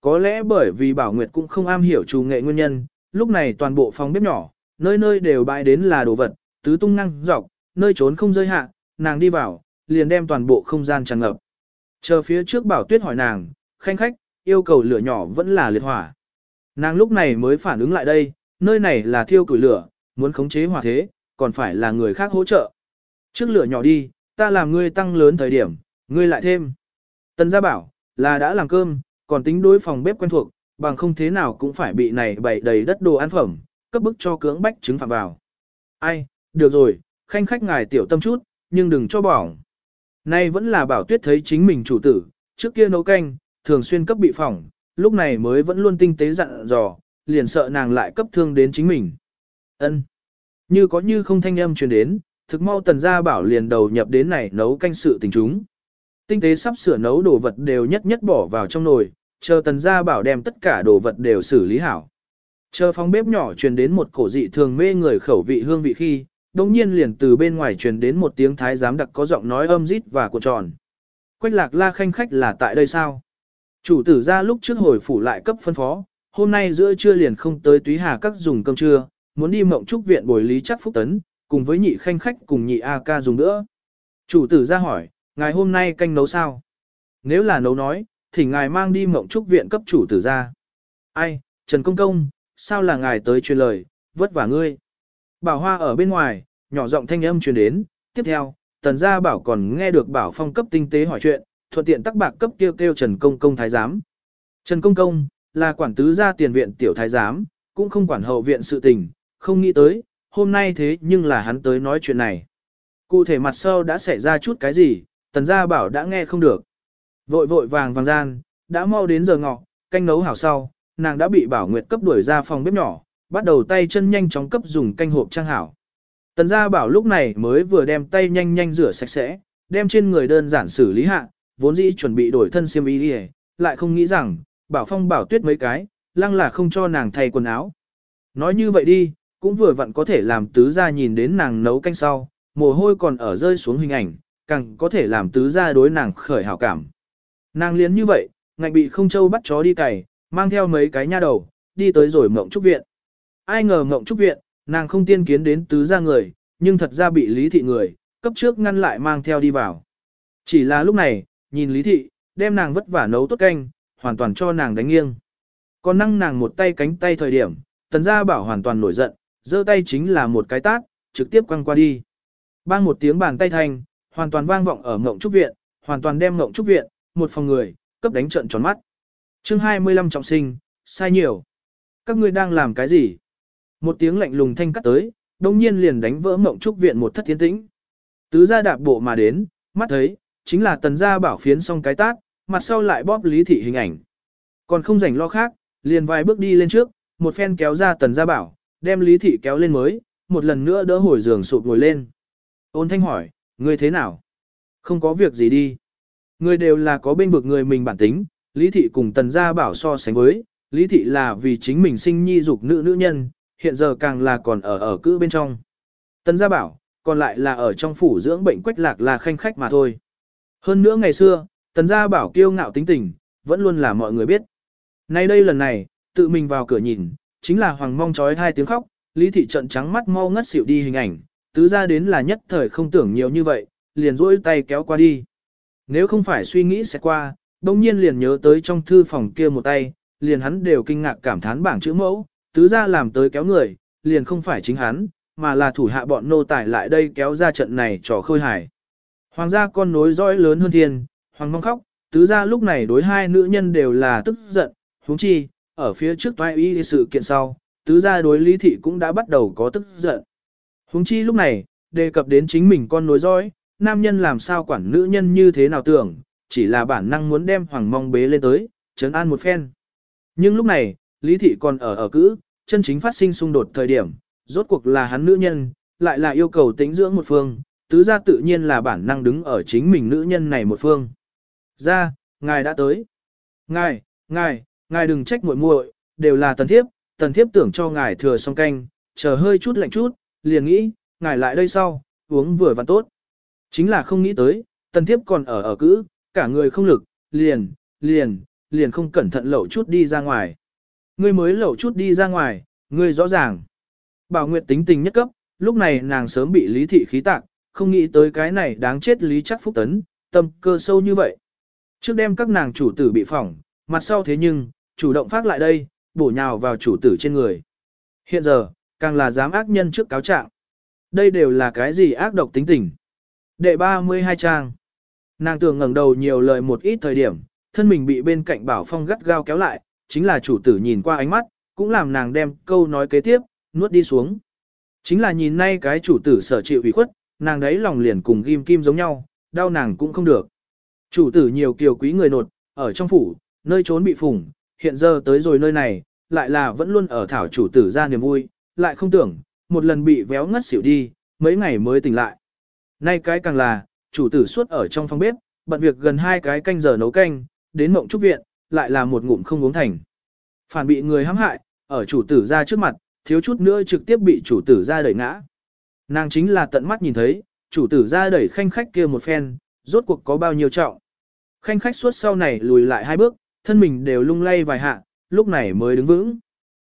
có lẽ bởi vì Bảo Nguyệt cũng không am hiểu chủ nghệ nguyên nhân, lúc này toàn bộ phòng bếp nhỏ, nơi nơi đều bãi đến là đồ vật, tứ tung năng dọc, nơi trốn không rơi hạ, nàng đi vào, liền đem toàn bộ không gian tràn ngập. Chờ phía trước Bảo Tuyết hỏi nàng, khanh khách, yêu cầu lửa nhỏ vẫn là liệt hỏa. Nàng lúc này mới phản ứng lại đây, nơi này là thiêu củi lửa, muốn khống chế hỏa thế, còn phải là người khác hỗ trợ. Trước lửa nhỏ đi, ta làm ngươi tăng lớn thời điểm, ngươi lại thêm. Tần gia bảo, là đã làm cơm, còn tính đối phòng bếp quen thuộc, bằng không thế nào cũng phải bị này bày đầy đất đồ ăn phẩm, cấp bức cho cưỡng bách trứng phạm vào. Ai, được rồi, khanh khách ngài tiểu tâm chút, nhưng đừng cho bỏng. Nay vẫn là bảo tuyết thấy chính mình chủ tử, trước kia nấu canh, thường xuyên cấp bị phỏng, lúc này mới vẫn luôn tinh tế dặn dò, liền sợ nàng lại cấp thương đến chính mình. Ân, Như có như không thanh âm truyền đến, thực mau tần gia bảo liền đầu nhập đến này nấu canh sự tình chúng. Tinh tế sắp sửa nấu đồ vật đều nhất nhất bỏ vào trong nồi, chờ tần gia bảo đem tất cả đồ vật đều xử lý hảo. Chờ phòng bếp nhỏ truyền đến một cổ dị thường mê người khẩu vị hương vị khi, đồng nhiên liền từ bên ngoài truyền đến một tiếng thái giám đặc có giọng nói âm rít và cuộn tròn. Quách lạc la khanh khách là tại đây sao? Chủ tử ra lúc trước hồi phủ lại cấp phân phó, hôm nay giữa trưa liền không tới túy hà các dùng cơm trưa, muốn đi mộng trúc viện bồi lý chắc phúc tấn, cùng với nhị khanh khách cùng nhị A ca dùng nữa. Chủ tử ra hỏi, ngài hôm nay canh nấu sao? Nếu là nấu nói, thì ngài mang đi mộng trúc viện cấp chủ tử ra. Ai, Trần Công Công, sao là ngài tới truyền lời, vất vả ngươi. Bảo Hoa ở bên ngoài, nhỏ giọng thanh âm truyền đến, tiếp theo, tần gia bảo còn nghe được bảo phong cấp tinh tế hỏi chuyện, thuận tiện tắc bạc cấp kêu kêu Trần Công Công thái giám. Trần Công Công, là quản tứ gia tiền viện tiểu thái giám, cũng không quản hậu viện sự tình, không nghĩ tới, hôm nay thế nhưng là hắn tới nói chuyện này. Cụ thể mặt sau đã xảy ra chút cái gì, tần gia bảo đã nghe không được. Vội vội vàng vàng gian, đã mau đến giờ ngọ, canh nấu hảo sau, nàng đã bị bảo nguyệt cấp đuổi ra phòng bếp nhỏ, bắt đầu tay chân nhanh chóng cấp dùng canh hộp trang hảo. Tần gia bảo lúc này mới vừa đem tay nhanh nhanh rửa sạch sẽ, đem trên người đơn giản xử lý hạ, vốn dĩ chuẩn bị đổi thân xiêm y đi lại không nghĩ rằng, bảo phong bảo tuyết mấy cái, lăng là không cho nàng thay quần áo. Nói như vậy đi, cũng vừa vặn có thể làm tứ gia nhìn đến nàng nấu canh sau, mồ hôi còn ở rơi xuống hình ảnh, càng có thể làm tứ gia đối nàng khởi hảo cảm. Nàng liền như vậy, ngạnh bị không châu bắt chó đi cày, mang theo mấy cái nha đầu, đi tới rồi mộng trúc viện. Ai ngờ mộng trúc viện, nàng không tiên kiến đến tứ gia người, nhưng thật ra bị lý thị người, cấp trước ngăn lại mang theo đi vào. Chỉ là lúc này, nhìn lý thị, đem nàng vất vả nấu tốt canh, hoàn toàn cho nàng đánh nghiêng. Còn năng nàng một tay cánh tay thời điểm, tần gia bảo hoàn toàn nổi giận, giơ tay chính là một cái tát, trực tiếp quăng qua đi. Bang một tiếng bàn tay thanh, hoàn toàn vang vọng ở ngộng trúc viện, hoàn toàn đem ngộng trúc viện, một phòng người, cấp đánh trận tròn mắt. chương 25 trọng sinh, sai nhiều. Các ngươi đang làm cái gì? Một tiếng lạnh lùng thanh cắt tới, đồng nhiên liền đánh vỡ mộng trúc viện một thất thiên tĩnh. Tứ gia đạp bộ mà đến, mắt thấy, chính là tần gia bảo phiến xong cái tát, mặt sau lại bóp lý thị hình ảnh. Còn không rảnh lo khác, liền vài bước đi lên trước, một phen kéo ra tần gia bảo, đem lý thị kéo lên mới, một lần nữa đỡ hồi giường sụp ngồi lên. Ôn thanh hỏi, ngươi thế nào? Không có việc gì đi. Người đều là có bên vực người mình bản tính, lý thị cùng tần gia bảo so sánh với, lý thị là vì chính mình sinh nhi dục nữ nữ nhân, hiện giờ càng là còn ở ở cữ bên trong. Tần gia bảo, còn lại là ở trong phủ dưỡng bệnh quách lạc là khanh khách mà thôi. Hơn nữa ngày xưa, tần gia bảo kiêu ngạo tính tình, vẫn luôn là mọi người biết. Nay đây lần này, tự mình vào cửa nhìn, chính là hoàng mong trói hai tiếng khóc, lý thị trận trắng mắt mau ngất xỉu đi hình ảnh, tứ ra đến là nhất thời không tưởng nhiều như vậy, liền duỗi tay kéo qua đi. Nếu không phải suy nghĩ sẽ qua, đông nhiên liền nhớ tới trong thư phòng kia một tay, liền hắn đều kinh ngạc cảm thán bảng chữ mẫu, tứ ra làm tới kéo người, liền không phải chính hắn, mà là thủ hạ bọn nô tài lại đây kéo ra trận này trò khôi hài. Hoàng gia con nối dõi lớn hơn thiên, hoàng mong khóc, tứ gia lúc này đối hai nữ nhân đều là tức giận, huống chi, ở phía trước toái ý sự kiện sau, tứ gia đối lý thị cũng đã bắt đầu có tức giận. Huống chi lúc này, đề cập đến chính mình con nối dõi, nam nhân làm sao quản nữ nhân như thế nào tưởng, chỉ là bản năng muốn đem hoàng mong bế lên tới, chấn an một phen. Nhưng lúc này, lý thị còn ở ở cữ, chân chính phát sinh xung đột thời điểm, rốt cuộc là hắn nữ nhân, lại là yêu cầu tĩnh dưỡng một phương, tứ gia tự nhiên là bản năng đứng ở chính mình nữ nhân này một phương. Ra, ngài đã tới. Ngài, ngài, ngài đừng trách muội muội, đều là tần thiếp, tần thiếp tưởng cho ngài thừa xong canh, chờ hơi chút lạnh chút, liền nghĩ, ngài lại đây sau, uống vừa và tốt. Chính là không nghĩ tới, tần thiếp còn ở ở cữ, cả người không lực, liền, liền, liền không cẩn thận lẩu chút đi ra ngoài. Ngươi mới lẩu chút đi ra ngoài, ngươi rõ ràng. Bảo Nguyệt tính tình nhất cấp, lúc này nàng sớm bị lý thị khí tạc, không nghĩ tới cái này đáng chết lý chắc phúc tấn, tâm cơ sâu như vậy. Trước đêm các nàng chủ tử bị phỏng, mặt sau thế nhưng, chủ động phát lại đây, bổ nhào vào chủ tử trên người. Hiện giờ, càng là dám ác nhân trước cáo trạng. Đây đều là cái gì ác độc tính tình. Đệ 32 trang. Nàng tưởng ngẩng đầu nhiều lời một ít thời điểm, thân mình bị bên cạnh bảo phong gắt gao kéo lại, chính là chủ tử nhìn qua ánh mắt, cũng làm nàng đem câu nói kế tiếp, nuốt đi xuống. Chính là nhìn nay cái chủ tử sở chịu ủy khuất, nàng đấy lòng liền cùng ghim kim giống nhau, đau nàng cũng không được. Chủ tử nhiều kiều quý người nột, ở trong phủ, nơi trốn bị phủng, hiện giờ tới rồi nơi này, lại là vẫn luôn ở thảo chủ tử ra niềm vui, lại không tưởng, một lần bị véo ngất xỉu đi, mấy ngày mới tỉnh lại. Nay cái càng là, chủ tử suốt ở trong phòng bếp, bận việc gần hai cái canh giờ nấu canh, đến mộng trúc viện, lại là một ngụm không uống thành. Phản bị người hãm hại, ở chủ tử ra trước mặt, thiếu chút nữa trực tiếp bị chủ tử ra đẩy ngã. Nàng chính là tận mắt nhìn thấy, chủ tử ra đẩy khanh khách kia một phen, rốt cuộc có bao nhiêu trọng. Khanh khách suốt sau này lùi lại hai bước, thân mình đều lung lay vài hạ, lúc này mới đứng vững.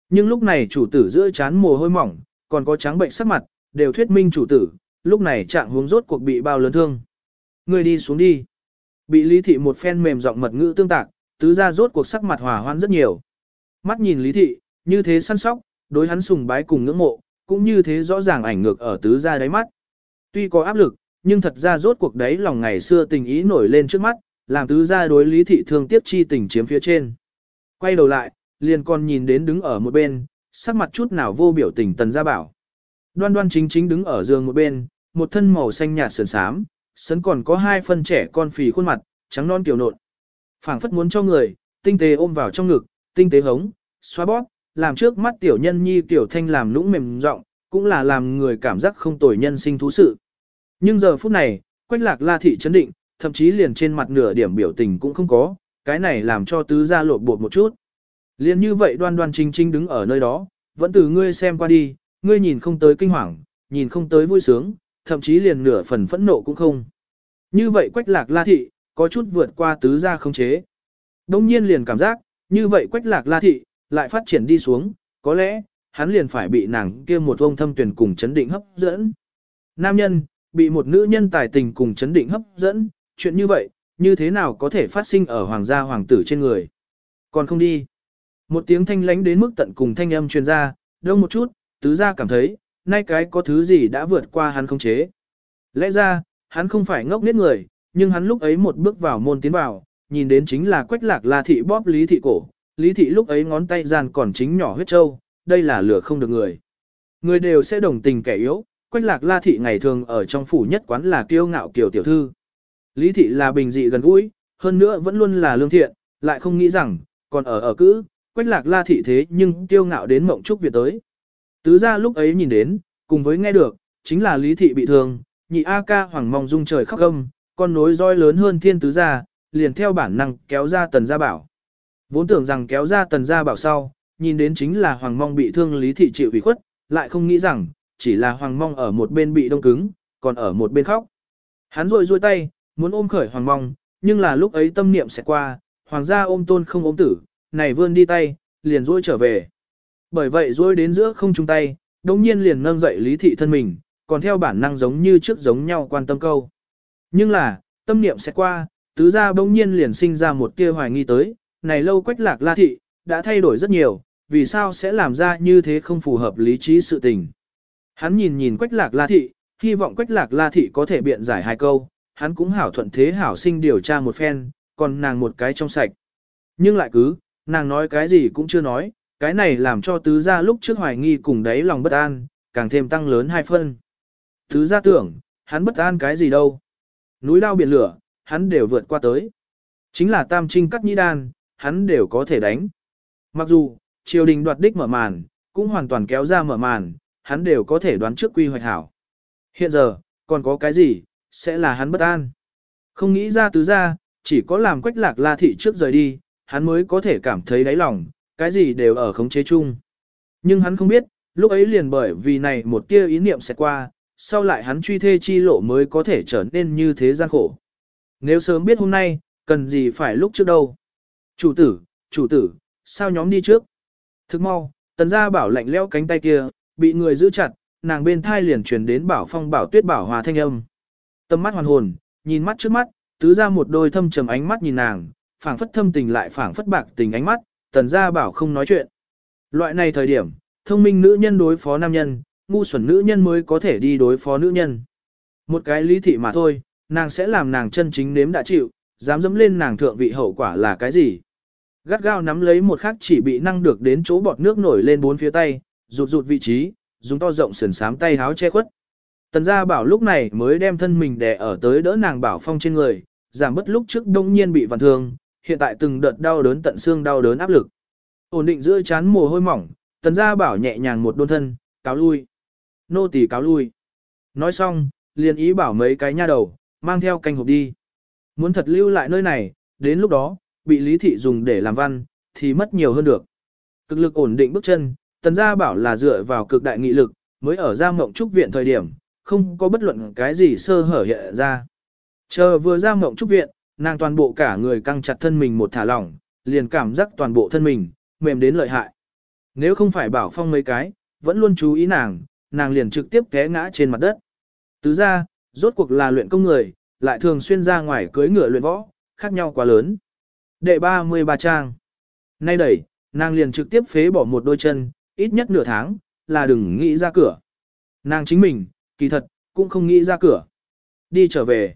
Nhưng lúc này chủ tử giữa chán mồ hôi mỏng, còn có trắng bệnh sắc mặt, đều thuyết minh chủ tử, lúc này trạng huống rốt cuộc bị bao lớn thương. Người đi xuống đi. Bị lý thị một phen mềm giọng mật ngữ tương tạc, tứ ra rốt cuộc sắc mặt hòa hoan rất nhiều. Mắt nhìn lý thị, như thế săn sóc, đối hắn sùng bái cùng ngưỡng mộ, cũng như thế rõ ràng ảnh ngược ở tứ ra đáy mắt. Tuy có áp lực, nhưng thật ra rốt cuộc đấy lòng ngày xưa tình ý nổi lên trước mắt, làm tứ ra đối lý thị thương tiếp chi tình chiếm phía trên. Quay đầu lại, liền còn nhìn đến đứng ở một bên, sắc mặt chút nào vô biểu tình tần gia bảo. Đoan đoan chính chính đứng ở giường một bên, một thân màu xanh nhạt sườn sám, sấn còn có hai phân trẻ con phì khuôn mặt, trắng non kiểu nộn. phảng phất muốn cho người, tinh tế ôm vào trong ngực, tinh tế hống, xoa bóp, làm trước mắt tiểu nhân nhi tiểu thanh làm lũng mềm rộng, cũng là làm người cảm giác không tồi nhân sinh thú sự. Nhưng giờ phút này, quách lạc la thị chấn định, thậm chí liền trên mặt nửa điểm biểu tình cũng không có, cái này làm cho tứ gia lột bột một chút. Liền như vậy đoan đoan chính chính đứng ở nơi đó, vẫn từ ngươi xem qua đi, ngươi nhìn không tới kinh hoàng, nhìn không tới vui sướng, thậm chí liền nửa phần phẫn nộ cũng không. Như vậy quách lạc la thị, có chút vượt qua tứ gia không chế. Đông nhiên liền cảm giác, như vậy quách lạc la thị, lại phát triển đi xuống, có lẽ, hắn liền phải bị nàng kia một ông thâm tuyển cùng chấn định hấp dẫn. Nam nhân, bị một nữ nhân tài tình cùng chấn định hấp dẫn, chuyện như vậy, như thế nào có thể phát sinh ở hoàng gia hoàng tử trên người. Còn không đi. Một tiếng thanh lánh đến mức tận cùng thanh âm truyền ra, đông một chút, tứ gia cảm thấy, nay cái có thứ gì đã vượt qua hắn không chế. Lẽ ra, hắn không phải ngốc nết người, nhưng hắn lúc ấy một bước vào môn tiến vào, nhìn đến chính là quách lạc la thị bóp lý thị cổ, lý thị lúc ấy ngón tay giàn còn chính nhỏ huyết trâu, đây là lửa không được người. Người đều sẽ đồng tình kẻ yếu, quách lạc la thị ngày thường ở trong phủ nhất quán là kiêu ngạo kiểu tiểu thư. Lý thị là bình dị gần gũi, hơn nữa vẫn luôn là lương thiện, lại không nghĩ rằng, còn ở ở cữ, quách lạc la thị thế nhưng kiêu ngạo đến mộng trúc Việt tới. Tứ ra lúc ấy nhìn đến, cùng với nghe được, chính là lý thị bị thương, nhị A ca hoàng mong dung trời khóc gâm, con nối roi lớn hơn thiên tứ gia, liền theo bản năng kéo ra tần gia bảo. Vốn tưởng rằng kéo ra tần gia bảo sau, nhìn đến chính là hoàng mong bị thương lý thị chịu ủy khuất, lại không nghĩ rằng, chỉ là hoàng mong ở một bên bị đông cứng, còn ở một bên khóc. Hắn rội rôi tay, muốn ôm khởi hoàng mong, nhưng là lúc ấy tâm niệm sẽ qua, hoàng gia ôm tôn không ôm tử, này vươn đi tay, liền rôi trở về. Bởi vậy rôi đến giữa không chung tay, đồng nhiên liền nâng dậy lý thị thân mình, còn theo bản năng giống như trước giống nhau quan tâm câu. Nhưng là, tâm niệm sẽ qua, tứ gia bỗng nhiên liền sinh ra một tia hoài nghi tới, này lâu quách lạc la thị, đã thay đổi rất nhiều, vì sao sẽ làm ra như thế không phù hợp lý trí sự tình. Hắn nhìn nhìn quách lạc la thị, hy vọng quách lạc la thị có thể biện giải hai câu, hắn cũng hảo thuận thế hảo sinh điều tra một phen, còn nàng một cái trong sạch. Nhưng lại cứ, nàng nói cái gì cũng chưa nói, cái này làm cho tứ gia lúc trước hoài nghi cùng đáy lòng bất an, càng thêm tăng lớn hai phân. Tứ gia tưởng, hắn bất an cái gì đâu. Núi đao biển lửa, hắn đều vượt qua tới. Chính là tam trinh cắt nhĩ đan, hắn đều có thể đánh. Mặc dù, triều đình đoạt đích mở màn, cũng hoàn toàn kéo ra mở màn, hắn đều có thể đoán trước quy hoạch hảo. Hiện giờ, còn có cái gì, sẽ là hắn bất an. Không nghĩ ra tứ ra, chỉ có làm quách lạc la thị trước rời đi, hắn mới có thể cảm thấy đáy lòng, cái gì đều ở khống chế chung. Nhưng hắn không biết, lúc ấy liền bởi vì này một tia ý niệm sẽ qua, sau lại hắn truy thê chi lộ mới có thể trở nên như thế gian khổ. Nếu sớm biết hôm nay, cần gì phải lúc trước đâu. Chủ tử, chủ tử, sao nhóm đi trước? Thức mau, tần gia bảo lạnh leo cánh tay kia, bị người giữ chặt, nàng bên thai liền truyền đến bảo phong bảo tuyết bảo hòa thanh âm. Tâm mắt hoàn hồn, nhìn mắt trước mắt, tứ ra một đôi thâm trầm ánh mắt nhìn nàng, phảng phất thâm tình lại phảng phất bạc tình ánh mắt, tần gia bảo không nói chuyện. Loại này thời điểm, thông minh nữ nhân đối phó nam nhân, ngu xuẩn nữ nhân mới có thể đi đối phó nữ nhân. Một cái lý thị mà thôi, nàng sẽ làm nàng chân chính nếm đã chịu, dám dẫm lên nàng thượng vị hậu quả là cái gì. Gắt gao nắm lấy một khắc chỉ bị năng được đến chỗ bọt nước nổi lên bốn phía tay, rụt rụt vị trí, dùng to rộng sườn sám tay háo che khuất. Tần gia bảo lúc này mới đem thân mình đè ở tới đỡ nàng bảo phong trên người, giảm bất lúc trước đông nhiên bị vặn thương, hiện tại từng đợt đau đớn tận xương đau đớn áp lực. Ổn định giữa chán mồ hôi mỏng, tần gia bảo nhẹ nhàng một đôn thân, cáo lui. Nô tỳ cáo lui. Nói xong, liền ý bảo mấy cái nha đầu, mang theo canh hộp đi. Muốn thật lưu lại nơi này, đến lúc đó, bị lý thị dùng để làm văn, thì mất nhiều hơn được. Cực lực ổn định bước chân, tần gia bảo là dựa vào cực đại nghị lực, mới ở ra mộng trúc viện thời điểm, không có bất luận cái gì sơ hở hiện ra. Chờ vừa ra mộng trúc viện, nàng toàn bộ cả người căng chặt thân mình một thả lỏng, liền cảm giác toàn bộ thân mình, mềm đến lợi hại. Nếu không phải bảo phong mấy cái, vẫn luôn chú ý nàng, nàng liền trực tiếp té ngã trên mặt đất. Tứ ra, rốt cuộc là luyện công người, lại thường xuyên ra ngoài cưới ngựa luyện võ, khác nhau quá lớn. Đệ 33 trang. Nay đẩy, nàng liền trực tiếp phế bỏ một đôi chân, ít nhất nửa tháng, là đừng nghĩ ra cửa. Nàng chính mình, kỳ thật, cũng không nghĩ ra cửa. Đi trở về.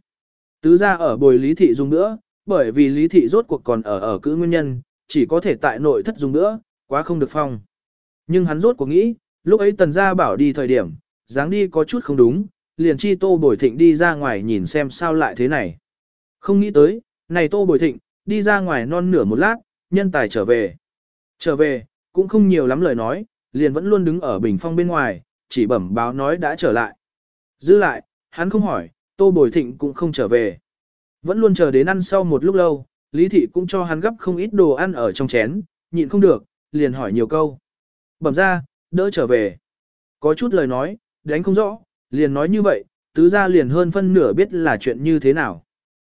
Tứ ra ở bồi lý thị dùng nữa, bởi vì lý thị rốt cuộc còn ở ở cữ nguyên nhân, chỉ có thể tại nội thất dùng nữa, quá không được phong. Nhưng hắn rốt cuộc nghĩ, lúc ấy tần gia bảo đi thời điểm, dáng đi có chút không đúng, liền chi tô bồi thịnh đi ra ngoài nhìn xem sao lại thế này. Không nghĩ tới, này tô bồi thịnh, đi ra ngoài non nửa một lát, nhân tài trở về. Trở về, cũng không nhiều lắm lời nói, liền vẫn luôn đứng ở bình phong bên ngoài, chỉ bẩm báo nói đã trở lại. Giữ lại, hắn không hỏi, tô bồi thịnh cũng không trở về. Vẫn luôn chờ đến ăn sau một lúc lâu, Lý Thị cũng cho hắn gấp không ít đồ ăn ở trong chén, nhịn không được, liền hỏi nhiều câu. Bẩm ra, đỡ trở về. Có chút lời nói, đánh không rõ, liền nói như vậy, tứ ra liền hơn phân nửa biết là chuyện như thế nào.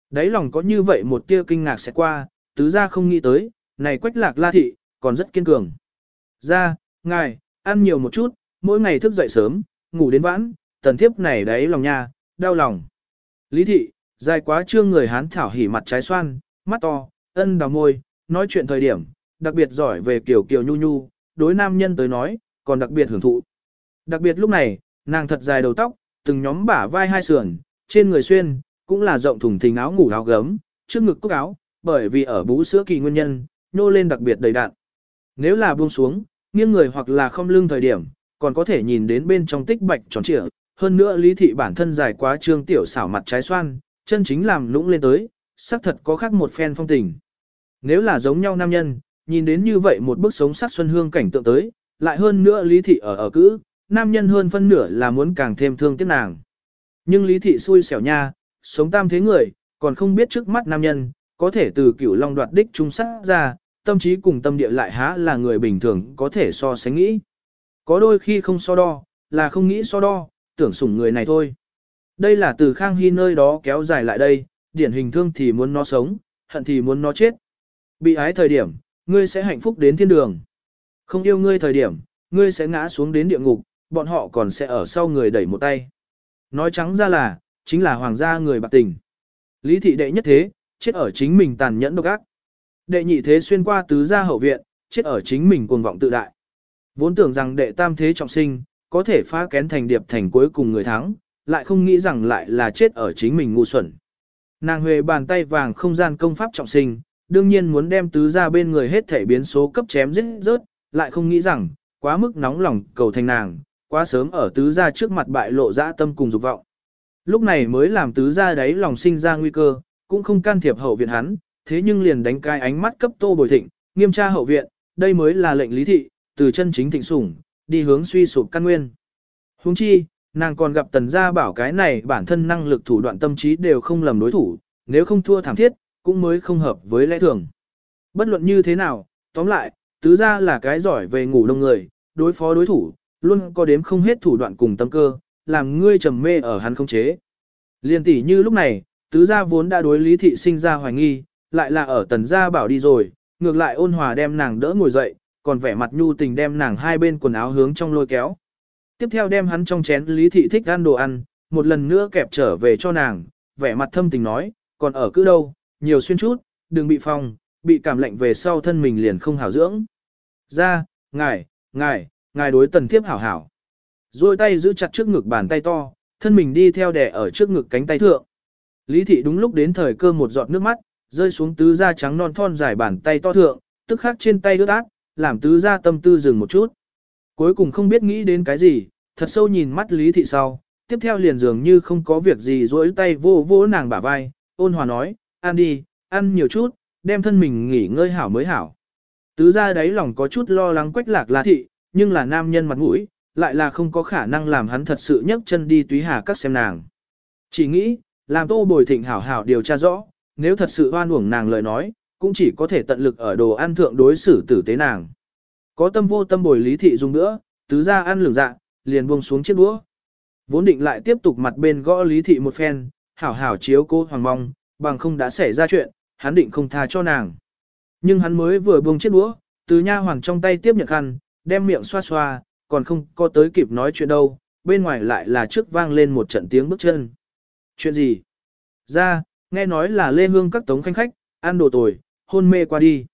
Đấy lòng có như vậy một tia kinh ngạc sẽ qua, tứ ra không nghĩ tới, này quách lạc la thị, còn rất kiên cường. Ra, ngài, ăn nhiều một chút, mỗi ngày thức dậy sớm, ngủ đến vãn, tần thiếp này đấy lòng nha, đau lòng. Lý thị, dài quá trương người hán thảo hỉ mặt trái xoan, mắt to, ân đào môi, nói chuyện thời điểm, đặc biệt giỏi về kiểu kiểu nhu nhu, đối nam nhân tới nói, còn đặc biệt hưởng thụ. Đặc biệt lúc này, nàng thật dài đầu tóc, từng nhóm bả vai hai sườn, trên người xuyên, cũng là rộng thùng thình áo ngủ áo gấm, trước ngực cúc áo, bởi vì ở bú sữa kỳ nguyên nhân, nô lên đặc biệt đầy đạn. Nếu là buông xuống, nghiêng người hoặc là không lưng thời điểm, còn có thể nhìn đến bên trong tích bạch tròn trịa, hơn nữa lý thị bản thân dài quá trương tiểu xảo mặt trái xoan, chân chính làm lũng lên tới, xác thật có khác một phen phong tình. Nếu là giống nhau nam nhân, nhìn đến như vậy một bức sống sắc xuân hương cảnh tượng tới, lại hơn nữa lý thị ở ở cữ, nam nhân hơn phân nửa là muốn càng thêm thương tiếc nàng. Nhưng lý thị xui xẻo nha, sống tam thế người, còn không biết trước mắt nam nhân, có thể từ cửu long đoạt đích trung sắc ra, tâm trí cùng tâm địa lại há là người bình thường có thể so sánh nghĩ. Có đôi khi không so đo, là không nghĩ so đo, tưởng sủng người này thôi. Đây là từ Khang Hy nơi đó kéo dài lại đây, điển hình thương thì muốn nó sống, hận thì muốn nó chết. Bị ái thời điểm, ngươi sẽ hạnh phúc đến thiên đường. Không yêu ngươi thời điểm, ngươi sẽ ngã xuống đến địa ngục, bọn họ còn sẽ ở sau người đẩy một tay. Nói trắng ra là, chính là hoàng gia người bạc tình. Lý thị đệ nhất thế, chết ở chính mình tàn nhẫn độc ác. Đệ nhị thế xuyên qua tứ gia hậu viện, chết ở chính mình cuồng vọng tự đại. Vốn tưởng rằng đệ tam thế trọng sinh, có thể phá kén thành điệp thành cuối cùng người thắng, lại không nghĩ rằng lại là chết ở chính mình ngu xuẩn. Nàng huề bàn tay vàng không gian công pháp trọng sinh, đương nhiên muốn đem tứ gia bên người hết thể biến số cấp chém giết rớt, lại không nghĩ rằng, quá mức nóng lòng cầu thành nàng, quá sớm ở tứ gia trước mặt bại lộ dã tâm cùng dục vọng. Lúc này mới làm tứ gia đấy lòng sinh ra nguy cơ, cũng không can thiệp hậu viện hắn, thế nhưng liền đánh cái ánh mắt cấp tô bồi thịnh, nghiêm tra hậu viện, đây mới là lệnh lý thị, từ chân chính thịnh sủng, đi hướng suy sụp căn nguyên. Huống chi, nàng còn gặp tần gia bảo cái này bản thân năng lực thủ đoạn tâm trí đều không lầm đối thủ, nếu không thua thảm thiết, cũng mới không hợp với lẽ thường. Bất luận như thế nào, tóm lại, tứ gia là cái giỏi về ngủ đông người, đối phó đối thủ, luôn có đếm không hết thủ đoạn cùng tâm cơ, làm ngươi trầm mê ở hắn không chế. Liên tỷ như lúc này, tứ gia vốn đã đối lý thị sinh ra hoài nghi, lại là ở tần gia bảo đi rồi, ngược lại ôn hòa đem nàng đỡ ngồi dậy, còn vẻ mặt nhu tình đem nàng hai bên quần áo hướng trong lôi kéo. Tiếp theo đem hắn trong chén lý thị thích ăn đồ ăn, một lần nữa kẹp trở về cho nàng, vẻ mặt thâm tình nói, còn ở cứ đâu, nhiều xuyên chút, đừng bị phong, bị cảm lạnh về sau thân mình liền không hảo dưỡng. Ra, ngài, ngài, ngài đối tần thiếp hảo hảo. Rồi tay giữ chặt trước ngực bàn tay to, thân mình đi theo đè ở trước ngực cánh tay thượng. Lý thị đúng lúc đến thời cơ một giọt nước mắt, rơi xuống tứ da trắng non thon dài bàn tay to thượng, tức khắc trên tay ướt ác, làm tứ gia tâm tư dừng một chút. Cuối cùng không biết nghĩ đến cái gì, thật sâu nhìn mắt Lý thị sau, tiếp theo liền dường như không có việc gì duỗi tay vô vô nàng bả vai, ôn hòa nói, ăn đi, ăn nhiều chút, đem thân mình nghỉ ngơi hảo mới hảo. Tứ gia đấy lòng có chút lo lắng quách lạc là thị, nhưng là nam nhân mặt mũi, lại là không có khả năng làm hắn thật sự nhấc chân đi túy hà các xem nàng. Chỉ nghĩ, làm tô bồi thịnh hảo hảo điều tra rõ, nếu thật sự hoan uổng nàng lời nói, cũng chỉ có thể tận lực ở đồ ăn thượng đối xử tử tế nàng. Có tâm vô tâm bồi lý thị dùng nữa, tứ ra ăn lường dạ, liền buông xuống chiếc đũa. Vốn định lại tiếp tục mặt bên gõ lý thị một phen, hảo hảo chiếu cô hoàng mong, bằng không đã xảy ra chuyện, hắn định không tha cho nàng. Nhưng hắn mới vừa buông chiếc đũa, từ nha hoàng trong tay tiếp nhận khăn, đem miệng xoa xoa, còn không có tới kịp nói chuyện đâu, bên ngoài lại là trước vang lên một trận tiếng bước chân. Chuyện gì? Ra, nghe nói là lê hương các tống khanh khách, ăn đồ tồi, hôn mê qua đi.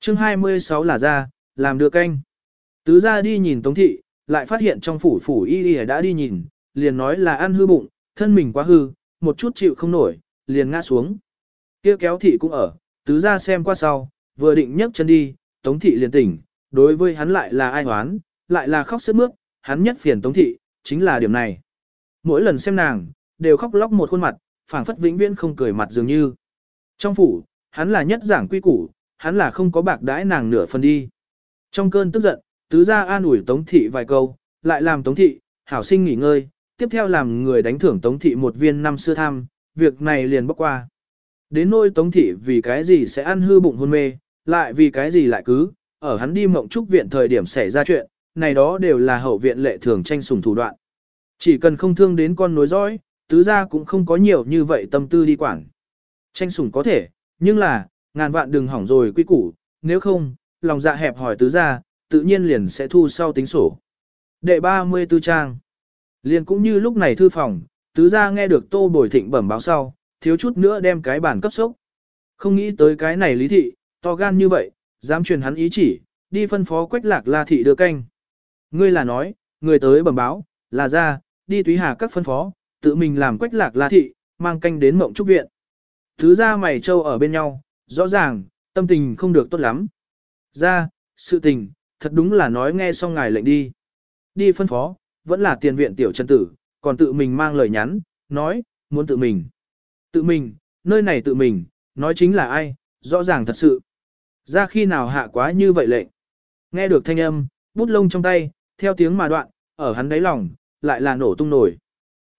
chương 26 là ra, làm đưa canh. Tứ ra đi nhìn tống thị, lại phát hiện trong phủ phủ y y đã đi nhìn, liền nói là ăn hư bụng, thân mình quá hư, một chút chịu không nổi, liền ngã xuống. kia kéo thị cũng ở, tứ ra xem qua sau, vừa định nhấc chân đi, tống thị liền tỉnh, đối với hắn lại là ai hoán, lại là khóc sướt mướt, hắn nhất phiền tống thị, chính là điểm này. Mỗi lần xem nàng, đều khóc lóc một khuôn mặt, phảng phất vĩnh viễn không cười mặt dường như. Trong phủ, hắn là nhất giảng quy củ, hắn là không có bạc đãi nàng nửa phần đi. Trong cơn tức giận, tứ gia an ủi tống thị vài câu, lại làm tống thị, hảo sinh nghỉ ngơi, tiếp theo làm người đánh thưởng tống thị một viên năm xưa tham, việc này liền bỏ qua. Đến nỗi tống thị vì cái gì sẽ ăn hư bụng hôn mê, lại vì cái gì lại cứ, ở hắn đi mộng trúc viện thời điểm xảy ra chuyện, này đó đều là hậu viện lệ thường tranh sủng thủ đoạn. Chỉ cần không thương đến con nối dõi, tứ gia cũng không có nhiều như vậy tâm tư đi quản. Tranh sủng có thể, nhưng là, ngàn vạn đừng hỏng rồi quy củ, nếu không, lòng dạ hẹp hỏi tứ gia, tự nhiên liền sẽ thu sau tính sổ. Đệ 34 trang Liền cũng như lúc này thư phòng, tứ gia nghe được tô bồi thịnh bẩm báo sau, thiếu chút nữa đem cái bản cấp sốc. Không nghĩ tới cái này lý thị, to gan như vậy, dám truyền hắn ý chỉ, đi phân phó quách lạc la thị đưa canh. Ngươi là nói, người tới bẩm báo, là ra, đi túy hà các phân phó, tự mình làm quách lạc la thị, mang canh đến mộng trúc viện. Thứ ra mày trâu ở bên nhau, rõ ràng, tâm tình không được tốt lắm. Ra, sự tình, thật đúng là nói nghe xong ngài lệnh đi. Đi phân phó, vẫn là tiền viện tiểu chân tử, còn tự mình mang lời nhắn, nói, muốn tự mình. Tự mình, nơi này tự mình, nói chính là ai, rõ ràng thật sự. Ra khi nào hạ quá như vậy lệnh. Nghe được thanh âm, bút lông trong tay, theo tiếng mà đoạn, ở hắn đáy lòng, lại là nổ tung nổi.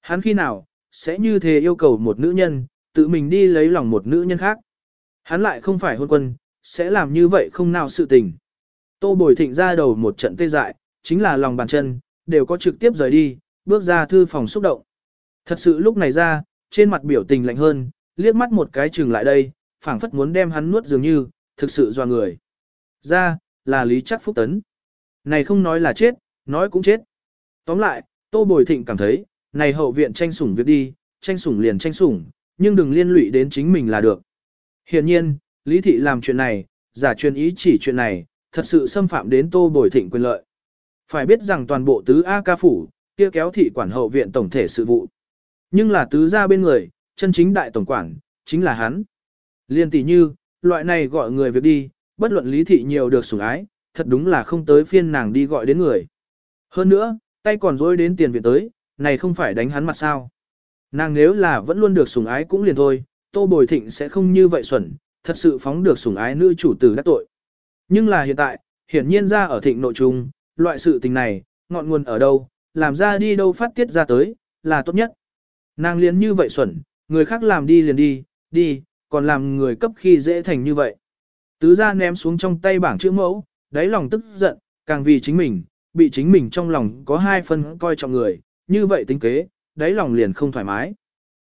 Hắn khi nào, sẽ như thế yêu cầu một nữ nhân, tự mình đi lấy lòng một nữ nhân khác. Hắn lại không phải hôn quân, sẽ làm như vậy không nào sự tình. Tô bồi thịnh ra đầu một trận tê dại, chính là lòng bàn chân, đều có trực tiếp rời đi, bước ra thư phòng xúc động. Thật sự lúc này ra, trên mặt biểu tình lạnh hơn, liếc mắt một cái chừng lại đây, phảng phất muốn đem hắn nuốt dường như, thực sự doa người. Ra, là lý chắc phúc tấn. Này không nói là chết, nói cũng chết. Tóm lại, Tô Bồi Thịnh cảm thấy, này hậu viện tranh sủng việc đi, tranh sủng liền tranh sủng, nhưng đừng liên lụy đến chính mình là được. Hiện nhiên, Lý Thị làm chuyện này, giả truyền ý chỉ chuyện này, thật sự xâm phạm đến Tô Bồi Thịnh quyền lợi. Phải biết rằng toàn bộ tứ A ca phủ, kia kéo thị quản hậu viện tổng thể sự vụ. Nhưng là tứ gia bên người, chân chính đại tổng quản, chính là hắn. Liên tỷ như, loại này gọi người việc đi, bất luận lý thị nhiều được sủng ái, thật đúng là không tới phiên nàng đi gọi đến người. Hơn nữa, tay còn dối đến tiền viện tới, này không phải đánh hắn mặt sao. Nàng nếu là vẫn luôn được sủng ái cũng liền thôi, tô bồi thịnh sẽ không như vậy xuẩn, thật sự phóng được sủng ái nữ chủ tử đắc tội. Nhưng là hiện tại, hiển nhiên ra ở thịnh nội trung, loại sự tình này, ngọn nguồn ở đâu, làm ra đi đâu phát tiết ra tới, là tốt nhất. Nàng liền như vậy xuẩn, người khác làm đi liền đi, đi, còn làm người cấp khi dễ thành như vậy. Tứ ra ném xuống trong tay bảng chữ mẫu, đáy lòng tức giận, càng vì chính mình, bị chính mình trong lòng có hai phân coi trọng người, như vậy tính kế, đáy lòng liền không thoải mái.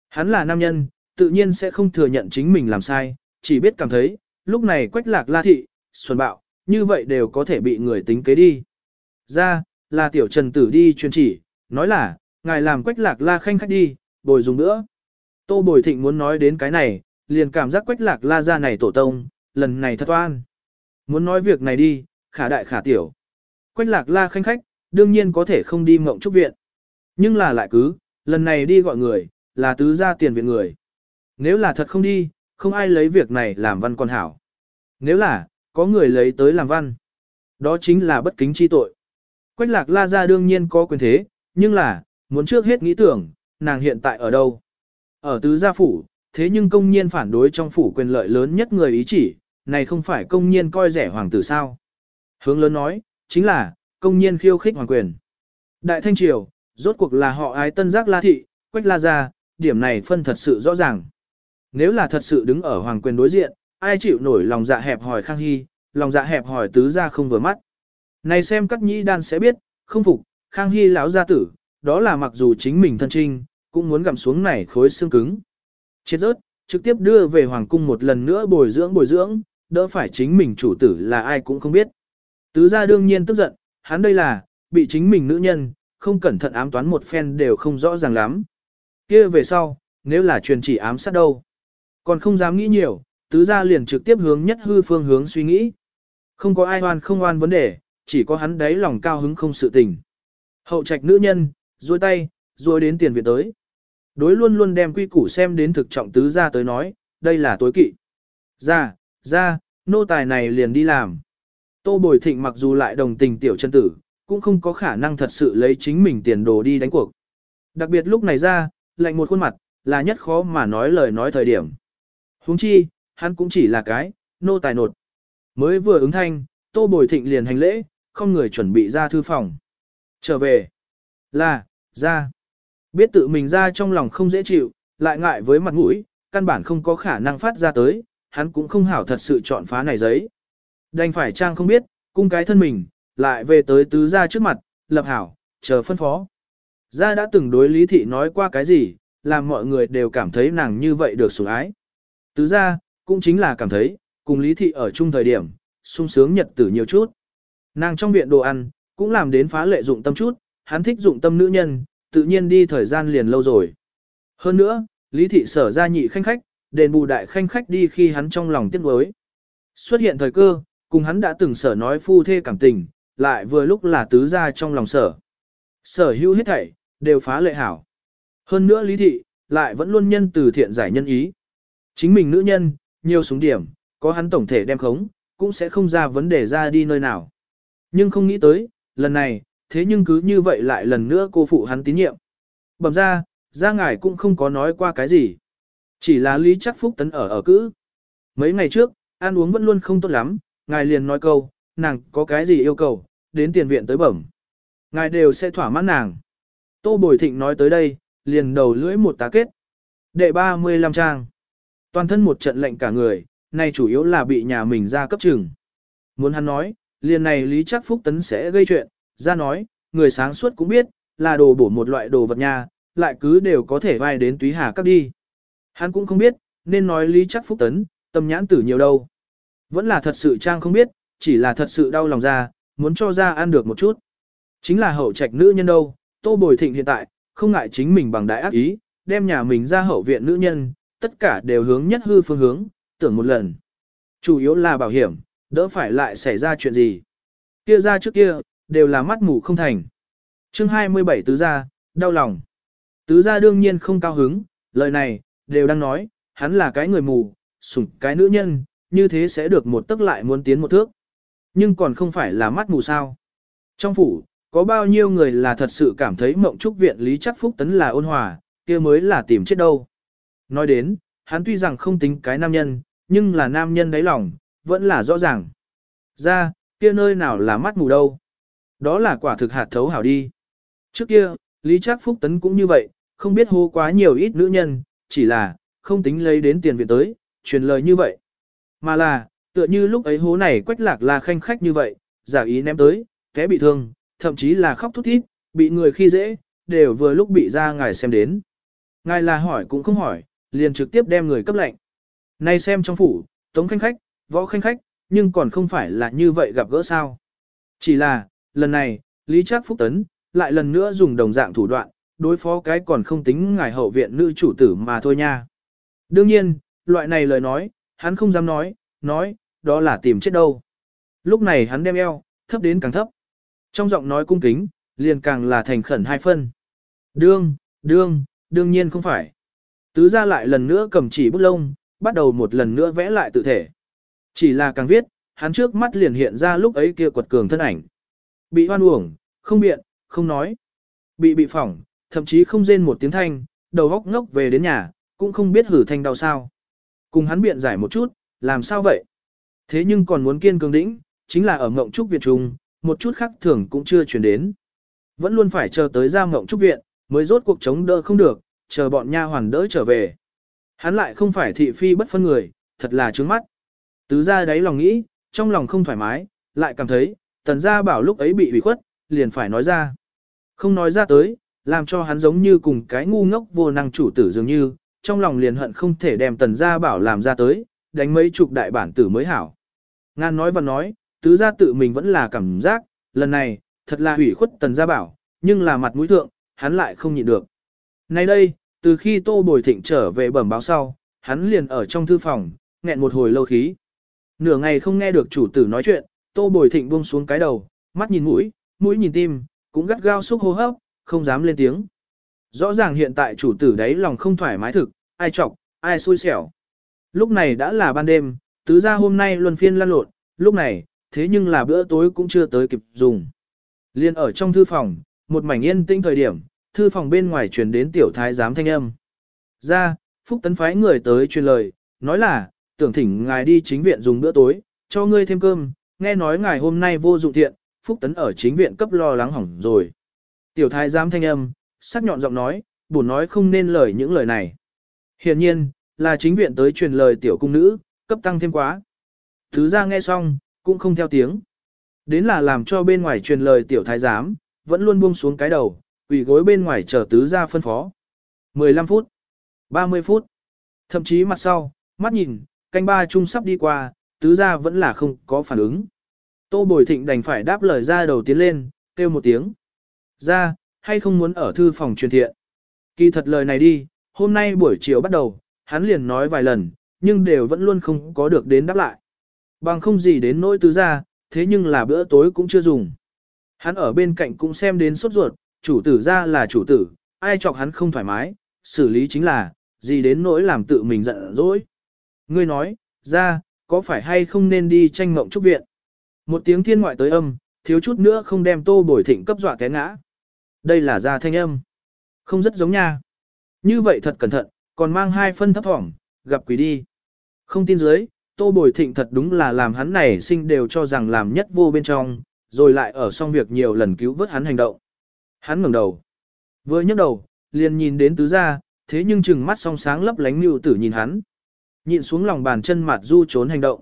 Hắn là nam nhân, tự nhiên sẽ không thừa nhận chính mình làm sai, chỉ biết cảm thấy, lúc này quách lạc la thị, xuân bạo, như vậy đều có thể bị người tính kế đi. Ra, là tiểu trần tử đi truyền chỉ, nói là, ngài làm quách lạc la khanh khách đi, bồi dùng nữa. Tô bồi thịnh muốn nói đến cái này, liền cảm giác quách lạc la ra này tổ tông, lần này thật oan. Muốn nói việc này đi, khả đại khả tiểu. Quách lạc la khanh khách, đương nhiên có thể không đi mộng trúc viện. Nhưng là lại cứ, lần này đi gọi người, là tứ ra tiền viện người. Nếu là thật không đi, không ai lấy việc này làm văn con hảo. Nếu là, có người lấy tới làm văn, đó chính là bất kính chi tội. Quách lạc la ra đương nhiên có quyền thế, nhưng là, muốn trước hết nghĩ tưởng, nàng hiện tại ở đâu. Ở tứ gia phủ, thế nhưng công nhiên phản đối trong phủ quyền lợi lớn nhất người ý chỉ, này không phải công nhiên coi rẻ hoàng tử sao. Hướng lớn nói, chính là, công nhiên khiêu khích hoàng quyền. Đại Thanh Triều, rốt cuộc là họ ái tân giác la thị, quách la gia, điểm này phân thật sự rõ ràng. Nếu là thật sự đứng ở hoàng quyền đối diện, ai chịu nổi lòng dạ hẹp hỏi Khang Hy, lòng dạ hẹp hỏi tứ gia không vừa mắt. Này xem các nhĩ đan sẽ biết, không phục, Khang Hy lão gia tử, đó là mặc dù chính mình thân trinh, cũng muốn gặm xuống này khối xương cứng. Chết rớt, trực tiếp đưa về hoàng cung một lần nữa bồi dưỡng bồi dưỡng, đỡ phải chính mình chủ tử là ai cũng không biết. Tứ gia đương nhiên tức giận, hắn đây là, bị chính mình nữ nhân, không cẩn thận ám toán một phen đều không rõ ràng lắm. kia về sau, nếu là truyền chỉ ám sát đâu. Còn không dám nghĩ nhiều, tứ gia liền trực tiếp hướng nhất hư phương hướng suy nghĩ. Không có ai oan không oan vấn đề, chỉ có hắn đấy lòng cao hứng không sự tình. Hậu trạch nữ nhân, duỗi tay, duỗi đến tiền viện tới. Đối luôn luôn đem quy củ xem đến thực trọng tứ gia tới nói, đây là tối kỵ. Ra, ra, nô tài này liền đi làm. Tô Bồi Thịnh mặc dù lại đồng tình tiểu chân tử, cũng không có khả năng thật sự lấy chính mình tiền đồ đi đánh cuộc. Đặc biệt lúc này ra, lạnh một khuôn mặt, là nhất khó mà nói lời nói thời điểm. Huống chi, hắn cũng chỉ là cái, nô tài nột. Mới vừa ứng thanh, Tô Bồi Thịnh liền hành lễ, không người chuẩn bị ra thư phòng. Trở về. Là, ra. Biết tự mình ra trong lòng không dễ chịu, lại ngại với mặt mũi, căn bản không có khả năng phát ra tới, hắn cũng không hảo thật sự chọn phá này giấy. Đành phải trang không biết, cung cái thân mình, lại về tới tứ gia trước mặt, lập hảo, chờ phân phó. Gia đã từng đối lý thị nói qua cái gì, làm mọi người đều cảm thấy nàng như vậy được sủng ái. Tứ gia, cũng chính là cảm thấy, cùng lý thị ở chung thời điểm, sung sướng nhật tử nhiều chút. Nàng trong viện đồ ăn, cũng làm đến phá lệ dụng tâm chút, hắn thích dụng tâm nữ nhân, tự nhiên đi thời gian liền lâu rồi. Hơn nữa, lý thị sở ra nhị khanh khách, đền bù đại khanh khách đi khi hắn trong lòng tiếc nuối. Xuất hiện thời cơ, cùng hắn đã từng sở nói phu thê cảm tình, lại vừa lúc là tứ gia trong lòng sở. Sở hữu hết thảy, đều phá lệ hảo. Hơn nữa lý thị, lại vẫn luôn nhân từ thiện giải nhân ý. Chính mình nữ nhân, nhiều súng điểm, có hắn tổng thể đem khống, cũng sẽ không ra vấn đề ra đi nơi nào. Nhưng không nghĩ tới, lần này, thế nhưng cứ như vậy lại lần nữa cô phụ hắn tín nhiệm. Bẩm ra, ra ngài cũng không có nói qua cái gì. Chỉ là Lý Chắc Phúc tấn ở ở cữ. Mấy ngày trước, ăn uống vẫn luôn không tốt lắm, ngài liền nói câu, nàng có cái gì yêu cầu, đến tiền viện tới bẩm. Ngài đều sẽ thỏa mãn nàng. Tô Bồi Thịnh nói tới đây, liền đầu lưỡi một tá kết. Đệ 35 trang. Toàn thân một trận lệnh cả người, này chủ yếu là bị nhà mình ra cấp trừng. Muốn hắn nói, liền này Lý Chắc Phúc Tấn sẽ gây chuyện, ra nói, người sáng suốt cũng biết, là đồ bổ một loại đồ vật nhà lại cứ đều có thể vai đến túy hà cấp đi. Hắn cũng không biết, nên nói Lý Chắc Phúc Tấn, tâm nhãn tử nhiều đâu. Vẫn là thật sự trang không biết, chỉ là thật sự đau lòng ra, muốn cho ra ăn được một chút. Chính là hậu trạch nữ nhân đâu, Tô Bồi Thịnh hiện tại, không ngại chính mình bằng đại ác ý, đem nhà mình ra hậu viện nữ nhân, tất cả đều hướng nhất hư phương hướng, tưởng một lần. Chủ yếu là bảo hiểm, đỡ phải lại xảy ra chuyện gì. Kia ra trước kia, đều là mắt mù không thành. chương 27 tứ gia, đau lòng. Tứ gia đương nhiên không cao hứng, lời này, đều đang nói, hắn là cái người mù, sủng cái nữ nhân, như thế sẽ được một tức lại muốn tiến một thước. Nhưng còn không phải là mắt mù sao. Trong phủ, có bao nhiêu người là thật sự cảm thấy mộng trúc viện lý chắc phúc tấn là ôn hòa, kia mới là tìm chết đâu. Nói đến, hắn tuy rằng không tính cái nam nhân, nhưng là nam nhân đáy lòng, vẫn là rõ ràng. Ra, kia nơi nào là mắt mù đâu. Đó là quả thực hạt thấu hảo đi. Trước kia, Lý Trác Phúc Tấn cũng như vậy, không biết hô quá nhiều ít nữ nhân, chỉ là, không tính lấy đến tiền viện tới, truyền lời như vậy. Mà là, tựa như lúc ấy hố này quách lạc là khanh khách như vậy, giả ý ném tới, té bị thương, thậm chí là khóc thút thít, bị người khi dễ, đều vừa lúc bị ra ngài xem đến. Ngài là hỏi cũng không hỏi, liền trực tiếp đem người cấp lệnh. Nay xem trong phủ, tống khanh khách, võ khanh khách, nhưng còn không phải là như vậy gặp gỡ sao. Chỉ là, lần này, Lý Trác Phúc Tấn, lại lần nữa dùng đồng dạng thủ đoạn, đối phó cái còn không tính ngài hậu viện nữ chủ tử mà thôi nha. Đương nhiên, loại này lời nói, hắn không dám nói, nói, đó là tìm chết đâu. Lúc này hắn đem eo, thấp đến càng thấp. Trong giọng nói cung kính, liền càng là thành khẩn hai phân. Đương, đương, đương nhiên không phải. Tứ ra lại lần nữa cầm chỉ bút lông, bắt đầu một lần nữa vẽ lại tự thể. Chỉ là càng viết, hắn trước mắt liền hiện ra lúc ấy kia quật cường thân ảnh. Bị hoan uổng, không biện, không nói. Bị bị phỏng, thậm chí không rên một tiếng thanh, đầu góc ngốc về đến nhà, cũng không biết hử thanh đau sao. Cùng hắn biện giải một chút, làm sao vậy? Thế nhưng còn muốn kiên cường đĩnh, chính là ở ngộng trúc viện trung, một chút khác thường cũng chưa chuyển đến. Vẫn luôn phải chờ tới ra ngộng trúc viện, mới rốt cuộc chống đỡ không được, chờ bọn nha hoàn đỡ trở về. Hắn lại không phải thị phi bất phân người, thật là trướng mắt. Tứ ra đấy lòng nghĩ, trong lòng không thoải mái, lại cảm thấy, tần gia bảo lúc ấy bị hủy khuất, liền phải nói ra. Không nói ra tới, làm cho hắn giống như cùng cái ngu ngốc vô năng chủ tử dường như, trong lòng liền hận không thể đem tần gia bảo làm ra tới, đánh mấy chục đại bản tử mới hảo. Ngan nói và nói, tứ gia tự mình vẫn là cảm giác, lần này, thật là hủy khuất tần gia bảo, nhưng là mặt mũi thượng, hắn lại không nhịn được. Nay đây, từ khi Tô Bồi Thịnh trở về bẩm báo sau, hắn liền ở trong thư phòng, nghẹn một hồi lâu khí. Nửa ngày không nghe được chủ tử nói chuyện, Tô Bồi Thịnh buông xuống cái đầu, mắt nhìn mũi, mũi nhìn tim, cũng gắt gao xúc hô hấp, không dám lên tiếng. Rõ ràng hiện tại chủ tử đấy lòng không thoải mái thực, ai chọc, ai xui xẻo. Lúc này đã là ban đêm, tứ gia hôm nay luân phiên lăn lộn, lúc này, thế nhưng là bữa tối cũng chưa tới kịp dùng. Liên ở trong thư phòng, một mảnh yên tĩnh thời điểm, thư phòng bên ngoài truyền đến tiểu thái giám thanh âm. Ra, Phúc Tấn phái người tới truyền lời, nói là, tưởng thỉnh ngài đi chính viện dùng bữa tối, cho ngươi thêm cơm, nghe nói ngài hôm nay vô dụng thiện, Phúc Tấn ở chính viện cấp lo lắng hỏng rồi. Tiểu thái giám thanh âm, sắc nhọn giọng nói, buồn nói không nên lời những lời này. Hiển nhiên, là chính viện tới truyền lời tiểu cung nữ, cấp tăng thêm quá. Thứ ra nghe xong, cũng không theo tiếng. Đến là làm cho bên ngoài truyền lời tiểu thái giám, vẫn luôn buông xuống cái đầu, quỳ gối bên ngoài chờ tứ ra phân phó. 15 phút, 30 phút, thậm chí mặt sau, mắt nhìn, canh ba chung sắp đi qua, tứ ra vẫn là không có phản ứng. Tô Bồi Thịnh đành phải đáp lời ra đầu tiến lên, kêu một tiếng. Ra, hay không muốn ở thư phòng truyền thiện? Kỳ thật lời này đi, hôm nay buổi chiều bắt đầu, hắn liền nói vài lần, nhưng đều vẫn luôn không có được đến đáp lại. Bằng không gì đến nỗi tứ ra, thế nhưng là bữa tối cũng chưa dùng. Hắn ở bên cạnh cũng xem đến sốt ruột, chủ tử ra là chủ tử, ai chọc hắn không thoải mái, xử lý chính là, gì đến nỗi làm tự mình giận dỗi. Ngươi nói, ra, có phải hay không nên đi tranh mộng trúc viện? Một tiếng thiên ngoại tới âm, thiếu chút nữa không đem tô bồi thịnh cấp dọa té ngã. Đây là ra thanh âm. Không rất giống nha. Như vậy thật cẩn thận, còn mang hai phân thấp thỏm, gặp quỷ đi. Không tin dưới, tô bồi thịnh thật đúng là làm hắn này sinh đều cho rằng làm nhất vô bên trong, rồi lại ở xong việc nhiều lần cứu vớt hắn hành động. Hắn ngẩng đầu. Vừa nhấc đầu, liền nhìn đến tứ gia, thế nhưng chừng mắt song sáng lấp lánh mưu tử nhìn hắn. Nhịn xuống lòng bàn chân mặt du trốn hành động.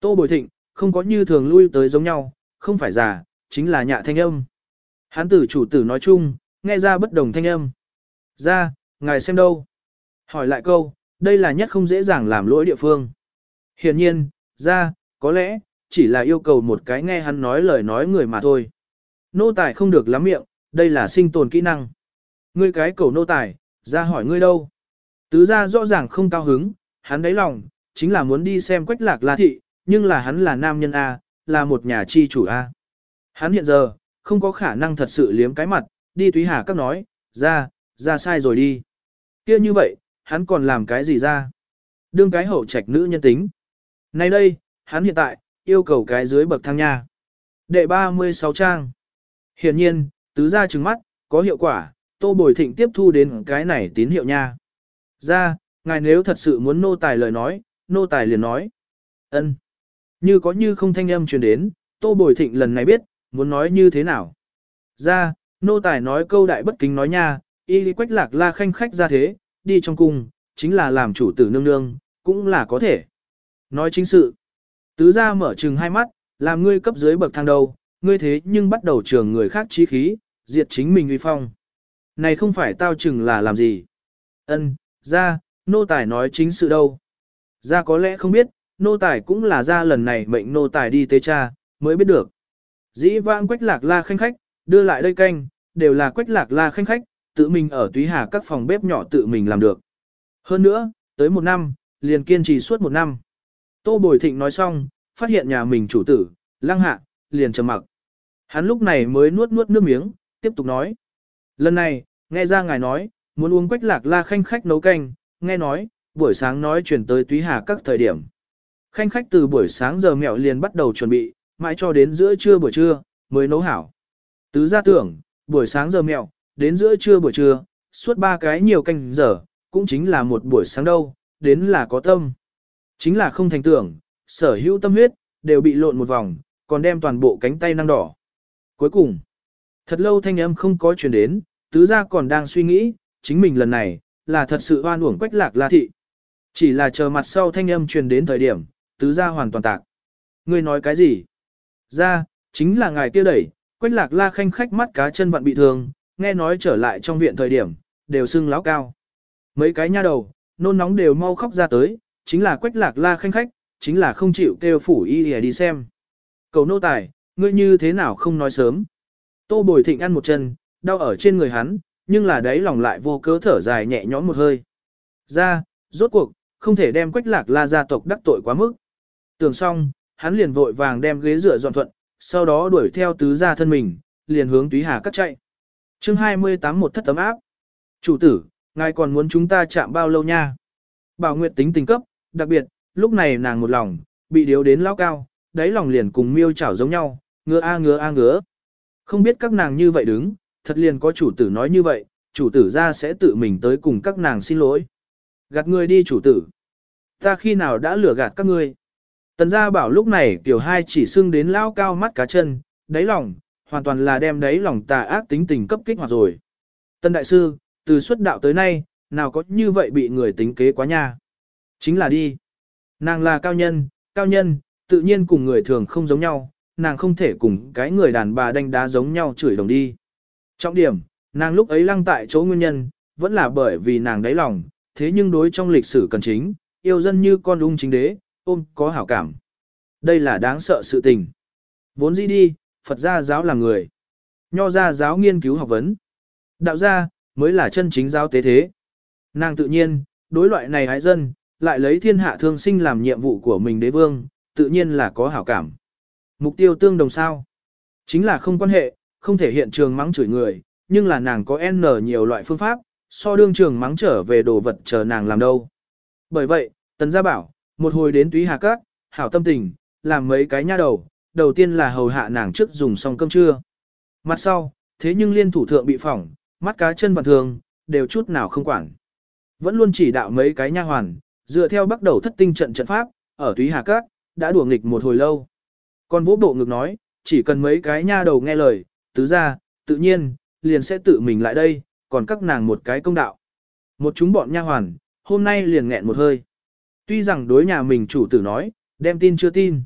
Tô bồi thịnh, không có như thường lui tới giống nhau, không phải già, chính là nhạ thanh âm. Hắn tử chủ tử nói chung, nghe ra bất đồng thanh âm. Ra, ngài xem đâu? Hỏi lại câu, đây là nhất không dễ dàng làm lỗi địa phương. Hiển nhiên, ra, có lẽ, chỉ là yêu cầu một cái nghe hắn nói lời nói người mà thôi. Nô tài không được lắm miệng, đây là sinh tồn kỹ năng. Ngươi cái cầu nô tài, ra hỏi ngươi đâu? Tứ ra rõ ràng không cao hứng, hắn đáy lòng, chính là muốn đi xem quách lạc la thị, nhưng là hắn là nam nhân A, là một nhà chi chủ A. Hắn hiện giờ, không có khả năng thật sự liếm cái mặt, đi túy hà các nói, ra, ra sai rồi đi. kia như vậy, hắn còn làm cái gì ra? Đương cái hậu trạch nữ nhân tính. Nay đây, hắn hiện tại, yêu cầu cái dưới bậc thang nha. Đệ 36 trang. Hiển nhiên, tứ ra trừng mắt, có hiệu quả, tô bồi thịnh tiếp thu đến cái này tín hiệu nha. Ra, ngài nếu thật sự muốn nô tài lời nói, nô tài liền nói. ân Như có như không thanh âm truyền đến, tô bồi thịnh lần này biết, muốn nói như thế nào. Ra, nô tài nói câu đại bất kính nói nha, y quách lạc la khanh khách ra thế, đi trong cung, chính là làm chủ tử nương nương, cũng là có thể. Nói chính sự. Tứ gia mở trừng hai mắt, làm ngươi cấp dưới bậc thang đầu, ngươi thế nhưng bắt đầu trường người khác trí khí, diệt chính mình uy phong. Này không phải tao chừng là làm gì. Ân, ra, nô tài nói chính sự đâu. Ra có lẽ không biết, Nô tài cũng là ra lần này mệnh nô tài đi tế cha, mới biết được. Dĩ vãng quách lạc la khanh khách, đưa lại đây canh, đều là quách lạc la khanh khách, tự mình ở túy hà các phòng bếp nhỏ tự mình làm được. Hơn nữa, tới một năm, liền kiên trì suốt một năm. Tô Bồi Thịnh nói xong, phát hiện nhà mình chủ tử, lăng hạ, liền trầm mặc. Hắn lúc này mới nuốt nuốt nước miếng, tiếp tục nói. Lần này, nghe ra ngài nói, muốn uống quách lạc la khanh khách nấu canh, nghe nói, buổi sáng nói chuyển tới túy hà các thời điểm. Khanh khách từ buổi sáng giờ mẹo liền bắt đầu chuẩn bị, mãi cho đến giữa trưa buổi trưa, mới nấu hảo. Tứ gia tưởng, buổi sáng giờ mẹo, đến giữa trưa buổi trưa, suốt ba cái nhiều canh giờ, cũng chính là một buổi sáng đâu, đến là có tâm. Chính là không thành tưởng, sở hữu tâm huyết, đều bị lộn một vòng, còn đem toàn bộ cánh tay năng đỏ. Cuối cùng, thật lâu thanh âm không có truyền đến, tứ gia còn đang suy nghĩ, chính mình lần này, là thật sự oan uổng quách lạc la thị. Chỉ là chờ mặt sau thanh âm truyền đến thời điểm, tứ gia hoàn toàn tạc. Ngươi nói cái gì? Ra, chính là ngài kia đẩy, quách lạc la khanh khách mắt cá chân vặn bị thương, nghe nói trở lại trong viện thời điểm, đều sưng láo cao. Mấy cái nha đầu, nôn nóng đều mau khóc ra tới, chính là quách lạc la khanh khách, chính là không chịu kêu phủ y đi xem. Cầu nô tài, ngươi như thế nào không nói sớm. Tô bồi thịnh ăn một chân, đau ở trên người hắn, nhưng là đấy lòng lại vô cớ thở dài nhẹ nhõm một hơi. Ra, rốt cuộc, không thể đem quách lạc la gia tộc đắc tội quá mức. Tưởng xong, hắn liền vội vàng đem ghế dựa dọn thuận, sau đó đuổi theo tứ gia thân mình, liền hướng túy hà cắt chạy chương 28 một thất tấm áp. Chủ tử, ngài còn muốn chúng ta chạm bao lâu nha? Bảo Nguyệt tính tình cấp, đặc biệt, lúc này nàng một lòng, bị điếu đến lao cao, đáy lòng liền cùng miêu chảo giống nhau, ngứa a ngứa a ngứa. Không biết các nàng như vậy đứng, thật liền có chủ tử nói như vậy, chủ tử ra sẽ tự mình tới cùng các nàng xin lỗi. Gạt người đi chủ tử. Ta khi nào đã lừa gạt các ngươi? Tần gia bảo lúc này tiểu hai chỉ xưng đến lao cao mắt cá chân, đáy lòng, hoàn toàn là đem đấy lòng tà ác tính tình cấp kích hoạt rồi. Tần đại sư, từ xuất đạo tới nay, nào có như vậy bị người tính kế quá nha. Chính là đi. Nàng là cao nhân, cao nhân, tự nhiên cùng người thường không giống nhau, nàng không thể cùng cái người đàn bà đánh đá giống nhau chửi đồng đi. Trọng điểm, nàng lúc ấy lăng tại chỗ nguyên nhân, vẫn là bởi vì nàng đáy lòng, thế nhưng đối trong lịch sử cần chính, yêu dân như con ung chính đế, ôm có hảo cảm. Đây là đáng sợ sự tình. Vốn dĩ đi, Phật gia giáo là người. Nho gia giáo nghiên cứu học vấn. Đạo gia, mới là chân chính giáo tế thế. Nàng tự nhiên, đối loại này hái dân, lại lấy thiên hạ thương sinh làm nhiệm vụ của mình đế vương, tự nhiên là có hảo cảm. Mục tiêu tương đồng sao? Chính là không quan hệ, không thể hiện trường mắng chửi người, nhưng là nàng có N nhiều loại phương pháp, so đương trường mắng trở về đồ vật chờ nàng làm đâu. Bởi vậy, Tần Gia bảo, một hồi đến túy hà các, hảo tâm tình, làm mấy cái nha đầu, đầu tiên là hầu hạ nàng trước dùng xong cơm trưa. Mặt sau, thế nhưng liên thủ thượng bị phỏng, mắt cá chân vặn thường, đều chút nào không quản. Vẫn luôn chỉ đạo mấy cái nha hoàn, dựa theo bắt đầu thất tinh trận trận pháp, ở túy hà cát, đã đùa nghịch một hồi lâu. Còn vũ bộ ngực nói, chỉ cần mấy cái nha đầu nghe lời, tứ ra, tự nhiên, liền sẽ tự mình lại đây, còn các nàng một cái công đạo. Một chúng bọn nha hoàn, hôm nay liền nghẹn một hơi. Tuy rằng đối nhà mình chủ tử nói, đem tin chưa tin.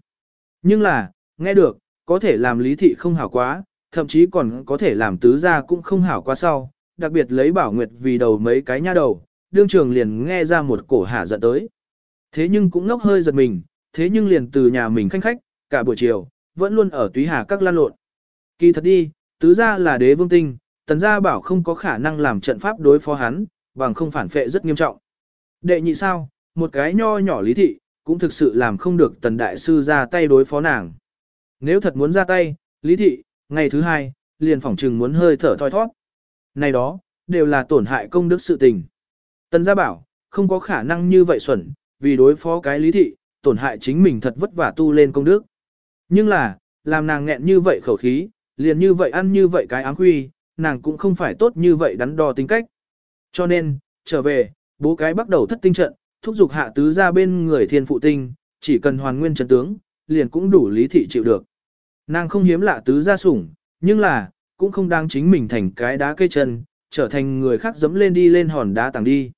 Nhưng là, nghe được, có thể làm lý thị không hảo quá, thậm chí còn có thể làm tứ gia cũng không hảo quá sau, đặc biệt lấy bảo nguyệt vì đầu mấy cái nha đầu, đương trường liền nghe ra một cổ hả giận tới. Thế nhưng cũng ngốc hơi giật mình, thế nhưng liền từ nhà mình khanh khách, cả buổi chiều, vẫn luôn ở túy hà các lan lộn. Kỳ thật đi, tứ gia là đế vương tinh, tần gia bảo không có khả năng làm trận pháp đối phó hắn, bằng không phản phệ rất nghiêm trọng. Đệ nhị sao, một cái nho nhỏ lý thị, cũng thực sự làm không được tần đại sư ra tay đối phó nàng. Nếu thật muốn ra tay, lý thị, ngày thứ hai, liền phỏng trừng muốn hơi thở thoi thoát. Này đó, đều là tổn hại công đức sự tình. Tần gia bảo, không có khả năng như vậy xuẩn, vì đối phó cái lý thị, tổn hại chính mình thật vất vả tu lên công đức. Nhưng là, làm nàng nghẹn như vậy khẩu khí, liền như vậy ăn như vậy cái áng huy, nàng cũng không phải tốt như vậy đắn đo tính cách. Cho nên, trở về, bố cái bắt đầu thất tinh trận, thúc giục hạ tứ ra bên người thiên phụ tinh, chỉ cần hoàn nguyên trận tướng, liền cũng đủ lý thị chịu được. Nàng không hiếm lạ tứ gia sủng, nhưng là, cũng không đang chính mình thành cái đá cây chân, trở thành người khác dẫm lên đi lên hòn đá tàng đi.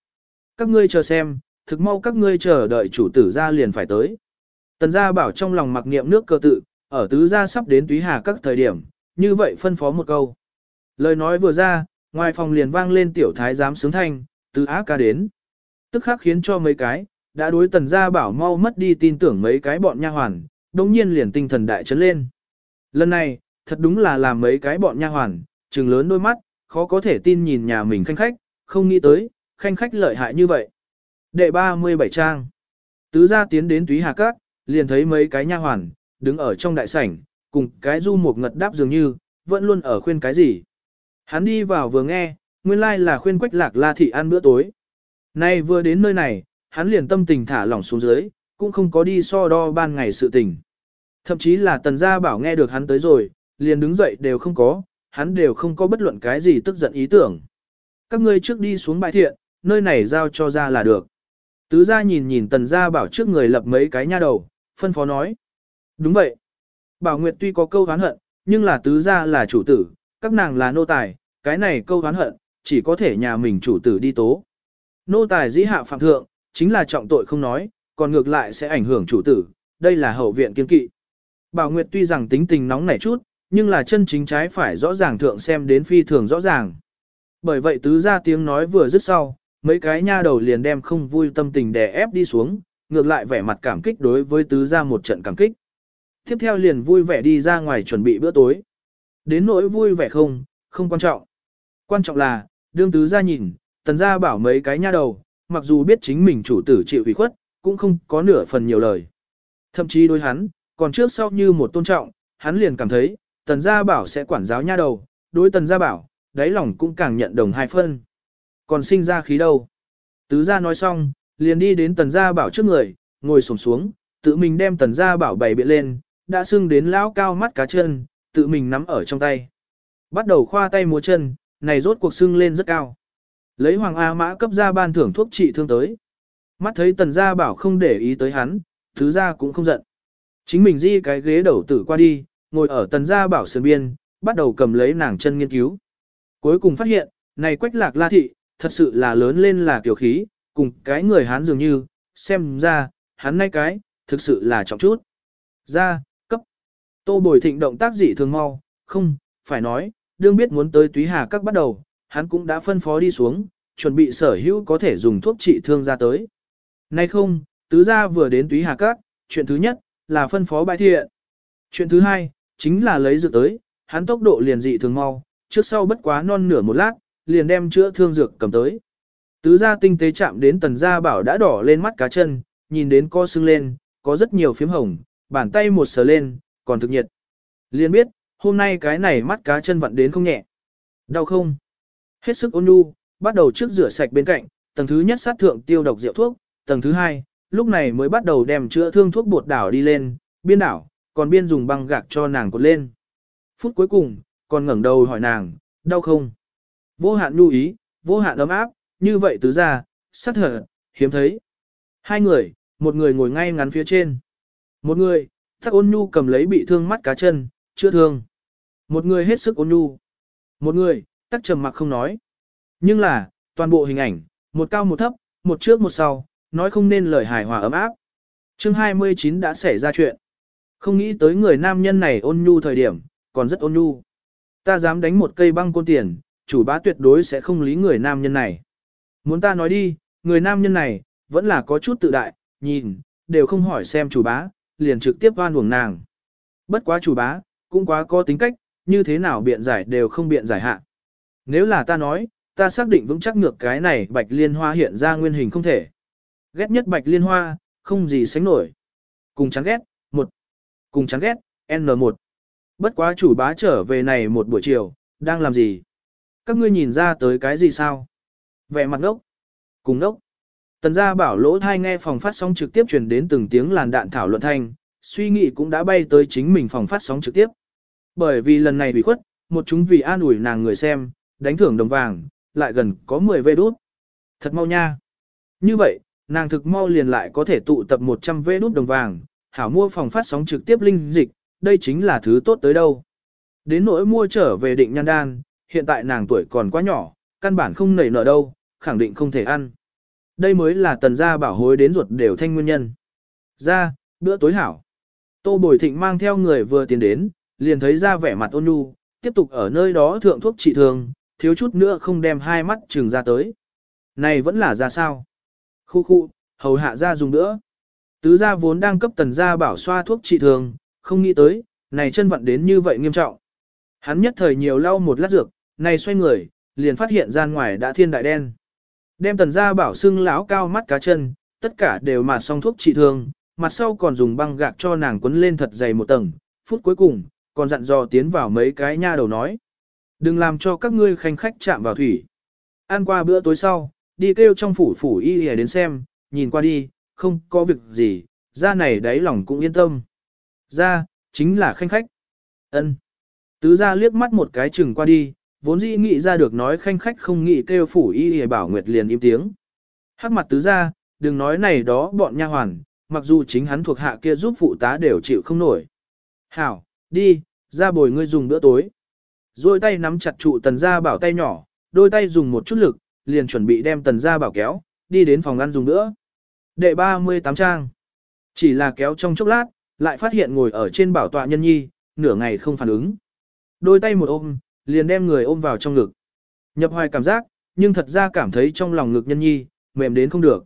Các ngươi chờ xem, thực mau các ngươi chờ đợi chủ tử ra liền phải tới. Tần gia bảo trong lòng mặc niệm nước cơ tự, ở tứ gia sắp đến túy hà các thời điểm, như vậy phân phó một câu. Lời nói vừa ra, ngoài phòng liền vang lên tiểu thái giám sướng thanh, tứ á ca đến. Tức khắc khiến cho mấy cái, đã đối tần gia bảo mau mất đi tin tưởng mấy cái bọn nha hoàn, đồng nhiên liền tinh thần đại chấn lên. Lần này, thật đúng là làm mấy cái bọn nha hoàn, trừng lớn đôi mắt, khó có thể tin nhìn nhà mình khanh khách, không nghĩ tới, khanh khách lợi hại như vậy. Đệ 37 trang. Tứ gia tiến đến túy hà cát, liền thấy mấy cái nha hoàn, đứng ở trong đại sảnh, cùng cái du một ngật đáp dường như, vẫn luôn ở khuyên cái gì. Hắn đi vào vừa nghe, nguyên lai like là khuyên quách lạc la thị ăn bữa tối. Nay vừa đến nơi này, hắn liền tâm tình thả lỏng xuống dưới, cũng không có đi so đo ban ngày sự tình. Thậm chí là tần gia bảo nghe được hắn tới rồi, liền đứng dậy đều không có, hắn đều không có bất luận cái gì tức giận ý tưởng. Các ngươi trước đi xuống bãi thiện, nơi này giao cho ra là được. Tứ gia nhìn nhìn tần gia bảo trước người lập mấy cái nha đầu, phân phó nói. Đúng vậy. Bảo Nguyệt tuy có câu hán hận, nhưng là tứ gia là chủ tử, các nàng là nô tài, cái này câu hán hận, chỉ có thể nhà mình chủ tử đi tố. Nô tài dĩ hạ phạm thượng, chính là trọng tội không nói, còn ngược lại sẽ ảnh hưởng chủ tử, đây là hậu viện kiên kỵ. Bảo Nguyệt tuy rằng tính tình nóng nảy chút, nhưng là chân chính trái phải rõ ràng thượng xem đến phi thường rõ ràng. Bởi vậy tứ ra tiếng nói vừa dứt sau, mấy cái nha đầu liền đem không vui tâm tình đè ép đi xuống, ngược lại vẻ mặt cảm kích đối với tứ ra một trận cảm kích. Tiếp theo liền vui vẻ đi ra ngoài chuẩn bị bữa tối. Đến nỗi vui vẻ không, không quan trọng. Quan trọng là, đương tứ ra nhìn, tần ra bảo mấy cái nha đầu, mặc dù biết chính mình chủ tử chịu ủy khuất, cũng không có nửa phần nhiều lời. Thậm chí đối hắn, còn trước sau như một tôn trọng, hắn liền cảm thấy, tần gia bảo sẽ quản giáo nha đầu, đối tần gia bảo, đáy lòng cũng càng nhận đồng hai phân. Còn sinh ra khí đâu? Tứ gia nói xong, liền đi đến tần gia bảo trước người, ngồi xổm xuống, tự mình đem tần gia bảo bày biện lên, đã sưng đến lão cao mắt cá chân, tự mình nắm ở trong tay. Bắt đầu khoa tay múa chân, này rốt cuộc sưng lên rất cao. Lấy Hoàng A Mã cấp ra ban thưởng thuốc trị thương tới. Mắt thấy tần gia bảo không để ý tới hắn, thứ gia cũng không giận. Chính mình di cái ghế đầu tử qua đi, ngồi ở tần gia bảo sườn biên, bắt đầu cầm lấy nàng chân nghiên cứu. Cuối cùng phát hiện, này quách lạc la thị, thật sự là lớn lên là kiểu khí, cùng cái người hán dường như, xem ra, hắn nay cái, thực sự là trọng chút. Ra, cấp. Tô bồi thịnh động tác dị thường mau, không, phải nói, đương biết muốn tới túy hà các bắt đầu, hắn cũng đã phân phó đi xuống, chuẩn bị sở hữu có thể dùng thuốc trị thương ra tới. Nay không, tứ gia vừa đến túy hà các, chuyện thứ nhất, là phân phó bãi thiện. Chuyện thứ hai, chính là lấy dược tới, hắn tốc độ liền dị thường mau, trước sau bất quá non nửa một lát, liền đem chữa thương dược cầm tới. Tứ gia tinh tế chạm đến tần gia bảo đã đỏ lên mắt cá chân, nhìn đến co sưng lên, có rất nhiều phím hồng, bàn tay một sờ lên, còn thực nhiệt. Liền biết, hôm nay cái này mắt cá chân vặn đến không nhẹ. Đau không? Hết sức ôn nhu, bắt đầu trước rửa sạch bên cạnh, tầng thứ nhất sát thượng tiêu độc rượu thuốc, tầng thứ hai, lúc này mới bắt đầu đem chữa thương thuốc bột đảo đi lên, biên đảo, còn biên dùng băng gạc cho nàng cột lên. Phút cuối cùng, còn ngẩng đầu hỏi nàng, đau không? Vô hạn lưu ý, vô hạn ấm áp, như vậy tứ ra, sắt thở, hiếm thấy. Hai người, một người ngồi ngay ngắn phía trên. Một người, thắc ôn nhu cầm lấy bị thương mắt cá chân, chữa thương. Một người hết sức ôn nhu. Một người, tắc trầm mặc không nói. Nhưng là, toàn bộ hình ảnh, một cao một thấp, một trước một sau, nói không nên lời hài hòa ấm áp. Chương 29 đã xảy ra chuyện. Không nghĩ tới người nam nhân này ôn nhu thời điểm, còn rất ôn nhu. Ta dám đánh một cây băng côn tiền, chủ bá tuyệt đối sẽ không lý người nam nhân này. Muốn ta nói đi, người nam nhân này, vẫn là có chút tự đại, nhìn, đều không hỏi xem chủ bá, liền trực tiếp oan uổng nàng. Bất quá chủ bá, cũng quá có tính cách, như thế nào biện giải đều không biện giải hạ. Nếu là ta nói, ta xác định vững chắc ngược cái này bạch liên hoa hiện ra nguyên hình không thể. Ghét nhất bạch liên hoa, không gì sánh nổi. Cùng chán ghét, một. Cùng chán ghét, N1. Bất quá chủ bá trở về này một buổi chiều, đang làm gì? Các ngươi nhìn ra tới cái gì sao? Vẻ mặt ngốc. Cùng ngốc. Tần gia bảo lỗ thai nghe phòng phát sóng trực tiếp truyền đến từng tiếng làn đạn thảo luận thanh, suy nghĩ cũng đã bay tới chính mình phòng phát sóng trực tiếp. Bởi vì lần này bị khuất, một chúng vì an ủi nàng người xem, đánh thưởng đồng vàng, lại gần có 10 vê đút. Thật mau nha. Như vậy, nàng thực mau liền lại có thể tụ tập 100 vê đút đồng vàng, hảo mua phòng phát sóng trực tiếp linh dịch, đây chính là thứ tốt tới đâu. Đến nỗi mua trở về định nhan đan, hiện tại nàng tuổi còn quá nhỏ, căn bản không nảy nở đâu, khẳng định không thể ăn. Đây mới là tần gia bảo hối đến ruột đều thanh nguyên nhân. Ra, bữa tối hảo. Tô Bồi Thịnh mang theo người vừa tiến đến, liền thấy ra vẻ mặt ôn nhu, tiếp tục ở nơi đó thượng thuốc trị thương, thiếu chút nữa không đem hai mắt trừng ra tới. Này vẫn là ra sao? Khu khu, hầu hạ ra dùng nữa. Tứ gia vốn đang cấp tần gia bảo xoa thuốc trị thường, không nghĩ tới, này chân vận đến như vậy nghiêm trọng. Hắn nhất thời nhiều lau một lát dược, này xoay người, liền phát hiện gian ngoài đã thiên đại đen. Đem tần gia bảo xưng lão cao mắt cá chân, tất cả đều mà xong thuốc trị thương, mặt sau còn dùng băng gạc cho nàng quấn lên thật dày một tầng, phút cuối cùng, còn dặn dò tiến vào mấy cái nha đầu nói. Đừng làm cho các ngươi khanh khách chạm vào thủy. Ăn qua bữa tối sau, đi kêu trong phủ phủ y y đến xem, nhìn qua đi, không có việc gì, ra này đáy lòng cũng yên tâm. Ra, chính là khanh khách. ân Tứ ra liếc mắt một cái chừng qua đi, vốn dĩ nghĩ ra được nói khanh khách không nghĩ kêu phủ y y bảo nguyệt liền im tiếng. Hắc mặt tứ ra, đừng nói này đó bọn nha hoàn, mặc dù chính hắn thuộc hạ kia giúp phụ tá đều chịu không nổi. Hảo, đi, ra bồi ngươi dùng bữa tối. Rồi tay nắm chặt trụ tần gia bảo tay nhỏ, đôi tay dùng một chút lực, liền chuẩn bị đem tần gia bảo kéo, đi đến phòng ăn dùng nữa Đệ 38 trang. Chỉ là kéo trong chốc lát, lại phát hiện ngồi ở trên bảo tọa nhân nhi, nửa ngày không phản ứng. Đôi tay một ôm, liền đem người ôm vào trong ngực. Nhập hoài cảm giác, nhưng thật ra cảm thấy trong lòng ngực nhân nhi, mềm đến không được.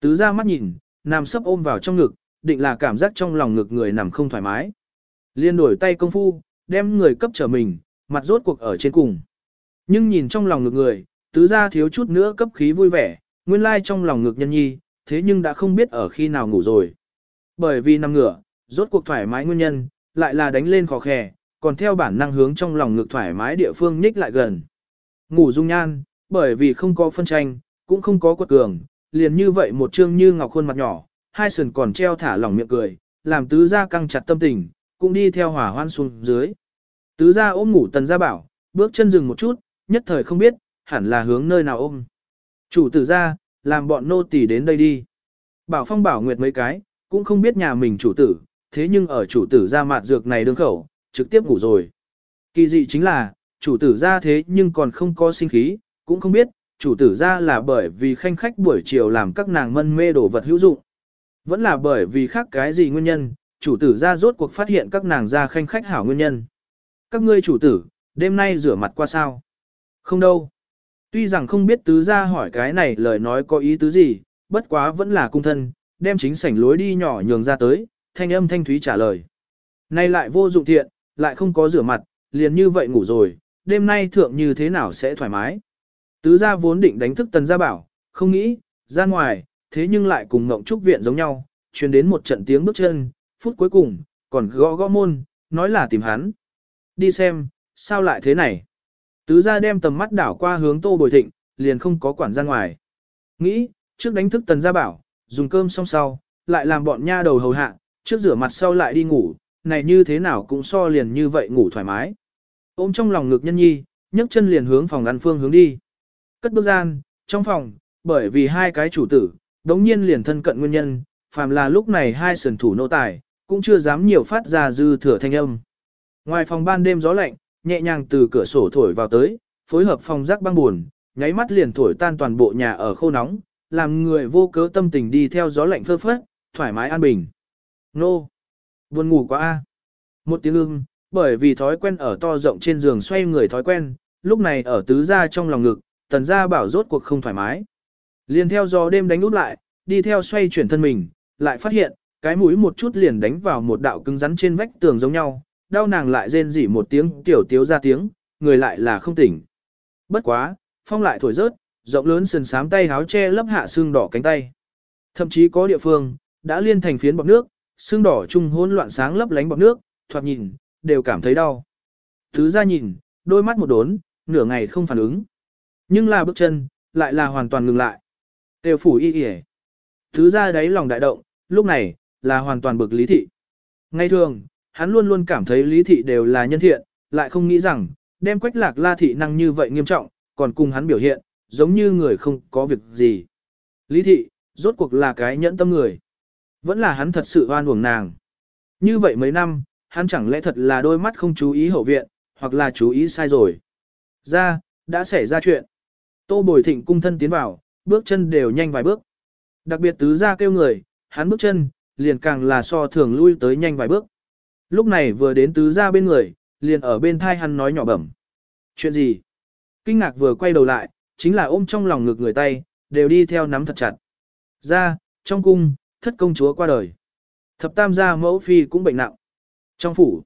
Tứ ra mắt nhìn, nằm sấp ôm vào trong ngực, định là cảm giác trong lòng ngực người nằm không thoải mái. Liên đổi tay công phu, đem người cấp trở mình, mặt rốt cuộc ở trên cùng. Nhưng nhìn trong lòng ngực người, tứ gia thiếu chút nữa cấp khí vui vẻ, nguyên lai trong lòng ngực nhân nhi, thế nhưng đã không biết ở khi nào ngủ rồi. Bởi vì nằm ngửa, rốt cuộc thoải mái nguyên nhân, lại là đánh lên khó khè, còn theo bản năng hướng trong lòng ngực thoải mái địa phương nhích lại gần. Ngủ dung nhan, bởi vì không có phân tranh, cũng không có quật cường, liền như vậy một trương như ngọc khuôn mặt nhỏ, hai sườn còn treo thả lỏng miệng cười, làm tứ gia căng chặt tâm tình, cũng đi theo hỏa hoan xuống dưới. Tứ gia ôm ngủ tần gia bảo, bước chân dừng một chút, nhất thời không biết, hẳn là hướng nơi nào ôm. Chủ tử gia, làm bọn nô tỳ đến đây đi. Bảo phong bảo nguyệt mấy cái, cũng không biết nhà mình chủ tử, thế nhưng ở chủ tử gia mạt dược này đương khẩu, trực tiếp ngủ rồi. Kỳ dị chính là, chủ tử gia thế nhưng còn không có sinh khí, cũng không biết, chủ tử gia là bởi vì khanh khách buổi chiều làm các nàng mân mê đồ vật hữu dụng. Vẫn là bởi vì khác cái gì nguyên nhân, chủ tử gia rốt cuộc phát hiện các nàng gia khanh khách hảo nguyên nhân. Các ngươi chủ tử, đêm nay rửa mặt qua sao? Không đâu. Tuy rằng không biết tứ gia hỏi cái này lời nói có ý tứ gì, bất quá vẫn là cung thân, đem chính sảnh lối đi nhỏ nhường ra tới, thanh âm thanh thúy trả lời. Nay lại vô dụng thiện, lại không có rửa mặt, liền như vậy ngủ rồi, đêm nay thượng như thế nào sẽ thoải mái. Tứ gia vốn định đánh thức tần gia bảo, không nghĩ, ra ngoài, thế nhưng lại cùng ngộng trúc viện giống nhau, truyền đến một trận tiếng bước chân, phút cuối cùng, còn gõ gõ môn, nói là tìm hắn. Đi xem, sao lại thế này? Tứ gia đem tầm mắt đảo qua hướng tô bồi thịnh, liền không có quản ra ngoài. Nghĩ, trước đánh thức tần gia bảo, dùng cơm xong sau, lại làm bọn nha đầu hầu hạ, trước rửa mặt sau lại đi ngủ, này như thế nào cũng so liền như vậy ngủ thoải mái. Ôm trong lòng ngực nhân nhi, nhấc chân liền hướng phòng ăn phương hướng đi. Cất bước gian, trong phòng, bởi vì hai cái chủ tử, đống nhiên liền thân cận nguyên nhân, phàm là lúc này hai sườn thủ nô tài, cũng chưa dám nhiều phát ra dư thừa thanh âm. Ngoài phòng ban đêm gió lạnh, nhẹ nhàng từ cửa sổ thổi vào tới, phối hợp phòng rác băng buồn, nháy mắt liền thổi tan toàn bộ nhà ở khô nóng, làm người vô cớ tâm tình đi theo gió lạnh phơ phất, thoải mái an bình. Nô! Buồn ngủ quá a. Một tiếng ưng, bởi vì thói quen ở to rộng trên giường xoay người thói quen, lúc này ở tứ gia trong lòng ngực, tần gia bảo rốt cuộc không thoải mái. Liền theo gió đêm đánh út lại, đi theo xoay chuyển thân mình, lại phát hiện, cái mũi một chút liền đánh vào một đạo cứng rắn trên vách tường giống nhau, đau nàng lại rên rỉ một tiếng tiểu tiếu ra tiếng, người lại là không tỉnh. Bất quá, phong lại thổi rớt, rộng lớn sườn sám tay háo che lấp hạ xương đỏ cánh tay. Thậm chí có địa phương, đã liên thành phiến bọc nước, xương đỏ trung hỗn loạn sáng lấp lánh bọc nước, thoạt nhìn, đều cảm thấy đau. Thứ ra nhìn, đôi mắt một đốn, nửa ngày không phản ứng. Nhưng là bước chân, lại là hoàn toàn ngừng lại. Đều phủ y y Thứ ra đáy lòng đại động, lúc này, là hoàn toàn bực lý thị. Ngay thường, hắn luôn luôn cảm thấy lý thị đều là nhân thiện, lại không nghĩ rằng, đem quách lạc la thị năng như vậy nghiêm trọng, còn cùng hắn biểu hiện, giống như người không có việc gì. Lý thị, rốt cuộc là cái nhẫn tâm người. Vẫn là hắn thật sự oan uổng nàng. Như vậy mấy năm, hắn chẳng lẽ thật là đôi mắt không chú ý hậu viện, hoặc là chú ý sai rồi. Ra, đã xảy ra chuyện. Tô Bồi Thịnh cung thân tiến vào, bước chân đều nhanh vài bước. Đặc biệt tứ ra kêu người, hắn bước chân, liền càng là so thường lui tới nhanh vài bước. Lúc này vừa đến tứ ra bên người, liền ở bên thai hắn nói nhỏ bẩm. Chuyện gì? Kinh ngạc vừa quay đầu lại, chính là ôm trong lòng ngực người tay, đều đi theo nắm thật chặt. Ra, Trong cung, thất công chúa qua đời. Thập tam gia mẫu phi cũng bệnh nặng. Trong phủ,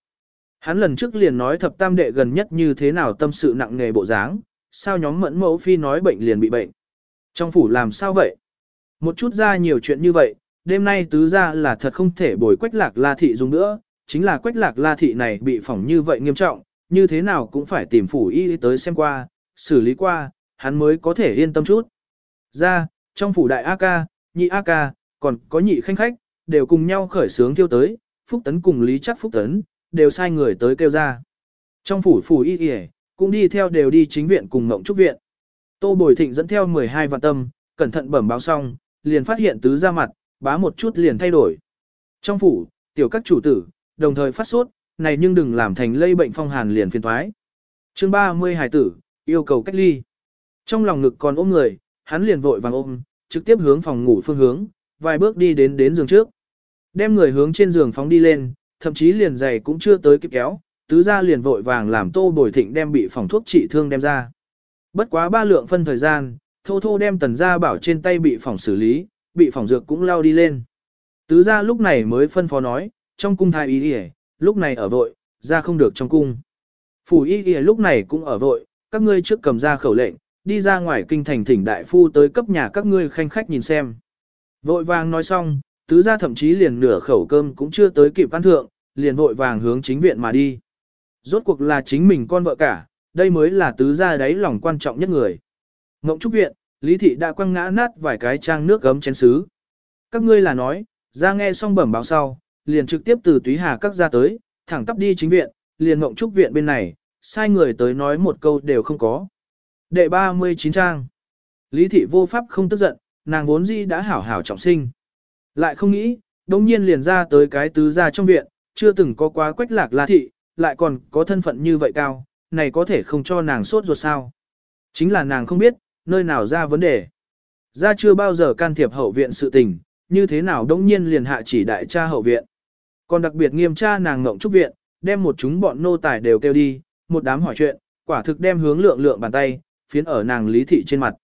hắn lần trước liền nói thập tam đệ gần nhất như thế nào tâm sự nặng nghề bộ dáng, sao nhóm mẫn mẫu phi nói bệnh liền bị bệnh. Trong phủ làm sao vậy? Một chút ra nhiều chuyện như vậy, đêm nay tứ ra là thật không thể bồi quách lạc la thị dùng nữa, chính là quách lạc la thị này bị phỏng như vậy nghiêm trọng, như thế nào cũng phải tìm phủ y tới xem qua, xử lý qua, hắn mới có thể yên tâm chút. Ra, trong phủ đại A ca, nhị A ca, còn có nhị khanh khách, đều cùng nhau khởi sướng thiêu tới, Phúc Tấn cùng Lý chắc Phúc Tấn, đều sai người tới kêu ra. Trong phủ phủ y kìa, cũng đi theo đều đi chính viện cùng ngộng trúc viện. Tô Bồi Thịnh dẫn theo 12 vạn tâm, cẩn thận bẩm báo xong, liền phát hiện tứ ra mặt, bá một chút liền thay đổi. Trong phủ, tiểu các chủ tử, đồng thời phát sốt, này nhưng đừng làm thành lây bệnh phong hàn liền phiền thoái. chương 30 hải tử, yêu cầu cách ly. Trong lòng ngực còn ôm người, hắn liền vội vàng ôm, trực tiếp hướng phòng ngủ phương hướng, vài bước đi đến đến giường trước. Đem người hướng trên giường phóng đi lên, thậm chí liền giày cũng chưa tới kịp kéo, tứ ra liền vội vàng làm tô bồi thịnh đem bị phòng thuốc trị thương đem ra. Bất quá ba lượng phân thời gian, thô thô đem tần ra bảo trên tay bị phòng xử lý, bị phòng dược cũng lao đi lên. Tứ ra lúc này mới phân phó nói, trong cung thai y y lúc này ở vội, ra không được trong cung. Phủ y y lúc này cũng ở vội, các ngươi trước cầm ra khẩu lệnh, đi ra ngoài kinh thành thỉnh đại phu tới cấp nhà các ngươi khanh khách nhìn xem. Vội vàng nói xong, tứ gia thậm chí liền nửa khẩu cơm cũng chưa tới kịp ăn thượng, liền vội vàng hướng chính viện mà đi. Rốt cuộc là chính mình con vợ cả, đây mới là tứ gia đáy lòng quan trọng nhất người. Ngộng trúc viện, Lý Thị đã quăng ngã nát vài cái trang nước gấm chén xứ. Các ngươi là nói, ra nghe xong bẩm báo sau, liền trực tiếp từ túy hà các ra tới, thẳng tắp đi chính viện, liền mộng trúc viện bên này, sai người tới nói một câu đều không có. Đệ 39 trang. Lý thị vô pháp không tức giận, nàng vốn dĩ đã hảo hảo trọng sinh. Lại không nghĩ, đồng nhiên liền ra tới cái tứ gia trong viện, chưa từng có quá quách lạc la thị, lại còn có thân phận như vậy cao, này có thể không cho nàng sốt ruột sao. Chính là nàng không biết, nơi nào ra vấn đề. Ra chưa bao giờ can thiệp hậu viện sự tình, như thế nào đống nhiên liền hạ chỉ đại cha hậu viện. Còn đặc biệt nghiêm tra nàng ngộng trúc viện, đem một chúng bọn nô tài đều kêu đi, một đám hỏi chuyện, quả thực đem hướng lượng lượng bàn tay, phiến ở nàng lý thị trên mặt.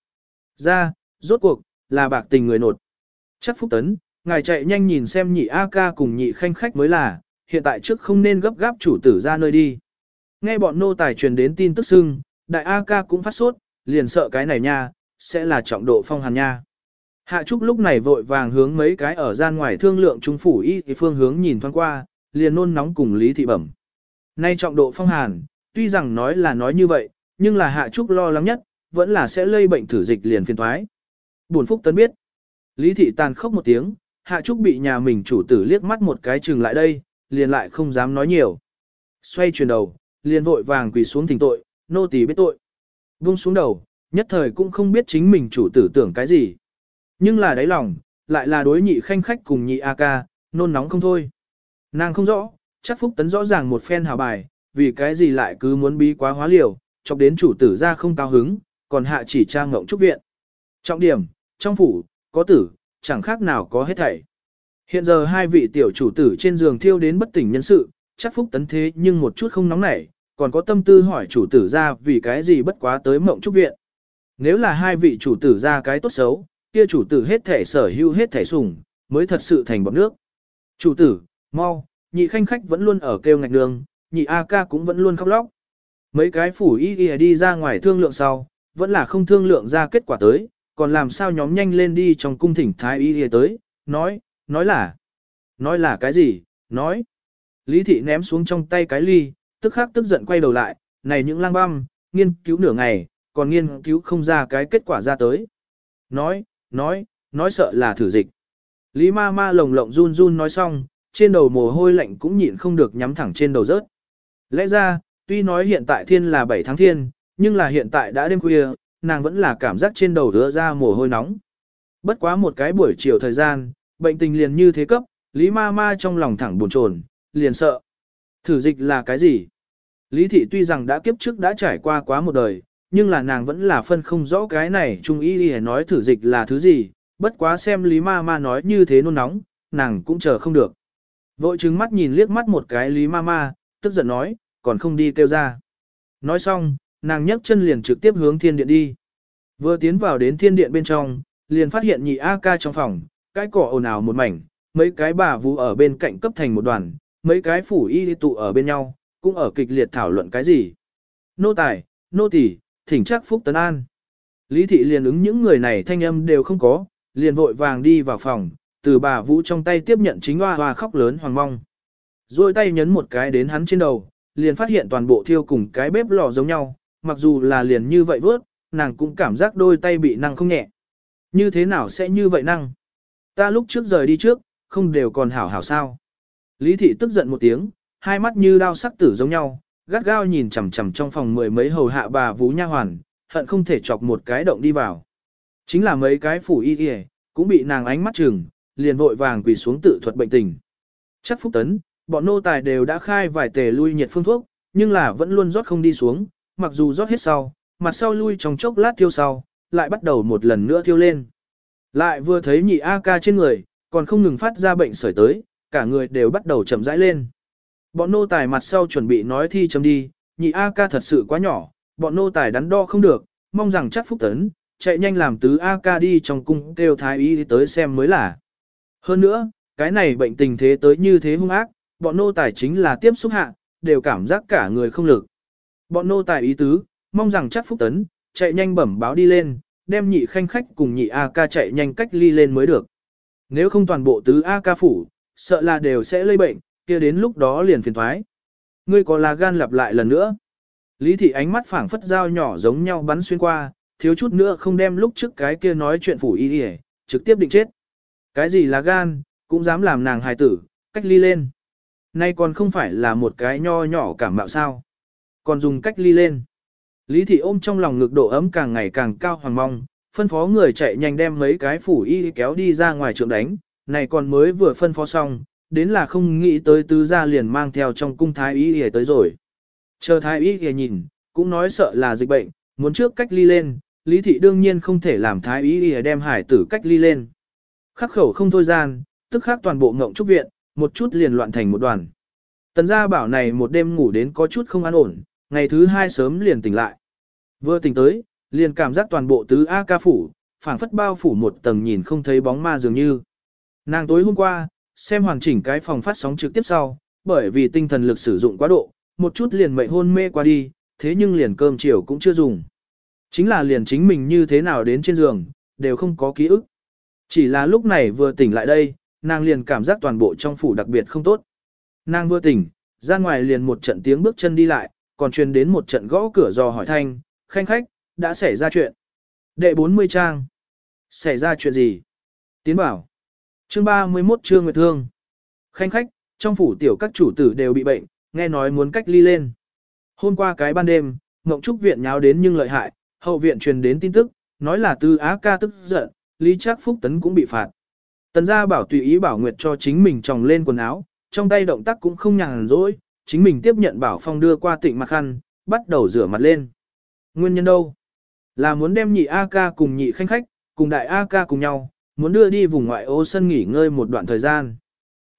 Ra, rốt cuộc, là bạc tình người nột. Chắc phúc tấn, ngài chạy nhanh nhìn xem nhị A ca cùng nhị khanh khách mới là, hiện tại trước không nên gấp gáp chủ tử ra nơi đi. Nghe bọn nô tài truyền đến tin tức xưng, đại A ca cũng phát sốt, liền sợ cái này nha, sẽ là trọng độ phong hàn nha. Hạ Trúc lúc này vội vàng hướng mấy cái ở gian ngoài thương lượng trung phủ y phương hướng nhìn thoáng qua, liền nôn nóng cùng Lý Thị Bẩm. Nay trọng độ phong hàn, tuy rằng nói là nói như vậy, nhưng là Hạ Trúc lo lắng nhất, vẫn là sẽ lây bệnh thử dịch liền phiền thoái. Buồn Phúc Tấn biết. Lý Thị tàn khóc một tiếng, Hạ Trúc bị nhà mình chủ tử liếc mắt một cái chừng lại đây, liền lại không dám nói nhiều. Xoay chuyển đầu, liền vội vàng quỳ xuống thỉnh tội, nô tỳ biết tội. Vung xuống đầu, nhất thời cũng không biết chính mình chủ tử tưởng cái gì. Nhưng là đáy lòng, lại là đối nhị khanh khách cùng nhị A ca, nôn nóng không thôi. Nàng không rõ, chắc Phúc Tấn rõ ràng một phen hào bài, vì cái gì lại cứ muốn bí quá hóa liều, chọc đến chủ tử ra không cao hứng, còn hạ chỉ trang ngộng trúc viện. Trọng điểm, trong phủ, có tử, chẳng khác nào có hết thảy. Hiện giờ hai vị tiểu chủ tử trên giường thiêu đến bất tỉnh nhân sự, chắc Phúc Tấn thế nhưng một chút không nóng nảy, còn có tâm tư hỏi chủ tử ra vì cái gì bất quá tới mộng trúc viện. Nếu là hai vị chủ tử ra cái tốt xấu, kia chủ tử hết thể sở hữu hết thể sủng, mới thật sự thành bọc nước. Chủ tử, mau, nhị khanh khách vẫn luôn ở kêu ngạch đường, nhị A ca cũng vẫn luôn khóc lóc. Mấy cái phủ y y đi ra ngoài thương lượng sau, vẫn là không thương lượng ra kết quả tới, còn làm sao nhóm nhanh lên đi trong cung thỉnh thái y y tới, nói, nói là, nói là cái gì, nói. Lý thị ném xuống trong tay cái ly, tức khắc tức giận quay đầu lại, này những lang băm, nghiên cứu nửa ngày, còn nghiên cứu không ra cái kết quả ra tới. Nói, nói, nói sợ là thử dịch. Lý ma ma lồng lộng run run nói xong, trên đầu mồ hôi lạnh cũng nhịn không được nhắm thẳng trên đầu rớt. Lẽ ra, tuy nói hiện tại thiên là 7 tháng thiên, nhưng là hiện tại đã đêm khuya, nàng vẫn là cảm giác trên đầu đứa ra mồ hôi nóng. Bất quá một cái buổi chiều thời gian, bệnh tình liền như thế cấp, Lý ma ma trong lòng thẳng buồn chồn, liền sợ. Thử dịch là cái gì? Lý thị tuy rằng đã kiếp trước đã trải qua quá một đời, nhưng là nàng vẫn là phân không rõ cái này trung y y nói thử dịch là thứ gì, bất quá xem Lý ma ma nói như thế nôn nóng, nàng cũng chờ không được. Vội trừng mắt nhìn liếc mắt một cái Lý ma ma, tức giận nói, còn không đi kêu ra. Nói xong, nàng nhấc chân liền trực tiếp hướng thiên điện đi. Vừa tiến vào đến thiên điện bên trong, liền phát hiện nhị A ca trong phòng, cái cỏ ồn ào một mảnh, mấy cái bà vũ ở bên cạnh cấp thành một đoàn, mấy cái phủ y tụ ở bên nhau, cũng ở kịch liệt thảo luận cái gì. Nô tài, nô tỳ, thỉnh chắc phúc tấn an. Lý thị liền ứng những người này thanh âm đều không có, liền vội vàng đi vào phòng, từ bà vũ trong tay tiếp nhận chính hoa hoa khóc lớn hoàng mong. Rồi tay nhấn một cái đến hắn trên đầu, liền phát hiện toàn bộ thiêu cùng cái bếp lò giống nhau, mặc dù là liền như vậy vớt, nàng cũng cảm giác đôi tay bị năng không nhẹ. Như thế nào sẽ như vậy năng? Ta lúc trước rời đi trước, không đều còn hảo hảo sao? Lý thị tức giận một tiếng, hai mắt như đao sắc tử giống nhau, gắt gao nhìn chằm chằm trong phòng mười mấy hầu hạ bà vú nha hoàn, hận không thể chọc một cái động đi vào. Chính là mấy cái phủ y y, cũng bị nàng ánh mắt chừng, liền vội vàng quỳ xuống tự thuật bệnh tình. Chắc phúc tấn, bọn nô tài đều đã khai vài tề lui nhiệt phương thuốc, nhưng là vẫn luôn rót không đi xuống, mặc dù rót hết sau, mặt sau lui trong chốc lát thiêu sau, lại bắt đầu một lần nữa thiêu lên. Lại vừa thấy nhị A ca trên người, còn không ngừng phát ra bệnh sởi tới, cả người đều bắt đầu chậm rãi lên. Bọn nô tài mặt sau chuẩn bị nói thi chấm đi, nhị A ca thật sự quá nhỏ, bọn nô tài đắn đo không được, mong rằng chắc phúc tấn, chạy nhanh làm tứ A ca đi trong cung kêu thái y tới xem mới là. Hơn nữa, cái này bệnh tình thế tới như thế hung ác, bọn nô tài chính là tiếp xúc hạ, đều cảm giác cả người không lực. Bọn nô tài ý tứ, mong rằng chắc phúc tấn, chạy nhanh bẩm báo đi lên, đem nhị khanh khách cùng nhị A ca chạy nhanh cách ly lên mới được. Nếu không toàn bộ tứ A ca phủ, sợ là đều sẽ lây bệnh, kia đến lúc đó liền phiền thoái. Ngươi có là gan lặp lại lần nữa. Lý thị ánh mắt phảng phất dao nhỏ giống nhau bắn xuyên qua, thiếu chút nữa không đem lúc trước cái kia nói chuyện phủ y đi trực tiếp định chết. Cái gì là gan, cũng dám làm nàng hài tử, cách ly lên. Nay còn không phải là một cái nho nhỏ cảm mạo sao. Còn dùng cách ly lên. Lý thị ôm trong lòng ngực độ ấm càng ngày càng cao hoàng mong, phân phó người chạy nhanh đem mấy cái phủ y kéo đi ra ngoài trường đánh, này còn mới vừa phân phó xong, đến là không nghĩ tới tứ gia liền mang theo trong cung thái y y tới rồi. Chờ thái y y nhìn, cũng nói sợ là dịch bệnh, muốn trước cách ly lên, lý thị đương nhiên không thể làm thái y y đem hải tử cách ly lên. Khắc khẩu không thôi gian, tức khắc toàn bộ ngộng trúc viện, một chút liền loạn thành một đoàn. Tần gia bảo này một đêm ngủ đến có chút không an ổn, ngày thứ hai sớm liền tỉnh lại. Vừa tỉnh tới, liền cảm giác toàn bộ tứ A ca phủ, phảng phất bao phủ một tầng nhìn không thấy bóng ma dường như. Nàng tối hôm qua, xem hoàn chỉnh cái phòng phát sóng trực tiếp sau, bởi vì tinh thần lực sử dụng quá độ, một chút liền mệnh hôn mê qua đi, thế nhưng liền cơm chiều cũng chưa dùng. Chính là liền chính mình như thế nào đến trên giường, đều không có ký ức. Chỉ là lúc này vừa tỉnh lại đây, nàng liền cảm giác toàn bộ trong phủ đặc biệt không tốt. Nàng vừa tỉnh, ra ngoài liền một trận tiếng bước chân đi lại, còn truyền đến một trận gõ cửa dò hỏi thanh, khanh khách, đã xảy ra chuyện. Đệ 40 trang. Xảy ra chuyện gì? Tiến bảo. Chương 31 Trương Nguyệt Thương. Khanh khách, trong phủ tiểu các chủ tử đều bị bệnh, nghe nói muốn cách ly lên. Hôm qua cái ban đêm, Ngộng Trúc viện nháo đến nhưng lợi hại, hậu viện truyền đến tin tức, nói là Tư Á ca tức giận, Lý Trác Phúc Tấn cũng bị phạt. Tần gia bảo tùy ý bảo Nguyệt cho chính mình tròng lên quần áo, trong tay động tác cũng không nhàn rỗi, chính mình tiếp nhận bảo phong đưa qua tịnh mặt khăn, bắt đầu rửa mặt lên. Nguyên nhân đâu? Là muốn đem nhị A ca cùng nhị khanh khách, cùng đại A ca cùng nhau, muốn đưa đi vùng ngoại ô sân nghỉ ngơi một đoạn thời gian.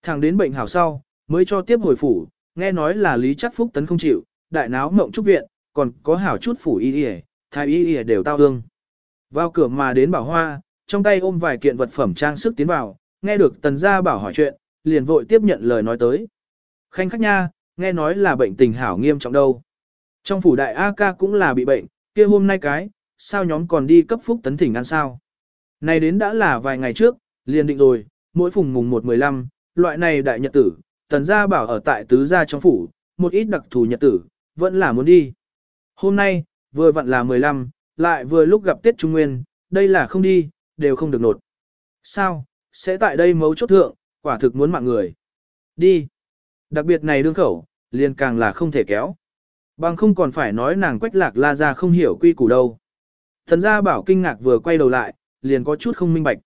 Thằng đến bệnh hảo sau, mới cho tiếp hồi phủ, nghe nói là Lý Chắc Phúc tấn không chịu, đại náo mộng trúc viện, còn có hảo chút phủ y y, thái y y đều tao ương. Vào cửa mà đến bảo hoa, trong tay ôm vài kiện vật phẩm trang sức tiến vào, nghe được tần gia bảo hỏi chuyện, liền vội tiếp nhận lời nói tới. Khanh khách nha, nghe nói là bệnh tình hảo nghiêm trọng đâu. Trong phủ đại A ca cũng là bị bệnh, kia hôm nay cái, sao nhóm còn đi cấp phúc tấn thỉnh ăn sao. Này đến đã là vài ngày trước, liền định rồi, mỗi phùng mùng 1-15, loại này đại nhật tử, tần gia bảo ở tại tứ gia trong phủ, một ít đặc thù nhật tử, vẫn là muốn đi. Hôm nay, vừa vặn là 15, lại vừa lúc gặp Tết Trung Nguyên, đây là không đi, đều không được nột. Sao, sẽ tại đây mấu chốt thượng, quả thực muốn mạng người. Đi. Đặc biệt này đương khẩu, liền càng là không thể kéo. Bằng không còn phải nói nàng quách lạc la ra không hiểu quy củ đâu. Thần gia bảo kinh ngạc vừa quay đầu lại, liền có chút không minh bạch.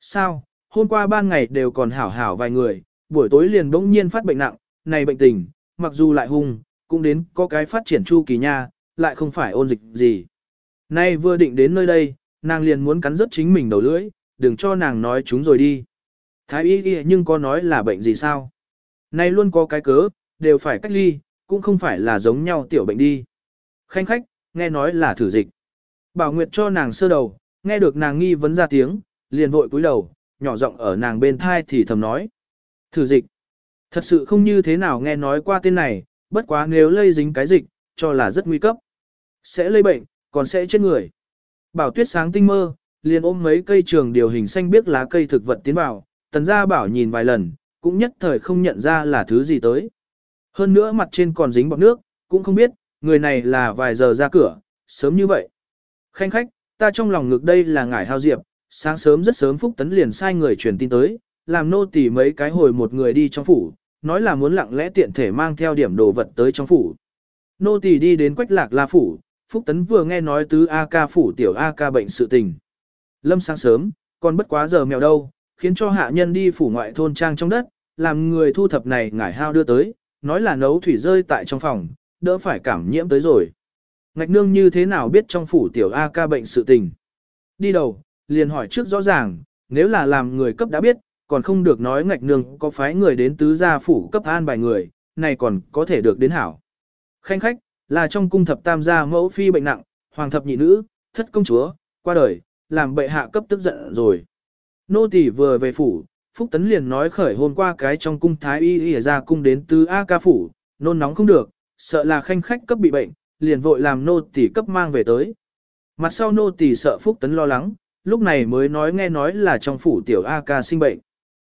Sao, hôm qua ban ngày đều còn hảo hảo vài người, buổi tối liền bỗng nhiên phát bệnh nặng, này bệnh tình, mặc dù lại hung, cũng đến có cái phát triển chu kỳ nha, lại không phải ôn dịch gì. Nay vừa định đến nơi đây, nàng liền muốn cắn rớt chính mình đầu lưỡi, đừng cho nàng nói chúng rồi đi. Thái y ghi nhưng có nói là bệnh gì sao? Nay luôn có cái cớ, đều phải cách ly, cũng không phải là giống nhau tiểu bệnh đi. Khanh khách, nghe nói là thử dịch. Bảo Nguyệt cho nàng sơ đầu, nghe được nàng nghi vấn ra tiếng, liền vội cúi đầu, nhỏ giọng ở nàng bên thai thì thầm nói. Thử dịch. Thật sự không như thế nào nghe nói qua tên này, bất quá nếu lây dính cái dịch, cho là rất nguy cấp. Sẽ lây bệnh, còn sẽ chết người. Bảo tuyết sáng tinh mơ, liền ôm mấy cây trường điều hình xanh biếc lá cây thực vật tiến vào, tần gia bảo nhìn vài lần, cũng nhất thời không nhận ra là thứ gì tới. Hơn nữa mặt trên còn dính bọt nước, cũng không biết, người này là vài giờ ra cửa, sớm như vậy. Khanh khách, ta trong lòng ngực đây là ngải hao diệp, sáng sớm rất sớm Phúc Tấn liền sai người truyền tin tới, làm nô tỳ mấy cái hồi một người đi trong phủ, nói là muốn lặng lẽ tiện thể mang theo điểm đồ vật tới trong phủ. Nô tỳ đi đến Quách Lạc La phủ, Phúc Tấn vừa nghe nói tứ A ca phủ tiểu A ca bệnh sự tình. Lâm sáng sớm, còn bất quá giờ mèo đâu, khiến cho hạ nhân đi phủ ngoại thôn trang trong đất, làm người thu thập này ngải hao đưa tới, nói là nấu thủy rơi tại trong phòng, đỡ phải cảm nhiễm tới rồi. Ngạch nương như thế nào biết trong phủ tiểu A ca bệnh sự tình. Đi đầu, liền hỏi trước rõ ràng, nếu là làm người cấp đã biết, còn không được nói ngạch nương có phái người đến tứ gia phủ cấp an bài người, này còn có thể được đến hảo. Khanh khách, là trong cung thập tam gia mẫu phi bệnh nặng, hoàng thập nhị nữ, thất công chúa, qua đời, làm bệ hạ cấp tức giận rồi. Nô tỳ vừa về phủ, Phúc Tấn liền nói khởi hôm qua cái trong cung thái y y ra cung đến tứ A ca phủ, nôn nóng không được, sợ là khanh khách cấp bị bệnh, liền vội làm nô tỳ cấp mang về tới. Mặt sau nô tỳ sợ Phúc Tấn lo lắng, lúc này mới nói nghe nói là trong phủ tiểu A ca sinh bệnh.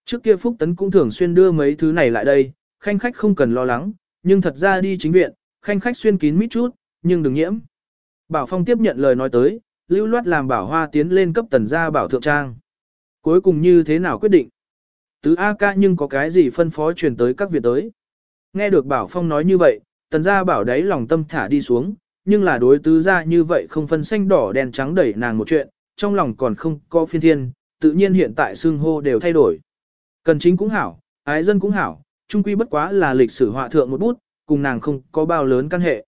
Trước kia Phúc Tấn cũng thường xuyên đưa mấy thứ này lại đây, khanh khách không cần lo lắng, nhưng thật ra đi chính viện, khanh khách xuyên kín mít chút, nhưng đừng nhiễm. Bảo Phong tiếp nhận lời nói tới, lưu loát làm bảo hoa tiến lên cấp tần gia bảo thượng trang. Cuối cùng như thế nào quyết định? Tứ A ca nhưng có cái gì phân phó truyền tới các viện tới? Nghe được bảo Phong nói như vậy, tần gia bảo đấy lòng tâm thả đi xuống, nhưng là đối tứ gia như vậy không phân xanh đỏ đen trắng đẩy nàng một chuyện, trong lòng còn không có phiên thiên, tự nhiên hiện tại xương hô đều thay đổi. Cần chính cũng hảo, ái dân cũng hảo, trung quy bất quá là lịch sử họa thượng một bút, cùng nàng không có bao lớn căn hệ.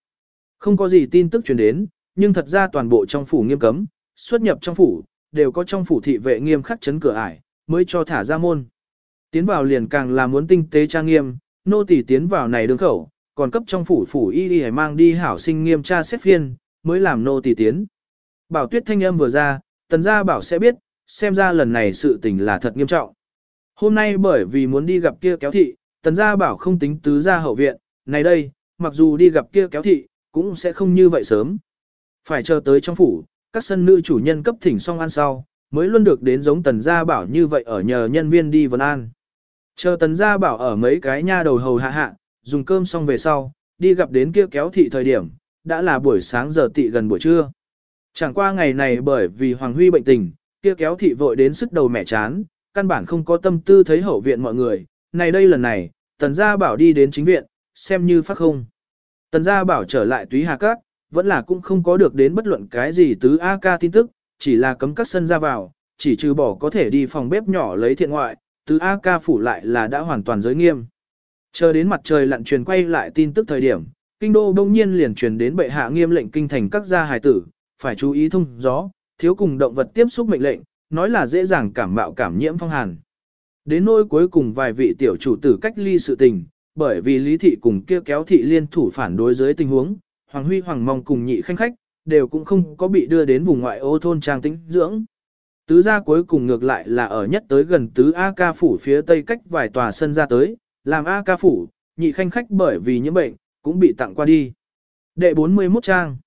Không có gì tin tức truyền đến, nhưng thật ra toàn bộ trong phủ nghiêm cấm, xuất nhập trong phủ, đều có trong phủ thị vệ nghiêm khắc chấn cửa ải, mới cho thả ra môn. Tiến vào liền càng là muốn tinh tế trang nghiêm, nô tỳ tiến vào này đường khẩu, còn cấp trong phủ phủ y y mang đi hảo sinh nghiêm tra xét phiên, mới làm nô tỳ tiến. Bảo tuyết thanh âm vừa ra, tần gia bảo sẽ biết, xem ra lần này sự tình là thật nghiêm trọng. Hôm nay bởi vì muốn đi gặp kia kéo thị, tần gia bảo không tính tứ gia hậu viện, này đây, mặc dù đi gặp kia kéo thị, cũng sẽ không như vậy sớm. Phải chờ tới trong phủ, các sân nữ chủ nhân cấp thỉnh xong ăn sau, mới luôn được đến giống tần gia bảo như vậy ở nhờ nhân viên đi vân an. Chờ tần gia bảo ở mấy cái nha đầu hầu hạ hạ, dùng cơm xong về sau, đi gặp đến kia kéo thị thời điểm, đã là buổi sáng giờ tị gần buổi trưa. Chẳng qua ngày này bởi vì Hoàng Huy bệnh tình, kia kéo thị vội đến sức đầu mẹ chán, căn bản không có tâm tư thấy hậu viện mọi người, này đây lần này, tần gia bảo đi đến chính viện, xem như phát không. Tần gia bảo trở lại túy hà cát, vẫn là cũng không có được đến bất luận cái gì tứ A ca tin tức, chỉ là cấm các sân ra vào, chỉ trừ bỏ có thể đi phòng bếp nhỏ lấy thiện ngoại, tứ A ca phủ lại là đã hoàn toàn giới nghiêm. Chờ đến mặt trời lặn truyền quay lại tin tức thời điểm, kinh đô đông nhiên liền truyền đến bệ hạ nghiêm lệnh kinh thành các gia hài tử, phải chú ý thông gió, thiếu cùng động vật tiếp xúc mệnh lệnh, nói là dễ dàng cảm mạo cảm nhiễm phong hàn. Đến nỗi cuối cùng vài vị tiểu chủ tử cách ly sự tình, bởi vì lý thị cùng kia kéo thị liên thủ phản đối dưới tình huống, Hoàng Huy Hoàng mong cùng nhị khanh khách, đều cũng không có bị đưa đến vùng ngoại ô thôn trang tĩnh dưỡng. Tứ gia cuối cùng ngược lại là ở nhất tới gần tứ A ca phủ phía tây cách vài tòa sân ra tới, làm A ca phủ, nhị khanh khách bởi vì nhiễm bệnh, cũng bị tặng qua đi. Đệ 41 trang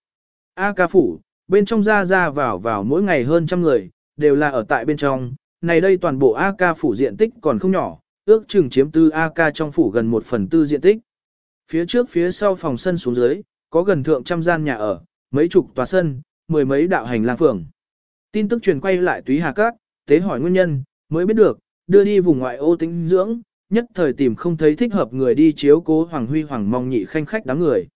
A ca phủ, bên trong ra ra vào vào mỗi ngày hơn trăm người, đều là ở tại bên trong, này đây toàn bộ A ca phủ diện tích còn không nhỏ, ước chừng chiếm tư A ca trong phủ gần một phần tư diện tích. Phía trước phía sau phòng sân xuống dưới, có gần thượng trăm gian nhà ở, mấy chục tòa sân, mười mấy đạo hành lang phường. Tin tức truyền quay lại túy hà cát, tế hỏi nguyên nhân, mới biết được, đưa đi vùng ngoại ô tính dưỡng, nhất thời tìm không thấy thích hợp người đi chiếu cố Hoàng Huy Hoàng mong nhị khanh khách đám người.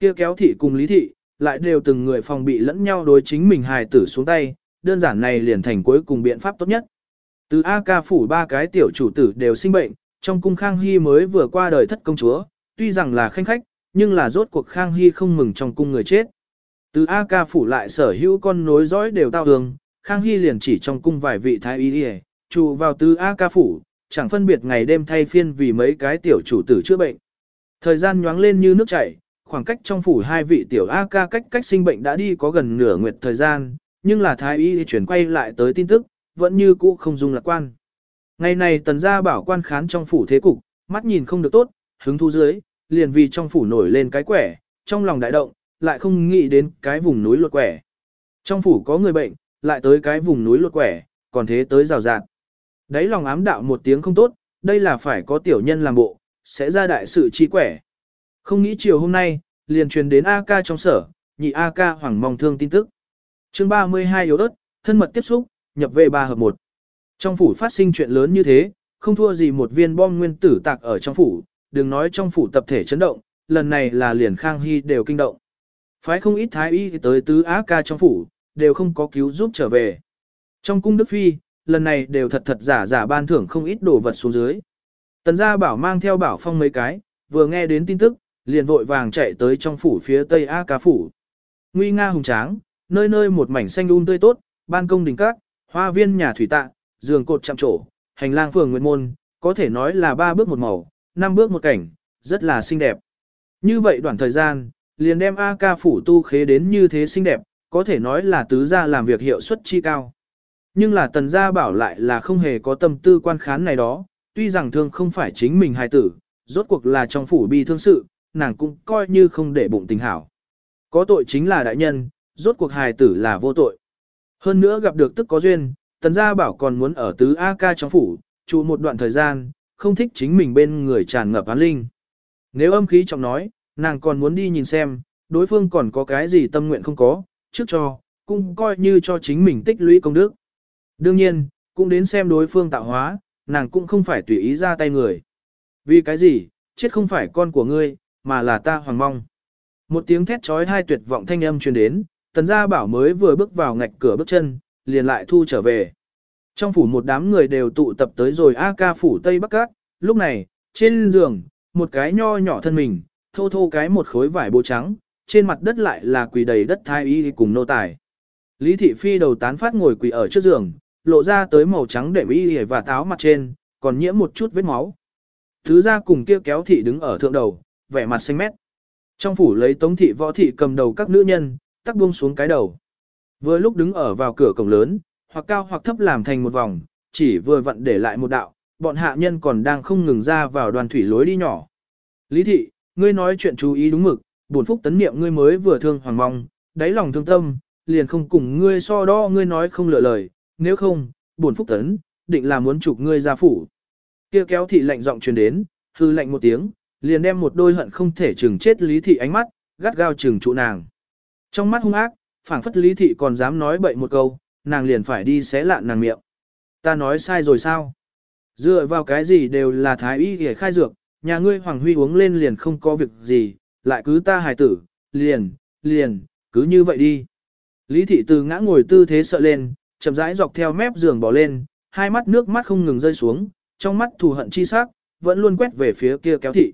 Kia kéo thị cùng lý thị, lại đều từng người phòng bị lẫn nhau đối chính mình hài tử xuống tay, đơn giản này liền thành cuối cùng biện pháp tốt nhất. Từ A ca phủ ba cái tiểu chủ tử đều sinh bệnh, trong cung Khang Hy mới vừa qua đời thất công chúa, tuy rằng là khanh khách, nhưng là rốt cuộc Khang Hy không mừng trong cung người chết. Từ A ca phủ lại sở hữu con nối dõi đều tao đường Khang Hy liền chỉ trong cung vài vị thái y đi trụ vào từ A ca phủ, chẳng phân biệt ngày đêm thay phiên vì mấy cái tiểu chủ tử chữa bệnh. Thời gian nhoáng lên như nước chảy, khoảng cách trong phủ hai vị tiểu A ca cách cách sinh bệnh đã đi có gần nửa nguyệt thời gian, nhưng là thái y chuyển quay lại tới tin tức, vẫn như cũ không dung lạc quan. Ngày này tần gia bảo quan khán trong phủ thế cục, mắt nhìn không được tốt, hứng thu dưới, liền vì trong phủ nổi lên cái quẻ, trong lòng đại động, lại không nghĩ đến cái vùng núi luật quẻ. Trong phủ có người bệnh, lại tới cái vùng núi luật quẻ, còn thế tới rào rạt. Đấy lòng ám đạo một tiếng không tốt, đây là phải có tiểu nhân làm bộ, sẽ ra đại sự chi quẻ. Không nghĩ chiều hôm nay, liền truyền đến A ca trong sở, nhị A ca hoảng mong thương tin tức. chương 32 yếu ớt, thân mật tiếp xúc, nhập về ba hợp một. Trong phủ phát sinh chuyện lớn như thế, không thua gì một viên bom nguyên tử tạc ở trong phủ, đừng nói trong phủ tập thể chấn động, lần này là liền khang hy đều kinh động. Phái không ít thái y tới tứ á ca trong phủ, đều không có cứu giúp trở về. Trong cung Đức Phi, lần này đều thật thật giả giả ban thưởng không ít đồ vật xuống dưới. Tần gia bảo mang theo bảo phong mấy cái, vừa nghe đến tin tức, liền vội vàng chạy tới trong phủ phía tây A ca phủ. Nguy nga hùng tráng, nơi nơi một mảnh xanh um tươi tốt, ban công đình các, hoa viên nhà thủy tạ, giường cột chạm trổ, hành lang phường nguyệt môn, có thể nói là ba bước một màu, năm bước một cảnh, rất là xinh đẹp. Như vậy đoạn thời gian, liền đem A ca phủ tu khế đến như thế xinh đẹp, có thể nói là tứ gia làm việc hiệu suất chi cao. Nhưng là tần gia bảo lại là không hề có tâm tư quan khán này đó, tuy rằng thương không phải chính mình hài tử, rốt cuộc là trong phủ bi thương sự, nàng cũng coi như không để bụng tình hảo. Có tội chính là đại nhân, rốt cuộc hài tử là vô tội. Hơn nữa gặp được tức có duyên, tần gia bảo còn muốn ở tứ A ca trong phủ, trụ một đoạn thời gian, không thích chính mình bên người tràn ngập án linh. Nếu âm khí trọng nói, nàng còn muốn đi nhìn xem, đối phương còn có cái gì tâm nguyện không có, trước cho, cũng coi như cho chính mình tích lũy công đức. Đương nhiên, cũng đến xem đối phương tạo hóa, nàng cũng không phải tùy ý ra tay người. Vì cái gì, chết không phải con của ngươi, mà là ta hoàng mong. Một tiếng thét trói hai tuyệt vọng thanh âm truyền đến, tần gia bảo mới vừa bước vào ngạch cửa bước chân, liền lại thu trở về. Trong phủ một đám người đều tụ tập tới rồi A ca phủ Tây Bắc Cát, lúc này, trên giường, một cái nho nhỏ thân mình, thô thô cái một khối vải bố trắng, trên mặt đất lại là quỳ đầy đất thai y cùng nô tài. Lý thị phi đầu tán phát ngồi quỳ ở trước giường, lộ ra tới màu trắng đệm y và táo mặt trên, còn nhiễm một chút vết máu. Thứ ra cùng kia kéo thị đứng ở thượng đầu, vẻ mặt xanh mét. Trong phủ lấy tống thị võ thị cầm đầu các nữ nhân, tắc buông xuống cái đầu. Vừa lúc đứng ở vào cửa cổng lớn, hoặc cao hoặc thấp làm thành một vòng, chỉ vừa vặn để lại một đạo, bọn hạ nhân còn đang không ngừng ra vào đoàn thủy lối đi nhỏ. Lý thị, ngươi nói chuyện chú ý đúng mực, buồn phúc tấn niệm ngươi mới vừa thương hoàng mong, đáy lòng thương tâm, liền không cùng ngươi so đo ngươi nói không lựa lời, nếu không, buồn phúc tấn, định là muốn chụp ngươi ra phủ. Kia kéo thị lạnh giọng truyền đến, hư lạnh một tiếng, liền đem một đôi hận không thể chừng chết lý thị ánh mắt, gắt gao chừng trụ nàng. Trong mắt hung ác, phảng phất lý thị còn dám nói bậy một câu, nàng liền phải đi xé lạn nàng miệng. Ta nói sai rồi sao? Dựa vào cái gì đều là thái y để khai dược, nhà ngươi Hoàng Huy uống lên liền không có việc gì, lại cứ ta hài tử, liền, liền, cứ như vậy đi. Lý thị từ ngã ngồi tư thế sợ lên, chậm rãi dọc theo mép giường bỏ lên, hai mắt nước mắt không ngừng rơi xuống, trong mắt thù hận chi sắc, vẫn luôn quét về phía kia kéo thị.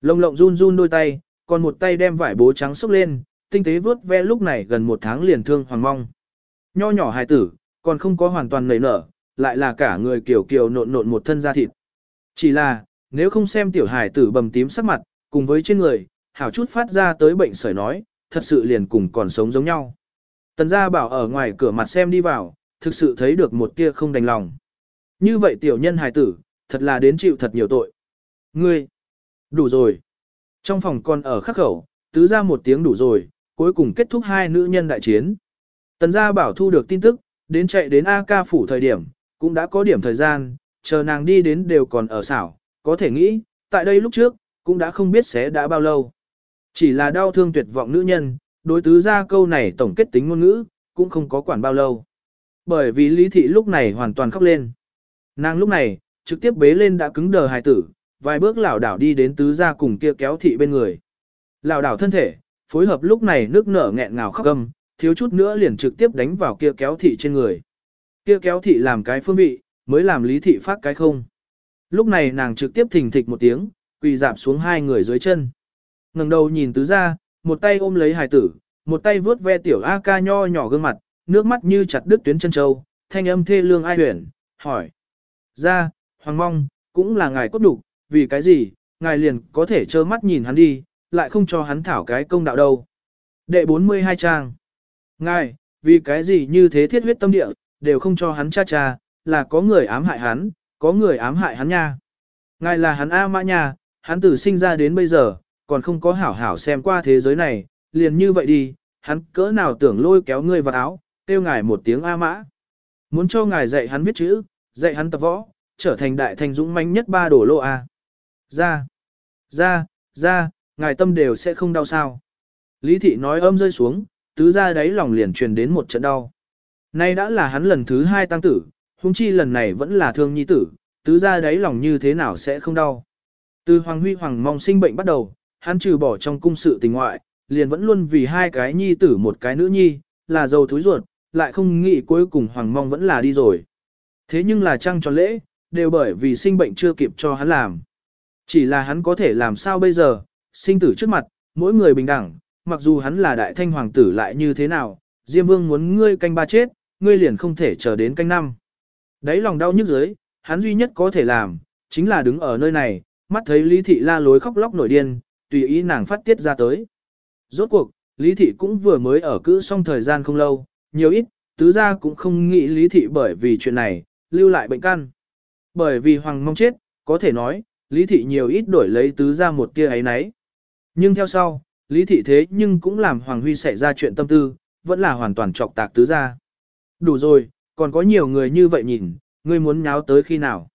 Lông lộng run run đôi tay, còn một tay đem vải bố trắng xúc lên, tinh tế vớt ve lúc này gần một tháng liền thương hoàng mong. Nho nhỏ hài tử, còn không có hoàn toàn nảy nở, lại là cả người kiểu kiều nộn nộn một thân da thịt. Chỉ là, nếu không xem tiểu hài tử bầm tím sắc mặt, cùng với trên người, hảo chút phát ra tới bệnh sởi nói, thật sự liền cùng còn sống giống nhau. Tần gia bảo ở ngoài cửa mặt xem đi vào, thực sự thấy được một tia không đành lòng. Như vậy tiểu nhân hài tử, thật là đến chịu thật nhiều tội. Ngươi, đủ rồi. Trong phòng còn ở khắc khẩu, tứ ra một tiếng đủ rồi, cuối cùng kết thúc hai nữ nhân đại chiến. Tần gia bảo thu được tin tức, đến chạy đến A ca phủ thời điểm, cũng đã có điểm thời gian, chờ nàng đi đến đều còn ở xảo, có thể nghĩ, tại đây lúc trước, cũng đã không biết sẽ đã bao lâu. Chỉ là đau thương tuyệt vọng nữ nhân, đối tứ ra câu này tổng kết tính ngôn ngữ, cũng không có quản bao lâu. Bởi vì lý thị lúc này hoàn toàn khóc lên. Nàng lúc này, trực tiếp bế lên đã cứng đờ hài tử, vài bước lảo đảo đi đến tứ ra cùng kia kéo thị bên người. Lảo đảo thân thể, phối hợp lúc này nước nở nghẹn ngào khóc gầm, thiếu chút nữa liền trực tiếp đánh vào kia kéo thị trên người. Kia kéo thị làm cái phương vị, mới làm lý thị phát cái không. Lúc này nàng trực tiếp thình thịch một tiếng, quỳ dạp xuống hai người dưới chân. ngẩng đầu nhìn tứ ra, một tay ôm lấy hài tử, một tay vướt ve tiểu A ca nho nhỏ gương mặt, nước mắt như chặt đứt tuyến chân châu, thanh âm thê lương ai huyền, hỏi. Ra, hoàng mong, cũng là ngài cốt đủ, vì cái gì, ngài liền có thể trơ mắt nhìn hắn đi, lại không cho hắn thảo cái công đạo đâu. Đệ 42 trang. Ngài, vì cái gì như thế thiết huyết tâm địa, đều không cho hắn cha cha, là có người ám hại hắn, có người ám hại hắn nha. Ngài là hắn A mã nha, hắn từ sinh ra đến bây giờ, còn không có hảo hảo xem qua thế giới này, liền như vậy đi, hắn cỡ nào tưởng lôi kéo ngươi vào áo, kêu ngài một tiếng A mã. Muốn cho ngài dạy hắn viết chữ, dạy hắn tập võ, trở thành đại thành dũng manh nhất ba đổ lô A. Ra, ra, ra, ngài tâm đều sẽ không đau sao. Lý thị nói âm rơi xuống, tứ ra đáy lòng liền truyền đến một trận đau. Nay đã là hắn lần thứ hai tăng tử, huống chi lần này vẫn là thương nhi tử, tứ ra đáy lòng như thế nào sẽ không đau. Từ Hoàng Huy Hoàng mong sinh bệnh bắt đầu, hắn trừ bỏ trong cung sự tình ngoại, liền vẫn luôn vì hai cái nhi tử một cái nữ nhi, là giàu thúi ruột, lại không nghĩ cuối cùng Hoàng mong vẫn là đi rồi. Thế nhưng là trăng tròn lễ, đều bởi vì sinh bệnh chưa kịp cho hắn làm. Chỉ là hắn có thể làm sao bây giờ, sinh tử trước mặt, mỗi người bình đẳng, mặc dù hắn là đại thanh hoàng tử lại như thế nào, Diêm Vương muốn ngươi canh ba chết, ngươi liền không thể chờ đến canh năm. Đấy lòng đau nhức dưới, hắn duy nhất có thể làm, chính là đứng ở nơi này, mắt thấy Lý Thị la lối khóc lóc nổi điên, tùy ý nàng phát tiết ra tới. Rốt cuộc, Lý Thị cũng vừa mới ở cữ xong thời gian không lâu, nhiều ít, tứ gia cũng không nghĩ Lý Thị bởi vì chuyện này, lưu lại bệnh căn. Bởi vì Hoàng mong chết, có thể nói, Lý Thị nhiều ít đổi lấy tứ gia một tia ấy nấy. Nhưng theo sau, Lý Thị thế nhưng cũng làm Hoàng Huy xảy ra chuyện tâm tư, vẫn là hoàn toàn trọc tạc tứ gia. Đủ rồi, còn có nhiều người như vậy nhìn, ngươi muốn nháo tới khi nào.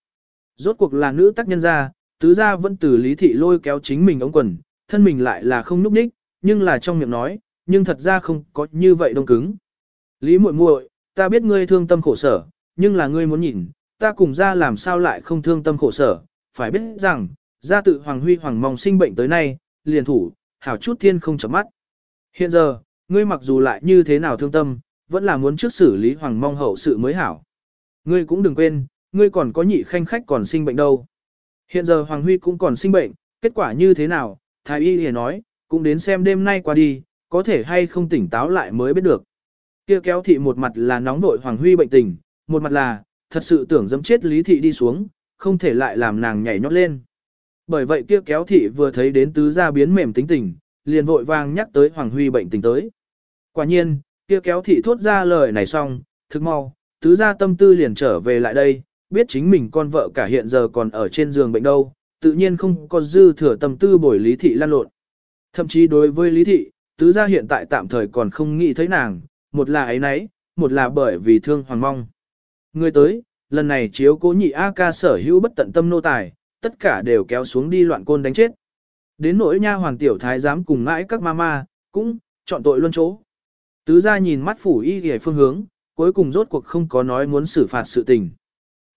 Rốt cuộc là nữ tác nhân gia, tứ gia vẫn từ Lý Thị lôi kéo chính mình ống quần, thân mình lại là không núp ních, nhưng là trong miệng nói, nhưng thật ra không có như vậy đông cứng. Lý muội muội, ta biết ngươi thương tâm khổ sở, nhưng là ngươi muốn nhìn, ta cùng ra làm sao lại không thương tâm khổ sở, phải biết rằng, gia tự Hoàng Huy Hoàng mong sinh bệnh tới nay, liền thủ, hảo chút thiên không chấm mắt. Hiện giờ, ngươi mặc dù lại như thế nào thương tâm, vẫn là muốn trước xử lý Hoàng mong hậu sự mới hảo. Ngươi cũng đừng quên, ngươi còn có nhị khanh khách còn sinh bệnh đâu. Hiện giờ Hoàng Huy cũng còn sinh bệnh, kết quả như thế nào, Thái Y liền nói, cũng đến xem đêm nay qua đi, có thể hay không tỉnh táo lại mới biết được. Kia kéo thị một mặt là nóng vội Hoàng Huy bệnh tình, một mặt là, thật sự tưởng dẫm chết Lý Thị đi xuống, không thể lại làm nàng nhảy nhót lên. Bởi vậy kia kéo thị vừa thấy đến tứ gia biến mềm tính tình, liền vội vàng nhắc tới Hoàng Huy bệnh tình tới. Quả nhiên, kia kéo thị thốt ra lời này xong, thức mau, tứ gia tâm tư liền trở về lại đây, biết chính mình con vợ cả hiện giờ còn ở trên giường bệnh đâu, tự nhiên không có dư thừa tâm tư bồi lý thị lan lộn. Thậm chí đối với lý thị, tứ gia hiện tại tạm thời còn không nghĩ thấy nàng, một là ấy nấy, một là bởi vì thương hoàng mong. Người tới, lần này chiếu cố nhị A ca sở hữu bất tận tâm nô tài, tất cả đều kéo xuống đi loạn côn đánh chết. Đến nỗi nha hoàng tiểu thái giám cùng ngãi các mama, cũng, chọn tội luôn chỗ. Tứ gia nhìn mắt phủ y ghề phương hướng, cuối cùng rốt cuộc không có nói muốn xử phạt sự tình.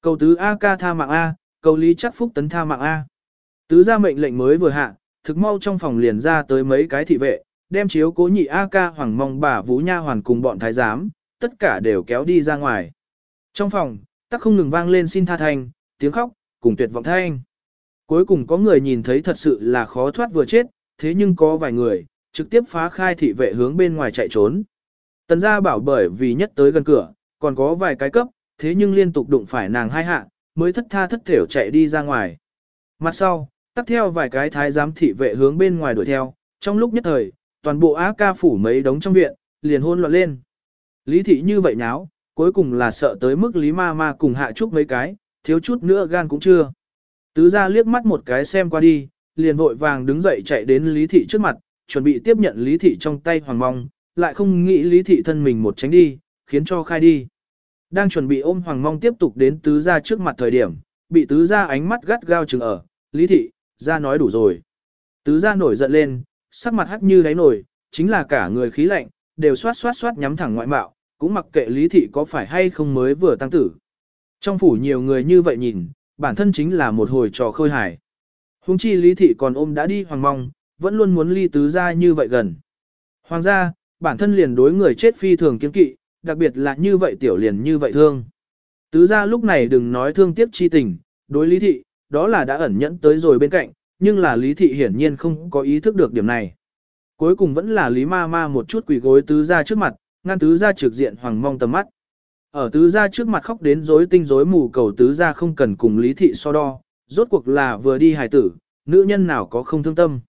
Cầu tứ A ca tha mạng A, cầu lý chắc phúc tấn tha mạng A. Tứ gia mệnh lệnh mới vừa hạ, thực mau trong phòng liền ra tới mấy cái thị vệ, đem chiếu cố nhị A ca hoàng mong bà vũ nha hoàn cùng bọn thái giám, tất cả đều kéo đi ra ngoài. Trong phòng, tắc không ngừng vang lên xin tha thành, tiếng khóc, cùng tuyệt vọng thanh. Cuối cùng có người nhìn thấy thật sự là khó thoát vừa chết, thế nhưng có vài người, trực tiếp phá khai thị vệ hướng bên ngoài chạy trốn. Tần gia bảo bởi vì nhất tới gần cửa, còn có vài cái cấp, thế nhưng liên tục đụng phải nàng hai hạ, mới thất tha thất thểu chạy đi ra ngoài. Mặt sau, tắt theo vài cái thái giám thị vệ hướng bên ngoài đuổi theo, trong lúc nhất thời, toàn bộ á ca phủ mấy đống trong viện, liền hôn loạn lên. Lý thị như vậy nháo, cuối cùng là sợ tới mức Lý ma ma cùng hạ chúc mấy cái, thiếu chút nữa gan cũng chưa. Tứ ra liếc mắt một cái xem qua đi, liền vội vàng đứng dậy chạy đến Lý thị trước mặt, chuẩn bị tiếp nhận Lý thị trong tay hoàng mong, lại không nghĩ Lý thị thân mình một tránh đi, khiến cho khai đi. Đang chuẩn bị ôm hoàng mong tiếp tục đến tứ gia trước mặt thời điểm, bị tứ gia ánh mắt gắt gao chừng ở, Lý thị, gia nói đủ rồi. Tứ gia nổi giận lên, sắc mặt hắc như đáy nổi, chính là cả người khí lạnh, đều xoát xoát xoát nhắm thẳng ngoại mạo, cũng mặc kệ Lý thị có phải hay không mới vừa tăng tử. Trong phủ nhiều người như vậy nhìn, bản thân chính là một hồi trò khơi hài. Hùng chi Lý thị còn ôm đã đi hoàng mong, vẫn luôn muốn ly tứ gia như vậy gần. Hoàng gia, bản thân liền đối người chết phi thường kiên kỵ, đặc biệt là như vậy tiểu liền như vậy thương. Tứ gia lúc này đừng nói thương tiếc chi tình, đối lý thị, đó là đã ẩn nhẫn tới rồi bên cạnh, nhưng là lý thị hiển nhiên không có ý thức được điểm này. Cuối cùng vẫn là lý ma ma một chút quỷ gối tứ gia trước mặt, ngăn tứ gia trực diện hoàng mong tầm mắt. Ở tứ gia trước mặt khóc đến rối tinh rối mù cầu tứ gia không cần cùng lý thị so đo, rốt cuộc là vừa đi hài tử, nữ nhân nào có không thương tâm.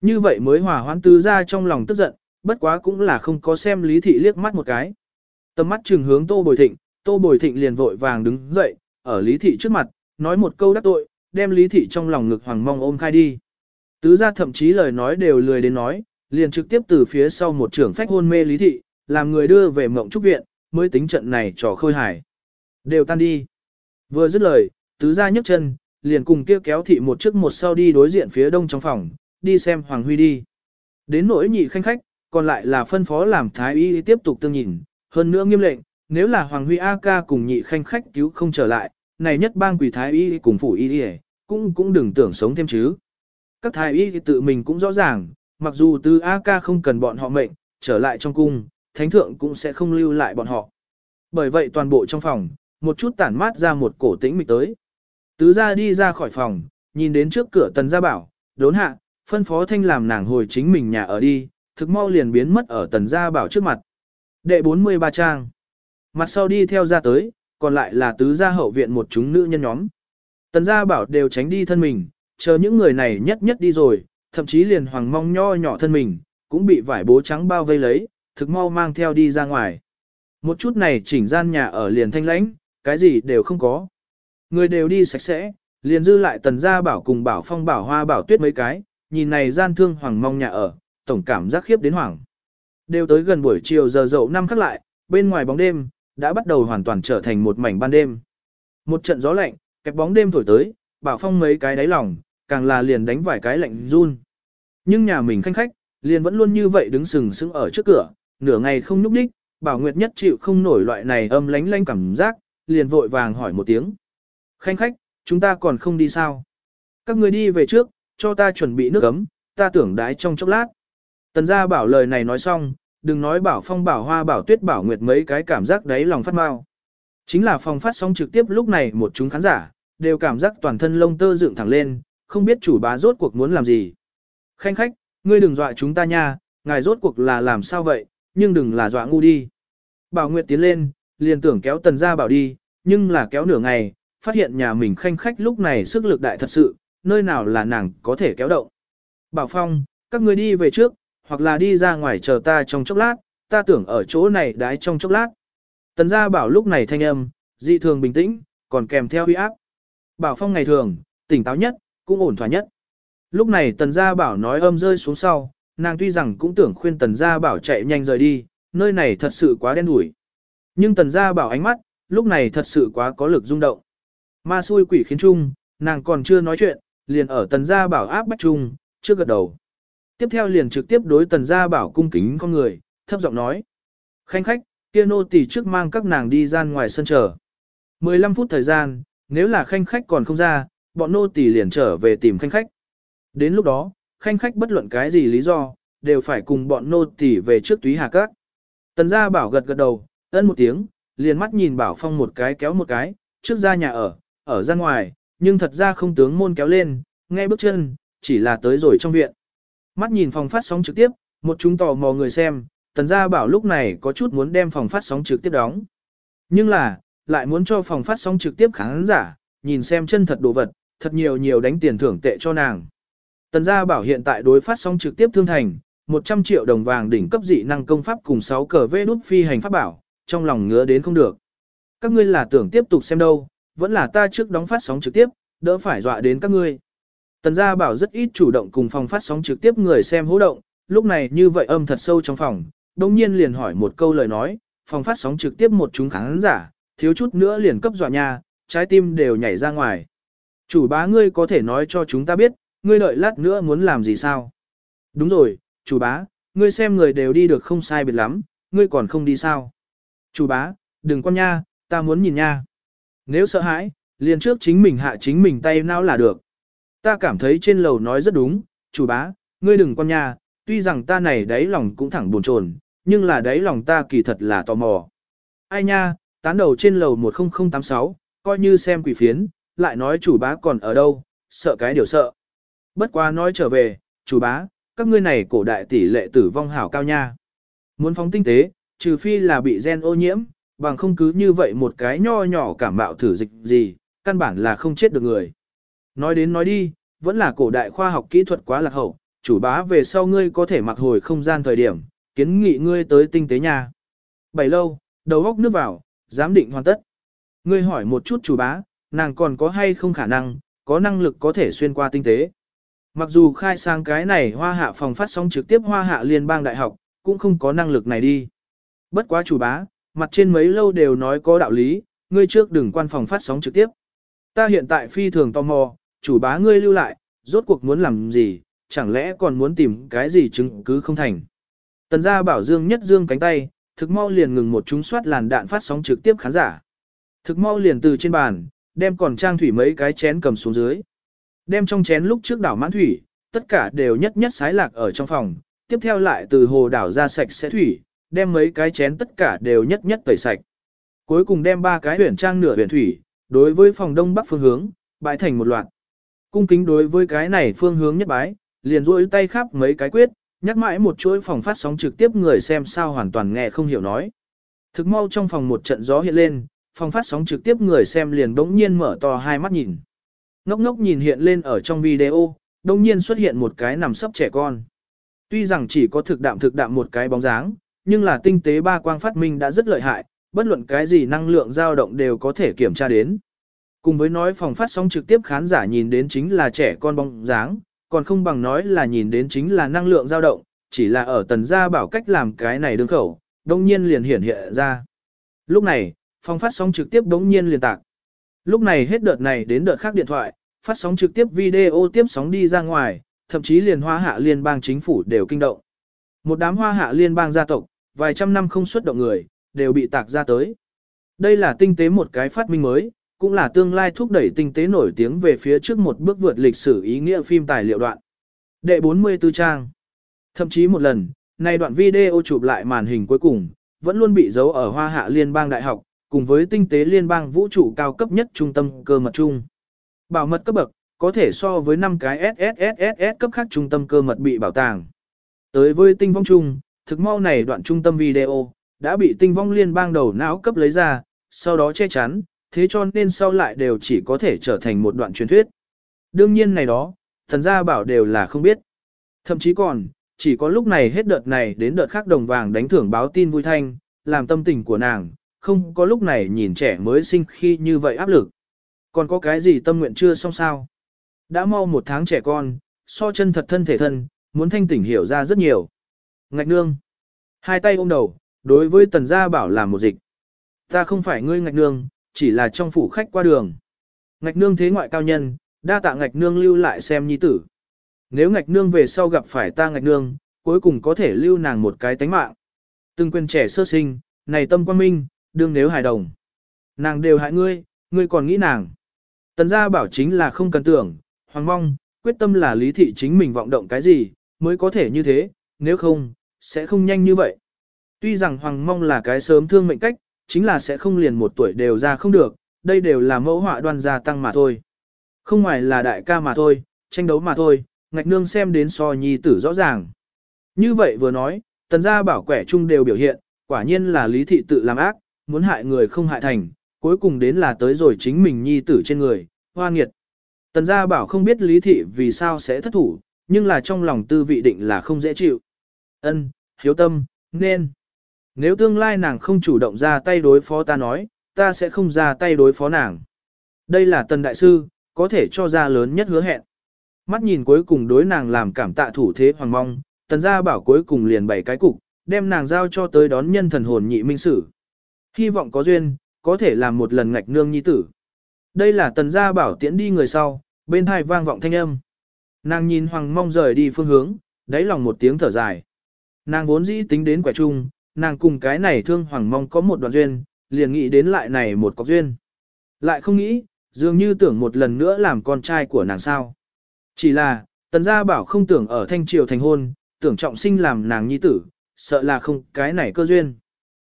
Như vậy mới hòa hoãn tứ gia trong lòng tức giận, bất quá cũng là không có xem lý thị liếc mắt một cái. Tầm mắt trừng hướng Tô Bồi Thịnh, Tô Bồi Thịnh liền vội vàng đứng dậy, ở Lý Thị trước mặt, nói một câu đắc tội, đem lý thị trong lòng ngực hoàng mong ôm khai đi. Tứ gia thậm chí lời nói đều lười đến nói, liền trực tiếp từ phía sau một trưởng phách hôn mê lý thị, làm người đưa về mộng trúc viện, mới tính trận này trò khôi hài. Đều tan đi. Vừa dứt lời, tứ gia nhấc chân, liền cùng kia kéo thị một trước một sau đi đối diện phía đông trong phòng, đi xem Hoàng Huy đi. Đến nỗi nhị khanh khách, còn lại là phân phó làm thái y tiếp tục tương nhìn, hơn nữa nghiêm lệnh, nếu là Hoàng Huy A ca cùng nhị khanh khách cứu không trở lại, này nhất bang quỷ thái y cùng phủ y đi cũng cũng đừng tưởng sống thêm chứ. Các thái y tự mình cũng rõ ràng, mặc dù từ A ca không cần bọn họ mệnh, trở lại trong cung, thánh thượng cũng sẽ không lưu lại bọn họ. Bởi vậy toàn bộ trong phòng, một chút tản mát ra một cổ tĩnh mịch tới. Tứ gia đi ra khỏi phòng, nhìn đến trước cửa tần gia bảo, đốn hạ, phân phó thanh làm nàng hồi chính mình nhà ở đi, thực mau liền biến mất ở tần gia bảo trước mặt. Đệ 43 trang. Mặt sau đi theo ra tới, còn lại là tứ gia hậu viện một chúng nữ nhân nhóm. Tần gia bảo đều tránh đi thân mình, chờ những người này nhất nhất đi rồi, thậm chí liền hoàng mong nho nhỏ thân mình, cũng bị vải bố trắng bao vây lấy, thực mau mang theo đi ra ngoài. Một chút này chỉnh gian nhà ở liền thanh lãnh, cái gì đều không có. Người đều đi sạch sẽ, liền dư lại tần gia bảo cùng bảo phong bảo hoa bảo tuyết mấy cái, nhìn này gian thương hoàng mong nhà ở, tổng cảm giác khiếp đến hoảng. Đều tới gần buổi chiều giờ dậu năm khắc lại, bên ngoài bóng đêm, đã bắt đầu hoàn toàn trở thành một mảnh ban đêm. Một trận gió lạnh, kẹp bóng đêm thổi tới, bảo phong mấy cái đáy lòng, càng là liền đánh vài cái lạnh run. Nhưng nhà mình khanh khách, liền vẫn luôn như vậy đứng sừng sững ở trước cửa, nửa ngày không nhúc đích, bảo nguyệt nhất chịu không nổi loại này âm lánh lánh cảm giác, liền vội vàng hỏi một tiếng. Khanh khách, chúng ta còn không đi sao? Các người đi về trước, cho ta chuẩn bị nước ấm, ta tưởng đái trong chốc lát. Tần gia bảo lời này nói xong, đừng nói bảo phong bảo hoa bảo tuyết bảo nguyệt mấy cái cảm giác đấy lòng phát mau. Chính là phòng phát sóng trực tiếp lúc này một chúng khán giả, đều cảm giác toàn thân lông tơ dựng thẳng lên, không biết chủ bá rốt cuộc muốn làm gì. Khanh khách, ngươi đừng dọa chúng ta nha, ngài rốt cuộc là làm sao vậy, nhưng đừng là dọa ngu đi. Bảo Nguyệt tiến lên, liền tưởng kéo tần gia bảo đi, nhưng là kéo nửa ngày, phát hiện nhà mình khanh khách lúc này sức lực đại thật sự, nơi nào là nàng có thể kéo động. Bảo Phong, các ngươi đi về trước, hoặc là đi ra ngoài chờ ta trong chốc lát, ta tưởng ở chỗ này đái trong chốc lát. Tần gia bảo lúc này thanh âm, dị thường bình tĩnh, còn kèm theo huy áp. Bảo Phong ngày thường, tỉnh táo nhất, cũng ổn thỏa nhất. Lúc này tần gia bảo nói âm rơi xuống sau, nàng tuy rằng cũng tưởng khuyên tần gia bảo chạy nhanh rời đi, nơi này thật sự quá đen đủi. Nhưng tần gia bảo ánh mắt, lúc này thật sự quá có lực rung động. Ma xui quỷ khiến chung, nàng còn chưa nói chuyện, liền ở tần gia bảo áp bách chung, trước gật đầu. Tiếp theo liền trực tiếp đối tần gia bảo cung kính con người, thấp giọng nói. Khanh khách, kia nô tỳ trước mang các nàng đi gian ngoài sân chờ. 15 phút thời gian, nếu là khanh khách còn không ra, bọn nô tỳ liền trở về tìm khanh khách. Đến lúc đó, khanh khách bất luận cái gì lý do, đều phải cùng bọn nô tỳ về trước túy hà các. Tần gia bảo gật gật đầu, ân một tiếng, liền mắt nhìn bảo phong một cái kéo một cái, trước ra nhà ở, ở ra ngoài, nhưng thật ra không tướng môn kéo lên, nghe bước chân, chỉ là tới rồi trong viện. Mắt nhìn phòng phát sóng trực tiếp, một chúng tò mò người xem, tần gia bảo lúc này có chút muốn đem phòng phát sóng trực tiếp đóng. Nhưng là, lại muốn cho phòng phát sóng trực tiếp khán giả, nhìn xem chân thật đồ vật, thật nhiều nhiều đánh tiền thưởng tệ cho nàng. Tần gia bảo hiện tại đối phát sóng trực tiếp thương thành, 100 triệu đồng vàng đỉnh cấp dị năng công pháp cùng 6 cờ vê đút phi hành pháp bảo, trong lòng ngứa đến không được. Các ngươi là tưởng tiếp tục xem đâu, vẫn là ta trước đóng phát sóng trực tiếp, đỡ phải dọa đến các ngươi. Tần gia bảo rất ít chủ động cùng phòng phát sóng trực tiếp người xem hỗ động, lúc này như vậy âm thật sâu trong phòng, đồng nhiên liền hỏi một câu lời nói, phòng phát sóng trực tiếp một chúng khán giả, thiếu chút nữa liền cấp dọa nha, trái tim đều nhảy ra ngoài. Chủ bá ngươi có thể nói cho chúng ta biết, ngươi đợi lát nữa muốn làm gì sao? Đúng rồi, chủ bá, ngươi xem người đều đi được không sai biệt lắm, ngươi còn không đi sao? Chủ bá, đừng con nha, ta muốn nhìn nha. Nếu sợ hãi, liền trước chính mình hạ chính mình tay não là được. Ta cảm thấy trên lầu nói rất đúng, chủ bá, ngươi đừng con nha, tuy rằng ta này đáy lòng cũng thẳng buồn chồn, nhưng là đáy lòng ta kỳ thật là tò mò. Ai nha, tán đầu trên lầu 10086, coi như xem quỷ phiến, lại nói chủ bá còn ở đâu, sợ cái điều sợ. Bất quá nói trở về, chủ bá, các ngươi này cổ đại tỷ lệ tử vong hảo cao nha. Muốn phóng tinh tế, trừ phi là bị gen ô nhiễm, bằng không cứ như vậy một cái nho nhỏ cảm mạo thử dịch gì, căn bản là không chết được người. Nói đến nói đi, vẫn là cổ đại khoa học kỹ thuật quá lạc hậu, chủ bá về sau ngươi có thể mặc hồi không gian thời điểm, kiến nghị ngươi tới tinh tế nhà. Bảy lâu, đầu góc nước vào, giám định hoàn tất. Ngươi hỏi một chút chủ bá, nàng còn có hay không khả năng, có năng lực có thể xuyên qua tinh tế. Mặc dù khai sang cái này hoa hạ phòng phát sóng trực tiếp hoa hạ liên bang đại học, cũng không có năng lực này đi. Bất quá chủ bá, mặt trên mấy lâu đều nói có đạo lý, ngươi trước đừng quan phòng phát sóng trực tiếp. Ta hiện tại phi thường tò mò, chủ bá ngươi lưu lại, rốt cuộc muốn làm gì, chẳng lẽ còn muốn tìm cái gì chứng cứ không thành. Tần gia bảo dương nhất dương cánh tay, thực mau liền ngừng một chúng soát làn đạn phát sóng trực tiếp khán giả. Thực mau liền từ trên bàn, đem còn trang thủy mấy cái chén cầm xuống dưới. Đem trong chén lúc trước đảo mãn thủy, tất cả đều nhất nhất sái lạc ở trong phòng, tiếp theo lại từ hồ đảo ra sạch sẽ thủy, đem mấy cái chén tất cả đều nhất nhất tẩy sạch. Cuối cùng đem ba cái huyền trang nửa huyền thủy, đối với phòng đông bắc phương hướng, bãi thành một loạt. Cung kính đối với cái này phương hướng nhất bái, liền duỗi tay khắp mấy cái quyết, nhắc mãi một chuỗi phòng phát sóng trực tiếp người xem sao hoàn toàn nghe không hiểu nói. Thực mau trong phòng một trận gió hiện lên, phòng phát sóng trực tiếp người xem liền đống nhiên mở to hai mắt nhìn. Ngốc ngốc nhìn hiện lên ở trong video, đống nhiên xuất hiện một cái nằm sấp trẻ con. Tuy rằng chỉ có thực đạm thực đạm một cái bóng dáng, nhưng là tinh tế ba quang phát minh đã rất lợi hại, bất luận cái gì năng lượng dao động đều có thể kiểm tra đến. Cùng với nói phòng phát sóng trực tiếp khán giả nhìn đến chính là trẻ con bóng dáng, còn không bằng nói là nhìn đến chính là năng lượng dao động, chỉ là ở tần gia bảo cách làm cái này đương khẩu, đông nhiên liền hiển hiện ra. Lúc này, phòng phát sóng trực tiếp đống nhiên liền tạc. Lúc này hết đợt này đến đợt khác điện thoại, phát sóng trực tiếp video tiếp sóng đi ra ngoài, thậm chí liền hoa hạ liên bang chính phủ đều kinh động. Một đám hoa hạ liên bang gia tộc, vài trăm năm không xuất động người, đều bị tạc ra tới. Đây là tinh tế một cái phát minh mới, cũng là tương lai thúc đẩy tinh tế nổi tiếng về phía trước một bước vượt lịch sử ý nghĩa phim tài liệu đoạn. Đệ 44 trang. Thậm chí một lần, này đoạn video chụp lại màn hình cuối cùng, vẫn luôn bị giấu ở Hoa Hạ Liên bang Đại học, cùng với tinh tế liên bang vũ trụ cao cấp nhất trung tâm cơ mật chung. Bảo mật cấp bậc, có thể so với 5 cái SSSSS cấp khác trung tâm cơ mật bị bảo tàng. Tới với tinh vong chung, thực mau này đoạn trung tâm video, đã bị tinh vong liên bang đầu não cấp lấy ra, sau đó che chắn, thế cho nên sau lại đều chỉ có thể trở thành một đoạn truyền thuyết. Đương nhiên này đó, thần gia bảo đều là không biết. Thậm chí còn, chỉ có lúc này hết đợt này đến đợt khác đồng vàng đánh thưởng báo tin vui thanh, làm tâm tình của nàng, không có lúc này nhìn trẻ mới sinh khi như vậy áp lực. Còn có cái gì tâm nguyện chưa xong sao? Đã mau một tháng trẻ con, so chân thật thân thể thân, muốn thanh tỉnh hiểu ra rất nhiều. Ngạch nương. Hai tay ôm đầu, đối với tần gia bảo làm một dịch. Ta không phải ngươi ngạch nương, chỉ là trong phủ khách qua đường. Ngạch nương thế ngoại cao nhân, đa tạ ngạch nương lưu lại xem nhi tử. Nếu ngạch nương về sau gặp phải ta ngạch nương, cuối cùng có thể lưu nàng một cái tánh mạng. Từng quên trẻ sơ sinh, này tâm quan minh, đương nếu hài đồng. Nàng đều hại ngươi, ngươi còn nghĩ nàng. Tần gia bảo chính là không cần tưởng, hoàng mong, quyết tâm là lý thị chính mình vọng động cái gì, mới có thể như thế, nếu không, sẽ không nhanh như vậy. Tuy rằng hoàng mong là cái sớm thương mệnh cách, chính là sẽ không liền một tuổi đều ra không được, đây đều là mẫu họa đoan gia tăng mà thôi. Không ngoài là đại ca mà thôi, tranh đấu mà thôi, ngạch nương xem đến so nhi tử rõ ràng. Như vậy vừa nói, tần gia bảo quẻ chung đều biểu hiện, quả nhiên là lý thị tự làm ác, muốn hại người không hại thành, cuối cùng đến là tới rồi chính mình nhi tử trên người, hoa nghiệt. Tần gia bảo không biết lý thị vì sao sẽ thất thủ, nhưng là trong lòng tư vị định là không dễ chịu. Ân, hiếu tâm, nên. Nếu tương lai nàng không chủ động ra tay đối phó ta nói, ta sẽ không ra tay đối phó nàng. Đây là tần đại sư, có thể cho ra lớn nhất hứa hẹn. Mắt nhìn cuối cùng đối nàng làm cảm tạ thủ thế hoàng mong, tần gia bảo cuối cùng liền bảy cái cục, đem nàng giao cho tới đón nhân thần hồn nhị minh sử. Hy vọng có duyên, có thể làm một lần ngạch nương nhi tử. Đây là tần gia bảo tiễn đi người sau, bên hai vang vọng thanh âm. Nàng nhìn hoàng mong rời đi phương hướng, đáy lòng một tiếng thở dài. Nàng vốn dĩ tính đến quẻ chung, nàng cùng cái này thương hoàng mong có một đoạn duyên, liền nghĩ đến lại này một cọc duyên. Lại không nghĩ, dường như tưởng một lần nữa làm con trai của nàng sao. Chỉ là, tần gia bảo không tưởng ở thanh triều thành hôn, tưởng trọng sinh làm nàng nhi tử, sợ là không cái này cơ duyên.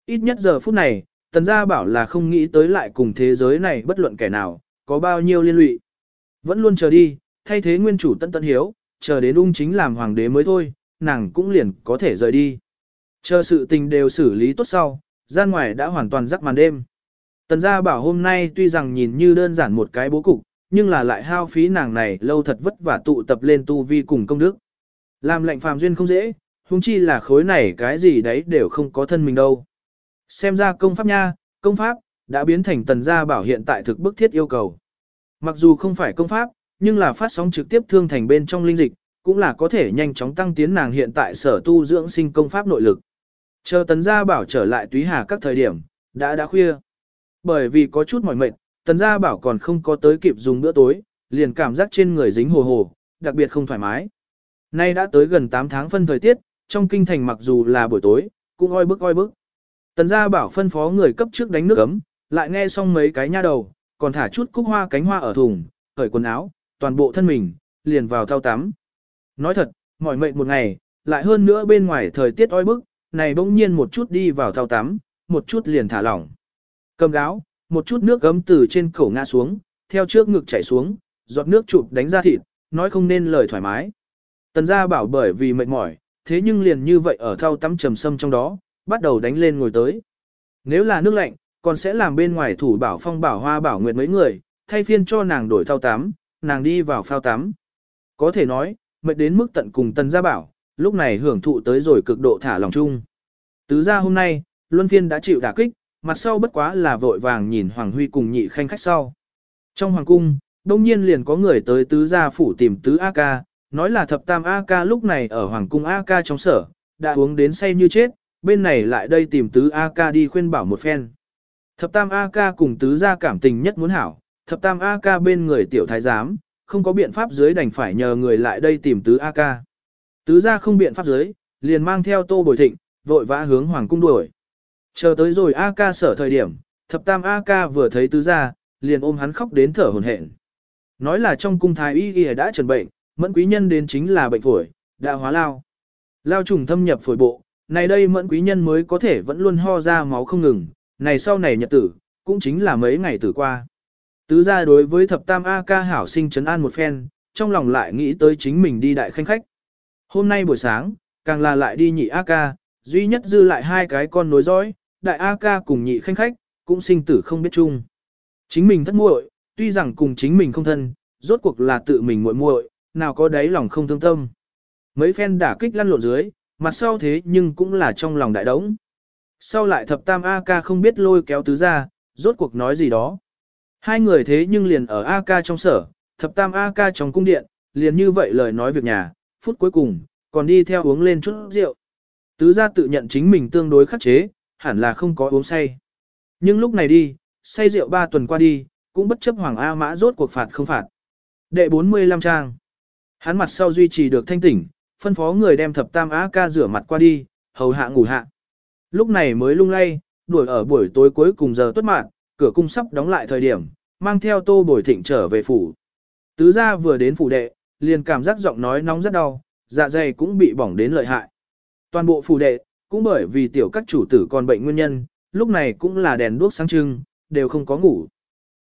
Ít nhất giờ phút này, tần gia bảo là không nghĩ tới lại cùng thế giới này bất luận kẻ nào, có bao nhiêu liên lụy. Vẫn luôn chờ đi, thay thế nguyên chủ tân tân hiếu, chờ đến ung chính làm hoàng đế mới thôi, nàng cũng liền có thể rời đi. Chờ sự tình đều xử lý tốt sau, gian ngoài đã hoàn toàn rắc màn đêm. Tần gia bảo hôm nay tuy rằng nhìn như đơn giản một cái bố cục, nhưng là lại hao phí nàng này lâu thật vất vả tụ tập lên tu vi cùng công đức. Làm lệnh phàm duyên không dễ, huống chi là khối này cái gì đấy đều không có thân mình đâu. Xem ra công pháp nha, công pháp, đã biến thành tần gia bảo hiện tại thực bức thiết yêu cầu. Mặc dù không phải công pháp, nhưng là phát sóng trực tiếp thương thành bên trong linh dịch, cũng là có thể nhanh chóng tăng tiến nàng hiện tại sở tu dưỡng sinh công pháp nội lực. Chờ tấn gia bảo trở lại túy hà các thời điểm, đã đã khuya. Bởi vì có chút mỏi mệt, tấn gia bảo còn không có tới kịp dùng bữa tối, liền cảm giác trên người dính hồ hồ, đặc biệt không thoải mái. Nay đã tới gần 8 tháng phân thời tiết, trong kinh thành mặc dù là buổi tối, cũng oi bức oi bức. Tần gia bảo phân phó người cấp trước đánh nước ấm, lại nghe xong mấy cái nha đầu, còn thả chút cúc hoa cánh hoa ở thùng, cởi quần áo, toàn bộ thân mình, liền vào thao tắm. Nói thật, mỏi mệt một ngày, lại hơn nữa bên ngoài thời tiết oi bức, này bỗng nhiên một chút đi vào thao tắm, một chút liền thả lỏng. Cầm gáo, một chút nước gấm từ trên cổ ngã xuống, theo trước ngực chảy xuống, giọt nước chụp đánh ra thịt, nói không nên lời thoải mái. Tần gia bảo bởi vì mệt mỏi, thế nhưng liền như vậy ở thao tắm trầm sâm trong đó, bắt đầu đánh lên ngồi tới. Nếu là nước lạnh, còn sẽ làm bên ngoài thủ bảo phong bảo hoa bảo nguyệt mấy người, thay phiên cho nàng đổi thao tắm, nàng đi vào phao tắm. Có thể nói, mệt đến mức tận cùng tần gia bảo, lúc này hưởng thụ tới rồi cực độ thả lòng chung. Tứ gia hôm nay, Luân Phiên đã chịu đả kích, mặt sau bất quá là vội vàng nhìn Hoàng Huy cùng nhị khanh khách sau. Trong Hoàng Cung, đông nhiên liền có người tới tứ gia phủ tìm tứ A ca, nói là thập tam A ca lúc này ở Hoàng Cung A ca trong sở, đã uống đến say như chết, bên này lại đây tìm tứ A ca đi khuyên bảo một phen. Thập tam A ca cùng tứ gia cảm tình nhất muốn hảo, thập tam A ca bên người tiểu thái giám, không có biện pháp dưới đành phải nhờ người lại đây tìm tứ A ca. Tứ gia không biện pháp dưới, liền mang theo tô bồi thịnh, vội vã hướng hoàng cung đuổi. Chờ tới rồi A ca sở thời điểm, thập tam A ca vừa thấy tứ gia, liền ôm hắn khóc đến thở hổn hển. Nói là trong cung thái y y đã trần bệnh, mẫn quý nhân đến chính là bệnh phổi, đã hóa lao. Lao trùng thâm nhập phổi bộ, này đây mẫn quý nhân mới có thể vẫn luôn ho ra máu không ngừng, này sau này nhật tử, cũng chính là mấy ngày tử qua. Tứ gia đối với thập tam A ca hảo sinh trấn an một phen, trong lòng lại nghĩ tới chính mình đi đại khanh khách. Hôm nay buổi sáng, càng là lại đi nhị A ca, duy nhất dư lại hai cái con nối dõi, đại A ca cùng nhị khanh khách, cũng sinh tử không biết chung. Chính mình thất muội, tuy rằng cùng chính mình không thân, rốt cuộc là tự mình muội muội, nào có đáy lòng không thương tâm. Mấy phen đả kích lăn lộn dưới, mặt sau thế nhưng cũng là trong lòng đại đống. Sau lại thập tam A ca không biết lôi kéo tứ ra, rốt cuộc nói gì đó. Hai người thế nhưng liền ở A ca trong sở, thập tam A ca trong cung điện, liền như vậy lời nói việc nhà, phút cuối cùng, còn đi theo uống lên chút rượu. Tứ gia tự nhận chính mình tương đối khắc chế, hẳn là không có uống say. Nhưng lúc này đi, say rượu ba tuần qua đi, cũng bất chấp Hoàng A Mã rốt cuộc phạt không phạt. Đệ 45 trang. Hắn mặt sau duy trì được thanh tỉnh, phân phó người đem thập tam á ca rửa mặt qua đi, hầu hạ ngủ hạ. Lúc này mới lung lay, đuổi ở buổi tối cuối cùng giờ tuất mạng, cửa cung sắp đóng lại thời điểm, mang theo tô bồi thịnh trở về phủ. Tứ gia vừa đến phủ đệ, liền cảm giác giọng nói nóng rất đau, dạ dày cũng bị bỏng đến lợi hại. Toàn bộ phủ đệ, cũng bởi vì tiểu các chủ tử còn bệnh nguyên nhân, lúc này cũng là đèn đuốc sáng trưng, đều không có ngủ.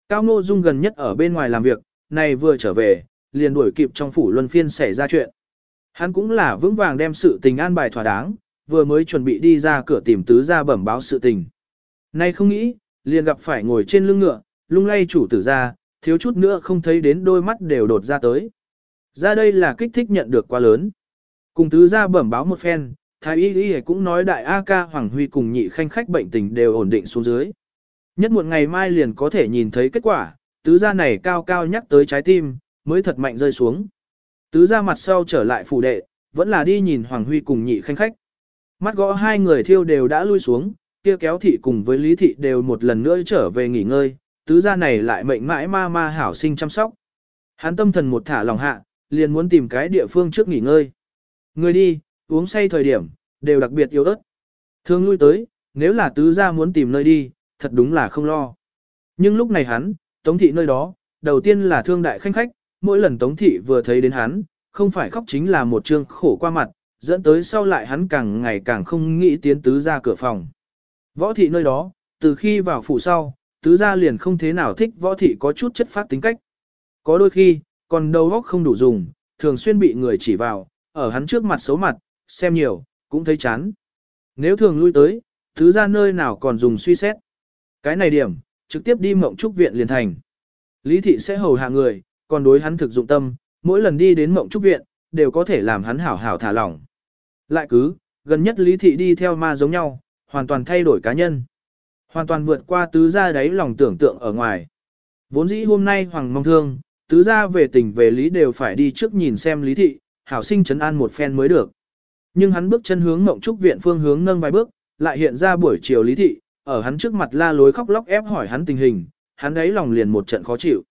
Cao Ngô Dung gần nhất ở bên ngoài làm việc, này vừa trở về, liền đuổi kịp trong phủ luân phiên xảy ra chuyện. Hắn cũng là vững vàng đem sự tình an bài thỏa đáng, vừa mới chuẩn bị đi ra cửa tìm tứ ra bẩm báo sự tình. Nay không nghĩ, liền gặp phải ngồi trên lưng ngựa, lung lay chủ tử ra, thiếu chút nữa không thấy đến đôi mắt đều đột ra tới. Ra đây là kích thích nhận được quá lớn. Cùng tứ ra bẩm báo một phen, thái y y cũng nói đại A ca Hoàng Huy cùng nhị khanh khách bệnh tình đều ổn định xuống dưới. Nhất một ngày mai liền có thể nhìn thấy kết quả, tứ gia này cao cao nhắc tới trái tim, mới thật mạnh rơi xuống. Tứ gia mặt sau trở lại phủ đệ, vẫn là đi nhìn Hoàng Huy cùng nhị khanh khách. Mắt gõ hai người thiêu đều đã lui xuống, kia kéo thị cùng với lý thị đều một lần nữa trở về nghỉ ngơi, tứ gia này lại mệnh mãi ma ma hảo sinh chăm sóc. Hắn tâm thần một thả lòng hạ, liền muốn tìm cái địa phương trước nghỉ ngơi. Người đi, uống say thời điểm, đều đặc biệt yếu ớt. Thường lui tới, nếu là tứ gia muốn tìm nơi đi, thật đúng là không lo. Nhưng lúc này hắn, Tống thị nơi đó, đầu tiên là thương đại khanh khách, mỗi lần Tống thị vừa thấy đến hắn, không phải khóc chính là một trương khổ qua mặt, dẫn tới sau lại hắn càng ngày càng không nghĩ tiến tứ ra cửa phòng. Võ thị nơi đó, từ khi vào phủ sau, tứ gia liền không thế nào thích võ thị có chút chất phát tính cách. Có đôi khi, còn đầu óc không đủ dùng, thường xuyên bị người chỉ vào, ở hắn trước mặt xấu mặt, xem nhiều, cũng thấy chán. Nếu thường lui tới, tứ gia nơi nào còn dùng suy xét. Cái này điểm, trực tiếp đi mộng trúc viện liền thành. Lý thị sẽ hầu hạ người, còn đối hắn thực dụng tâm, mỗi lần đi đến mộng trúc viện, đều có thể làm hắn hảo hảo thả lỏng. Lại cứ, gần nhất Lý thị đi theo ma giống nhau, hoàn toàn thay đổi cá nhân. Hoàn toàn vượt qua tứ gia đáy lòng tưởng tượng ở ngoài. Vốn dĩ hôm nay Hoàng mong thương, tứ gia về tình về lý đều phải đi trước nhìn xem lý thị, hảo sinh trấn an một phen mới được. Nhưng hắn bước chân hướng mộng trúc viện phương hướng nâng vài bước, lại hiện ra buổi chiều lý thị, ở hắn trước mặt la lối khóc lóc ép hỏi hắn tình hình, hắn ấy lòng liền một trận khó chịu.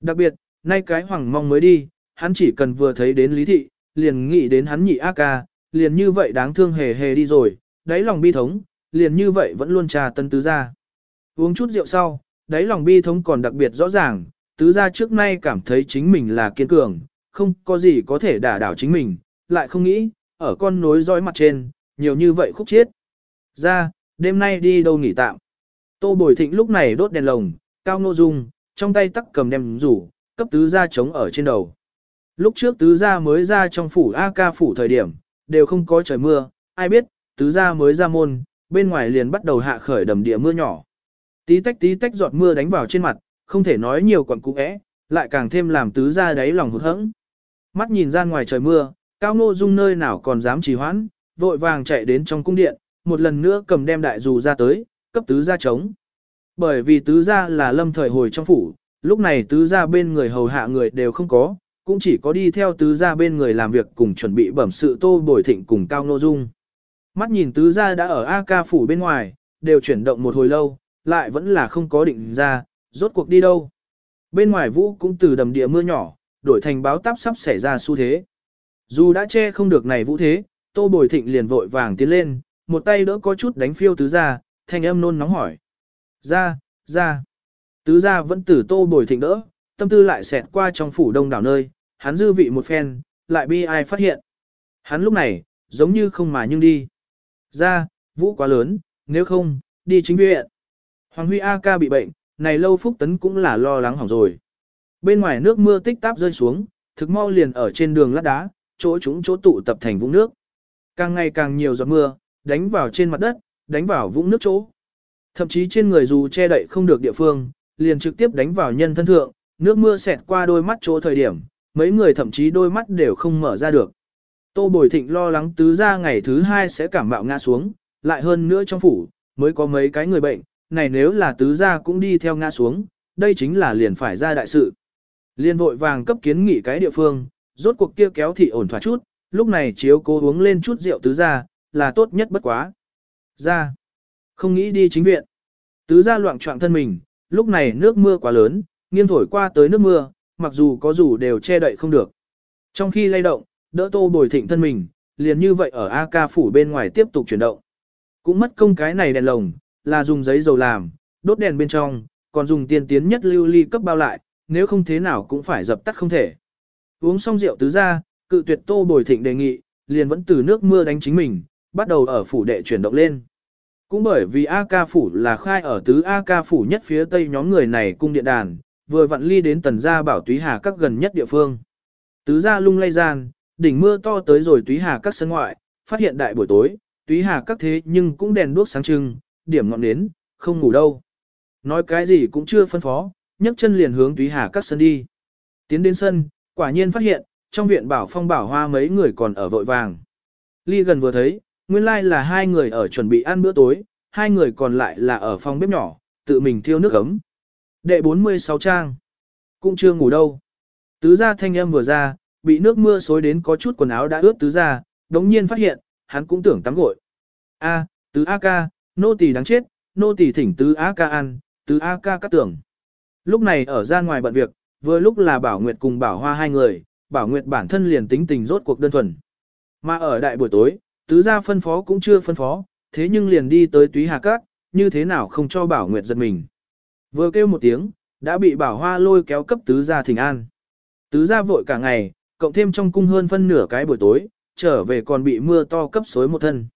Đặc biệt, nay cái hoàng mong mới đi, hắn chỉ cần vừa thấy đến lý thị, liền nghĩ đến hắn nhị A ca, liền như vậy đáng thương hề hề đi rồi, đáy lòng bi thống, liền như vậy vẫn luôn trà tân tứ gia. Uống chút rượu sau, đáy lòng bi thống còn đặc biệt rõ ràng, tứ gia trước nay cảm thấy chính mình là kiên cường, không có gì có thể đả đảo chính mình, lại không nghĩ, ở con nối dõi mặt trên, nhiều như vậy khúc chết. Ra, đêm nay đi đâu nghỉ tạm. Tô Bồi Thịnh lúc này đốt đèn lồng, cao nô dung, trong tay tắc cầm đem rủ, cấp tứ gia chống ở trên đầu. Lúc trước tứ gia mới ra trong phủ A ca phủ thời điểm, đều không có trời mưa, ai biết, tứ gia mới ra môn, bên ngoài liền bắt đầu hạ khởi đầm địa mưa nhỏ. Tí tách tí tách giọt mưa đánh vào trên mặt, không thể nói nhiều quẩn cũ é, lại càng thêm làm tứ gia đáy lòng hụt hẫng. Mắt nhìn ra ngoài trời mưa, cao ngô dung nơi nào còn dám trì hoãn, vội vàng chạy đến trong cung điện, một lần nữa cầm đem đại dù ra tới, cấp tứ gia trống. Bởi vì tứ gia là lâm thời hồi trong phủ, lúc này tứ gia bên người hầu hạ người đều không có, cũng chỉ có đi theo tứ gia bên người làm việc cùng chuẩn bị bẩm sự tô bồi thịnh cùng cao nô dung. Mắt nhìn tứ gia đã ở A ca phủ bên ngoài, đều chuyển động một hồi lâu, lại vẫn là không có định ra, rốt cuộc đi đâu. Bên ngoài vũ cũng từ đầm địa mưa nhỏ, đổi thành báo táp sắp xảy ra xu thế. Dù đã che không được này vũ thế, tô bồi thịnh liền vội vàng tiến lên, một tay đỡ có chút đánh phiêu tứ gia, thanh âm nôn nóng hỏi. Ra, ra. Tứ gia vẫn tử tô bồi thịnh đỡ, tâm tư lại xẹt qua trong phủ đông đảo nơi, hắn dư vị một phen, lại bi ai phát hiện. Hắn lúc này, giống như không mà nhưng đi. Ra, vũ quá lớn, nếu không, đi chính viện. Hoàng Huy A ca bị bệnh, này lâu phúc tấn cũng là lo lắng hỏng rồi. Bên ngoài nước mưa tích táp rơi xuống, thực mau liền ở trên đường lát đá, chỗ chúng chỗ tụ tập thành vũng nước. Càng ngày càng nhiều giọt mưa, đánh vào trên mặt đất, đánh vào vũng nước chỗ. Thậm chí trên người dù che đậy không được địa phương, liền trực tiếp đánh vào nhân thân thượng, nước mưa xẹt qua đôi mắt chỗ thời điểm, mấy người thậm chí đôi mắt đều không mở ra được. Tô Bồi Thịnh lo lắng tứ ra ngày thứ hai sẽ cảm bạo ngã xuống, lại hơn nữa trong phủ, mới có mấy cái người bệnh, này nếu là tứ gia cũng đi theo ngã xuống, đây chính là liền phải ra đại sự. Liên vội vàng cấp kiến nghị cái địa phương, rốt cuộc kia kéo thị ổn thỏa chút, lúc này chiếu cố uống lên chút rượu tứ gia, là tốt nhất bất quá. Ra, không nghĩ đi chính viện. Tứ gia loạn trọng thân mình, lúc này nước mưa quá lớn, nghiêng thổi qua tới nước mưa, mặc dù có dù đều che đậy không được. Trong khi lay động, đỡ tô bồi thịnh thân mình, liền như vậy ở A ca phủ bên ngoài tiếp tục chuyển động. Cũng mất công cái này đèn lồng, là dùng giấy dầu làm, đốt đèn bên trong, còn dùng tiên tiến nhất lưu ly cấp bao lại, nếu không thế nào cũng phải dập tắt không thể. Uống xong rượu tứ ra, cự tuyệt tô bồi thịnh đề nghị, liền vẫn từ nước mưa đánh chính mình, bắt đầu ở phủ đệ chuyển động lên. Cũng bởi vì A ca phủ là khai ở tứ A ca phủ nhất phía tây nhóm người này cung điện đàn, vừa vặn ly đến tần gia bảo túy hà các gần nhất địa phương. Tứ gia lung lay gian, đỉnh mưa to tới rồi túy hà các sân ngoại, phát hiện đại buổi tối, túy hà các thế nhưng cũng đèn đuốc sáng trưng, điểm ngọn nến, không ngủ đâu. Nói cái gì cũng chưa phân phó, nhấc chân liền hướng túy hà các sân đi. Tiến đến sân, quả nhiên phát hiện, trong viện bảo phong bảo hoa mấy người còn ở vội vàng. Ly gần vừa thấy, nguyên lai like là hai người ở chuẩn bị ăn bữa tối, hai người còn lại là ở phòng bếp nhỏ, tự mình thiêu nước ấm. Đệ 46 trang. Cũng chưa ngủ đâu. Tứ gia thanh âm vừa ra, bị nước mưa xối đến có chút quần áo đã ướt tứ gia, đống nhiên phát hiện, hắn cũng tưởng tắm gội. A, tứ A ca, nô tỳ đáng chết, nô tỳ thỉnh tứ A ca ăn, tứ A ca cắt tưởng. Lúc này ở ra ngoài bận việc, vừa lúc là Bảo Nguyệt cùng Bảo Hoa hai người, Bảo Nguyệt bản thân liền tính tình rốt cuộc đơn thuần. Mà ở đại buổi tối, tứ gia phân phó cũng chưa phân phó, thế nhưng liền đi tới túy hà cát, như thế nào không cho Bảo Nguyệt giật mình. Vừa kêu một tiếng, đã bị Bảo Hoa lôi kéo cấp tứ gia thỉnh an. Tứ gia vội cả ngày, cộng thêm trong cung hơn phân nửa cái buổi tối, trở về còn bị mưa to cấp xối một thân.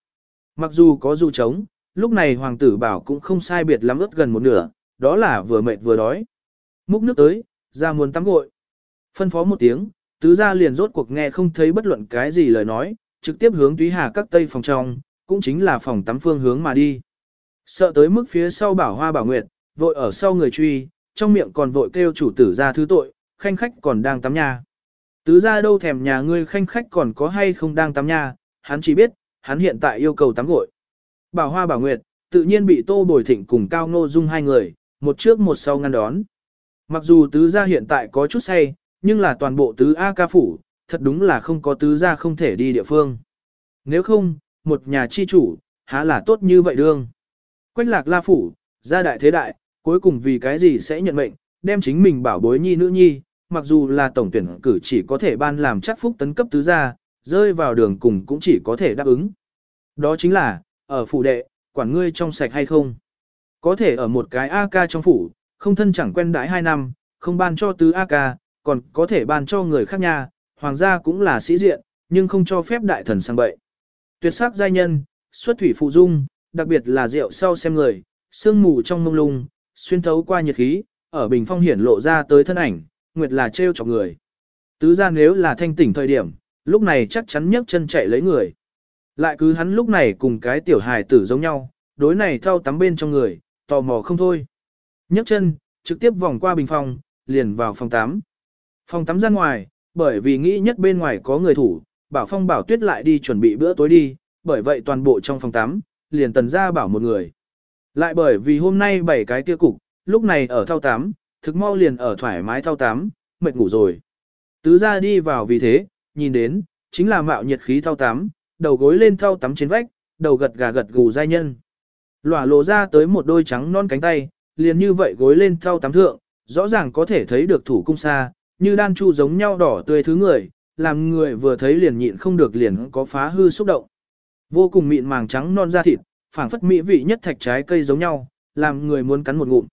Mặc dù có dù trống, lúc này hoàng tử bảo cũng không sai biệt lắm ướt gần một nửa, đó là vừa mệt vừa đói. Múc nước tới, ra muốn tắm gội. Phân phó một tiếng, tứ gia liền rốt cuộc nghe không thấy bất luận cái gì lời nói, trực tiếp hướng túy hà các tây phòng trong, cũng chính là phòng tắm phương hướng mà đi. Sợ tới mức phía sau bảo hoa bảo nguyệt, vội ở sau người truy, trong miệng còn vội kêu chủ tử ra thứ tội, khanh khách còn đang tắm nhà. Tứ ra đâu thèm nhà ngươi khanh khách còn có hay không đang tắm nhà, hắn chỉ biết, hắn hiện tại yêu cầu tắm gội. Bảo hoa bảo nguyệt, tự nhiên bị tô bồi thịnh cùng cao ngô dung hai người, một trước một sau ngăn đón. Mặc dù tứ gia hiện tại có chút say, nhưng là toàn bộ tứ A ca phủ, thật đúng là không có tứ gia không thể đi địa phương. Nếu không, một nhà chi chủ, há là tốt như vậy đương. Quách lạc la phủ, gia đại thế đại, cuối cùng vì cái gì sẽ nhận mệnh, đem chính mình bảo bối nhi nữ nhi, mặc dù là tổng tuyển cử chỉ có thể ban làm chắc phúc tấn cấp tứ gia, rơi vào đường cùng cũng chỉ có thể đáp ứng. Đó chính là, ở phủ đệ, quản ngươi trong sạch hay không. Có thể ở một cái AK trong phủ, không thân chẳng quen đãi hai năm, không ban cho tứ AK, còn có thể ban cho người khác nha, hoàng gia cũng là sĩ diện, nhưng không cho phép đại thần sang bậy. Tuyệt sắc giai nhân, xuất thủy phụ dung, đặc biệt là rượu sau xem người, sương mù trong mông lung, xuyên thấu qua nhiệt khí, ở bình phong hiển lộ ra tới thân ảnh, nguyệt là trêu chọc người. Tứ ra nếu là thanh tỉnh thời điểm, lúc này chắc chắn nhấc chân chạy lấy người. Lại cứ hắn lúc này cùng cái tiểu hài tử giống nhau, đối này thao tắm bên trong người, tò mò không thôi. nhấc chân, trực tiếp vòng qua bình phòng, liền vào phòng tắm. Phòng tắm ra ngoài, bởi vì nghĩ nhất bên ngoài có người thủ, bảo phong bảo tuyết lại đi chuẩn bị bữa tối đi, bởi vậy toàn bộ trong phòng tắm, liền tần ra bảo một người. Lại bởi vì hôm nay bảy cái kia cục, lúc này ở thao tắm, thực mau liền ở thoải mái thao tắm, mệt ngủ rồi. Tứ ra đi vào vì thế, nhìn đến, chính là mạo nhiệt khí thao tắm, đầu gối lên thau tắm trên vách, đầu gật gà gật gù giai nhân. Lỏa lộ ra tới một đôi trắng non cánh tay, liền như vậy gối lên thau tắm thượng, rõ ràng có thể thấy được thủ cung xa, như đan chu giống nhau đỏ tươi thứ người, làm người vừa thấy liền nhịn không được liền có phá hư xúc động. Vô cùng mịn màng trắng non da thịt, phảng phất mỹ vị nhất thạch trái cây giống nhau, làm người muốn cắn một ngụm.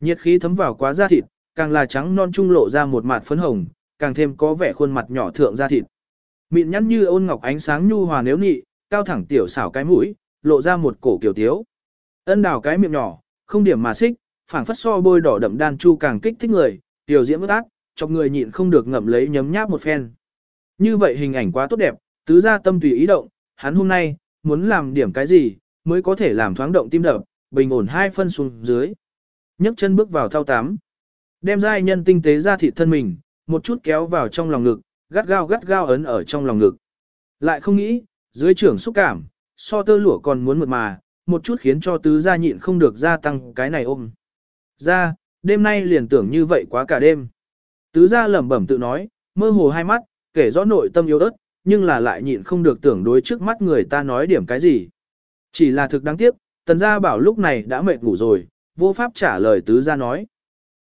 Nhiệt khí thấm vào quá da thịt, càng là trắng non trung lộ ra một mặt phấn hồng, càng thêm có vẻ khuôn mặt nhỏ thượng da thịt. Mịn nhăn như ôn ngọc ánh sáng nhu hòa nếu nị, cao thẳng tiểu xảo cái mũi, lộ ra một cổ kiểu tiếu. Ân đào cái miệng nhỏ, không điểm mà xích, phảng phất so bôi đỏ đậm đan chu càng kích thích người, tiểu diễm ước ác, chọc người nhịn không được ngậm lấy nhấm nháp một phen. Như vậy hình ảnh quá tốt đẹp, tứ gia tâm tùy ý động, hắn hôm nay, muốn làm điểm cái gì, mới có thể làm thoáng động tim đập, bình ổn hai phân xuống dưới. nhấc chân bước vào thao tám. Đem giai nhân tinh tế ra thịt thân mình, một chút kéo vào trong lòng ngực, gắt gao gắt gao ấn ở trong lòng ngực. Lại không nghĩ, dưới trưởng xúc cảm, so tơ lụa còn muốn mượt mà, một chút khiến cho tứ gia nhịn không được gia tăng cái này ôm. Ra, đêm nay liền tưởng như vậy quá cả đêm. Tứ gia lẩm bẩm tự nói, mơ hồ hai mắt, kể rõ nội tâm yếu ớt, nhưng là lại nhịn không được tưởng đối trước mắt người ta nói điểm cái gì. Chỉ là thực đáng tiếc, tần gia bảo lúc này đã mệt ngủ rồi, vô pháp trả lời tứ gia nói.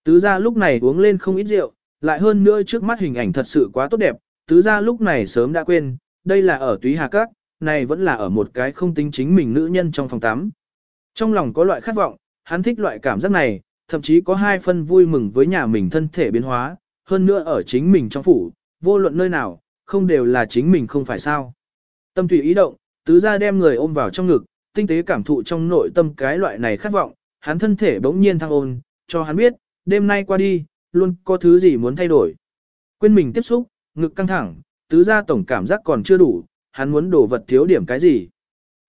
Tứ gia lúc này uống lên không ít rượu, lại hơn nữa trước mắt hình ảnh thật sự quá tốt đẹp, tứ gia lúc này sớm đã quên, đây là ở túy hà các, này vẫn là ở một cái không tính chính mình nữ nhân trong phòng tắm. Trong lòng có loại khát vọng, hắn thích loại cảm giác này, thậm chí có hai phân vui mừng với nhà mình thân thể biến hóa, hơn nữa ở chính mình trong phủ, vô luận nơi nào, không đều là chính mình không phải sao. Tâm tùy ý động, tứ gia đem người ôm vào trong ngực, tinh tế cảm thụ trong nội tâm cái loại này khát vọng, hắn thân thể bỗng nhiên thăng ôn, cho hắn biết, đêm nay qua đi, luôn có thứ gì muốn thay đổi. Quên mình tiếp xúc, ngực căng thẳng, tứ gia tổng cảm giác còn chưa đủ, hắn muốn đổ vật thiếu điểm cái gì.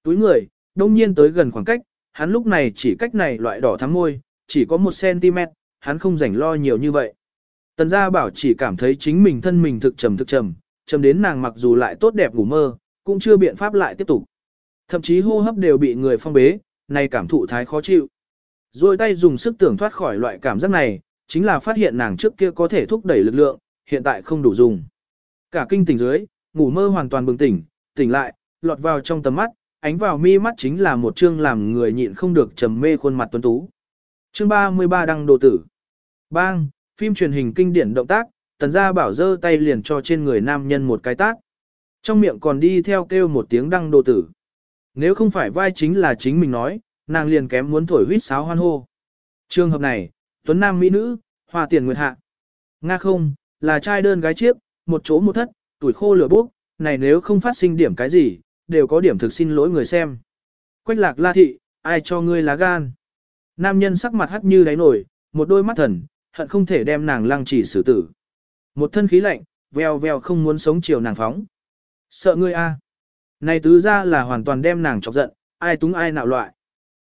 Túi người, đông nhiên tới gần khoảng cách, hắn lúc này chỉ cách này loại đỏ thắm môi, chỉ có 1cm, hắn không rảnh lo nhiều như vậy. Tần gia bảo chỉ cảm thấy chính mình thân mình thực trầm thực trầm, trầm đến nàng mặc dù lại tốt đẹp ngủ mơ, cũng chưa biện pháp lại tiếp tục. Thậm chí hô hấp đều bị người phong bế, này cảm thụ thái khó chịu. Rồi tay dùng sức tưởng thoát khỏi loại cảm giác này, chính là phát hiện nàng trước kia có thể thúc đẩy lực lượng, hiện tại không đủ dùng. Cả kinh tỉnh dưới, ngủ mơ hoàn toàn bừng tỉnh, tỉnh lại, lọt vào trong tầm mắt, ánh vào mi mắt chính là một chương làm người nhịn không được trầm mê khuôn mặt tuấn tú. Chương 33 đăng đồ tử. Bang, phim truyền hình kinh điển động tác, tần gia bảo giơ tay liền cho trên người nam nhân một cái tác. Trong miệng còn đi theo kêu một tiếng đăng đồ tử. Nếu không phải vai chính là chính mình nói, nàng liền kém muốn thổi huýt sáo hoan hô. Trường hợp này, tuấn nam mỹ nữ, hòa tiền nguyệt hạ. Nga không, là trai đơn gái chiếc, một chỗ một thất, tuổi khô lửa bốc, này nếu không phát sinh điểm cái gì, đều có điểm thực xin lỗi người xem. Quách lạc la thị, ai cho ngươi lá gan. Nam nhân sắc mặt hắt như đáy nổi, một đôi mắt thần, hận không thể đem nàng lăng chỉ xử tử. Một thân khí lạnh, veo veo không muốn sống chiều nàng phóng. Sợ ngươi a Này tứ ra là hoàn toàn đem nàng chọc giận, ai túng ai nạo loại.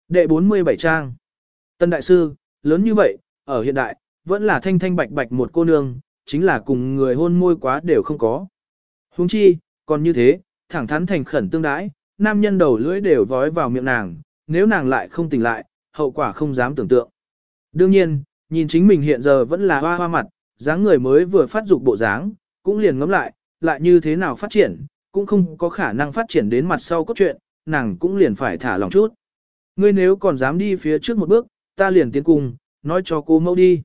Đệ 47 trang. Tân đại sư, lớn như vậy, ở hiện đại, vẫn là thanh thanh bạch bạch một cô nương, chính là cùng người hôn môi quá đều không có. Huống chi, còn như thế, thẳng thắn thành khẩn tương đãi, nam nhân đầu lưỡi đều vói vào miệng nàng, nếu nàng lại không tỉnh lại, hậu quả không dám tưởng tượng. Đương nhiên, nhìn chính mình hiện giờ vẫn là hoa hoa mặt, dáng người mới vừa phát dục bộ dáng, cũng liền ngẫm lại, lại như thế nào phát triển, cũng không có khả năng phát triển đến mặt sau cốt truyện, nàng cũng liền phải thả lòng chút. Ngươi nếu còn dám đi phía trước một bước, ta liền tiến cùng, nói cho cô mẫu đi.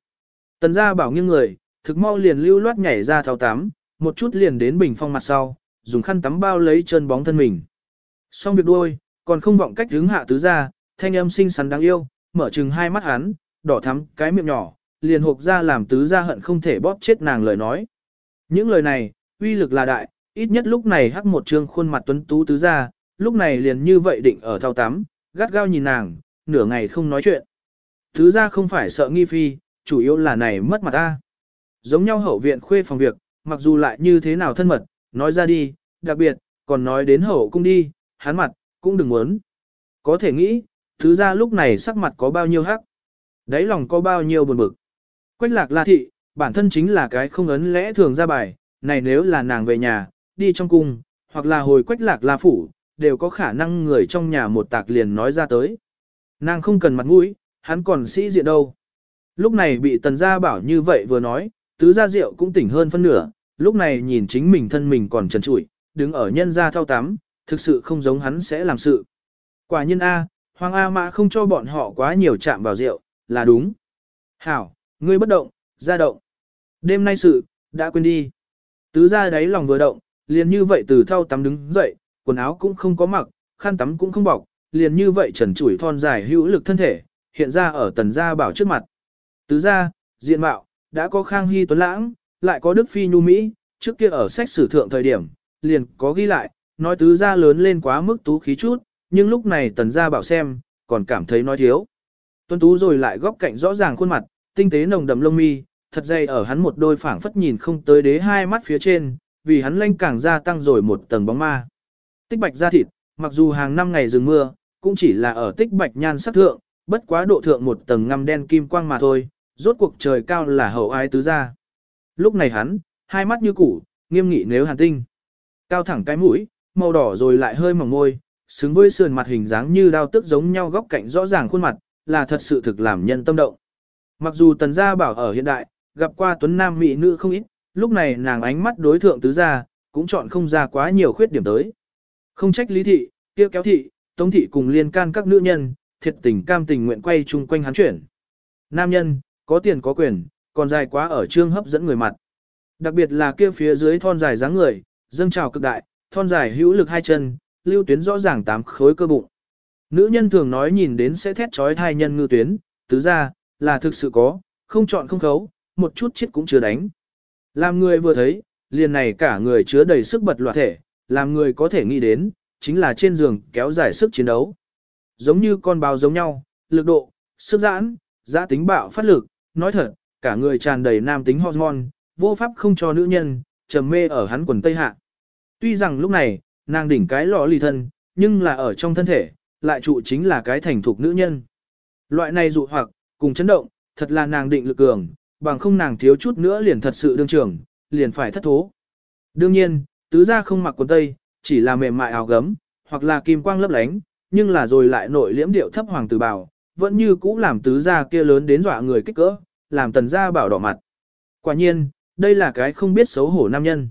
Tần gia bảo nghiêng người, thực mau liền lưu loát nhảy ra thao tắm, một chút liền đến bình phong mặt sau, dùng khăn tắm bao lấy chân bóng thân mình. Xong việc đuôi, còn không vọng cách hướng hạ tứ ra, thanh âm xinh xắn đáng yêu, mở chừng hai mắt hắn, đỏ thắm cái miệng nhỏ, liền hộp ra làm tứ ra hận không thể bóp chết nàng lời nói. Những lời này, uy lực là đại, ít nhất lúc này hắc một trương khuôn mặt tuấn tú tứ ra, lúc này liền như vậy định ở thao tắm, gắt gao nhìn nàng, nửa ngày không nói chuyện thứ ra không phải sợ nghi phi, chủ yếu là này mất mặt ta. Giống nhau hậu viện khuê phòng việc, mặc dù lại như thế nào thân mật, nói ra đi, đặc biệt, còn nói đến hậu cung đi, hắn mặt, cũng đừng muốn. Có thể nghĩ, thứ ra lúc này sắc mặt có bao nhiêu hắc, đáy lòng có bao nhiêu buồn bực. Quách lạc la thị, bản thân chính là cái không ấn lẽ thường ra bài, này nếu là nàng về nhà, đi trong cung, hoặc là hồi quách lạc la phủ, đều có khả năng người trong nhà một tạc liền nói ra tới. Nàng không cần mặt mũi, hắn còn sĩ diện đâu. Lúc này bị tần gia bảo như vậy vừa nói, tứ gia rượu cũng tỉnh hơn phân nửa, lúc này nhìn chính mình thân mình còn trần trụi, đứng ở nhân gia thao tắm, thực sự không giống hắn sẽ làm sự. Quả nhân A, Hoàng A Mã không cho bọn họ quá nhiều chạm vào rượu, là đúng. Hảo, ngươi bất động, ra động. Đêm nay sự, đã quên đi. Tứ ra đáy lòng vừa động, liền như vậy từ thao tắm đứng dậy, quần áo cũng không có mặc, khăn tắm cũng không bọc, liền như vậy trần trụi thon dài hữu lực thân thể, hiện ra ở tần gia bảo trước mặt. Tứ gia diện mạo, đã có Khang Hy Tuấn Lãng, lại có Đức Phi Nhu Mỹ, trước kia ở sách sử thượng thời điểm, liền có ghi lại, nói tứ gia lớn lên quá mức tú khí chút, nhưng lúc này tần gia bảo xem, còn cảm thấy nói thiếu. Tuấn tú rồi lại góc cạnh rõ ràng khuôn mặt, tinh tế nồng đậm lông mi, thật dày ở hắn một đôi phảng phất nhìn không tới đế hai mắt phía trên, vì hắn lanh càng gia tăng rồi một tầng bóng ma. Tích bạch da thịt, mặc dù hàng năm ngày rừng mưa, cũng chỉ là ở tích bạch nhan sắc thượng, bất quá độ thượng một tầng ngăm đen kim quang mà thôi, rốt cuộc trời cao là hậu ái tứ gia. Lúc này hắn, hai mắt như củ, nghiêm nghị nếu hàn tinh. Cao thẳng cái mũi, màu đỏ rồi lại hơi mỏng môi, xứng với sườn mặt hình dáng như đao tức giống nhau góc cạnh rõ ràng khuôn mặt, là thật sự thực làm nhân tâm động. Mặc dù tần gia bảo ở hiện đại, gặp qua tuấn nam mỹ nữ không ít, lúc này nàng ánh mắt đối thượng tứ gia, cũng chọn không ra quá nhiều khuyết điểm tới. Không trách lý thị, kia kéo thị, tống thị cùng liên can các nữ nhân, thiệt tình cam tình nguyện quay chung quanh hắn chuyển. Nam nhân, có tiền có quyền, còn dài quá ở trương hấp dẫn người mặt. Đặc biệt là kia phía dưới thon dài dáng người, dâng trào cực đại, thon dài hữu lực hai chân, lưu tuyến rõ ràng tám khối cơ bụng. Nữ nhân thường nói nhìn đến sẽ thét trói thai nhân ngư tuyến, tứ ra, là thực sự có, không chọn không khấu, một chút chết cũng chưa đánh. Làm người vừa thấy, liền này cả người chứa đầy sức bật loạt thể, làm người có thể nghĩ đến, chính là trên giường kéo dài sức chiến đấu. Giống như con báo giống nhau, lực độ, sức giãn, giã tính bạo phát lực, nói thật, cả người tràn đầy nam tính hormone, vô pháp không cho nữ nhân, trầm mê ở hắn quần tây hạ. Tuy rằng lúc này, nàng đỉnh cái lọ lì thân, nhưng là ở trong thân thể, lại trụ chính là cái thành thục nữ nhân. Loại này dụ hoặc, cùng chấn động, thật là nàng định lực cường, bằng không nàng thiếu chút nữa liền thật sự đương trưởng, liền phải thất thố. Đương nhiên, tứ gia không mặc quần tây, chỉ là mềm mại áo gấm, hoặc là kim quang lấp lánh, nhưng là rồi lại nội liễm điệu thấp hoàng tử bảo, vẫn như cũ làm tứ gia kia lớn đến dọa người kích cỡ, làm tần gia bảo đỏ mặt. Quả nhiên, đây là cái không biết xấu hổ nam nhân.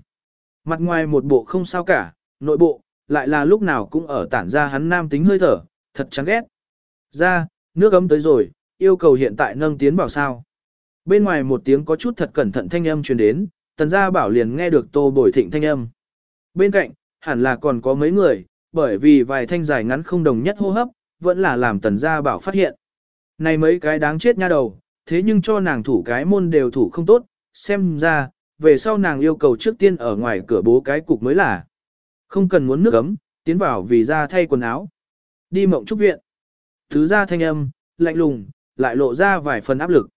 Mặt ngoài một bộ không sao cả, nội bộ, lại là lúc nào cũng ở tản ra hắn nam tính hơi thở, thật chán ghét. Ra, nước ấm tới rồi, yêu cầu hiện tại nâng tiến bảo sao. Bên ngoài một tiếng có chút thật cẩn thận thanh âm truyền đến, tần gia bảo liền nghe được tô bồi thịnh thanh âm. Bên cạnh, hẳn là còn có mấy người, bởi vì vài thanh dài ngắn không đồng nhất hô hấp, vẫn là làm tần gia bảo phát hiện. Này mấy cái đáng chết nha đầu, thế nhưng cho nàng thủ cái môn đều thủ không tốt, xem ra, về sau nàng yêu cầu trước tiên ở ngoài cửa bố cái cục mới là. Không cần muốn nước ấm, tiến vào vì ra thay quần áo. Đi mộng trúc viện. Thứ ra thanh âm, lạnh lùng, lại lộ ra vài phần áp lực.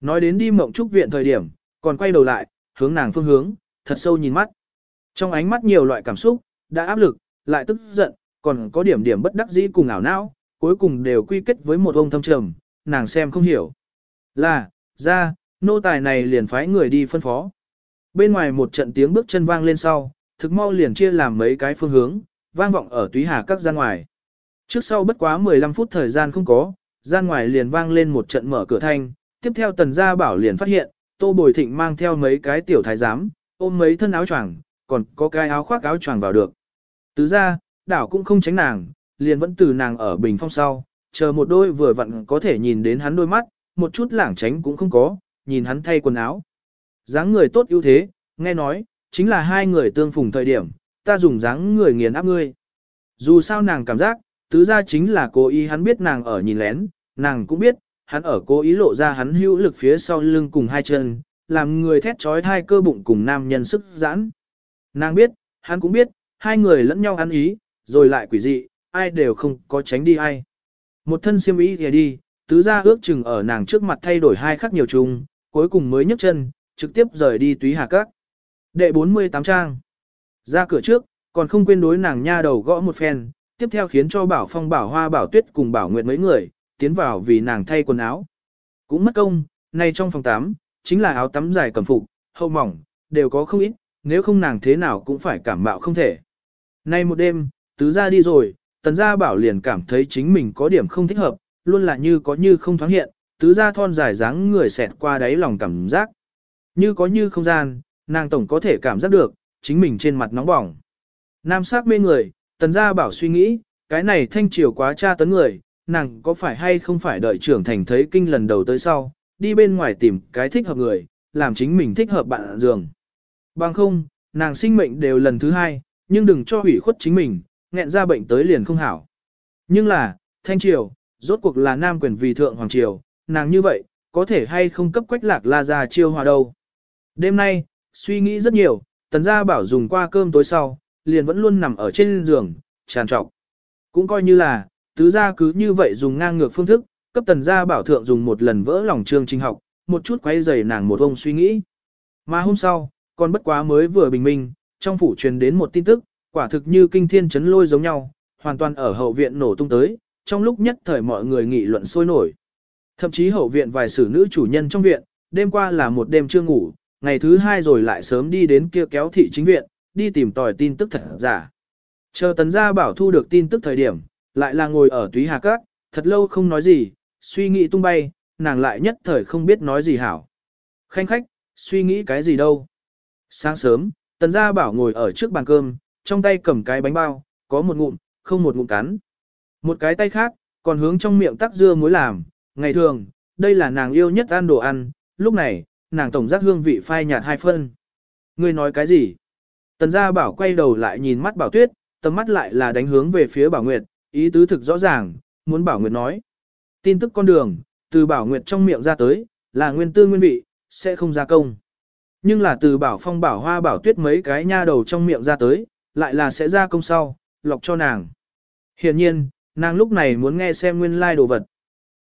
Nói đến đi mộng trúc viện thời điểm, còn quay đầu lại, hướng nàng phương hướng, thật sâu nhìn mắt. Trong ánh mắt nhiều loại cảm xúc, đã áp lực, lại tức giận, còn có điểm điểm bất đắc dĩ cùng ảo não, cuối cùng đều quy kết với một ông thâm trầm, nàng xem không hiểu. Là, ra, nô tài này liền phái người đi phân phó. Bên ngoài một trận tiếng bước chân vang lên sau, thực mau liền chia làm mấy cái phương hướng, vang vọng ở túy hà các gian ngoài. Trước sau bất quá 15 phút thời gian không có, gian ngoài liền vang lên một trận mở cửa thanh, tiếp theo tần gia bảo liền phát hiện, tô bồi thịnh mang theo mấy cái tiểu thái giám, ôm mấy thân áo choàng, còn có cái áo khoác áo choàng vào được. Tứ ra, đảo cũng không tránh nàng, liền vẫn từ nàng ở bình phong sau, chờ một đôi vừa vặn có thể nhìn đến hắn đôi mắt, một chút lảng tránh cũng không có, nhìn hắn thay quần áo. dáng người tốt ưu thế, nghe nói, chính là hai người tương phùng thời điểm, ta dùng dáng người nghiền áp ngươi. Dù sao nàng cảm giác, tứ ra chính là cố ý hắn biết nàng ở nhìn lén, nàng cũng biết, hắn ở cố ý lộ ra hắn hữu lực phía sau lưng cùng hai chân, làm người thét trói thai cơ bụng cùng nam nhân sức giãn. Nàng biết, hắn cũng biết, hai người lẫn nhau ăn ý, rồi lại quỷ dị, ai đều không có tránh đi ai. Một thân siêm ý thì đi, tứ ra ước chừng ở nàng trước mặt thay đổi hai khắc nhiều trùng, cuối cùng mới nhấc chân, trực tiếp rời đi túy hà các. Đệ 48 trang. Ra cửa trước, còn không quên đối nàng nha đầu gõ một phen, tiếp theo khiến cho bảo phong bảo hoa bảo tuyết cùng bảo nguyệt mấy người, tiến vào vì nàng thay quần áo. Cũng mất công, nay trong phòng 8, chính là áo tắm dài cầm phục, hậu mỏng, đều có không ít, nếu không nàng thế nào cũng phải cảm mạo không thể. Nay một đêm, tứ ra đi rồi, tần gia bảo liền cảm thấy chính mình có điểm không thích hợp, luôn là như có như không thoáng hiện, tứ gia thon dài dáng người xẹt qua đáy lòng cảm giác. Như có như không gian, nàng tổng có thể cảm giác được, chính mình trên mặt nóng bỏng. Nam sắc mê người, tần gia bảo suy nghĩ, cái này thanh triều quá tra tấn người, nàng có phải hay không phải đợi trưởng thành thấy kinh lần đầu tới sau, đi bên ngoài tìm cái thích hợp người, làm chính mình thích hợp bạn giường. Bằng không, nàng sinh mệnh đều lần thứ hai, nhưng đừng cho hủy khuất chính mình, nghẹn ra bệnh tới liền không hảo. Nhưng là, thanh triều, rốt cuộc là nam quyền vì thượng hoàng triều, nàng như vậy, có thể hay không cấp quách lạc la ra chiêu hòa đâu. Đêm nay, suy nghĩ rất nhiều, tần gia bảo dùng qua cơm tối sau, liền vẫn luôn nằm ở trên giường, tràn trọc. Cũng coi như là, tứ gia cứ như vậy dùng ngang ngược phương thức, cấp tần gia bảo thượng dùng một lần vỡ lòng trương trình học, một chút quay dày nàng một ông suy nghĩ. Mà hôm sau, còn bất quá mới vừa bình minh, trong phủ truyền đến một tin tức, quả thực như kinh thiên chấn lôi giống nhau, hoàn toàn ở hậu viện nổ tung tới, trong lúc nhất thời mọi người nghị luận sôi nổi. Thậm chí hậu viện vài sử nữ chủ nhân trong viện, đêm qua là một đêm chưa ngủ, ngày thứ hai rồi lại sớm đi đến kia kéo thị chính viện, đi tìm tòi tin tức thật giả. Chờ tấn gia bảo thu được tin tức thời điểm, lại là ngồi ở túy hà cát, thật lâu không nói gì, suy nghĩ tung bay, nàng lại nhất thời không biết nói gì hảo. Khanh khách, suy nghĩ cái gì đâu. Sáng sớm, tần gia bảo ngồi ở trước bàn cơm, trong tay cầm cái bánh bao, có một ngụm, không một ngụm cắn. Một cái tay khác, còn hướng trong miệng tắc dưa muối làm, ngày thường, đây là nàng yêu nhất ăn đồ ăn, lúc này, nàng tổng giác hương vị phai nhạt hai phân. Ngươi nói cái gì? Tần gia bảo quay đầu lại nhìn mắt bảo tuyết, tầm mắt lại là đánh hướng về phía bảo nguyệt, ý tứ thực rõ ràng, muốn bảo nguyệt nói. Tin tức con đường, từ bảo nguyệt trong miệng ra tới, là nguyên tư nguyên vị, sẽ không ra công. Nhưng là từ bảo phong bảo hoa bảo tuyết mấy cái nha đầu trong miệng ra tới, lại là sẽ ra công sau, lọc cho nàng. Hiện nhiên, nàng lúc này muốn nghe xem nguyên lai like đồ vật.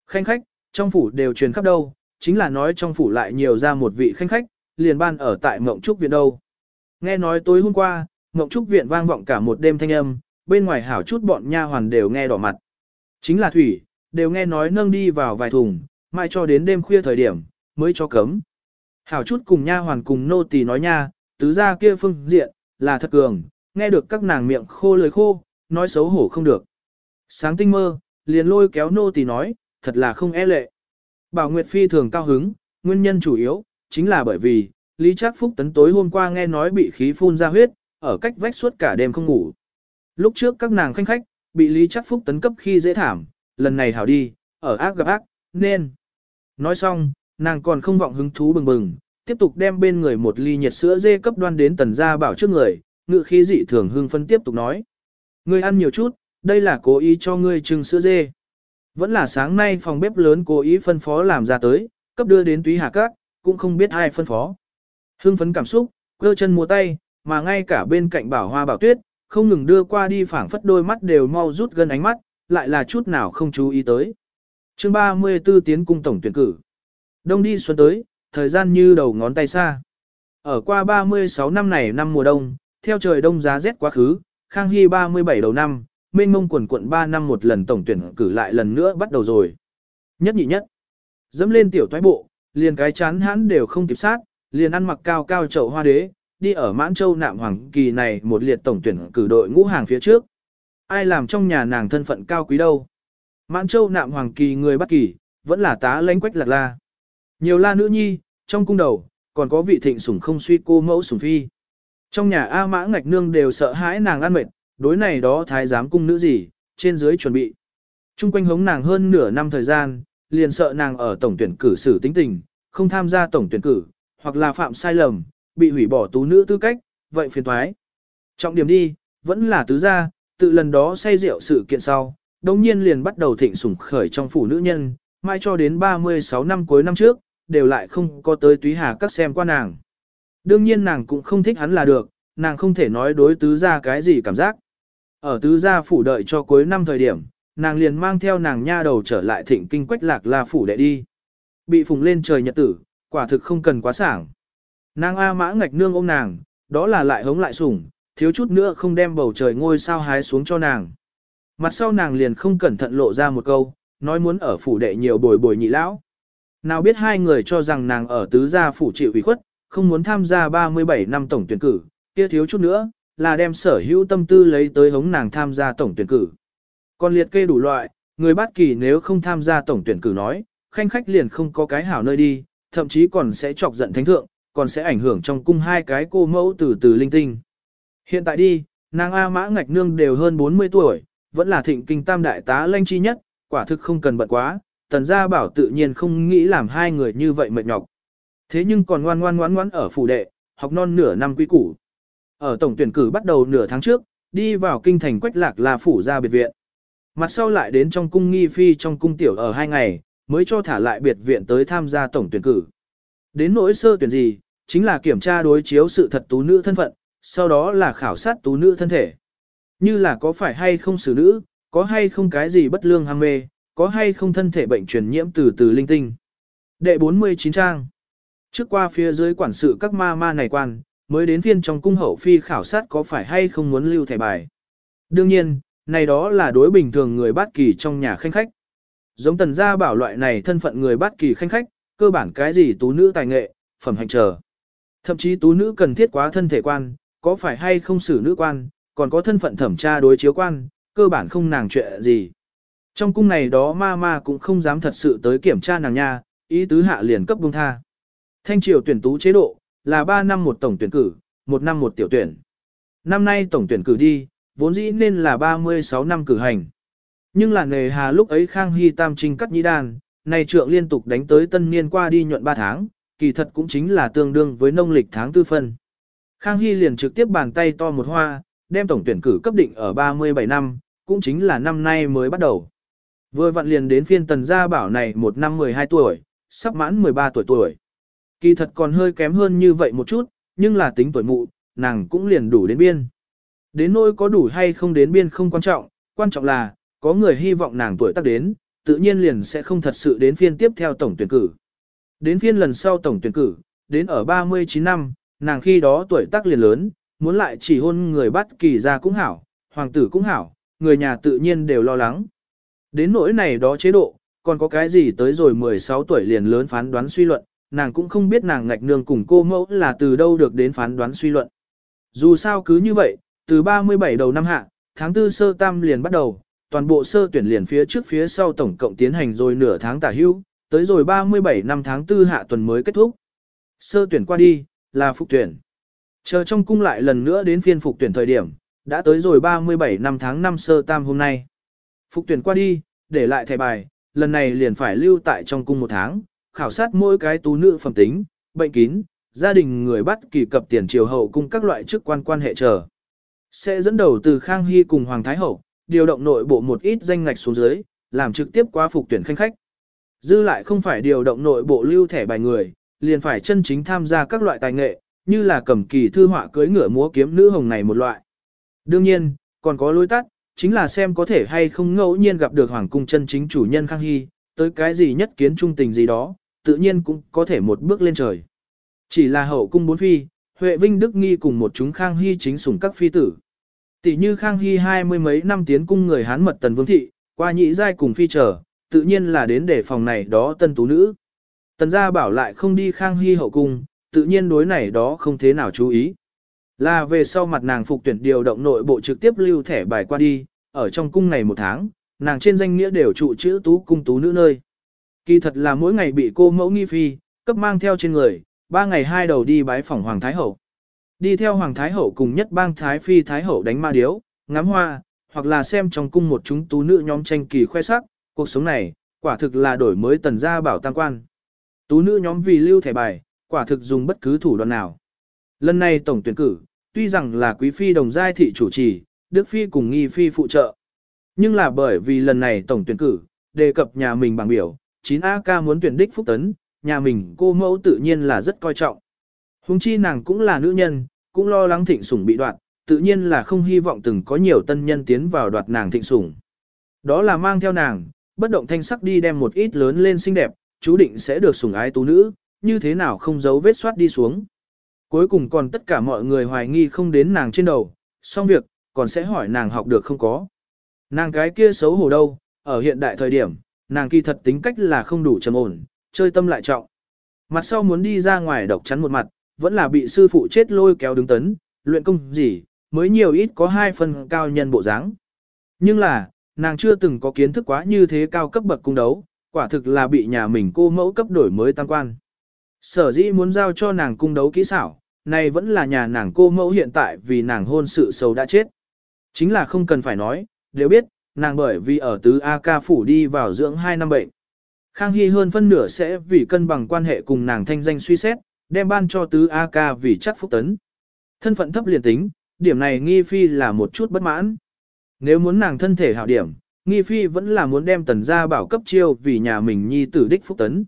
Khanh khách, trong phủ đều truyền khắp đâu, chính là nói trong phủ lại nhiều ra một vị khanh khách, liền ban ở tại Mộng Trúc Viện đâu. Nghe nói tối hôm qua, Mộng Trúc Viện vang vọng cả một đêm thanh âm, bên ngoài hảo chút bọn nha hoàn đều nghe đỏ mặt. Chính là Thủy, đều nghe nói nâng đi vào vài thùng, mai cho đến đêm khuya thời điểm, mới cho cấm. Hảo chút cùng nha hoàn cùng nô tỳ nói nha, tứ gia kia phương diện, là thật cường, nghe được các nàng miệng khô lời khô, nói xấu hổ không được. Sáng tinh mơ, liền lôi kéo nô tỳ nói, thật là không e lệ. Bảo Nguyệt Phi thường cao hứng, nguyên nhân chủ yếu, chính là bởi vì, Lý Trác Phúc tấn tối hôm qua nghe nói bị khí phun ra huyết, ở cách vách suốt cả đêm không ngủ. Lúc trước các nàng khanh khách, bị Lý Trác Phúc tấn cấp khi dễ thảm, lần này hảo đi, ở ác gặp ác, nên. Nói xong, nàng còn không vọng hứng thú bừng bừng, tiếp tục đem bên người một ly nhiệt sữa dê cấp đoan đến tần gia bảo trước người, ngự khí dị thường hưng phân tiếp tục nói. Ngươi ăn nhiều chút, đây là cố ý cho ngươi trưng sữa dê. Vẫn là sáng nay phòng bếp lớn cố ý phân phó làm ra tới, cấp đưa đến túy hà cát, cũng không biết ai phân phó. Hưng phấn cảm xúc, cơ chân múa tay, mà ngay cả bên cạnh bảo hoa bảo tuyết, không ngừng đưa qua đi phảng phất đôi mắt đều mau rút gần ánh mắt, lại là chút nào không chú ý tới. chương 34 tiến cung tổng tuyển cử. Đông đi xuân tới, thời gian như đầu ngón tay xa. Ở qua 36 năm này năm mùa đông, theo trời đông giá rét quá khứ, Khang Hy 37 đầu năm, mênh mông quần quận 3 năm một lần tổng tuyển cử lại lần nữa bắt đầu rồi. Nhất nhị nhất. Dẫm lên tiểu thoái bộ, liền cái chán hãn đều không kịp sát, liền ăn mặc cao cao chậu hoa đế, đi ở mãn châu nạm hoàng kỳ này một liệt tổng tuyển cử đội ngũ hàng phía trước. Ai làm trong nhà nàng thân phận cao quý đâu. Mãn châu nạm hoàng kỳ người bất kỳ, vẫn là tá lãnh quách lạc la. Nhiều la nữ nhi, trong cung đầu, còn có vị thịnh sủng không suy cô mẫu sủng phi. Trong nhà A Mã Ngạch Nương đều sợ hãi nàng ăn mệt, đối này đó thái giám cung nữ gì, trên dưới chuẩn bị. Trung quanh hống nàng hơn nửa năm thời gian, liền sợ nàng ở tổng tuyển cử xử tính tình, không tham gia tổng tuyển cử, hoặc là phạm sai lầm, bị hủy bỏ tú nữ tư cách, vậy phiền thoái. Trọng điểm đi, vẫn là tứ gia, tự lần đó say rượu sự kiện sau, đồng nhiên liền bắt đầu thịnh sủng khởi trong phủ nữ nhân, mai cho đến 36 năm cuối năm trước, đều lại không có tới túy hà các xem qua nàng. Đương nhiên nàng cũng không thích hắn là được, nàng không thể nói đối tứ gia cái gì cảm giác. Ở tứ gia phủ đợi cho cuối năm thời điểm, nàng liền mang theo nàng nha đầu trở lại thịnh kinh quách lạc là phủ đệ đi. Bị phùng lên trời nhật tử, quả thực không cần quá sảng. Nàng A mã ngạch nương ôm nàng, đó là lại hống lại sủng, thiếu chút nữa không đem bầu trời ngôi sao hái xuống cho nàng. Mặt sau nàng liền không cẩn thận lộ ra một câu, nói muốn ở phủ đệ nhiều bồi bồi nhị lão. Nào biết hai người cho rằng nàng ở tứ gia phủ chịu ủy khuất, không muốn tham gia 37 năm tổng tuyển cử, kia thiếu chút nữa, là đem sở hữu tâm tư lấy tới hống nàng tham gia tổng tuyển cử. Còn liệt kê đủ loại, người bát kỳ nếu không tham gia tổng tuyển cử nói, khanh khách liền không có cái hảo nơi đi, thậm chí còn sẽ chọc giận thánh thượng, còn sẽ ảnh hưởng trong cung hai cái cô mẫu từ từ linh tinh. Hiện tại đi, nàng A Mã Ngạch Nương đều hơn 40 tuổi, vẫn là thịnh kinh tam đại tá lanh chi nhất, quả thực không cần bận quá, tần gia bảo tự nhiên không nghĩ làm hai người như vậy mệt nhọc. Thế nhưng còn ngoan ngoan ngoan ngoan ở phủ đệ, học non nửa năm quý củ. Ở tổng tuyển cử bắt đầu nửa tháng trước, đi vào kinh thành quách lạc là phủ ra biệt viện. Mặt sau lại đến trong cung nghi phi trong cung tiểu ở hai ngày, mới cho thả lại biệt viện tới tham gia tổng tuyển cử. Đến nỗi sơ tuyển gì, chính là kiểm tra đối chiếu sự thật tú nữ thân phận, sau đó là khảo sát tú nữ thân thể. Như là có phải hay không xử nữ, có hay không cái gì bất lương ham mê, có hay không thân thể bệnh truyền nhiễm từ từ linh tinh. Đệ 49 trang Trước qua phía dưới quản sự các ma ma này quan, mới đến phiên trong cung hậu phi khảo sát có phải hay không muốn lưu thẻ bài. Đương nhiên, này đó là đối bình thường người bát kỳ trong nhà khanh khách. Giống tần gia bảo loại này thân phận người bát kỳ khanh khách, cơ bản cái gì tú nữ tài nghệ, phẩm hành chờ. Thậm chí tú nữ cần thiết quá thân thể quan, có phải hay không xử nữ quan, còn có thân phận thẩm tra đối chiếu quan, cơ bản không nàng chuyện gì. Trong cung này đó ma ma cũng không dám thật sự tới kiểm tra nàng nha, ý tứ hạ liền cấp bông tha. Thanh triều tuyển tú chế độ, là 3 năm một tổng tuyển cử, một năm một tiểu tuyển. Năm nay tổng tuyển cử đi, vốn dĩ nên là 36 năm cử hành. Nhưng là nề hà lúc ấy Khang Hy Tam Trinh cắt nhĩ đàn, này trượng liên tục đánh tới tân niên qua đi nhuận 3 tháng, kỳ thật cũng chính là tương đương với nông lịch tháng tư phân. Khang Hy liền trực tiếp bàn tay to một hoa, đem tổng tuyển cử cấp định ở 37 năm, cũng chính là năm nay mới bắt đầu. Vừa vặn liền đến phiên tần gia bảo này một năm 12 tuổi, sắp mãn 13 tuổi tuổi. Kỳ thật còn hơi kém hơn như vậy một chút, nhưng là tính tuổi mụ, nàng cũng liền đủ đến biên. Đến nỗi có đủ hay không đến biên không quan trọng, quan trọng là, có người hy vọng nàng tuổi tác đến, tự nhiên liền sẽ không thật sự đến phiên tiếp theo tổng tuyển cử. Đến phiên lần sau tổng tuyển cử, đến ở 39 năm, nàng khi đó tuổi tác liền lớn, muốn lại chỉ hôn người bắt kỳ ra cũng hảo, hoàng tử cũng hảo, người nhà tự nhiên đều lo lắng. Đến nỗi này đó chế độ, còn có cái gì tới rồi 16 tuổi liền lớn phán đoán suy luận, nàng cũng không biết nàng ngạch nương cùng cô mẫu là từ đâu được đến phán đoán suy luận. Dù sao cứ như vậy, từ 37 đầu năm hạ, tháng 4 sơ tam liền bắt đầu, toàn bộ sơ tuyển liền phía trước phía sau tổng cộng tiến hành rồi nửa tháng tả hưu, tới rồi 37 năm tháng 4 hạ tuần mới kết thúc. Sơ tuyển qua đi, là phục tuyển. Chờ trong cung lại lần nữa đến phiên phục tuyển thời điểm, đã tới rồi 37 năm tháng 5 sơ tam hôm nay. Phục tuyển qua đi, để lại thẻ bài, lần này liền phải lưu tại trong cung một tháng, khảo sát mỗi cái tú nữ phẩm tính, bệnh kín, gia đình người bắt kỳ cập tiền triều hậu cung các loại chức quan quan hệ chờ. Sẽ dẫn đầu từ Khang Hy cùng Hoàng Thái Hậu, điều động nội bộ một ít danh ngạch xuống dưới, làm trực tiếp qua phục tuyển khanh khách. Dư lại không phải điều động nội bộ lưu thẻ bài người, liền phải chân chính tham gia các loại tài nghệ, như là cầm kỳ thư họa cưới ngựa múa kiếm nữ hồng này một loại. Đương nhiên, còn có lối tắt, chính là xem có thể hay không ngẫu nhiên gặp được hoàng cung chân chính chủ nhân Khang Hy, tới cái gì nhất kiến trung tình gì đó, tự nhiên cũng có thể một bước lên trời. Chỉ là hậu cung bốn phi, Huệ Vinh Đức Nghi cùng một chúng Khang Hy chính sủng các phi tử. Tỷ như Khang Hy hai mươi mấy năm tiến cung người Hán mật tần vương thị, qua nhị giai cùng phi trở, tự nhiên là đến để phòng này đó tân tú nữ. Tần gia bảo lại không đi Khang Hy hậu cung, tự nhiên đối này đó không thế nào chú ý. Là về sau mặt nàng phục tuyển điều động nội bộ trực tiếp lưu thẻ bài qua đi, ở trong cung này một tháng, nàng trên danh nghĩa đều trụ chữ tú cung tú nữ nơi. Kỳ thật là mỗi ngày bị cô mẫu nghi phi, cấp mang theo trên người, ba ngày hai đầu đi bái phỏng Hoàng Thái Hậu. Đi theo Hoàng Thái Hậu cùng nhất bang Thái Phi Thái Hậu đánh ma điếu, ngắm hoa, hoặc là xem trong cung một chúng tú nữ nhóm tranh kỳ khoe sắc, cuộc sống này, quả thực là đổi mới tần gia bảo tăng quan. Tú nữ nhóm vì lưu thẻ bài, quả thực dùng bất cứ thủ đoạn nào. Lần này tổng tuyển cử, tuy rằng là quý phi đồng giai thị chủ trì, Đức phi cùng nghi phi phụ trợ. Nhưng là bởi vì lần này tổng tuyển cử, đề cập nhà mình bằng biểu, 9AK muốn tuyển đích phúc tấn, nhà mình cô mẫu tự nhiên là rất coi trọng. Hùng chi nàng cũng là nữ nhân, cũng lo lắng thịnh sủng bị đoạt, tự nhiên là không hy vọng từng có nhiều tân nhân tiến vào đoạt nàng thịnh sủng. Đó là mang theo nàng, bất động thanh sắc đi đem một ít lớn lên xinh đẹp, chú định sẽ được sủng ái tú nữ, như thế nào không giấu vết soát đi xuống. Cuối cùng còn tất cả mọi người hoài nghi không đến nàng trên đầu, xong việc, còn sẽ hỏi nàng học được không có. Nàng cái kia xấu hổ đâu, ở hiện đại thời điểm, nàng kỳ thật tính cách là không đủ trầm ổn, chơi tâm lại trọng. Mặt sau muốn đi ra ngoài độc chắn một mặt, vẫn là bị sư phụ chết lôi kéo đứng tấn, luyện công gì, mới nhiều ít có hai phần cao nhân bộ dáng. Nhưng là, nàng chưa từng có kiến thức quá như thế cao cấp bậc cung đấu, quả thực là bị nhà mình cô mẫu cấp đổi mới tăng quan. Sở dĩ muốn giao cho nàng cung đấu kỹ xảo, này vẫn là nhà nàng cô mẫu hiện tại vì nàng hôn sự sầu đã chết. Chính là không cần phải nói, đều biết, nàng bởi vì ở tứ A ca phủ đi vào dưỡng 2 năm bệnh. Khang Hy hơn phân nửa sẽ vì cân bằng quan hệ cùng nàng thanh danh suy xét, đem ban cho tứ A ca vì chắc phúc tấn. Thân phận thấp liền tính, điểm này nghi phi là một chút bất mãn. Nếu muốn nàng thân thể hảo điểm, nghi phi vẫn là muốn đem tần gia bảo cấp chiêu vì nhà mình nhi tử đích phúc tấn.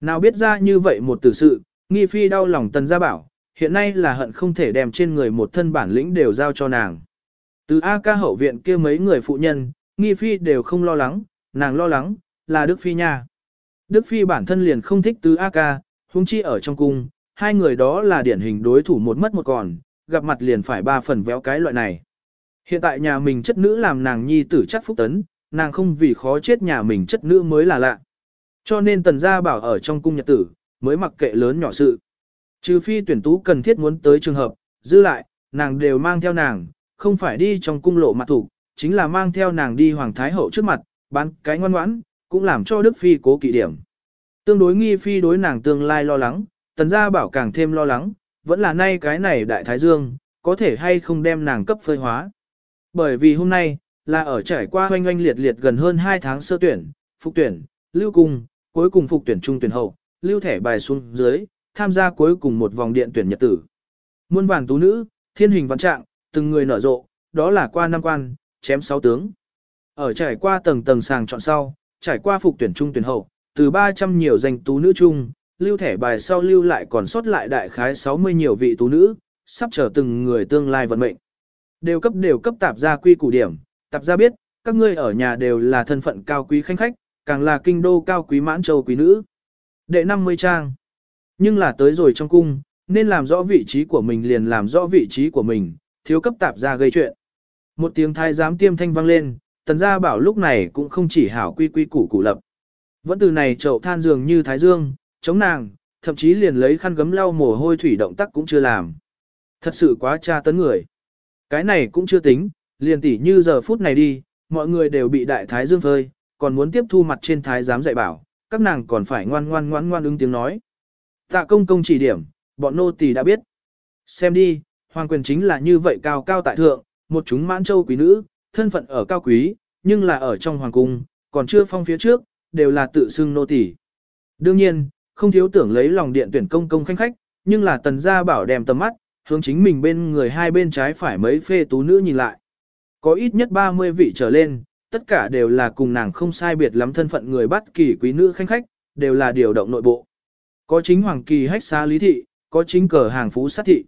Nào biết ra như vậy một tử sự, nghi phi đau lòng tần gia bảo, hiện nay là hận không thể đem trên người một thân bản lĩnh đều giao cho nàng. Từ A ca hậu viện kia mấy người phụ nhân, nghi phi đều không lo lắng, nàng lo lắng, là Đức Phi nha. Đức Phi bản thân liền không thích tứ A ca, huống chi ở trong cung, hai người đó là điển hình đối thủ một mất một còn, gặp mặt liền phải ba phần véo cái loại này. Hiện tại nhà mình chất nữ làm nàng nhi tử chắc phúc tấn, nàng không vì khó chết nhà mình chất nữ mới là lạ. Cho nên tần gia bảo ở trong cung nhật tử, mới mặc kệ lớn nhỏ sự. Trừ phi tuyển tú cần thiết muốn tới trường hợp, giữ lại, nàng đều mang theo nàng, không phải đi trong cung lộ mặt thủ, chính là mang theo nàng đi hoàng thái hậu trước mặt, bán cái ngoan ngoãn, cũng làm cho Đức Phi cố kỵ điểm. Tương đối nghi Phi đối nàng tương lai lo lắng, tần gia bảo càng thêm lo lắng, vẫn là nay cái này đại thái dương, có thể hay không đem nàng cấp phơi hóa. Bởi vì hôm nay, là ở trải qua hoanh hoanh liệt liệt gần hơn 2 tháng sơ tuyển, phục tuyển, lưu cung, cuối cùng phục tuyển trung tuyển hậu, lưu thẻ bài xuống dưới, tham gia cuối cùng một vòng điện tuyển nhật tử. Muôn vàng tú nữ, thiên hình văn trạng, từng người nở rộ, đó là qua năm quan, chém sáu tướng. Ở trải qua tầng tầng sàng chọn sau, trải qua phục tuyển trung tuyển hậu, từ 300 nhiều danh tú nữ chung, lưu thẻ bài sau lưu lại còn sót lại đại khái 60 nhiều vị tú nữ, sắp chờ từng người tương lai vận mệnh. Đều cấp đều cấp tạp ra quy củ điểm, tạp ra biết, các ngươi ở nhà đều là thân phận cao quý khanh khách, càng là kinh đô cao quý mãn châu quý nữ. Đệ 50 trang. Nhưng là tới rồi trong cung, nên làm rõ vị trí của mình liền làm rõ vị trí của mình, thiếu cấp tạp ra gây chuyện. Một tiếng thái giám tiêm thanh vang lên, tần gia bảo lúc này cũng không chỉ hảo quy quy củ củ lập. Vẫn từ này chậu than dường như thái dương, chống nàng, thậm chí liền lấy khăn gấm lau mồ hôi thủy động tác cũng chưa làm. Thật sự quá tra tấn người. Cái này cũng chưa tính, liền tỉ như giờ phút này đi, mọi người đều bị đại thái dương phơi, còn muốn tiếp thu mặt trên thái giám dạy bảo, các nàng còn phải ngoan ngoan ngoan ngoan ứng tiếng nói. Tạ công công chỉ điểm, bọn nô tỳ đã biết. Xem đi, hoàng quyền chính là như vậy cao cao tại thượng, một chúng mãn châu quý nữ, thân phận ở cao quý, nhưng là ở trong hoàng cung, còn chưa phong phía trước, đều là tự xưng nô tỳ. Đương nhiên, không thiếu tưởng lấy lòng điện tuyển công công khanh khách, nhưng là tần gia bảo đem tầm mắt, hướng chính mình bên người hai bên trái phải mấy phê tú nữ nhìn lại. Có ít nhất 30 vị trở lên, tất cả đều là cùng nàng không sai biệt lắm thân phận người bắt kỳ quý nữ khanh khách, đều là điều động nội bộ. Có chính hoàng kỳ hách xa lý thị, có chính cờ hàng phú sát thị.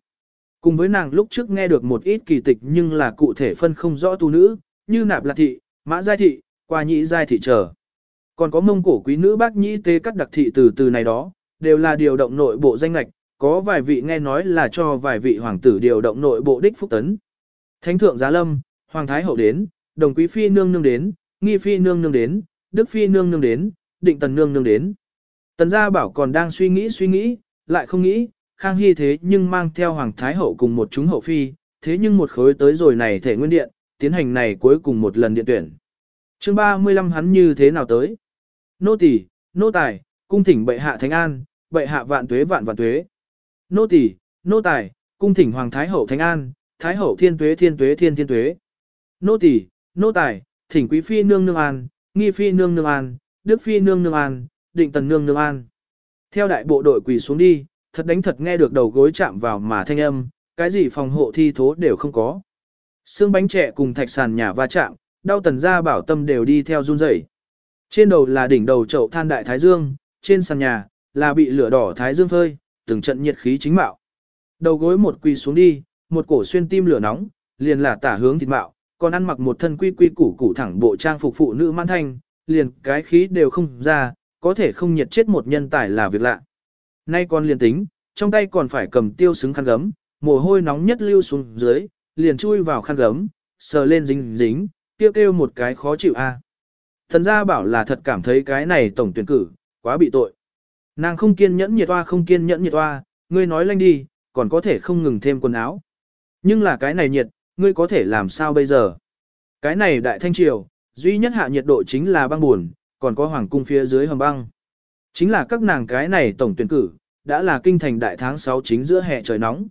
Cùng với nàng lúc trước nghe được một ít kỳ tịch nhưng là cụ thể phân không rõ tu nữ, như nạp lạc thị, mã giai thị, qua nhĩ giai thị trở. Còn có mông cổ quý nữ bác nhĩ tế cắt đặc thị từ từ này đó, đều là điều động nội bộ danh lạch, có vài vị nghe nói là cho vài vị hoàng tử điều động nội bộ đích phúc tấn. Thánh thượng giá lâm, hoàng thái hậu đến, đồng quý phi nương nương đến, nghi phi nương nương đến, đức phi nương nương đến, định tần nương nương đến. Tần gia bảo còn đang suy nghĩ suy nghĩ, lại không nghĩ, Khang Hy thế nhưng mang theo Hoàng Thái Hậu cùng một chúng hậu phi, thế nhưng một khối tới rồi này thể nguyên điện, tiến hành này cuối cùng một lần điện tuyển. chương 35 hắn như thế nào tới? Nô tỳ, nô tài, cung thỉnh bệ hạ thánh an, bệ hạ vạn tuế vạn vạn tuế. Nô tỳ, nô tài, cung thỉnh hoàng thái hậu thánh an, thái hậu thiên tuế thiên tuế thiên thiên tuế. Nô tỳ, nô tài, thỉnh quý phi nương nương an, nghi phi nương nương an, đức phi nương nương an, định tần nương nương an. Theo đại bộ đội quỳ xuống đi, thật đánh thật nghe được đầu gối chạm vào mà thanh âm, cái gì phòng hộ thi thố đều không có. Xương bánh trẻ cùng thạch sàn nhà va chạm, đau tần ra bảo tâm đều đi theo run rẩy. Trên đầu là đỉnh đầu chậu than đại thái dương, trên sàn nhà là bị lửa đỏ thái dương phơi, từng trận nhiệt khí chính mạo. Đầu gối một quỳ xuống đi, một cổ xuyên tim lửa nóng, liền là tả hướng thịt mạo, còn ăn mặc một thân quy quy củ củ thẳng bộ trang phục phụ nữ mãn thanh, liền cái khí đều không ra, có thể không nhiệt chết một nhân tài là việc lạ. Nay còn liền tính, trong tay còn phải cầm tiêu xứng khăn gấm, mồ hôi nóng nhất lưu xuống dưới, liền chui vào khăn gấm, sờ lên dính dính, kêu kêu một cái khó chịu a. Thần gia bảo là thật cảm thấy cái này tổng tuyển cử, quá bị tội. Nàng không kiên nhẫn nhiệt toa không kiên nhẫn nhiệt toa, ngươi nói lanh đi, còn có thể không ngừng thêm quần áo. Nhưng là cái này nhiệt, ngươi có thể làm sao bây giờ? Cái này đại thanh triều, duy nhất hạ nhiệt độ chính là băng buồn, còn có hoàng cung phía dưới hầm băng. Chính là các nàng cái này tổng tuyển cử, đã là kinh thành đại tháng 6 chính giữa hè trời nóng.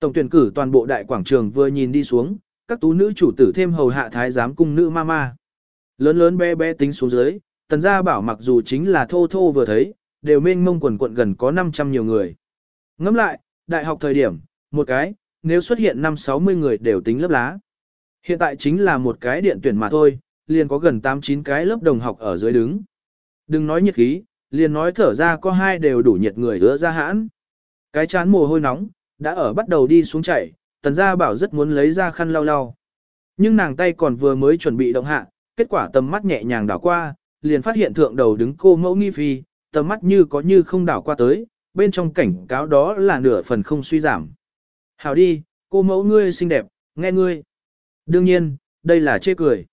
Tổng tuyển cử toàn bộ đại quảng trường vừa nhìn đi xuống, các tú nữ chủ tử thêm hầu hạ thái giám cung nữ mama. Lớn lớn bé bé tính xuống dưới, tần gia bảo mặc dù chính là thô thô vừa thấy, đều mênh mông quần quận gần có 500 nhiều người. Ngẫm lại, đại học thời điểm, một cái, nếu xuất hiện 5-60 người đều tính lớp lá. Hiện tại chính là một cái điện tuyển mà thôi, liền có gần 8-9 cái lớp đồng học ở dưới đứng. Đừng nói nhiệt khí, liền nói thở ra có hai đều đủ nhiệt người ứa ra hãn. Cái chán mồ hôi nóng, đã ở bắt đầu đi xuống chảy, tần gia bảo rất muốn lấy ra khăn lau lau. Nhưng nàng tay còn vừa mới chuẩn bị động hạ, kết quả tầm mắt nhẹ nhàng đảo qua, liền phát hiện thượng đầu đứng cô mẫu nghi phi, tầm mắt như có như không đảo qua tới, bên trong cảnh cáo đó là nửa phần không suy giảm. Hảo đi, cô mẫu ngươi xinh đẹp, nghe ngươi. Đương nhiên, đây là chê cười.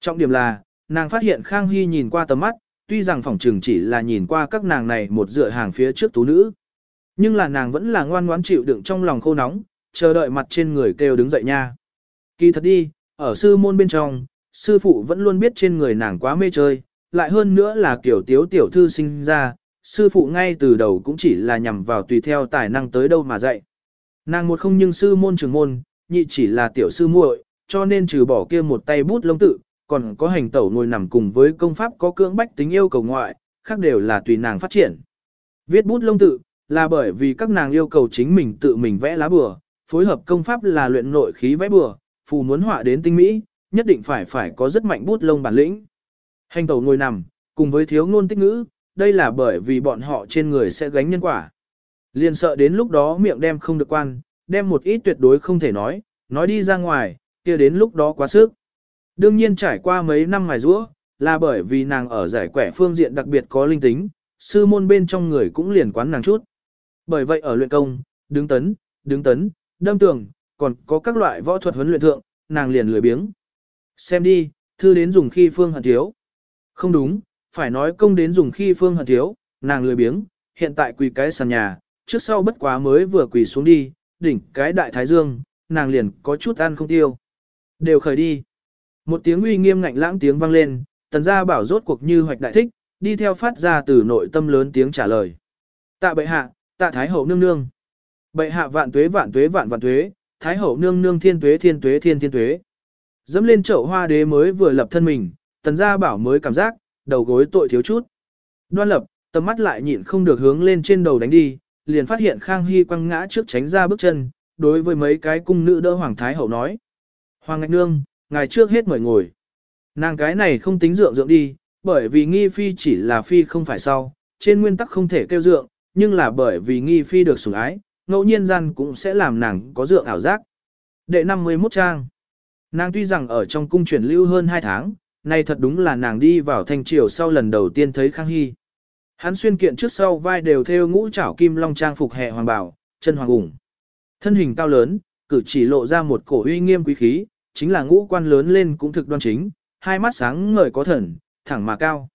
Trọng điểm là, nàng phát hiện Khang Hy nhìn qua tầm mắt, tuy rằng phỏng trừng chỉ là nhìn qua các nàng này một dựa hàng phía trước tú nữ. Nhưng là nàng vẫn là ngoan ngoãn chịu đựng trong lòng khô nóng, chờ đợi mặt trên người kêu đứng dậy nha. Kỳ thật đi, ở sư môn bên trong, sư phụ vẫn luôn biết trên người nàng quá mê chơi, lại hơn nữa là kiểu tiếu tiểu thư sinh ra, sư phụ ngay từ đầu cũng chỉ là nhằm vào tùy theo tài năng tới đâu mà dạy. Nàng một không nhưng sư môn trưởng môn, nhị chỉ là tiểu sư muội, cho nên trừ bỏ kia một tay bút lông tự, còn có hành tẩu ngồi nằm cùng với công pháp có cưỡng bách tính yêu cầu ngoại, khác đều là tùy nàng phát triển. Viết bút lông tự, là bởi vì các nàng yêu cầu chính mình tự mình vẽ lá bừa, phối hợp công pháp là luyện nội khí vẽ bừa, phù muốn họa đến tinh mỹ, nhất định phải phải có rất mạnh bút lông bản lĩnh. Hành tẩu ngồi nằm, cùng với thiếu ngôn tích ngữ, đây là bởi vì bọn họ trên người sẽ gánh nhân quả. Liền sợ đến lúc đó miệng đem không được quan, đem một ít tuyệt đối không thể nói, nói đi ra ngoài, kia đến lúc đó quá sức. Đương nhiên trải qua mấy năm mài rũa, là bởi vì nàng ở giải quẻ phương diện đặc biệt có linh tính, sư môn bên trong người cũng liền quán nàng chút. Bởi vậy ở luyện công, đứng tấn, đứng tấn, đâm tường, còn có các loại võ thuật huấn luyện thượng, nàng liền lười biếng. Xem đi, thư đến dùng khi phương hận thiếu. Không đúng, phải nói công đến dùng khi phương hận thiếu, nàng lười biếng, hiện tại quỳ cái sàn nhà, trước sau bất quá mới vừa quỳ xuống đi, đỉnh cái đại thái dương, nàng liền có chút ăn không tiêu. Đều khởi đi. Một tiếng uy nghiêm ngạnh lãng tiếng vang lên, tần gia bảo rốt cuộc như hoạch đại thích, đi theo phát ra từ nội tâm lớn tiếng trả lời. Tạ bệ hạ, tạ thái hậu nương nương. Bệ hạ vạn tuế vạn tuế vạn vạn tuế, thái hậu nương nương thiên tuế thiên tuế thiên thiên tuế. Dẫm lên chậu hoa đế mới vừa lập thân mình, tần gia bảo mới cảm giác, đầu gối tội thiếu chút. Đoan lập, tầm mắt lại nhịn không được hướng lên trên đầu đánh đi, liền phát hiện Khang Hy quăng ngã trước tránh ra bước chân, đối với mấy cái cung nữ đỡ Hoàng Thái Hậu nói. Hoàng Ngạch Nương, ngài trước hết mời ngồi. Nàng cái này không tính dượng dượng đi, bởi vì nghi phi chỉ là phi không phải sau, trên nguyên tắc không thể kêu dượng, nhưng là bởi vì nghi phi được sủng ái, ngẫu nhiên gian cũng sẽ làm nàng có dượng ảo giác. Đệ 51 trang. Nàng tuy rằng ở trong cung chuyển lưu hơn 2 tháng, nay thật đúng là nàng đi vào thanh triều sau lần đầu tiên thấy Khang Hy. Hắn xuyên kiện trước sau vai đều theo ngũ trảo kim long trang phục hệ hoàng bảo, chân hoàng ủng. Thân hình cao lớn, cử chỉ lộ ra một cổ uy nghiêm quý khí, chính là ngũ quan lớn lên cũng thực đoan chính, hai mắt sáng ngời có thần, thẳng mà cao.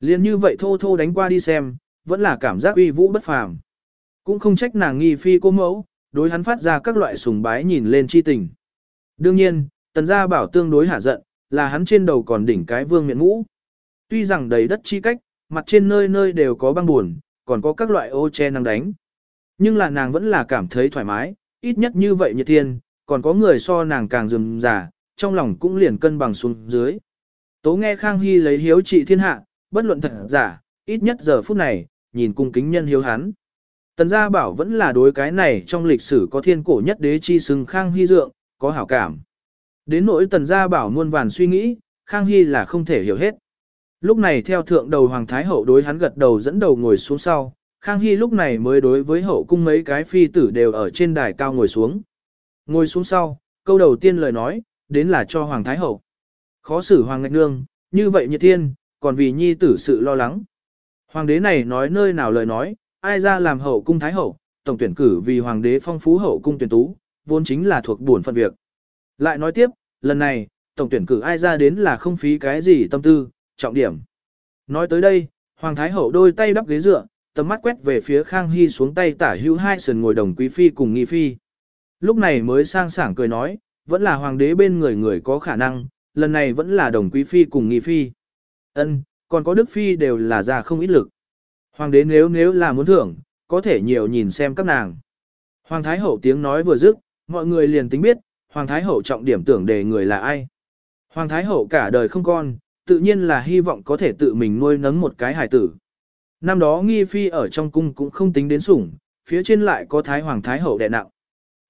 Liên như vậy thô thô đánh qua đi xem, vẫn là cảm giác uy vũ bất phàm. Cũng không trách nàng nghi phi cô mẫu, đối hắn phát ra các loại sùng bái nhìn lên chi tình. Đương nhiên, tần gia bảo tương đối hả giận, là hắn trên đầu còn đỉnh cái vương miện ngũ. Tuy rằng đầy đất chi cách, mặt trên nơi nơi đều có băng buồn, còn có các loại ô che năng đánh. Nhưng là nàng vẫn là cảm thấy thoải mái, ít nhất như vậy nhiệt thiên, còn có người so nàng càng dừng giả, trong lòng cũng liền cân bằng xuống dưới. Tố nghe Khang Hy lấy hiếu trị thiên hạ, bất luận thật giả, ít nhất giờ phút này, nhìn cung kính nhân hiếu hắn. Tần gia bảo vẫn là đối cái này trong lịch sử có thiên cổ nhất đế chi xưng Khang Hy dượng, có hảo cảm. Đến nỗi tần gia bảo muôn vàn suy nghĩ, Khang Hy là không thể hiểu hết. Lúc này theo thượng đầu Hoàng Thái Hậu đối hắn gật đầu dẫn đầu ngồi xuống sau, Khang Hy lúc này mới đối với hậu cung mấy cái phi tử đều ở trên đài cao ngồi xuống. Ngồi xuống sau, câu đầu tiên lời nói, đến là cho Hoàng Thái Hậu. Khó xử Hoàng Ngạch Nương, như vậy nhiệt thiên, còn vì nhi tử sự lo lắng. Hoàng đế này nói nơi nào lời nói, ai ra làm hậu cung Thái Hậu, tổng tuyển cử vì Hoàng đế phong phú hậu cung tuyển tú, vốn chính là thuộc buồn phận việc. Lại nói tiếp, lần này, tổng tuyển cử ai ra đến là không phí cái gì tâm tư, trọng điểm. Nói tới đây, Hoàng Thái Hậu đôi tay đắp ghế dựa, tầm mắt quét về phía Khang Hy xuống tay tả hữu hai sườn ngồi đồng quý phi cùng nghi phi. Lúc này mới sang sảng cười nói, vẫn là hoàng đế bên người người có khả năng, lần này vẫn là đồng quý phi cùng nghi phi. Ân, còn có đức phi đều là già không ít lực. Hoàng đế nếu nếu là muốn thưởng, có thể nhiều nhìn xem các nàng. Hoàng thái hậu tiếng nói vừa dứt, mọi người liền tính biết, hoàng thái hậu trọng điểm tưởng đề người là ai. Hoàng thái hậu cả đời không con, tự nhiên là hy vọng có thể tự mình nuôi nấng một cái hài tử. Năm đó nghi phi ở trong cung cũng không tính đến sủng, phía trên lại có thái hoàng thái hậu đè nặng.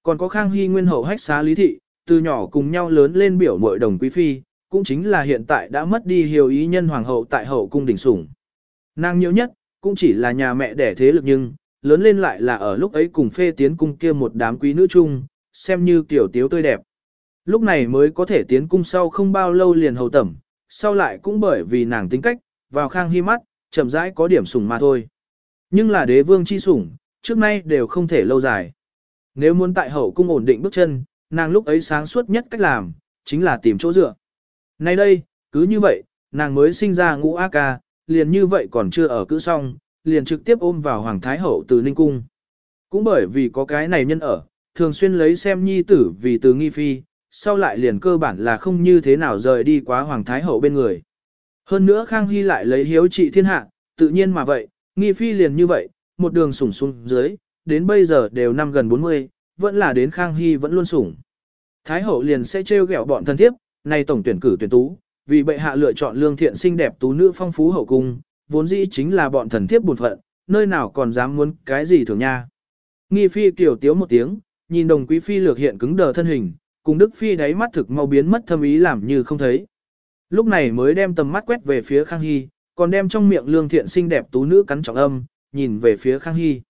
Còn có khang hy nguyên hậu hách xá lý thị, từ nhỏ cùng nhau lớn lên biểu mội đồng quý phi, cũng chính là hiện tại đã mất đi hiểu ý nhân hoàng hậu tại hậu cung đỉnh sủng. Nàng nhiều nhất, cũng chỉ là nhà mẹ đẻ thế lực nhưng, lớn lên lại là ở lúc ấy cùng phê tiến cung kia một đám quý nữ chung, xem như kiểu tiếu tươi đẹp. Lúc này mới có thể tiến cung sau không bao lâu liền hầu tẩm, sau lại cũng bởi vì nàng tính cách, vào khang hy mắt, chậm rãi có điểm sủng mà thôi. Nhưng là đế vương chi sủng, trước nay đều không thể lâu dài. Nếu muốn tại hậu cung ổn định bước chân, nàng lúc ấy sáng suốt nhất cách làm, chính là tìm chỗ dựa. Nay đây, cứ như vậy, nàng mới sinh ra ngũ A ca, liền như vậy còn chưa ở cữ xong, liền trực tiếp ôm vào Hoàng Thái Hậu từ Ninh Cung. Cũng bởi vì có cái này nhân ở, thường xuyên lấy xem nhi tử vì từ nghi phi, sau lại liền cơ bản là không như thế nào rời đi quá Hoàng Thái Hậu bên người. Hơn nữa Khang Hy lại lấy hiếu trị thiên hạ, tự nhiên mà vậy, nghi phi liền như vậy, một đường sủng xuống dưới, đến bây giờ đều năm gần 40, vẫn là đến Khang Hy vẫn luôn sủng. Thái hậu liền sẽ trêu ghẹo bọn thân thiếp, này tổng tuyển cử tuyển tú, vì bệ hạ lựa chọn lương thiện xinh đẹp tú nữ phong phú hậu cung, vốn dĩ chính là bọn thần thiếp buồn phận, nơi nào còn dám muốn cái gì thường nha. Nghi phi kiểu tiếu một tiếng, nhìn đồng quý phi lược hiện cứng đờ thân hình, cùng đức phi đáy mắt thực mau biến mất thâm ý làm như không thấy. Lúc này mới đem tầm mắt quét về phía Khang Hy, còn đem trong miệng lương thiện xinh đẹp tú nữ cắn trọng âm, nhìn về phía Khang Hy.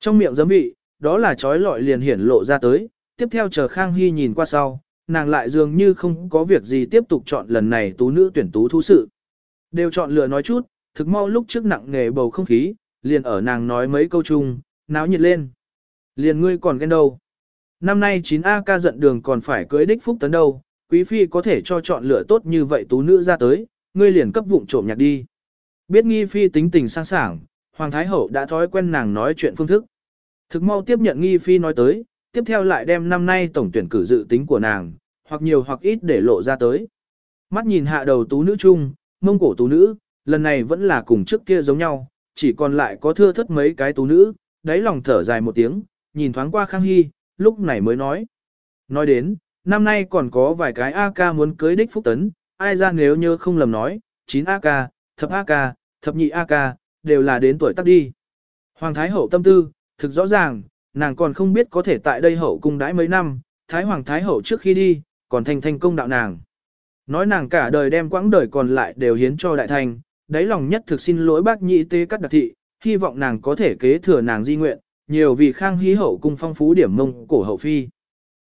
Trong miệng giấm vị, đó là trói lọi liền hiển lộ ra tới, tiếp theo chờ Khang Hy nhìn qua sau, nàng lại dường như không có việc gì tiếp tục chọn lần này tú nữ tuyển tú thú sự. Đều chọn lựa nói chút, thực mau lúc trước nặng nghề bầu không khí, liền ở nàng nói mấy câu chung, náo nhiệt lên. Liền ngươi còn ghen đâu. Năm nay 9A ca giận đường còn phải cưới đích phúc tấn đâu, quý phi có thể cho chọn lựa tốt như vậy tú nữ ra tới, ngươi liền cấp vụng trộm nhạc đi. Biết nghi phi tính tình sang sảng, Hoàng Thái Hậu đã thói quen nàng nói chuyện phương thức. Thực mau tiếp nhận nghi phi nói tới, tiếp theo lại đem năm nay tổng tuyển cử dự tính của nàng, hoặc nhiều hoặc ít để lộ ra tới. Mắt nhìn hạ đầu tú nữ chung, mông cổ tú nữ, lần này vẫn là cùng trước kia giống nhau, chỉ còn lại có thưa thất mấy cái tú nữ, đáy lòng thở dài một tiếng, nhìn thoáng qua Khang Hy, lúc này mới nói. Nói đến, năm nay còn có vài cái AK muốn cưới đích phúc tấn, ai ra nếu như không lầm nói, 9 AK, thập AK, thập nhị AK, đều là đến tuổi tác đi. Hoàng Thái Hậu tâm tư, thực rõ ràng, nàng còn không biết có thể tại đây hậu cung đãi mấy năm, Thái Hoàng Thái Hậu trước khi đi, còn thành thành công đạo nàng. Nói nàng cả đời đem quãng đời còn lại đều hiến cho đại thành, đáy lòng nhất thực xin lỗi bác nhị tế cắt đặc thị, hy vọng nàng có thể kế thừa nàng di nguyện, nhiều vì Khang Hy hậu cung phong phú điểm mông cổ hậu phi.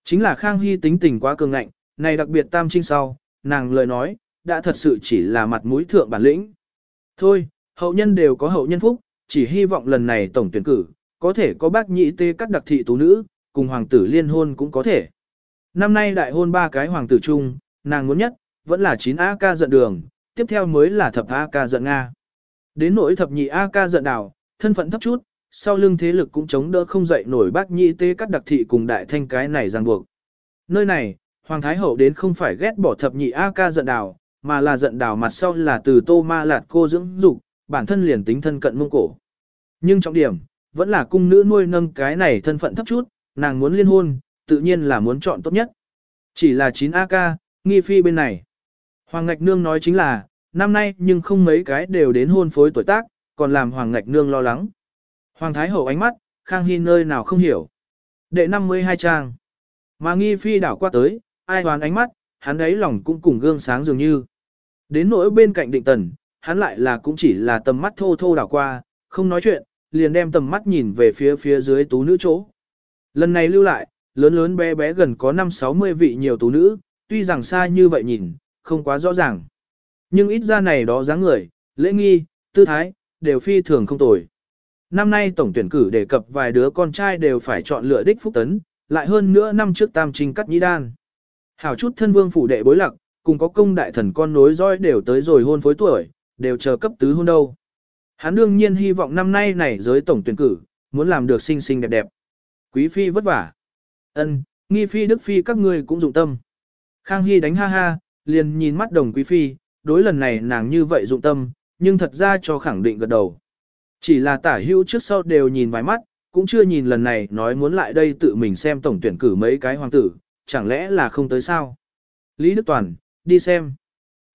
Chính là Khang Hy tính tình quá cường ngạnh, này đặc biệt tam trinh sau, nàng lời nói, đã thật sự chỉ là mặt mũi thượng bản lĩnh. Thôi, hậu nhân đều có hậu nhân phúc, chỉ hy vọng lần này tổng tuyển cử, có thể có bác nhị tê các đặc thị tú nữ, cùng hoàng tử liên hôn cũng có thể. Năm nay đại hôn ba cái hoàng tử chung, nàng muốn nhất, vẫn là 9 A ca giận đường, tiếp theo mới là thập A ca giận Nga. Đến nỗi thập nhị A ca giận đảo, thân phận thấp chút, sau lưng thế lực cũng chống đỡ không dậy nổi bác nhị tê các đặc thị cùng đại thanh cái này ràng buộc. Nơi này, Hoàng Thái Hậu đến không phải ghét bỏ thập nhị A ca giận đảo, mà là giận đảo mặt sau là từ tô ma lạt cô dưỡng dục bản thân liền tính thân cận mông cổ. Nhưng trọng điểm, vẫn là cung nữ nuôi nâng cái này thân phận thấp chút, nàng muốn liên hôn, tự nhiên là muốn chọn tốt nhất. Chỉ là 9 ca nghi phi bên này. Hoàng Ngạch Nương nói chính là, năm nay nhưng không mấy cái đều đến hôn phối tuổi tác, còn làm Hoàng Ngạch Nương lo lắng. Hoàng Thái Hậu ánh mắt, Khang Hy nơi nào không hiểu. Đệ 52 trang. Mà nghi phi đảo qua tới, ai hoàn ánh mắt, hắn ấy lòng cũng cùng gương sáng dường như. Đến nỗi bên cạnh định tần, hắn lại là cũng chỉ là tầm mắt thô thô đảo qua, không nói chuyện, liền đem tầm mắt nhìn về phía phía dưới tú nữ chỗ. Lần này lưu lại, lớn lớn bé bé gần có 5-60 vị nhiều tú nữ, tuy rằng xa như vậy nhìn, không quá rõ ràng. Nhưng ít ra này đó dáng người, lễ nghi, tư thái, đều phi thường không tồi. Năm nay tổng tuyển cử đề cập vài đứa con trai đều phải chọn lựa đích phúc tấn, lại hơn nữa năm trước tam trinh cắt nhĩ đan. Hảo chút thân vương phủ đệ bối lạc, cùng có công đại thần con nối roi đều tới rồi hôn phối tuổi, đều chờ cấp tứ hôn đâu. Hắn đương nhiên hy vọng năm nay này giới tổng tuyển cử, muốn làm được xinh xinh đẹp đẹp. Quý phi vất vả. Ân, nghi phi đức phi các ngươi cũng dụng tâm. Khang Hy đánh ha ha, liền nhìn mắt đồng quý phi, đối lần này nàng như vậy dụng tâm, nhưng thật ra cho khẳng định gật đầu. Chỉ là tả hữu trước sau đều nhìn vài mắt, cũng chưa nhìn lần này nói muốn lại đây tự mình xem tổng tuyển cử mấy cái hoàng tử, chẳng lẽ là không tới sao? Lý Đức Toàn, đi xem.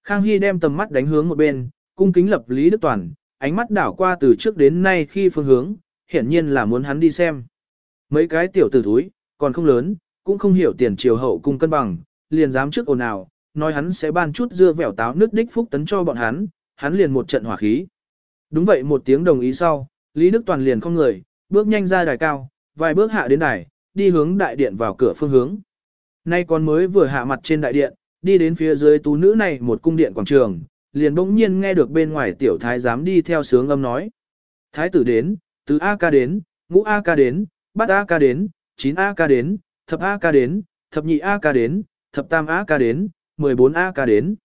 Khang Hy đem tầm mắt đánh hướng một bên, cung kính lập Lý Đức Toàn, ánh mắt đảo qua từ trước đến nay khi phương hướng, hiển nhiên là muốn hắn đi xem. Mấy cái tiểu tử thúi, còn không lớn, cũng không hiểu tiền triều hậu cung cân bằng, liền dám trước ồn ào, nói hắn sẽ ban chút dưa vẻo táo nước đích phúc tấn cho bọn hắn, hắn liền một trận hỏa khí. Đúng vậy một tiếng đồng ý sau, Lý Đức Toàn liền không người, bước nhanh ra đài cao, vài bước hạ đến đài, đi hướng đại điện vào cửa phương hướng. Nay còn mới vừa hạ mặt trên đại điện, đi đến phía dưới tú nữ này một cung điện quảng trường, liền bỗng nhiên nghe được bên ngoài tiểu thái giám đi theo sướng âm nói. Thái tử đến, tứ A ca đến, ngũ A ca đến, bát A ca đến, chín A ca đến, thập A ca đến, thập nhị A ca đến, thập tam A ca đến, 14 A ca đến.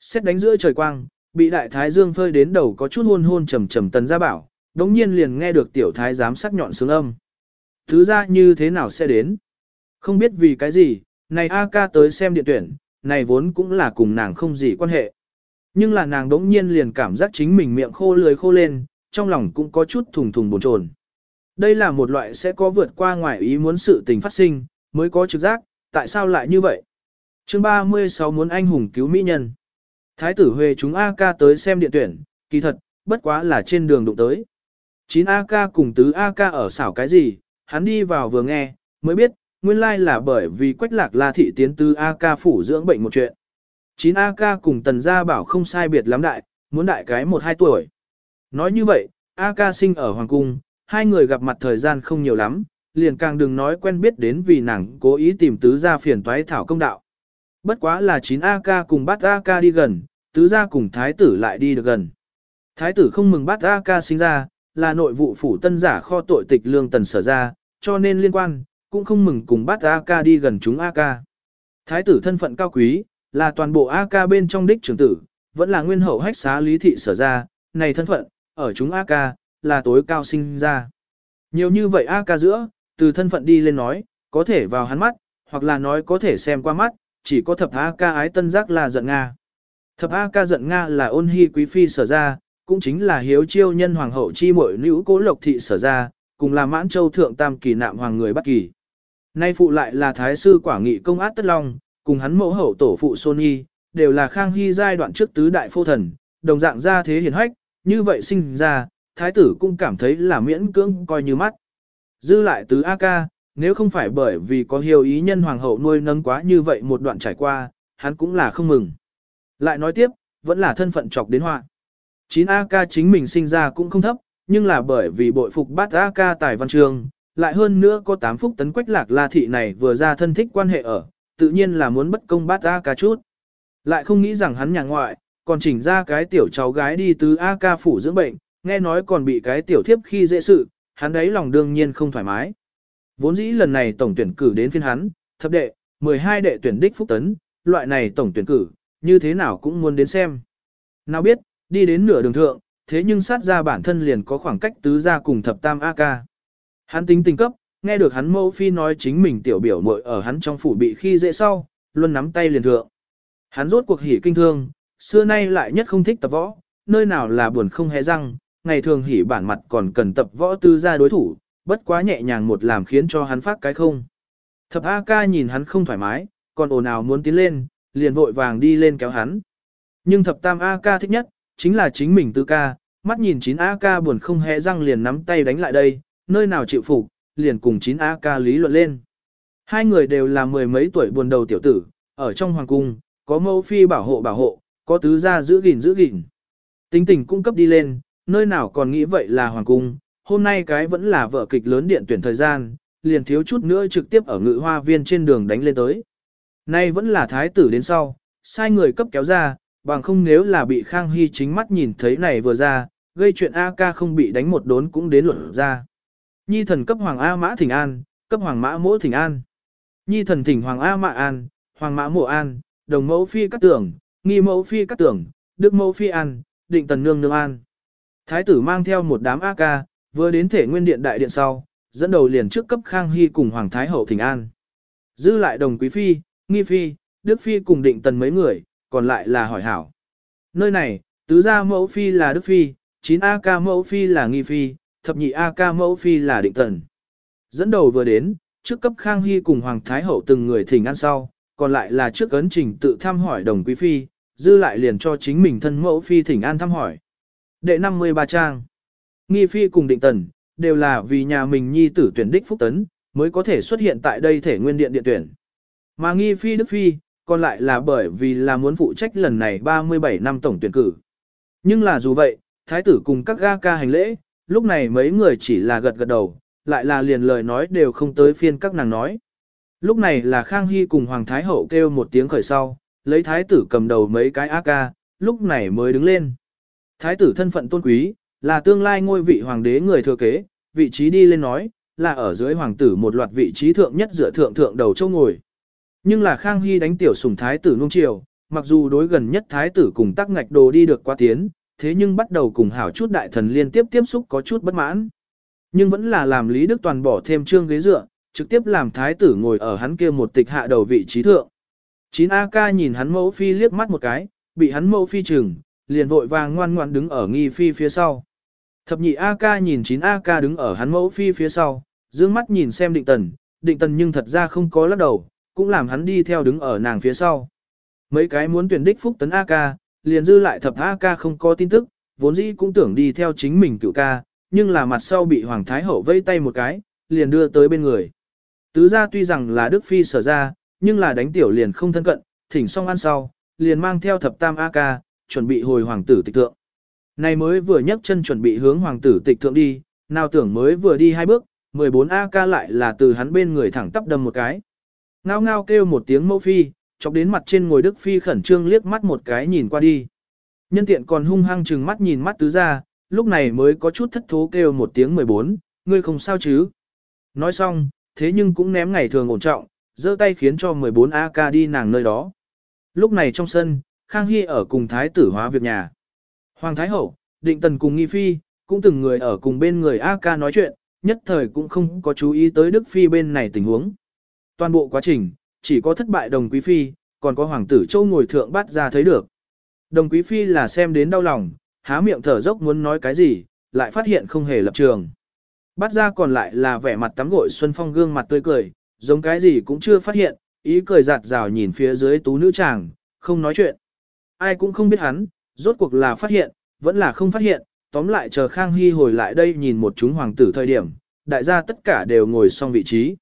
Xét đánh giữa trời quang, bị đại thái dương phơi đến đầu có chút hôn hôn trầm trầm tần gia bảo, đống nhiên liền nghe được tiểu thái giám sắc nhọn sướng âm. Thứ ra như thế nào sẽ đến? Không biết vì cái gì, này A ca tới xem điện tuyển, này vốn cũng là cùng nàng không gì quan hệ. Nhưng là nàng đống nhiên liền cảm giác chính mình miệng khô lưỡi khô lên, trong lòng cũng có chút thùng thùng bồn chồn. Đây là một loại sẽ có vượt qua ngoài ý muốn sự tình phát sinh, mới có trực giác, tại sao lại như vậy? chương 36 muốn anh hùng cứu mỹ nhân. Thái tử Huê chúng AK tới xem điện tuyển, kỳ thật, bất quá là trên đường đụng tới. 9 AK cùng tứ AK ở xảo cái gì, hắn đi vào vừa nghe, mới biết, nguyên lai là bởi vì quách lạc la thị tiến tứ AK phủ dưỡng bệnh một chuyện. 9 AK cùng tần gia bảo không sai biệt lắm đại, muốn đại cái 1-2 tuổi. Nói như vậy, AK sinh ở Hoàng Cung, hai người gặp mặt thời gian không nhiều lắm, liền càng đừng nói quen biết đến vì nàng cố ý tìm tứ gia phiền toái thảo công đạo. Bất quá là 9 AK cùng bắt AK đi gần, tứ gia cùng thái tử lại đi được gần. Thái tử không mừng bắt AK sinh ra, là nội vụ phủ tân giả kho tội tịch lương tần sở ra, cho nên liên quan, cũng không mừng cùng bắt AK đi gần chúng AK. Thái tử thân phận cao quý, là toàn bộ AK bên trong đích trưởng tử, vẫn là nguyên hậu hách xá lý thị sở ra, này thân phận, ở chúng AK, là tối cao sinh ra. Nhiều như vậy AK giữa, từ thân phận đi lên nói, có thể vào hắn mắt, hoặc là nói có thể xem qua mắt, chỉ có thập A ca ái tân giác là giận Nga. Thập A ca giận Nga là ôn hy quý phi sở ra, cũng chính là hiếu chiêu nhân hoàng hậu chi mội nữ cố lộc thị sở ra, cùng là mãn châu thượng tam kỳ nạm hoàng người bất kỳ. Nay phụ lại là thái sư quả nghị công át tất long, cùng hắn mẫu hậu tổ phụ Sôn Nhi, đều là khang hy giai đoạn trước tứ đại phô thần, đồng dạng ra thế hiển hách, như vậy sinh ra, thái tử cũng cảm thấy là miễn cưỡng coi như mắt. Dư lại tứ A ca, nếu không phải bởi vì có hiếu ý nhân hoàng hậu nuôi nâng quá như vậy một đoạn trải qua, hắn cũng là không mừng. Lại nói tiếp, vẫn là thân phận chọc đến họa. 9AK chính mình sinh ra cũng không thấp, nhưng là bởi vì bội phục bát AK tài văn trường, lại hơn nữa có 8 phúc tấn quách lạc la thị này vừa ra thân thích quan hệ ở, tự nhiên là muốn bất công bát AK chút. Lại không nghĩ rằng hắn nhà ngoại, còn chỉnh ra cái tiểu cháu gái đi từ AK phủ dưỡng bệnh, nghe nói còn bị cái tiểu thiếp khi dễ sự, hắn đấy lòng đương nhiên không thoải mái. Vốn dĩ lần này tổng tuyển cử đến phiên hắn, thập đệ, 12 đệ tuyển đích phúc tấn, loại này tổng tuyển cử, như thế nào cũng muốn đến xem. Nào biết, đi đến nửa đường thượng, thế nhưng sát ra bản thân liền có khoảng cách tứ ra cùng thập tam AK. Hắn tính tình cấp, nghe được hắn mẫu phi nói chính mình tiểu biểu muội ở hắn trong phủ bị khi dễ sau, luôn nắm tay liền thượng. Hắn rốt cuộc hỉ kinh thương, xưa nay lại nhất không thích tập võ, nơi nào là buồn không hề răng, ngày thường hỉ bản mặt còn cần tập võ tư ra đối thủ, bất quá nhẹ nhàng một làm khiến cho hắn phát cái không. Thập A ca nhìn hắn không thoải mái, còn ồn ào muốn tiến lên, liền vội vàng đi lên kéo hắn. Nhưng thập tam A ca thích nhất, chính là chính mình tư ca, mắt nhìn chín A ca buồn không hề răng liền nắm tay đánh lại đây, nơi nào chịu phục, liền cùng chín A ca lý luận lên. Hai người đều là mười mấy tuổi buồn đầu tiểu tử, ở trong hoàng cung, có mẫu phi bảo hộ bảo hộ, có tứ gia giữ gìn giữ gìn. Tính tình cung cấp đi lên, nơi nào còn nghĩ vậy là hoàng cung, hôm nay cái vẫn là vợ kịch lớn điện tuyển thời gian, liền thiếu chút nữa trực tiếp ở ngự hoa viên trên đường đánh lên tới. Nay vẫn là thái tử đến sau, sai người cấp kéo ra, bằng không nếu là bị Khang Hy chính mắt nhìn thấy này vừa ra, gây chuyện A ca không bị đánh một đốn cũng đến luận ra. Nhi thần cấp hoàng A mã thỉnh an, cấp hoàng mã mỗ thỉnh an. Nhi thần thỉnh hoàng A mã an, hoàng mã mộ an, đồng mẫu phi cắt tưởng, nghi mẫu phi cắt tưởng, đức mẫu phi an, định tần nương nương an. Thái tử mang theo một đám A ca, vừa đến thể nguyên điện đại điện sau, dẫn đầu liền trước cấp Khang Hy cùng Hoàng Thái Hậu thỉnh an. Giữ lại đồng quý phi, nghi phi, đức phi cùng định tần mấy người, còn lại là hỏi hảo. Nơi này, tứ gia mẫu phi là đức phi, 9 A ca mẫu phi là nghi phi, thập nhị A ca mẫu phi là định tần. Dẫn đầu vừa đến, trước cấp Khang Hy cùng Hoàng Thái Hậu từng người thỉnh an sau, còn lại là trước ấn trình tự thăm hỏi đồng quý phi, dư lại liền cho chính mình thân mẫu phi thỉnh an thăm hỏi. Đệ 53 trang. Nghi phi cùng định tần, đều là vì nhà mình nhi tử tuyển đích phúc tấn, mới có thể xuất hiện tại đây thể nguyên điện điện tuyển. Mà nghi phi đức phi, còn lại là bởi vì là muốn phụ trách lần này 37 năm tổng tuyển cử. Nhưng là dù vậy, thái tử cùng các ga ca hành lễ, lúc này mấy người chỉ là gật gật đầu, lại là liền lời nói đều không tới phiên các nàng nói. Lúc này là Khang Hy cùng Hoàng Thái Hậu kêu một tiếng khởi sau, lấy thái tử cầm đầu mấy cái A ca, lúc này mới đứng lên. Thái tử thân phận tôn quý, là tương lai ngôi vị hoàng đế người thừa kế, vị trí đi lên nói, là ở dưới hoàng tử một loạt vị trí thượng nhất dựa thượng thượng đầu châu ngồi. Nhưng là Khang Hy đánh tiểu sủng thái tử nung triều, mặc dù đối gần nhất thái tử cùng tắc ngạch đồ đi được qua tiến, thế nhưng bắt đầu cùng hảo chút đại thần liên tiếp tiếp xúc có chút bất mãn. Nhưng vẫn là làm Lý Đức Toàn bỏ thêm trương ghế dựa, trực tiếp làm thái tử ngồi ở hắn kia một tịch hạ đầu vị trí thượng. Chín A ca nhìn hắn mẫu phi liếc mắt một cái, bị hắn mẫu phi chừng, liền vội vàng ngoan ngoan đứng ở nghi phi phía sau. Thập nhị A ca nhìn chín A ca đứng ở hắn mẫu phi phía sau, dương mắt nhìn xem định tần, định tần nhưng thật ra không có lắc đầu, cũng làm hắn đi theo đứng ở nàng phía sau. Mấy cái muốn tuyển đích phúc tấn A ca, liền dư lại thập A ca không có tin tức, vốn dĩ cũng tưởng đi theo chính mình cựu ca, nhưng là mặt sau bị Hoàng Thái Hậu vây tay một cái, liền đưa tới bên người. Tứ gia tuy rằng là Đức Phi sở ra, nhưng là đánh tiểu liền không thân cận, thỉnh xong ăn sau, liền mang theo thập tam A ca, chuẩn bị hồi hoàng tử tịch tượng. Này mới vừa nhấc chân chuẩn bị hướng hoàng tử tịch thượng đi, nào tưởng mới vừa đi hai bước, 14 A ca lại là từ hắn bên người thẳng tắp đâm một cái. Ngao ngao kêu một tiếng mẫu phi, chọc đến mặt trên ngồi Đức Phi khẩn trương liếc mắt một cái nhìn qua đi. Nhân tiện còn hung hăng chừng mắt nhìn mắt tứ ra, lúc này mới có chút thất thố kêu một tiếng 14, ngươi không sao chứ. Nói xong, thế nhưng cũng ném ngày thường ổn trọng, giơ tay khiến cho 14 AK đi nàng nơi đó. Lúc này trong sân, Khang Hy ở cùng thái tử hóa việc nhà. Hoàng Thái Hậu, Định Tần cùng Nghi Phi, cũng từng người ở cùng bên người AK nói chuyện, nhất thời cũng không có chú ý tới Đức Phi bên này tình huống. Toàn bộ quá trình, chỉ có thất bại đồng quý phi, còn có hoàng tử châu ngồi thượng bắt ra thấy được. Đồng quý phi là xem đến đau lòng, há miệng thở dốc muốn nói cái gì, lại phát hiện không hề lập trường. Bắt ra còn lại là vẻ mặt tắm gội Xuân Phong gương mặt tươi cười, giống cái gì cũng chưa phát hiện, ý cười giạt rào nhìn phía dưới tú nữ chàng, không nói chuyện. Ai cũng không biết hắn, rốt cuộc là phát hiện, vẫn là không phát hiện, tóm lại chờ Khang Hy hồi lại đây nhìn một chúng hoàng tử thời điểm, đại gia tất cả đều ngồi xong vị trí.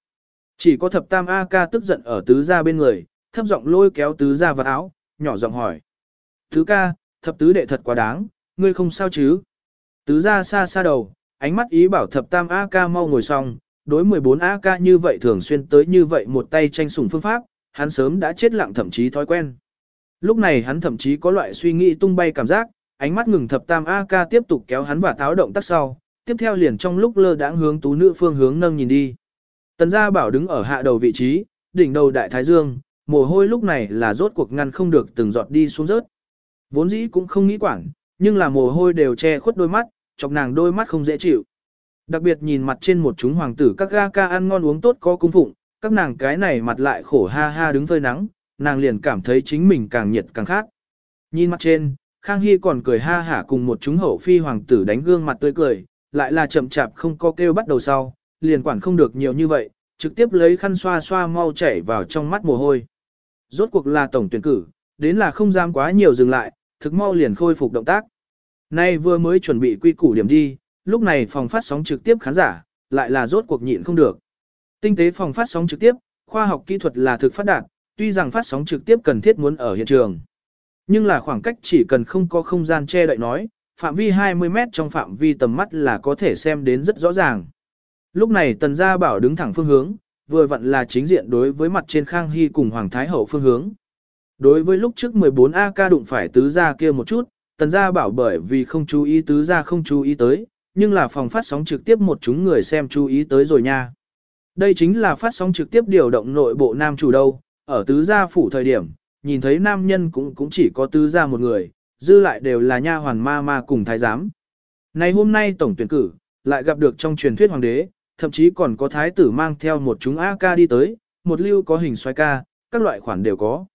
Chỉ có thập tam A ca tức giận ở tứ gia bên người, thấp giọng lôi kéo tứ gia vào áo, nhỏ giọng hỏi. Tứ ca, thập tứ đệ thật quá đáng, ngươi không sao chứ? Tứ gia xa xa đầu, ánh mắt ý bảo thập tam A ca mau ngồi xong, đối 14 A ca như vậy thường xuyên tới như vậy một tay tranh sủng phương pháp, hắn sớm đã chết lặng thậm chí thói quen. Lúc này hắn thậm chí có loại suy nghĩ tung bay cảm giác, ánh mắt ngừng thập tam A ca tiếp tục kéo hắn và táo động tác sau, tiếp theo liền trong lúc lơ đãng hướng tú nữ phương hướng nâng nhìn đi. Tần gia bảo đứng ở hạ đầu vị trí, đỉnh đầu đại thái dương, mồ hôi lúc này là rốt cuộc ngăn không được từng giọt đi xuống rớt. Vốn dĩ cũng không nghĩ quản, nhưng là mồ hôi đều che khuất đôi mắt, chọc nàng đôi mắt không dễ chịu. Đặc biệt nhìn mặt trên một chúng hoàng tử các ga ca ăn ngon uống tốt có cung phụng, các nàng cái này mặt lại khổ ha ha đứng phơi nắng, nàng liền cảm thấy chính mình càng nhiệt càng khác. Nhìn mặt trên, Khang Hy còn cười ha hả cùng một chúng hậu phi hoàng tử đánh gương mặt tươi cười, lại là chậm chạp không có kêu bắt đầu sau, liền quản không được nhiều như vậy, trực tiếp lấy khăn xoa xoa mau chảy vào trong mắt mồ hôi. Rốt cuộc là tổng tuyển cử, đến là không dám quá nhiều dừng lại, thực mau liền khôi phục động tác. Nay vừa mới chuẩn bị quy củ điểm đi, lúc này phòng phát sóng trực tiếp khán giả, lại là rốt cuộc nhịn không được. Tinh tế phòng phát sóng trực tiếp, khoa học kỹ thuật là thực phát đạt, tuy rằng phát sóng trực tiếp cần thiết muốn ở hiện trường. Nhưng là khoảng cách chỉ cần không có không gian che đậy nói, phạm vi 20 mét trong phạm vi tầm mắt là có thể xem đến rất rõ ràng. Lúc này tần gia bảo đứng thẳng phương hướng, vừa vặn là chính diện đối với mặt trên Khang Hy cùng Hoàng Thái Hậu phương hướng. Đối với lúc trước 14 AK đụng phải tứ gia kia một chút, tần gia bảo bởi vì không chú ý tứ gia không chú ý tới, nhưng là phòng phát sóng trực tiếp một chúng người xem chú ý tới rồi nha. Đây chính là phát sóng trực tiếp điều động nội bộ nam chủ đâu, ở tứ gia phủ thời điểm, nhìn thấy nam nhân cũng cũng chỉ có tứ gia một người, dư lại đều là nha hoàn ma ma cùng thái giám. Này hôm nay tổng tuyển cử, lại gặp được trong truyền thuyết hoàng đế, thậm chí còn có thái tử mang theo một chúng a ca đi tới, một lưu có hình xoay ca, các loại khoản đều có.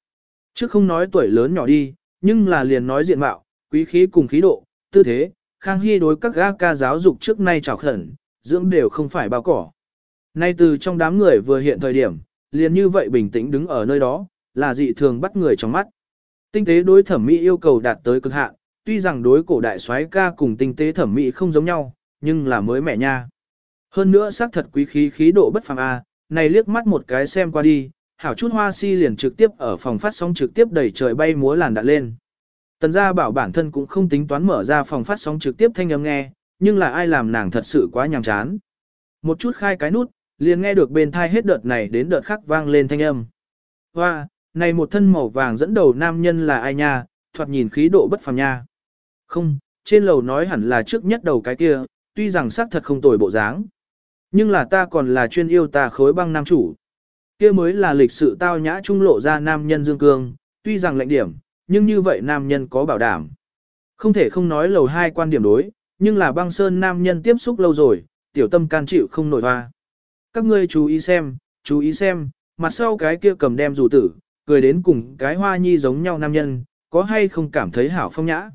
Chứ không nói tuổi lớn nhỏ đi, nhưng là liền nói diện mạo, quý khí cùng khí độ, tư thế, Khang Hy đối các a ca giáo dục trước nay trào khẩn, dưỡng đều không phải bao cỏ. Nay từ trong đám người vừa hiện thời điểm, liền như vậy bình tĩnh đứng ở nơi đó, là dị thường bắt người trong mắt. Tinh tế đối thẩm mỹ yêu cầu đạt tới cực hạn, tuy rằng đối cổ đại soái ca cùng tinh tế thẩm mỹ không giống nhau, nhưng là mới mẻ nha. Hơn nữa xác thật quý khí khí độ bất phàm a, này liếc mắt một cái xem qua đi, hảo chút hoa si liền trực tiếp ở phòng phát sóng trực tiếp đẩy trời bay múa làn đạn lên. Tần gia bảo bản thân cũng không tính toán mở ra phòng phát sóng trực tiếp thanh âm nghe, nhưng là ai làm nàng thật sự quá nhàm chán. Một chút khai cái nút, liền nghe được bên thai hết đợt này đến đợt khác vang lên thanh âm. Hoa, này một thân màu vàng dẫn đầu nam nhân là ai nha, thoạt nhìn khí độ bất phàm nha. Không, trên lầu nói hẳn là trước nhất đầu cái kia, tuy rằng xác thật không tồi bộ dáng. Nhưng là ta còn là chuyên yêu ta khối băng nam chủ. Kia mới là lịch sự tao nhã trung lộ ra nam nhân dương cương, tuy rằng lệnh điểm, nhưng như vậy nam nhân có bảo đảm. Không thể không nói lầu hai quan điểm đối, nhưng là băng sơn nam nhân tiếp xúc lâu rồi, tiểu tâm can chịu không nổi hoa. Các ngươi chú ý xem, chú ý xem, mặt sau cái kia cầm đem dù tử, cười đến cùng cái hoa nhi giống nhau nam nhân, có hay không cảm thấy hảo phong nhã?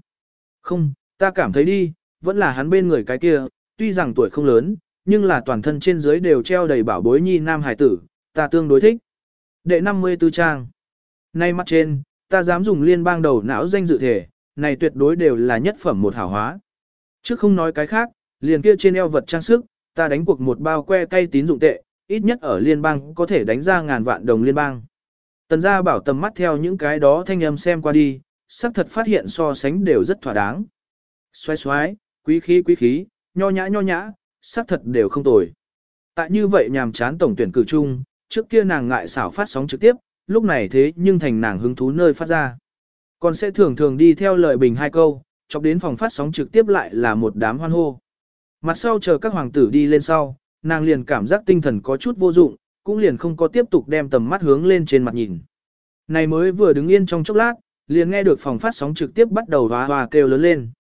Không, ta cảm thấy đi, vẫn là hắn bên người cái kia, tuy rằng tuổi không lớn, nhưng là toàn thân trên dưới đều treo đầy bảo bối nhi nam hải tử, ta tương đối thích. Đệ 54 trang. Nay mắt trên, ta dám dùng liên bang đầu não danh dự thể, này tuyệt đối đều là nhất phẩm một hảo hóa. Trước không nói cái khác, liền kia trên eo vật trang sức, ta đánh cuộc một bao que cây tín dụng tệ, ít nhất ở liên bang có thể đánh ra ngàn vạn đồng liên bang. Tần gia bảo tầm mắt theo những cái đó thanh âm xem qua đi, xác thật phát hiện so sánh đều rất thỏa đáng. Xoay xoái, quý khí quý khí, nho nhã nho nhã, xác thật đều không tồi. Tại như vậy nhàm chán tổng tuyển cử chung, trước kia nàng ngại xảo phát sóng trực tiếp, lúc này thế nhưng thành nàng hứng thú nơi phát ra. Còn sẽ thường thường đi theo lời bình hai câu, chọc đến phòng phát sóng trực tiếp lại là một đám hoan hô. Mặt sau chờ các hoàng tử đi lên sau, nàng liền cảm giác tinh thần có chút vô dụng, cũng liền không có tiếp tục đem tầm mắt hướng lên trên mặt nhìn. Này mới vừa đứng yên trong chốc lát, liền nghe được phòng phát sóng trực tiếp bắt đầu hoa hoa kêu lớn lên.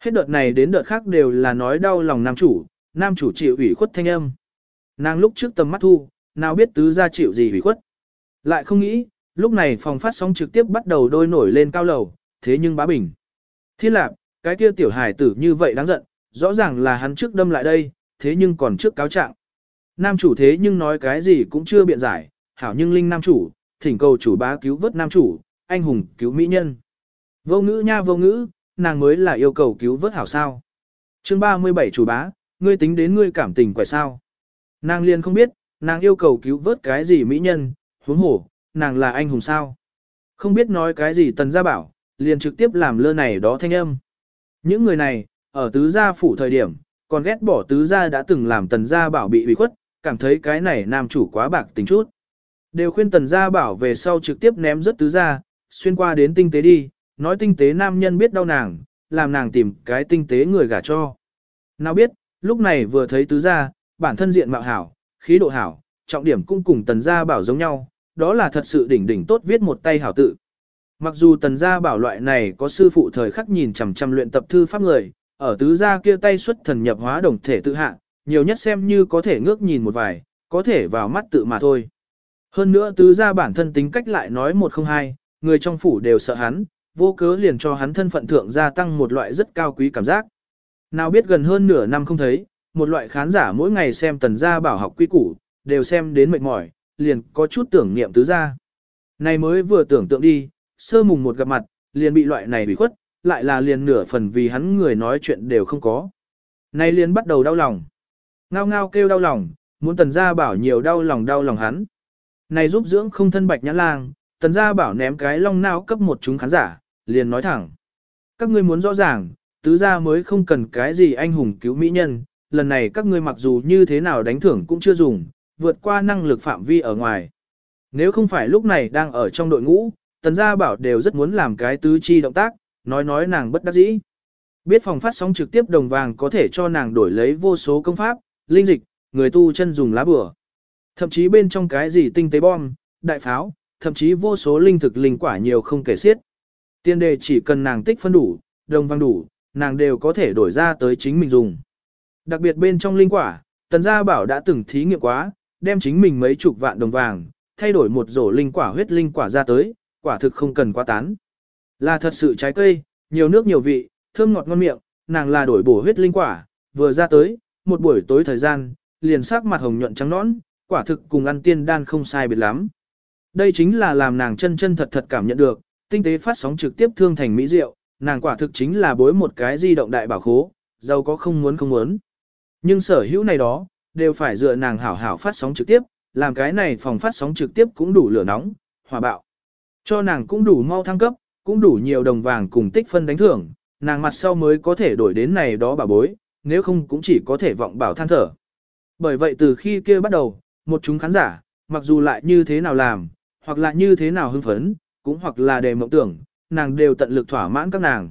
Hết đợt này đến đợt khác đều là nói đau lòng nam chủ, nam chủ chịu ủy khuất thanh âm. Nàng lúc trước tầm mắt thu, nào biết tứ ra chịu gì ủy khuất. Lại không nghĩ, lúc này phòng phát sóng trực tiếp bắt đầu đôi nổi lên cao lầu, thế nhưng bá bình. Thiên lạc, cái kia tiểu hài tử như vậy đáng giận, rõ ràng là hắn trước đâm lại đây, thế nhưng còn trước cáo trạng. Nam chủ thế nhưng nói cái gì cũng chưa biện giải, hảo nhưng linh nam chủ, thỉnh cầu chủ bá cứu vớt nam chủ, anh hùng cứu mỹ nhân. Vô ngữ nha vô ngữ, nàng mới là yêu cầu cứu vớt hảo sao. chương 37 chủ bá, ngươi tính đến ngươi cảm tình quẻ sao. Nàng liền không biết, nàng yêu cầu cứu vớt cái gì mỹ nhân, huống hổ, nàng là anh hùng sao. Không biết nói cái gì tần gia bảo, liền trực tiếp làm lơ này đó thanh âm. Những người này, ở tứ gia phủ thời điểm, còn ghét bỏ tứ gia đã từng làm tần gia bảo bị ủy khuất, cảm thấy cái này nam chủ quá bạc tính chút. Đều khuyên tần gia bảo về sau trực tiếp ném rất tứ gia, xuyên qua đến tinh tế đi, nói tinh tế nam nhân biết đau nàng, làm nàng tìm cái tinh tế người gả cho. Nào biết, lúc này vừa thấy tứ gia, bản thân diện mạo hảo, khí độ hảo, trọng điểm cũng cùng tần gia bảo giống nhau, đó là thật sự đỉnh đỉnh tốt viết một tay hảo tự. Mặc dù tần gia bảo loại này có sư phụ thời khắc nhìn chằm chằm luyện tập thư pháp người, ở tứ gia kia tay xuất thần nhập hóa đồng thể tự hạ, nhiều nhất xem như có thể ngước nhìn một vài, có thể vào mắt tự mà thôi. Hơn nữa tứ gia bản thân tính cách lại nói một không hai, người trong phủ đều sợ hắn, vô cớ liền cho hắn thân phận thượng gia tăng một loại rất cao quý cảm giác. Nào biết gần hơn nửa năm không thấy, một loại khán giả mỗi ngày xem tần gia bảo học quy củ, đều xem đến mệt mỏi, liền có chút tưởng niệm tứ gia. Này mới vừa tưởng tượng đi, sơ mùng một gặp mặt, liền bị loại này bị khuất, lại là liền nửa phần vì hắn người nói chuyện đều không có. Này liền bắt đầu đau lòng. Ngao ngao kêu đau lòng, muốn tần gia bảo nhiều đau lòng đau lòng hắn. Này giúp dưỡng không thân bạch nhã lang, tần gia bảo ném cái long nao cấp một chúng khán giả, liền nói thẳng. Các ngươi muốn rõ ràng, tứ gia mới không cần cái gì anh hùng cứu mỹ nhân, lần này các ngươi mặc dù như thế nào đánh thưởng cũng chưa dùng, vượt qua năng lực phạm vi ở ngoài. Nếu không phải lúc này đang ở trong đội ngũ, tần gia bảo đều rất muốn làm cái tứ chi động tác, nói nói nàng bất đắc dĩ. Biết phòng phát sóng trực tiếp đồng vàng có thể cho nàng đổi lấy vô số công pháp, linh dịch, người tu chân dùng lá bừa. Thậm chí bên trong cái gì tinh tế bom, đại pháo, thậm chí vô số linh thực linh quả nhiều không kể xiết. Tiên đề chỉ cần nàng tích phân đủ, đồng vàng đủ, nàng đều có thể đổi ra tới chính mình dùng. Đặc biệt bên trong linh quả, tần gia bảo đã từng thí nghiệm quá, đem chính mình mấy chục vạn đồng vàng, thay đổi một rổ linh quả huyết linh quả ra tới, quả thực không cần quá tán. Là thật sự trái cây, nhiều nước nhiều vị, thơm ngọt ngon miệng, nàng là đổi bổ huyết linh quả, vừa ra tới, một buổi tối thời gian, liền sắc mặt hồng nhuận trắng nõn, quả thực cùng ăn tiên đan không sai biệt lắm. Đây chính là làm nàng chân chân thật thật cảm nhận được, tinh tế phát sóng trực tiếp thương thành mỹ diệu, nàng quả thực chính là bối một cái di động đại bảo khố, giàu có không muốn không muốn. Nhưng sở hữu này đó, đều phải dựa nàng hảo hảo phát sóng trực tiếp, làm cái này phòng phát sóng trực tiếp cũng đủ lửa nóng, hòa bạo. Cho nàng cũng đủ mau thăng cấp, cũng đủ nhiều đồng vàng cùng tích phân đánh thưởng, nàng mặt sau mới có thể đổi đến này đó bà bối, nếu không cũng chỉ có thể vọng bảo than thở. Bởi vậy từ khi kia bắt đầu, một chúng khán giả, mặc dù lại như thế nào làm, hoặc là như thế nào hưng phấn, cũng hoặc là đề mộng tưởng, nàng đều tận lực thỏa mãn các nàng.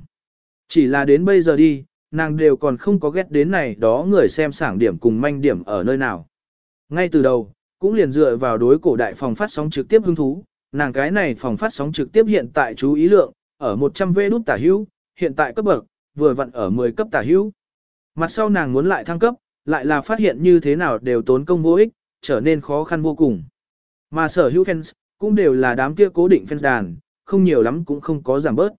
Chỉ là đến bây giờ đi, nàng đều còn không có ghét đến này đó người xem sảng điểm cùng manh điểm ở nơi nào. Ngay từ đầu, cũng liền dựa vào đối cổ đại phòng phát sóng trực tiếp hứng thú, nàng cái này phòng phát sóng trực tiếp hiện tại chú ý lượng, ở 100 V đút tả hữu, hiện tại cấp bậc, vừa vặn ở 10 cấp tả hữu. Mặt sau nàng muốn lại thăng cấp, lại là phát hiện như thế nào đều tốn công vô ích, trở nên khó khăn vô cùng. Mà sở hữu fans, cũng đều là đám kia cố định fans đàn, không nhiều lắm cũng không có giảm bớt.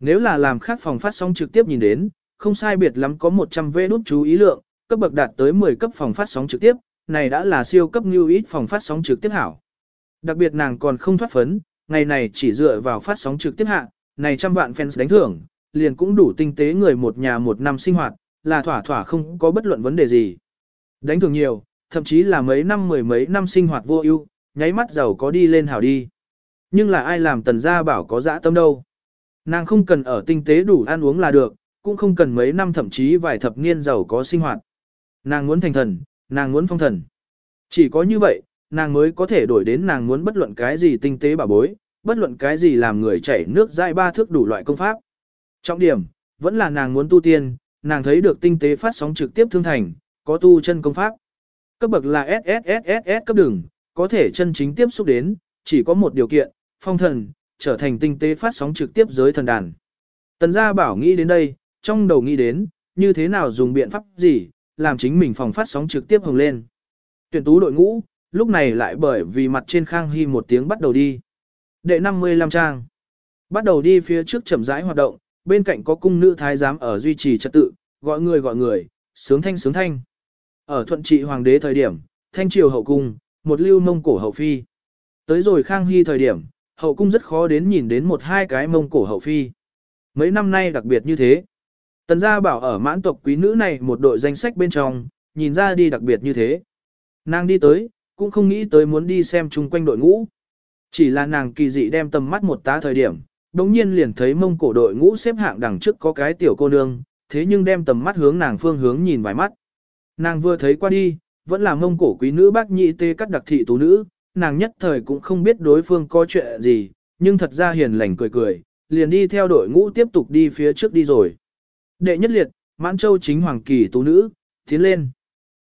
Nếu là làm khác phòng phát sóng trực tiếp nhìn đến, không sai biệt lắm có 100 V đút chú ý lượng, cấp bậc đạt tới 10 cấp phòng phát sóng trực tiếp, này đã là siêu cấp như ít phòng phát sóng trực tiếp hảo. Đặc biệt nàng còn không thoát phấn, ngày này chỉ dựa vào phát sóng trực tiếp hạ, này trăm vạn fans đánh thưởng, liền cũng đủ tinh tế người một nhà một năm sinh hoạt, là thỏa thỏa không có bất luận vấn đề gì. Đánh thưởng nhiều, thậm chí là mấy năm mười mấy năm sinh hoạt vô ưu, nháy mắt giàu có đi lên hảo đi. Nhưng là ai làm tần gia bảo có dã tâm đâu. Nàng không cần ở tinh tế đủ ăn uống là được, cũng không cần mấy năm thậm chí vài thập niên giàu có sinh hoạt. Nàng muốn thành thần, nàng muốn phong thần. Chỉ có như vậy, nàng mới có thể đổi đến nàng muốn bất luận cái gì tinh tế bảo bối, bất luận cái gì làm người chảy nước dãi ba thước đủ loại công pháp. Trọng điểm, vẫn là nàng muốn tu tiên, nàng thấy được tinh tế phát sóng trực tiếp thương thành, có tu chân công pháp. Cấp bậc là SSSSS cấp đường, có thể chân chính tiếp xúc đến, chỉ có một điều kiện, phong thần, trở thành tinh tế phát sóng trực tiếp giới thần đàn. Tần gia bảo nghĩ đến đây, trong đầu nghĩ đến, như thế nào dùng biện pháp gì, làm chính mình phòng phát sóng trực tiếp hồng lên. Tuyển tú đội ngũ, lúc này lại bởi vì mặt trên khang hy một tiếng bắt đầu đi. Đệ 55 trang. Bắt đầu đi phía trước chậm rãi hoạt động, bên cạnh có cung nữ thái giám ở duy trì trật tự, gọi người gọi người, sướng thanh sướng thanh. Ở thuận trị hoàng đế thời điểm, thanh triều hậu cung, một lưu mông cổ hậu phi. Tới rồi khang hy thời điểm, hậu cung rất khó đến nhìn đến một hai cái mông cổ hậu phi. Mấy năm nay đặc biệt như thế. Tần gia bảo ở mãn tộc quý nữ này một đội danh sách bên trong, nhìn ra đi đặc biệt như thế. Nàng đi tới, cũng không nghĩ tới muốn đi xem chung quanh đội ngũ. Chỉ là nàng kỳ dị đem tầm mắt một tá thời điểm, đống nhiên liền thấy mông cổ đội ngũ xếp hạng đằng trước có cái tiểu cô nương, thế nhưng đem tầm mắt hướng nàng phương hướng nhìn vài mắt. Nàng vừa thấy qua đi, vẫn là mông cổ quý nữ bác nhị tê cắt đặc thị tú nữ, nàng nhất thời cũng không biết đối phương có chuyện gì, nhưng thật ra hiền lành cười cười, liền đi theo đội ngũ tiếp tục đi phía trước đi rồi. Đệ nhất liệt, mãn châu chính hoàng kỳ tú nữ, tiến lên.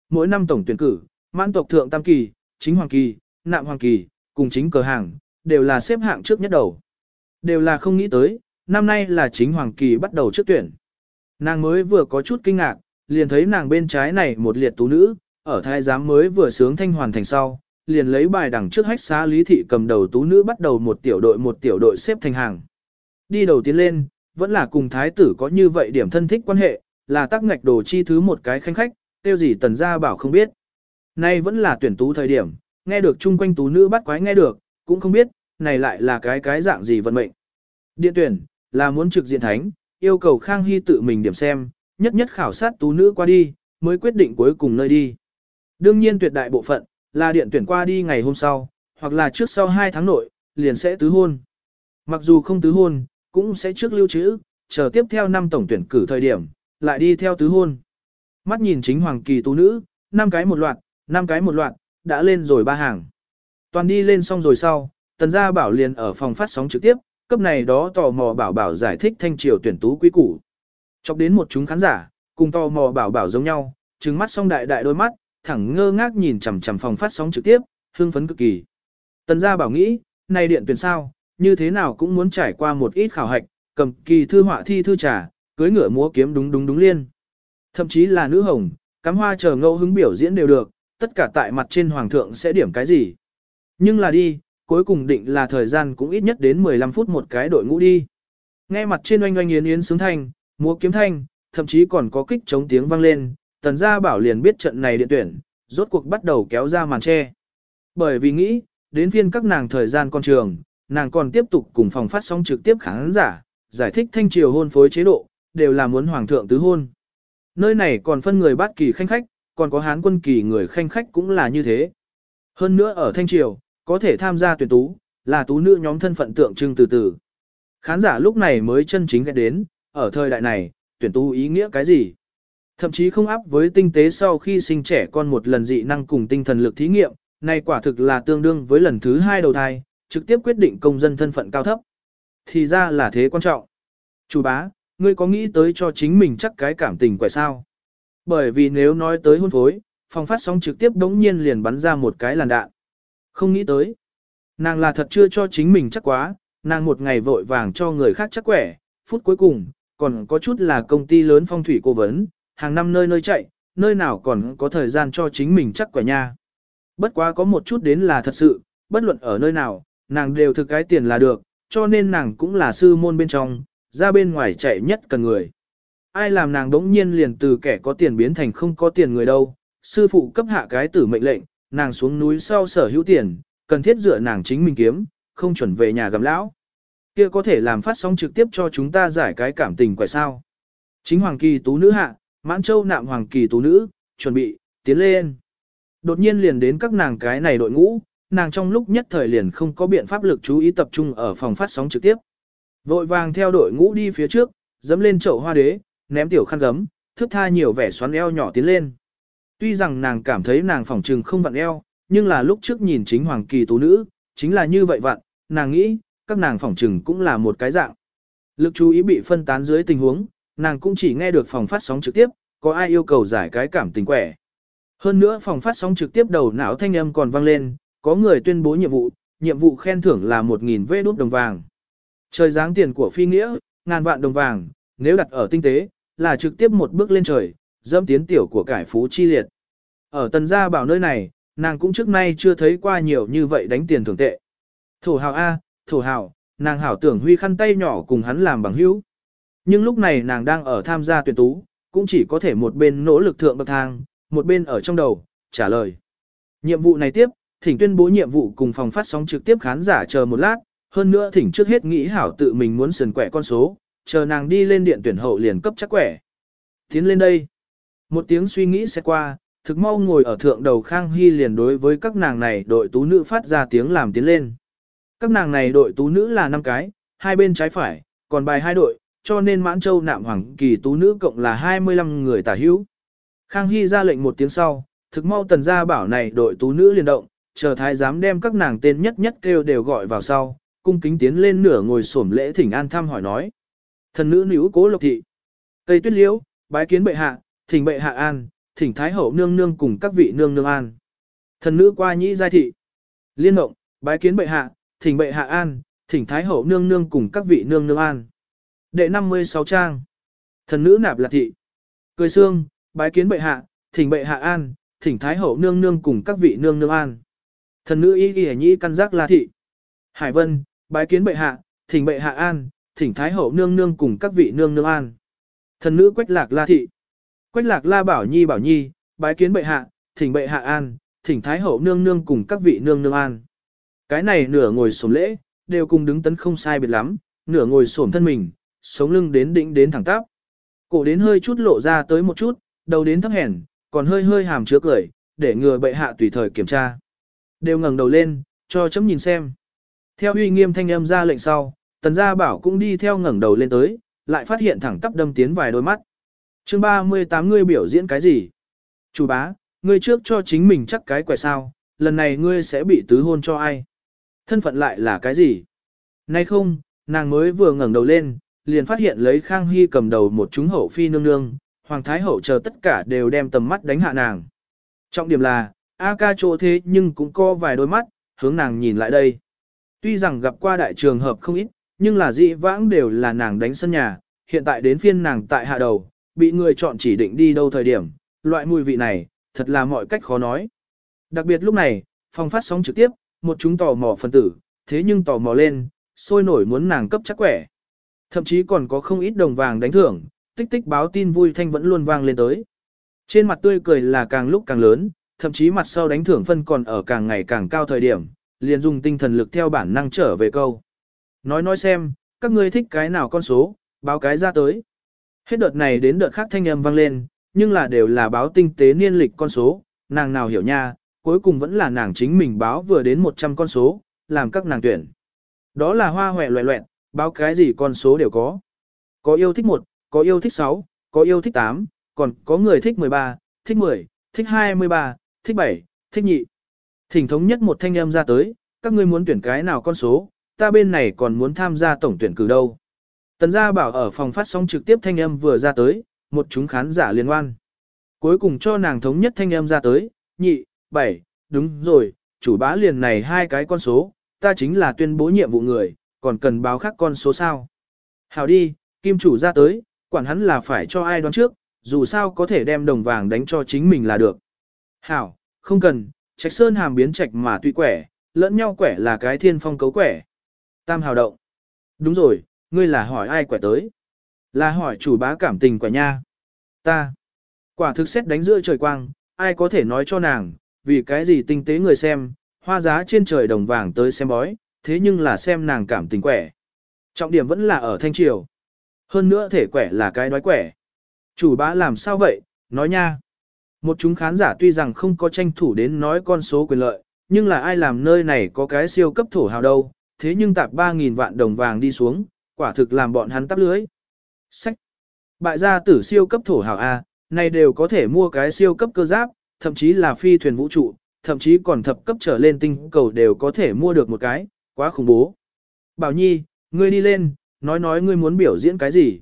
Mỗi năm tổng tuyển cử, mãn tộc thượng tam kỳ, chính hoàng kỳ, nạm hoàng kỳ, cùng chính cờ hàng, đều là xếp hạng trước nhất đầu. Đều là không nghĩ tới, năm nay là chính hoàng kỳ bắt đầu trước tuyển. Nàng mới vừa có chút kinh ngạc, liền thấy nàng bên trái này một liệt tú nữ, ở thái giám mới vừa sướng thanh hoàn thành sau, liền lấy bài đằng trước hách xá lý thị cầm đầu tú nữ bắt đầu một tiểu đội một tiểu đội xếp thành hàng. đi đầu tiến lên, vẫn là cùng thái tử có như vậy điểm thân thích quan hệ, là tác ngạch đồ chi thứ một cái khanh khách, tiêu gì tần gia bảo không biết. Nay vẫn là tuyển tú thời điểm, nghe được chung quanh tú nữ bắt quái nghe được, cũng không biết, này lại là cái cái dạng gì vận mệnh. Điện tuyển, là muốn trực diện thánh, yêu cầu Khang Hy tự mình điểm xem, nhất nhất khảo sát tú nữ qua đi, mới quyết định cuối cùng nơi đi. Đương nhiên tuyệt đại bộ phận, là điện tuyển qua đi ngày hôm sau, hoặc là trước sau 2 tháng nội, liền sẽ tứ hôn. Mặc dù không tứ hôn, cũng sẽ trước lưu trữ, chờ tiếp theo năm tổng tuyển cử thời điểm, lại đi theo tứ hôn. Mắt nhìn chính hoàng kỳ tú nữ, năm cái một loạt, năm cái một loạt, đã lên rồi ba hàng. Toàn đi lên xong rồi sau, tần gia bảo liền ở phòng phát sóng trực tiếp, cấp này đó tò mò bảo bảo giải thích thanh triều tuyển tú quý củ. Chọc đến một chúng khán giả, cùng tò mò bảo bảo giống nhau, trừng mắt song đại đại đôi mắt, thẳng ngơ ngác nhìn chằm chằm phòng phát sóng trực tiếp, hưng phấn cực kỳ. Tần gia bảo nghĩ, này điện tuyển sao, như thế nào cũng muốn trải qua một ít khảo hạch, cầm kỳ thư họa thi thư trà, cưới ngựa múa kiếm đúng đúng đúng liên. Thậm chí là nữ hồng, cắm hoa chờ ngẫu hứng biểu diễn đều được, tất cả tại mặt trên hoàng thượng sẽ điểm cái gì. Nhưng là đi, cuối cùng định là thời gian cũng ít nhất đến 15 phút một cái đội ngũ đi. Nghe mặt trên oanh oanh yến yến sướng thanh, múa kiếm thanh, thậm chí còn có kích chống tiếng vang lên, tần gia bảo liền biết trận này điện tuyển, rốt cuộc bắt đầu kéo ra màn che. Bởi vì nghĩ, đến phiên các nàng thời gian con trường, nàng còn tiếp tục cùng phòng phát sóng trực tiếp khán giả, giải thích thanh triều hôn phối chế độ, đều là muốn hoàng thượng tứ hôn. Nơi này còn phân người bát kỳ khanh khách, còn có hán quân kỳ người khanh khách cũng là như thế. Hơn nữa ở thanh triều, có thể tham gia tuyển tú, là tú nữ nhóm thân phận tượng trưng từ từ. Khán giả lúc này mới chân chính ghé đến, ở thời đại này, tuyển tú ý nghĩa cái gì? Thậm chí không áp với tinh tế sau khi sinh trẻ con một lần dị năng cùng tinh thần lực thí nghiệm, này quả thực là tương đương với lần thứ hai đầu thai, trực tiếp quyết định công dân thân phận cao thấp. Thì ra là thế quan trọng. Chủ bá, ngươi có nghĩ tới cho chính mình chắc cái cảm tình quẻ sao? Bởi vì nếu nói tới hôn phối, phòng phát sóng trực tiếp đống nhiên liền bắn ra một cái làn đạn. Không nghĩ tới. Nàng là thật chưa cho chính mình chắc quá, nàng một ngày vội vàng cho người khác chắc quẻ, phút cuối cùng, còn có chút là công ty lớn phong thủy cố vấn, hàng năm nơi nơi chạy, nơi nào còn có thời gian cho chính mình chắc quẻ nha. Bất quá có một chút đến là thật sự, bất luận ở nơi nào, nàng đều thực cái tiền là được, cho nên nàng cũng là sư môn bên trong, ra bên ngoài chạy nhất cần người. Ai làm nàng đống nhiên liền từ kẻ có tiền biến thành không có tiền người đâu, sư phụ cấp hạ cái tử mệnh lệnh, nàng xuống núi sau sở hữu tiền, cần thiết dựa nàng chính mình kiếm, không chuẩn về nhà gặm lão. Kia có thể làm phát sóng trực tiếp cho chúng ta giải cái cảm tình quậy sao. Chính hoàng kỳ tú nữ hạ, mãn châu nạm hoàng kỳ tú nữ, chuẩn bị, tiến lên. Đột nhiên liền đến các nàng cái này đội ngũ, nàng trong lúc nhất thời liền không có biện pháp lực chú ý tập trung ở phòng phát sóng trực tiếp. Vội vàng theo đội ngũ đi phía trước, dẫm lên chậu hoa đế, ném tiểu khăn gấm, thước tha nhiều vẻ xoắn eo nhỏ tiến lên. Tuy rằng nàng cảm thấy nàng phỏng trừng không vặn eo, nhưng là lúc trước nhìn chính hoàng kỳ tú nữ, chính là như vậy vặn, nàng nghĩ, các nàng phỏng trừng cũng là một cái dạng. Lực chú ý bị phân tán dưới tình huống, nàng cũng chỉ nghe được phòng phát sóng trực tiếp, có ai yêu cầu giải cái cảm tình quẻ. Hơn nữa phòng phát sóng trực tiếp đầu não thanh âm còn vang lên, có người tuyên bố nhiệm vụ, nhiệm vụ khen thưởng là 1.000 vê đút đồng vàng. Trời giáng tiền của phi nghĩa, ngàn vạn đồng vàng, nếu đặt ở tinh tế, là trực tiếp một bước lên trời, dẫm tiến tiểu của cải phú chi liệt. Ở tần gia bảo nơi này, nàng cũng trước nay chưa thấy qua nhiều như vậy đánh tiền thường tệ. Thổ hào A, thổ hào, nàng hảo tưởng huy khăn tay nhỏ cùng hắn làm bằng hữu. Nhưng lúc này nàng đang ở tham gia tuyển tú, cũng chỉ có thể một bên nỗ lực thượng bậc thang, một bên ở trong đầu, trả lời. Nhiệm vụ này tiếp, thỉnh tuyên bố nhiệm vụ cùng phòng phát sóng trực tiếp khán giả chờ một lát, hơn nữa thỉnh trước hết nghĩ hảo tự mình muốn sườn quẹ con số, chờ nàng đi lên điện tuyển hậu liền cấp chắc quẻ. Tiến lên đây. Một tiếng suy nghĩ sẽ qua, thực mau ngồi ở thượng đầu Khang Hy liền đối với các nàng này đội tú nữ phát ra tiếng làm tiến lên. Các nàng này đội tú nữ là 5 cái, hai bên trái phải, còn bài hai đội, cho nên mãn châu nạm hoàng kỳ tú nữ cộng là 25 người tả hữu. Khang Hy ra lệnh một tiếng sau, thực mau tần gia bảo này đội tú nữ liền động, chờ thái giám đem các nàng tên nhất nhất kêu đều gọi vào sau, cung kính tiến lên nửa ngồi xổm lễ thỉnh an thăm hỏi nói. Thần nữ nữ cố lộc thị. Cây tuyết liễu, bái kiến bệ hạ, thỉnh bệ hạ an, thỉnh thái hậu nương nương cùng các vị nương nương an. Thần nữ qua nhĩ giai thị. Liên động, bái kiến bệ hạ, thỉnh bệ hạ an, thỉnh thái hậu nương nương cùng các vị nương nương an. Đệ 56 trang. Thần nữ nạp lạc thị. Cười xương, bái kiến bệ hạ, thỉnh bệ hạ an, thỉnh thái hậu nương nương cùng các vị nương nương an. Thần nữ y ghi nhĩ căn giác la thị. Hải vân, bái kiến bệ hạ, thỉnh bệ hạ an, thỉnh Thái Hậu nương nương cùng các vị nương nương an. Thần nữ Quách Lạc La Thị. Quách Lạc La Bảo Nhi Bảo Nhi, bái kiến bệ hạ, thỉnh bệ hạ an, thỉnh Thái Hậu nương nương cùng các vị nương nương an. Cái này nửa ngồi xổm lễ, đều cùng đứng tấn không sai biệt lắm, nửa ngồi xổm thân mình, sống lưng đến đỉnh đến thẳng tắp. Cổ đến hơi chút lộ ra tới một chút, đầu đến thấp hèn, còn hơi hơi hàm chứa cười, để ngừa bệ hạ tùy thời kiểm tra. Đều ngẩng đầu lên, cho chấm nhìn xem. Theo uy nghiêm thanh âm ra lệnh sau, tần gia bảo cũng đi theo ngẩng đầu lên tới, lại phát hiện thẳng tắp đâm tiến vài đôi mắt. chương 38 ngươi biểu diễn cái gì? Chủ bá, ngươi trước cho chính mình chắc cái quẻ sao, lần này ngươi sẽ bị tứ hôn cho ai? Thân phận lại là cái gì? Nay không, nàng mới vừa ngẩng đầu lên, liền phát hiện lấy Khang Hy cầm đầu một chúng hậu phi nương nương, Hoàng Thái Hậu chờ tất cả đều đem tầm mắt đánh hạ nàng. Trọng điểm là, A ca chỗ thế nhưng cũng có vài đôi mắt, hướng nàng nhìn lại đây. Tuy rằng gặp qua đại trường hợp không ít, nhưng là dị vãng đều là nàng đánh sân nhà, hiện tại đến phiên nàng tại hạ đầu, bị người chọn chỉ định đi đâu thời điểm, loại mùi vị này, thật là mọi cách khó nói. Đặc biệt lúc này, phòng phát sóng trực tiếp, một chúng tò mò phân tử, thế nhưng tò mò lên, sôi nổi muốn nàng cấp chắc quẻ. Thậm chí còn có không ít đồng vàng đánh thưởng, tích tích báo tin vui thanh vẫn luôn vang lên tới. Trên mặt tươi cười là càng lúc càng lớn, thậm chí mặt sau đánh thưởng phân còn ở càng ngày càng cao thời điểm, liền dùng tinh thần lực theo bản năng trở về câu. Nói nói xem, các ngươi thích cái nào con số, báo cái ra tới. Hết đợt này đến đợt khác thanh âm vang lên, nhưng là đều là báo tinh tế niên lịch con số, nàng nào hiểu nha, cuối cùng vẫn là nàng chính mình báo vừa đến 100 con số, làm các nàng tuyển. Đó là hoa hòe loẹ loẹn, báo cái gì con số đều có. Có yêu thích 1, có yêu thích 6, có yêu thích 8, còn có người thích 13, thích 10, thích 23, thích 7, thích nhị. Thỉnh thống nhất một thanh âm ra tới, các ngươi muốn tuyển cái nào con số, ta bên này còn muốn tham gia tổng tuyển cử đâu. Tần gia bảo ở phòng phát sóng trực tiếp thanh âm vừa ra tới, một chúng khán giả liên quan. Cuối cùng cho nàng thống nhất thanh âm ra tới, nhị, bảy, đúng rồi, chủ bá liền này hai cái con số, ta chính là tuyên bố nhiệm vụ người, còn cần báo khác con số sao. Hào đi, kim chủ ra tới, quản hắn là phải cho ai đoán trước, dù sao có thể đem đồng vàng đánh cho chính mình là được. Hảo, không cần, trạch sơn hàm biến trạch mà tuy quẻ, lẫn nhau quẻ là cái thiên phong cấu quẻ. Tam hào động. Đúng rồi, ngươi là hỏi ai quẻ tới? Là hỏi chủ bá cảm tình quẻ nha. Ta. Quả thực xét đánh giữa trời quang, ai có thể nói cho nàng, vì cái gì tinh tế người xem, hoa giá trên trời đồng vàng tới xem bói, thế nhưng là xem nàng cảm tình quẻ. Trọng điểm vẫn là ở thanh triều. Hơn nữa thể quẻ là cái nói quẻ. Chủ bá làm sao vậy, nói nha. Một chúng khán giả tuy rằng không có tranh thủ đến nói con số quyền lợi, nhưng là ai làm nơi này có cái siêu cấp thổ hào đâu, thế nhưng tạp 3.000 vạn đồng vàng đi xuống, quả thực làm bọn hắn tắp lưới. Sách! Bại gia tử siêu cấp thổ hào A, này đều có thể mua cái siêu cấp cơ giáp, thậm chí là phi thuyền vũ trụ, thậm chí còn thập cấp trở lên tinh cầu đều có thể mua được một cái, quá khủng bố. Bảo Nhi, ngươi đi lên, nói nói ngươi muốn biểu diễn cái gì.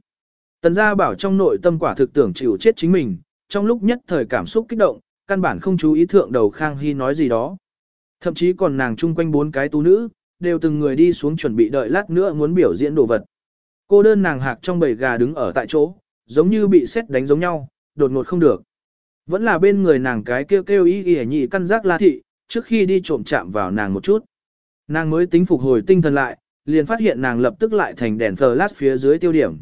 Tần gia bảo trong nội tâm quả thực tưởng chịu chết chính mình, trong lúc nhất thời cảm xúc kích động, căn bản không chú ý thượng đầu Khang Hy nói gì đó. Thậm chí còn nàng chung quanh bốn cái tú nữ, đều từng người đi xuống chuẩn bị đợi lát nữa muốn biểu diễn đồ vật. Cô đơn nàng hạc trong bầy gà đứng ở tại chỗ, giống như bị xét đánh giống nhau, đột ngột không được. Vẫn là bên người nàng cái kêu kêu ý ỉa nhị căn giác la thị, trước khi đi trộm chạm vào nàng một chút. Nàng mới tính phục hồi tinh thần lại, liền phát hiện nàng lập tức lại thành đèn flash phía dưới tiêu điểm.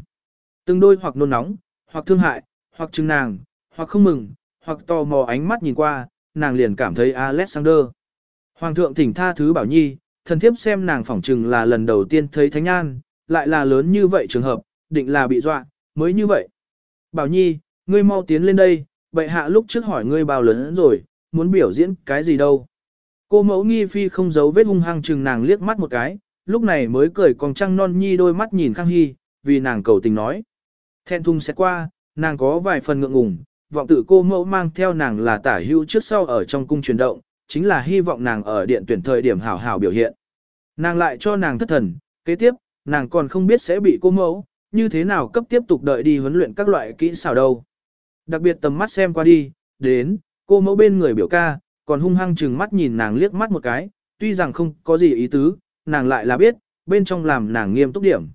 Từng đôi hoặc nôn nóng, hoặc thương hại, hoặc chừng nàng, hoặc không mừng, hoặc tò mò ánh mắt nhìn qua, nàng liền cảm thấy Alexander. Hoàng thượng thỉnh tha thứ bảo nhi, thần thiếp xem nàng phỏng chừng là lần đầu tiên thấy thánh an, lại là lớn như vậy trường hợp, định là bị dọa, mới như vậy. Bảo nhi, ngươi mau tiến lên đây, bệ hạ lúc trước hỏi ngươi bao lớn rồi, muốn biểu diễn cái gì đâu. Cô mẫu nghi phi không giấu vết hung hăng chừng nàng liếc mắt một cái, lúc này mới cười còn trăng non nhi đôi mắt nhìn Khang Hy, vì nàng cầu tình nói. Thẹn thùng sẽ qua, nàng có vài phần ngượng ngùng, vọng tự cô mẫu mang theo nàng là tả hưu trước sau ở trong cung chuyển động, chính là hy vọng nàng ở điện tuyển thời điểm hảo hảo biểu hiện. Nàng lại cho nàng thất thần, kế tiếp, nàng còn không biết sẽ bị cô mẫu, như thế nào cấp tiếp tục đợi đi huấn luyện các loại kỹ xảo đâu. Đặc biệt tầm mắt xem qua đi, đến, cô mẫu bên người biểu ca, còn hung hăng chừng mắt nhìn nàng liếc mắt một cái, tuy rằng không có gì ý tứ, nàng lại là biết, bên trong làm nàng nghiêm túc điểm.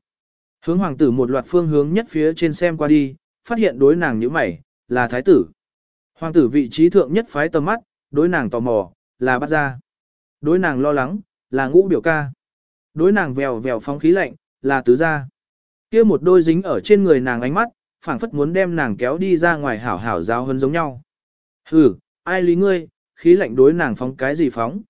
Hướng hoàng tử một loạt phương hướng nhất phía trên xem qua đi, phát hiện đối nàng như mày, là thái tử. Hoàng tử vị trí thượng nhất phái tầm mắt, đối nàng tò mò, là bắt ra. Đối nàng lo lắng, là ngũ biểu ca. Đối nàng vèo vèo phóng khí lạnh, là tứ gia. kia một đôi dính ở trên người nàng ánh mắt, phảng phất muốn đem nàng kéo đi ra ngoài hảo hảo giáo hơn giống nhau. Hừ, ai lý ngươi, khí lạnh đối nàng phóng cái gì phóng.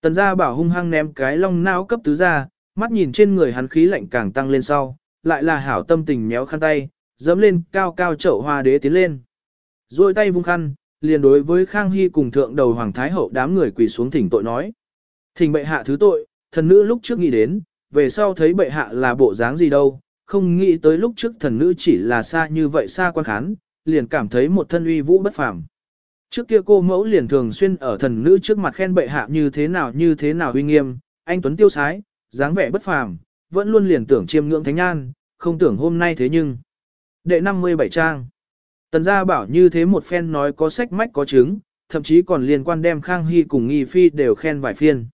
Tần gia bảo hung hăng ném cái long não cấp tứ gia, mắt nhìn trên người hắn khí lạnh càng tăng lên sau, lại là hảo tâm tình méo khăn tay, dẫm lên cao cao chậu hoa đế tiến lên. Rồi tay vung khăn, liền đối với Khang Hy cùng thượng đầu Hoàng Thái Hậu đám người quỳ xuống thỉnh tội nói. Thỉnh bệ hạ thứ tội, thần nữ lúc trước nghĩ đến, về sau thấy bệ hạ là bộ dáng gì đâu, không nghĩ tới lúc trước thần nữ chỉ là xa như vậy xa quan khán, liền cảm thấy một thân uy vũ bất phàm. Trước kia cô mẫu liền thường xuyên ở thần nữ trước mặt khen bệ hạ như thế nào như thế nào uy nghiêm, anh Tuấn tiêu sái, dáng vẻ bất phàm, vẫn luôn liền tưởng chiêm ngưỡng thánh nhan, không tưởng hôm nay thế nhưng. Đệ 57 trang. Tần gia bảo như thế một phen nói có sách mách có chứng, thậm chí còn liên quan đem Khang Hy cùng Nghi Phi đều khen vài phiên.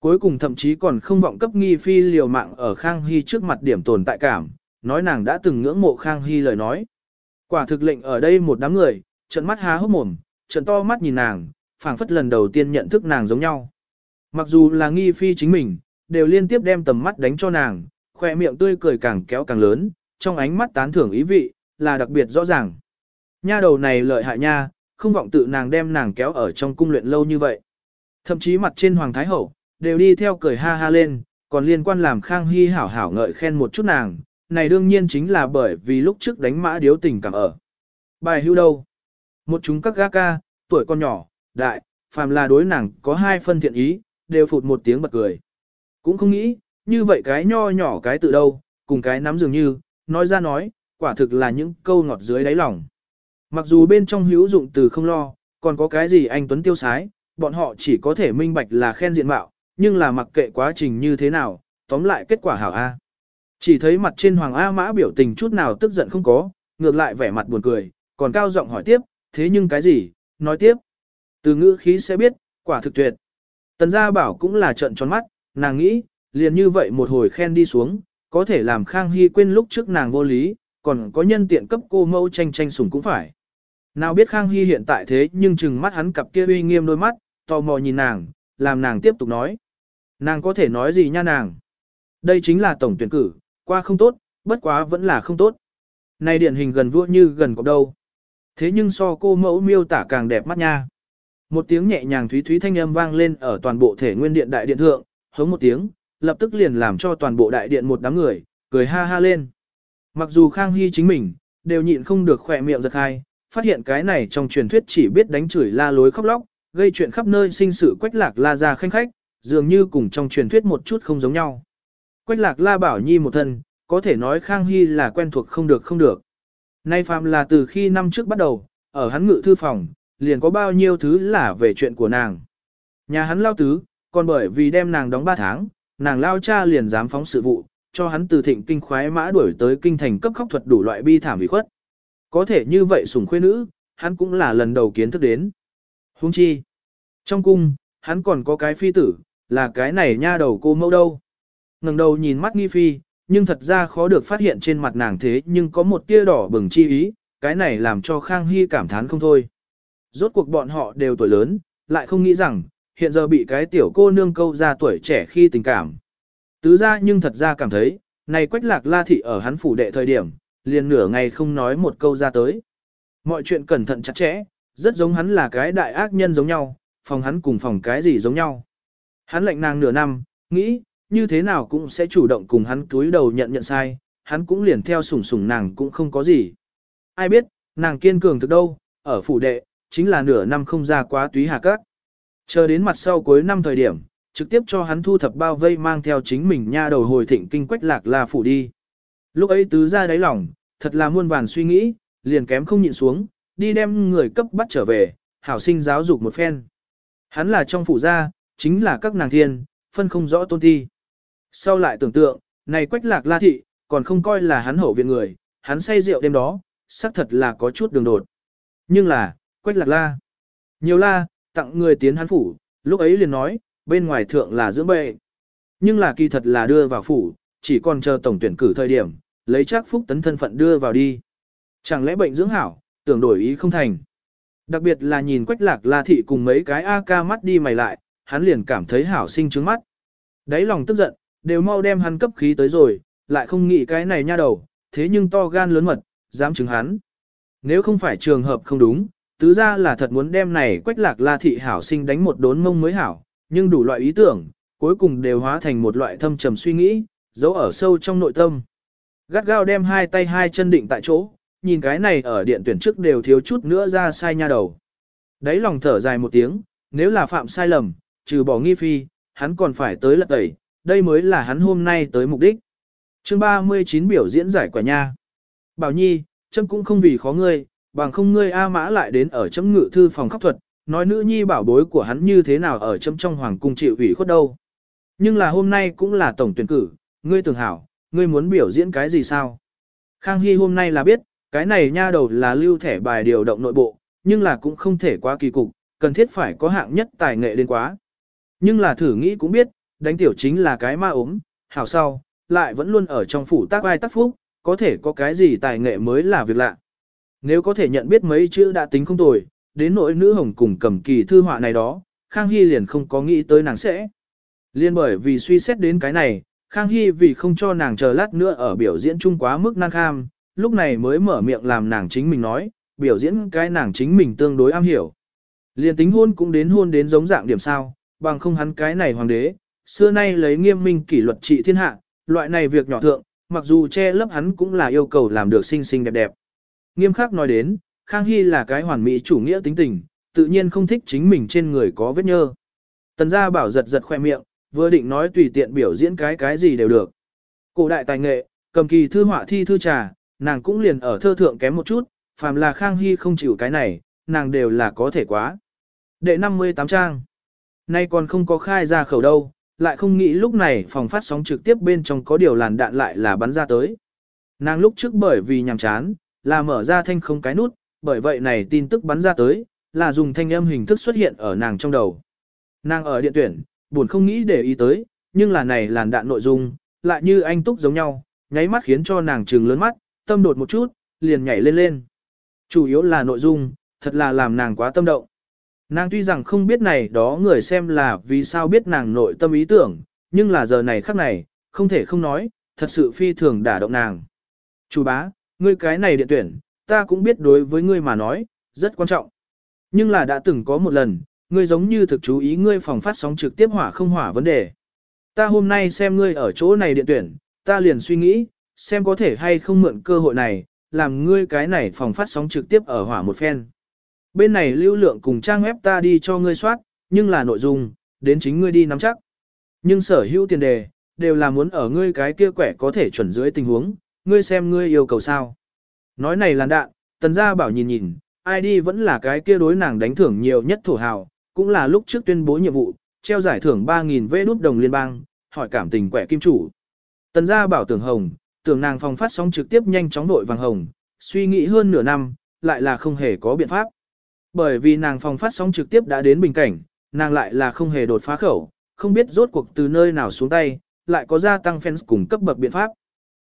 Cuối cùng thậm chí còn không vọng cấp Nghi Phi liều mạng ở Khang Hy trước mặt điểm tồn tại cảm, nói nàng đã từng ngưỡng mộ Khang Hy lời nói. Quả thực lệnh ở đây một đám người, trận mắt há hốc mồm, trận to mắt nhìn nàng, phảng phất lần đầu tiên nhận thức nàng giống nhau. Mặc dù là Nghi Phi chính mình, đều liên tiếp đem tầm mắt đánh cho nàng, khoe miệng tươi cười càng kéo càng lớn, trong ánh mắt tán thưởng ý vị, là đặc biệt rõ ràng. Nha đầu này lợi hại nha, không vọng tự nàng đem nàng kéo ở trong cung luyện lâu như vậy. Thậm chí mặt trên Hoàng Thái Hậu, đều đi theo cười ha ha lên, còn liên quan làm Khang Hy hảo hảo ngợi khen một chút nàng, này đương nhiên chính là bởi vì lúc trước đánh mã điếu tình cảm ở. Bài hưu đâu? Một chúng các gã ca, tuổi con nhỏ, đại, phàm là đối nàng có hai phân thiện ý, đều phụt một tiếng bật cười. Cũng không nghĩ, như vậy cái nho nhỏ cái tự đâu, cùng cái nắm dường như, nói ra nói, quả thực là những câu ngọt dưới đáy lòng. Mặc dù bên trong hữu dụng từ không lo, còn có cái gì anh Tuấn tiêu sái, bọn họ chỉ có thể minh bạch là khen diện mạo, nhưng là mặc kệ quá trình như thế nào, tóm lại kết quả hảo A. Chỉ thấy mặt trên Hoàng A Mã biểu tình chút nào tức giận không có, ngược lại vẻ mặt buồn cười, còn cao giọng hỏi tiếp, thế nhưng cái gì, nói tiếp. Từ ngữ khí sẽ biết, quả thực tuyệt. Tần gia bảo cũng là trận tròn mắt, nàng nghĩ, liền như vậy một hồi khen đi xuống, có thể làm Khang Hy quên lúc trước nàng vô lý, còn có nhân tiện cấp cô mẫu tranh tranh sủng cũng phải. Nào biết Khang Hy hiện tại thế nhưng chừng mắt hắn cặp kia uy nghiêm đôi mắt, tò mò nhìn nàng, làm nàng tiếp tục nói. Nàng có thể nói gì nha nàng? Đây chính là tổng tuyển cử, qua không tốt, bất quá vẫn là không tốt. Này điển hình gần vua như gần cọc đâu. Thế nhưng so cô mẫu miêu tả càng đẹp mắt nha. Một tiếng nhẹ nhàng thúy thúy thanh âm vang lên ở toàn bộ thể nguyên điện đại điện thượng, hống một tiếng, lập tức liền làm cho toàn bộ đại điện một đám người, cười ha ha lên. Mặc dù Khang Hy chính mình, đều nhịn không được khỏe miệng giật hai, phát hiện cái này trong truyền thuyết chỉ biết đánh chửi la lối khóc lóc, gây chuyện khắp nơi sinh sự quách lạc la ra khanh khách, dường như cùng trong truyền thuyết một chút không giống nhau. Quách lạc la bảo nhi một thân, có thể nói Khang Hy là quen thuộc không được không được. Nay phàm là từ khi năm trước bắt đầu, ở hắn ngự thư phòng, liền có bao nhiêu thứ là về chuyện của nàng. Nhà hắn lao tứ, còn bởi vì đem nàng đóng 3 tháng, nàng lao cha liền dám phóng sự vụ, cho hắn từ thịnh kinh khoái mã đuổi tới kinh thành cấp khóc thuật đủ loại bi thảm bị khuất. Có thể như vậy sủng khuê nữ, hắn cũng là lần đầu kiến thức đến. Hung chi. Trong cung, hắn còn có cái phi tử, là cái này nha đầu cô mẫu đâu. ngẩng đầu nhìn mắt nghi phi, nhưng thật ra khó được phát hiện trên mặt nàng thế nhưng có một tia đỏ bừng chi ý, cái này làm cho Khang Hy cảm thán không thôi. Rốt cuộc bọn họ đều tuổi lớn, lại không nghĩ rằng, hiện giờ bị cái tiểu cô nương câu ra tuổi trẻ khi tình cảm. Tứ ra nhưng thật ra cảm thấy, này quách lạc la thị ở hắn phủ đệ thời điểm, liền nửa ngày không nói một câu ra tới. Mọi chuyện cẩn thận chặt chẽ, rất giống hắn là cái đại ác nhân giống nhau, phòng hắn cùng phòng cái gì giống nhau. Hắn lệnh nàng nửa năm, nghĩ, như thế nào cũng sẽ chủ động cùng hắn túi đầu nhận nhận sai, hắn cũng liền theo sủng sủng nàng cũng không có gì. Ai biết, nàng kiên cường thực đâu, ở phủ đệ, chính là nửa năm không ra quá túy hà các. Chờ đến mặt sau cuối năm thời điểm, trực tiếp cho hắn thu thập bao vây mang theo chính mình nha đầu hồi thịnh kinh quách lạc là phủ đi. Lúc ấy tứ ra đáy lòng, thật là muôn vàn suy nghĩ, liền kém không nhịn xuống, đi đem người cấp bắt trở về, hảo sinh giáo dục một phen. Hắn là trong phủ gia, chính là các nàng thiên, phân không rõ tôn thi. Sau lại tưởng tượng, này quách lạc la thị, còn không coi là hắn hậu viện người, hắn say rượu đêm đó, xác thật là có chút đường đột. Nhưng là, quách lạc la. Nhiều la, tặng người tiến hắn phủ, lúc ấy liền nói, bên ngoài thượng là dưỡng bệ. Nhưng là kỳ thật là đưa vào phủ, chỉ còn chờ tổng tuyển cử thời điểm, lấy chắc phúc tấn thân phận đưa vào đi. Chẳng lẽ bệnh dưỡng hảo, tưởng đổi ý không thành. Đặc biệt là nhìn quách lạc la thị cùng mấy cái A ca mắt đi mày lại, hắn liền cảm thấy hảo sinh trướng mắt. Đấy lòng tức giận, đều mau đem hắn cấp khí tới rồi, lại không nghĩ cái này nha đầu, thế nhưng to gan lớn mật, dám chứng hắn. Nếu không phải trường hợp không đúng, tứ ra là thật muốn đem này quách lạc la thị hảo sinh đánh một đốn mông mới hảo, nhưng đủ loại ý tưởng, cuối cùng đều hóa thành một loại thâm trầm suy nghĩ, giấu ở sâu trong nội tâm. Gắt gao đem hai tay hai chân định tại chỗ, nhìn cái này ở điện tuyển trước đều thiếu chút nữa ra sai nha đầu. Đấy lòng thở dài một tiếng, nếu là phạm sai lầm, trừ bỏ nghi phi, hắn còn phải tới lật tẩy, đây mới là hắn hôm nay tới mục đích. chương 39 biểu diễn giải quả nha. Bảo Nhi, chấm cũng không vì khó ngươi, bằng không ngươi A mã lại đến ở chấm ngự thư phòng khắc thuật, nói nữ nhi bảo bối của hắn như thế nào ở chấm trong hoàng cung chịu ủy khuất đâu. Nhưng là hôm nay cũng là tổng tuyển cử, ngươi tưởng hảo, ngươi muốn biểu diễn cái gì sao? Khang Hy hôm nay là biết, cái này nha đầu là lưu thẻ bài điều động nội bộ, nhưng là cũng không thể quá kỳ cục, cần thiết phải có hạng nhất tài nghệ đến quá. Nhưng là thử nghĩ cũng biết, đánh tiểu chính là cái ma ốm, hảo sau, lại vẫn luôn ở trong phủ tác ai tác phúc, có thể có cái gì tài nghệ mới là việc lạ. Nếu có thể nhận biết mấy chữ đã tính không tồi, đến nỗi nữ hồng cùng cầm kỳ thư họa này đó, Khang Hy liền không có nghĩ tới nàng sẽ. Liên bởi vì suy xét đến cái này, Khang Hy vì không cho nàng chờ lát nữa ở biểu diễn chung quá mức năng kham, lúc này mới mở miệng làm nàng chính mình nói, biểu diễn cái nàng chính mình tương đối am hiểu. Liên tính hôn cũng đến hôn đến giống dạng điểm sao, bằng không hắn cái này hoàng đế, xưa nay lấy nghiêm minh kỷ luật trị thiên hạ, loại này việc nhỏ thượng, mặc dù che lấp hắn cũng là yêu cầu làm được xinh xinh đẹp đẹp. Nghiêm khắc nói đến, Khang Hy là cái hoàn mỹ chủ nghĩa tính tình, tự nhiên không thích chính mình trên người có vết nhơ. Tần gia bảo giật giật khoe miệng, vừa định nói tùy tiện biểu diễn cái cái gì đều được. Cổ đại tài nghệ, cầm kỳ thư họa thi thư trà, nàng cũng liền ở thơ thượng kém một chút, phàm là Khang Hy không chịu cái này, nàng đều là có thể quá. Đệ 58 trang. Nay còn không có khai ra khẩu đâu, lại không nghĩ lúc này phòng phát sóng trực tiếp bên trong có điều làn đạn lại là bắn ra tới. Nàng lúc trước bởi vì nhàm chán, là mở ra thanh không cái nút, bởi vậy này tin tức bắn ra tới, là dùng thanh âm hình thức xuất hiện ở nàng trong đầu. Nàng ở điện tuyển, buồn không nghĩ để ý tới, nhưng là này làn đạn nội dung, lại như anh túc giống nhau, nháy mắt khiến cho nàng trừng lớn mắt, tâm đột một chút, liền nhảy lên lên. Chủ yếu là nội dung, thật là làm nàng quá tâm động. Nàng tuy rằng không biết này đó người xem là vì sao biết nàng nội tâm ý tưởng, nhưng là giờ này khắc này, không thể không nói, thật sự phi thường đả động nàng. Chủ bá, ngươi cái này điện tuyển, ta cũng biết đối với ngươi mà nói, rất quan trọng. Nhưng là đã từng có một lần, ngươi giống như thực chú ý ngươi phòng phát sóng trực tiếp hỏa không hỏa vấn đề. Ta hôm nay xem ngươi ở chỗ này điện tuyển, ta liền suy nghĩ, xem có thể hay không mượn cơ hội này, làm ngươi cái này phòng phát sóng trực tiếp ở hỏa một phen. Bên này lưu lượng cùng trang web ta đi cho ngươi soát, nhưng là nội dung, đến chính ngươi đi nắm chắc. Nhưng sở hữu tiền đề, đều là muốn ở ngươi cái kia quẻ có thể chuẩn dưới tình huống, ngươi xem ngươi yêu cầu sao. Nói này là đạn, tần gia bảo nhìn nhìn, ai đi vẫn là cái kia đối nàng đánh thưởng nhiều nhất thổ hào, cũng là lúc trước tuyên bố nhiệm vụ, treo giải thưởng 3.000 vê đút đồng liên bang, hỏi cảm tình quẻ kim chủ. Tần gia bảo tưởng hồng, tưởng nàng phòng phát sóng trực tiếp nhanh chóng đội vàng hồng, suy nghĩ hơn nửa năm, lại là không hề có biện pháp. Bởi vì nàng phòng phát sóng trực tiếp đã đến bình cảnh, nàng lại là không hề đột phá khẩu, không biết rốt cuộc từ nơi nào xuống tay, lại có gia tăng fans cùng cấp bậc biện pháp.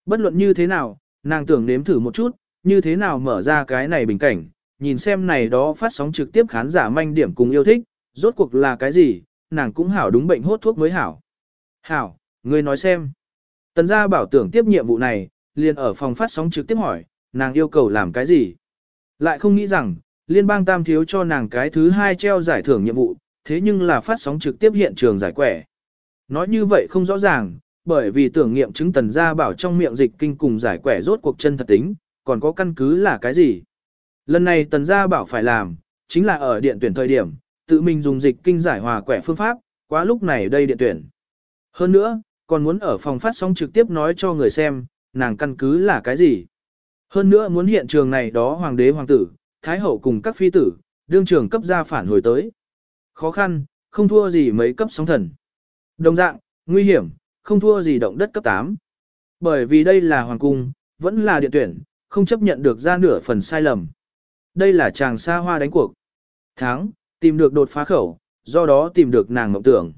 Bất luận như thế nào, nàng tưởng nếm thử một chút, như thế nào mở ra cái này bình cảnh, nhìn xem này đó phát sóng trực tiếp khán giả manh điểm cùng yêu thích, rốt cuộc là cái gì, nàng cũng hảo đúng bệnh hốt thuốc mới hảo. Hảo, ngươi nói xem. Tần gia bảo tưởng tiếp nhiệm vụ này, liền ở phòng phát sóng trực tiếp hỏi, nàng yêu cầu làm cái gì. Lại không nghĩ rằng, liên bang tam thiếu cho nàng cái thứ hai treo giải thưởng nhiệm vụ, thế nhưng là phát sóng trực tiếp hiện trường giải quẻ. Nói như vậy không rõ ràng, bởi vì tưởng nghiệm chứng tần gia bảo trong miệng dịch kinh cùng giải quẻ rốt cuộc chân thật tính, còn có căn cứ là cái gì. Lần này tần gia bảo phải làm, chính là ở điện tuyển thời điểm, tự mình dùng dịch kinh giải hòa quẻ phương pháp, quá lúc này đây điện tuyển. Hơn nữa, còn muốn ở phòng phát sóng trực tiếp nói cho người xem, nàng căn cứ là cái gì. Hơn nữa muốn hiện trường này đó hoàng đế hoàng tử, thái hậu cùng các phi tử, đương trường cấp ra phản hồi tới. Khó khăn, không thua gì mấy cấp sóng thần. Đồng dạng, nguy hiểm, không thua gì động đất cấp 8. Bởi vì đây là hoàng cung, vẫn là điện tuyển, không chấp nhận được ra nửa phần sai lầm. Đây là chàng xa hoa đánh cuộc. Thắng, tìm được đột phá khẩu, do đó tìm được nàng mộng tưởng.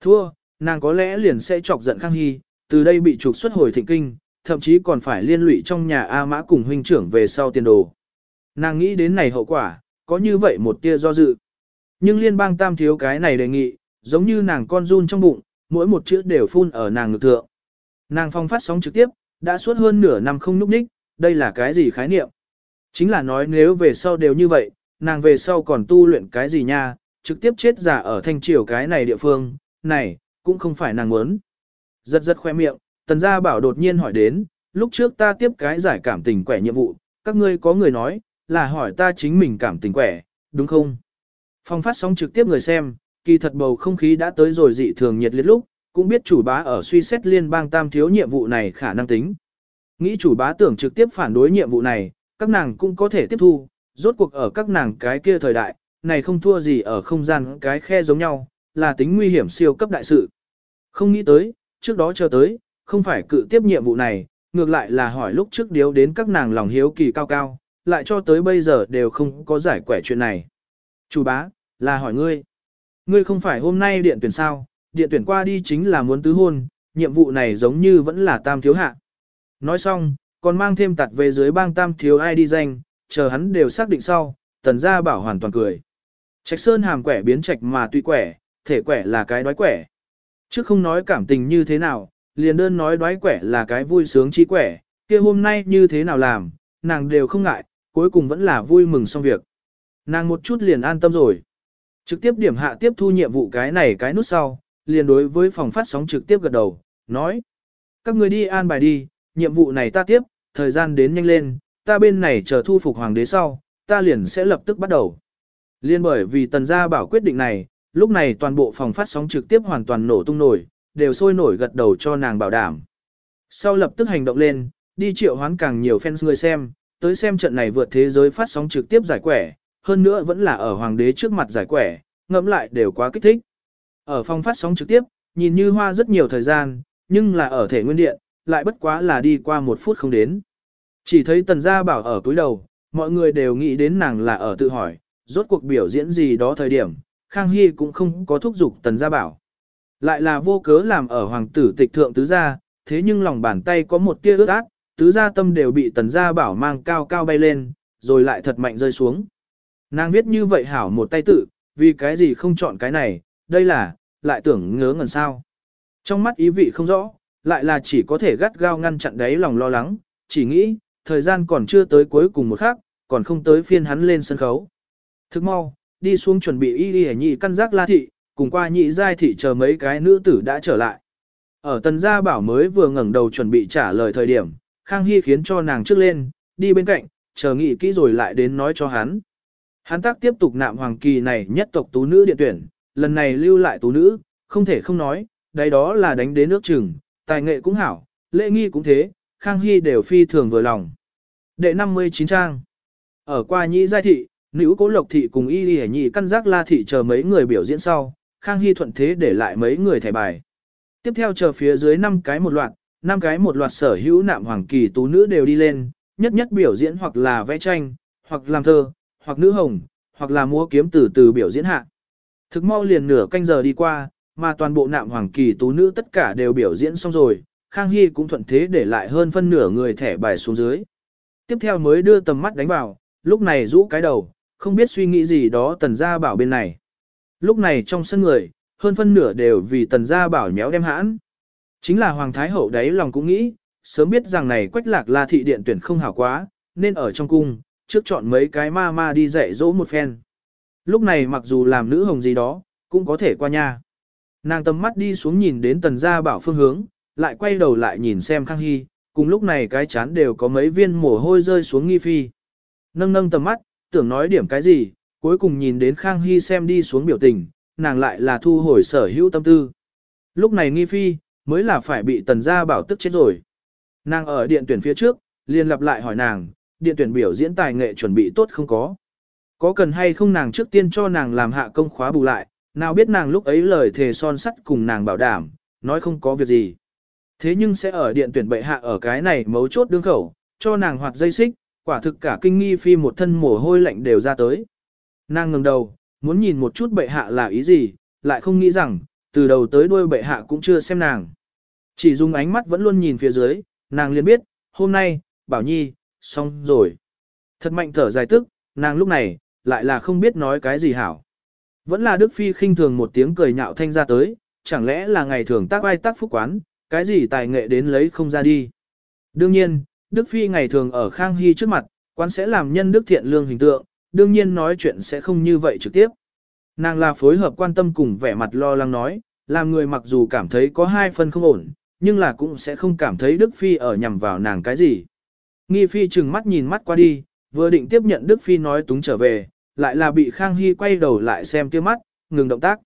Thua, nàng có lẽ liền sẽ chọc giận Khang Hy, từ đây bị trục xuất hồi thịnh kinh, thậm chí còn phải liên lụy trong nhà A Mã cùng huynh trưởng về sau tiền đồ. Nàng nghĩ đến này hậu quả, có như vậy một tia do dự. Nhưng liên bang tam thiếu cái này đề nghị, giống như nàng con run trong bụng, mỗi một chữ đều phun ở nàng ngực thượng. Nàng phong phát sóng trực tiếp, đã suốt hơn nửa năm không núp ních, đây là cái gì khái niệm? Chính là nói nếu về sau đều như vậy, nàng về sau còn tu luyện cái gì nha, trực tiếp chết giả ở thanh triều cái này địa phương, này, cũng không phải nàng muốn. Giật giật khoe miệng, tần gia bảo đột nhiên hỏi đến, lúc trước ta tiếp cái giải cảm tình quẻ nhiệm vụ, các ngươi có người nói, là hỏi ta chính mình cảm tình quẻ, đúng không? Phong phát sóng trực tiếp người xem, kỳ thật bầu không khí đã tới rồi dị thường nhiệt liệt lúc, cũng biết chủ bá ở suy xét liên bang tam thiếu nhiệm vụ này khả năng tính. Nghĩ chủ bá tưởng trực tiếp phản đối nhiệm vụ này, các nàng cũng có thể tiếp thu, rốt cuộc ở các nàng cái kia thời đại, này không thua gì ở không gian cái khe giống nhau, là tính nguy hiểm siêu cấp đại sự. Không nghĩ tới, trước đó chờ tới, không phải cự tiếp nhiệm vụ này, ngược lại là hỏi lúc trước điếu đến các nàng lòng hiếu kỳ cao cao, lại cho tới bây giờ đều không có giải quẻ chuyện này. Chủ bá, là hỏi ngươi. Ngươi không phải hôm nay điện tuyển sao, điện tuyển qua đi chính là muốn tứ hôn, nhiệm vụ này giống như vẫn là tam thiếu hạ. Nói xong, còn mang thêm tặt về dưới bang tam thiếu ai đi danh, chờ hắn đều xác định sau, tần gia bảo hoàn toàn cười. Trạch sơn hàm quẻ biến trạch mà tuy quẻ, thể quẻ là cái đói quẻ. Chứ không nói cảm tình như thế nào, liền đơn nói đói quẻ là cái vui sướng chi quẻ, kia hôm nay như thế nào làm, nàng đều không ngại, cuối cùng vẫn là vui mừng xong việc. Nàng một chút liền an tâm rồi. Trực tiếp điểm hạ tiếp thu nhiệm vụ cái này cái nút sau, liền đối với phòng phát sóng trực tiếp gật đầu, nói. Các người đi an bài đi, nhiệm vụ này ta tiếp, thời gian đến nhanh lên, ta bên này chờ thu phục hoàng đế sau, ta liền sẽ lập tức bắt đầu. Liên bởi vì tần gia bảo quyết định này, lúc này toàn bộ phòng phát sóng trực tiếp hoàn toàn nổ tung nổi, đều sôi nổi gật đầu cho nàng bảo đảm. Sau lập tức hành động lên, đi triệu hoán càng nhiều fans người xem, tới xem trận này vượt thế giới phát sóng trực tiếp giải quẻ, hơn nữa vẫn là ở hoàng đế trước mặt giải quẻ, ngẫm lại đều quá kích thích. Ở phòng phát sóng trực tiếp, nhìn như hoa rất nhiều thời gian, nhưng là ở thể nguyên điện, lại bất quá là đi qua một phút không đến. Chỉ thấy tần gia bảo ở túi đầu, mọi người đều nghĩ đến nàng là ở tự hỏi, rốt cuộc biểu diễn gì đó thời điểm, Khang Hy cũng không có thúc giục tần gia bảo. Lại là vô cớ làm ở hoàng tử tịch thượng tứ gia, thế nhưng lòng bàn tay có một tia ướt át, tứ gia tâm đều bị tần gia bảo mang cao cao bay lên, rồi lại thật mạnh rơi xuống. Nàng viết như vậy hảo một tay tự, vì cái gì không chọn cái này, đây là, lại tưởng ngớ ngẩn sao. Trong mắt ý vị không rõ, lại là chỉ có thể gắt gao ngăn chặn đấy lòng lo lắng, chỉ nghĩ, thời gian còn chưa tới cuối cùng một khắc, còn không tới phiên hắn lên sân khấu. Thức mau, đi xuống chuẩn bị y y nhị căn giác la thị, cùng qua nhị giai thị chờ mấy cái nữ tử đã trở lại. Ở tần gia bảo mới vừa ngẩng đầu chuẩn bị trả lời thời điểm, Khang Hy khiến cho nàng trước lên, đi bên cạnh, chờ nghị kỹ rồi lại đến nói cho hắn. Hắn tác tiếp tục nạm hoàng kỳ này nhất tộc tú nữ điện tuyển, lần này lưu lại tú nữ, không thể không nói, đây đó là đánh đến nước chừng, tài nghệ cũng hảo, lễ nghi cũng thế, Khang Hy đều phi thường vừa lòng. Đệ 59 trang. Ở qua nhị giai thị, nữ cố lộc thị cùng y y nhị căn giác la thị chờ mấy người biểu diễn sau, Khang Hy thuận thế để lại mấy người thẻ bài. Tiếp theo chờ phía dưới năm cái một loạt, năm cái một loạt sở hữu nạm hoàng kỳ tú nữ đều đi lên, nhất nhất biểu diễn hoặc là vẽ tranh, hoặc làm thơ, hoặc nữ hồng, hoặc là múa kiếm từ từ biểu diễn hạ. Thực mau liền nửa canh giờ đi qua, mà toàn bộ nạm hoàng kỳ tú nữ tất cả đều biểu diễn xong rồi, Khang Hy cũng thuận thế để lại hơn phân nửa người thẻ bài xuống dưới. Tiếp theo mới đưa tầm mắt đánh vào, lúc này rũ cái đầu, không biết suy nghĩ gì đó tần gia bảo bên này. Lúc này trong sân người, hơn phân nửa đều vì tần gia bảo nhéo đem hãn. Chính là Hoàng Thái Hậu đấy lòng cũng nghĩ, sớm biết rằng này quách lạc la thị điện tuyển không hảo quá, nên ở trong cung, trước chọn mấy cái ma ma đi dạy dỗ một phen. Lúc này mặc dù làm nữ hồng gì đó, cũng có thể qua nhà. Nàng tầm mắt đi xuống nhìn đến tần gia bảo phương hướng, lại quay đầu lại nhìn xem Khang Hy, cùng lúc này cái chán đều có mấy viên mồ hôi rơi xuống nghi phi. Nâng nâng tầm mắt, tưởng nói điểm cái gì, cuối cùng nhìn đến Khang Hy xem đi xuống biểu tình, nàng lại là thu hồi sở hữu tâm tư. Lúc này nghi phi, mới là phải bị tần gia bảo tức chết rồi. Nàng ở điện tuyển phía trước, liền lặp lại hỏi nàng, điện tuyển biểu diễn tài nghệ chuẩn bị tốt không có. Có cần hay không nàng trước tiên cho nàng làm hạ công khóa bù lại, nào biết nàng lúc ấy lời thề son sắt cùng nàng bảo đảm, nói không có việc gì. Thế nhưng sẽ ở điện tuyển bệ hạ ở cái này mấu chốt đương khẩu, cho nàng hoạt dây xích, quả thực cả kinh nghi phi một thân mồ hôi lạnh đều ra tới. Nàng ngừng đầu, muốn nhìn một chút bệ hạ là ý gì, lại không nghĩ rằng, từ đầu tới đuôi bệ hạ cũng chưa xem nàng. Chỉ dùng ánh mắt vẫn luôn nhìn phía dưới, nàng liền biết, hôm nay, bảo nhi, xong rồi. Thật mạnh thở dài tức, nàng lúc này, lại là không biết nói cái gì hảo. Vẫn là Đức Phi khinh thường một tiếng cười nhạo thanh ra tới, chẳng lẽ là ngày thường tác ai tác phúc quán, cái gì tài nghệ đến lấy không ra đi. Đương nhiên, Đức Phi ngày thường ở Khang Hy trước mặt, quán sẽ làm nhân đức thiện lương hình tượng, đương nhiên nói chuyện sẽ không như vậy trực tiếp. Nàng là phối hợp quan tâm cùng vẻ mặt lo lắng nói, làm người mặc dù cảm thấy có hai phần không ổn, nhưng là cũng sẽ không cảm thấy Đức Phi ở nhằm vào nàng cái gì. Nghi Phi chừng mắt nhìn mắt qua đi, vừa định tiếp nhận Đức Phi nói túng trở về, lại là bị Khang Hy quay đầu lại xem kia mắt, ngừng động tác.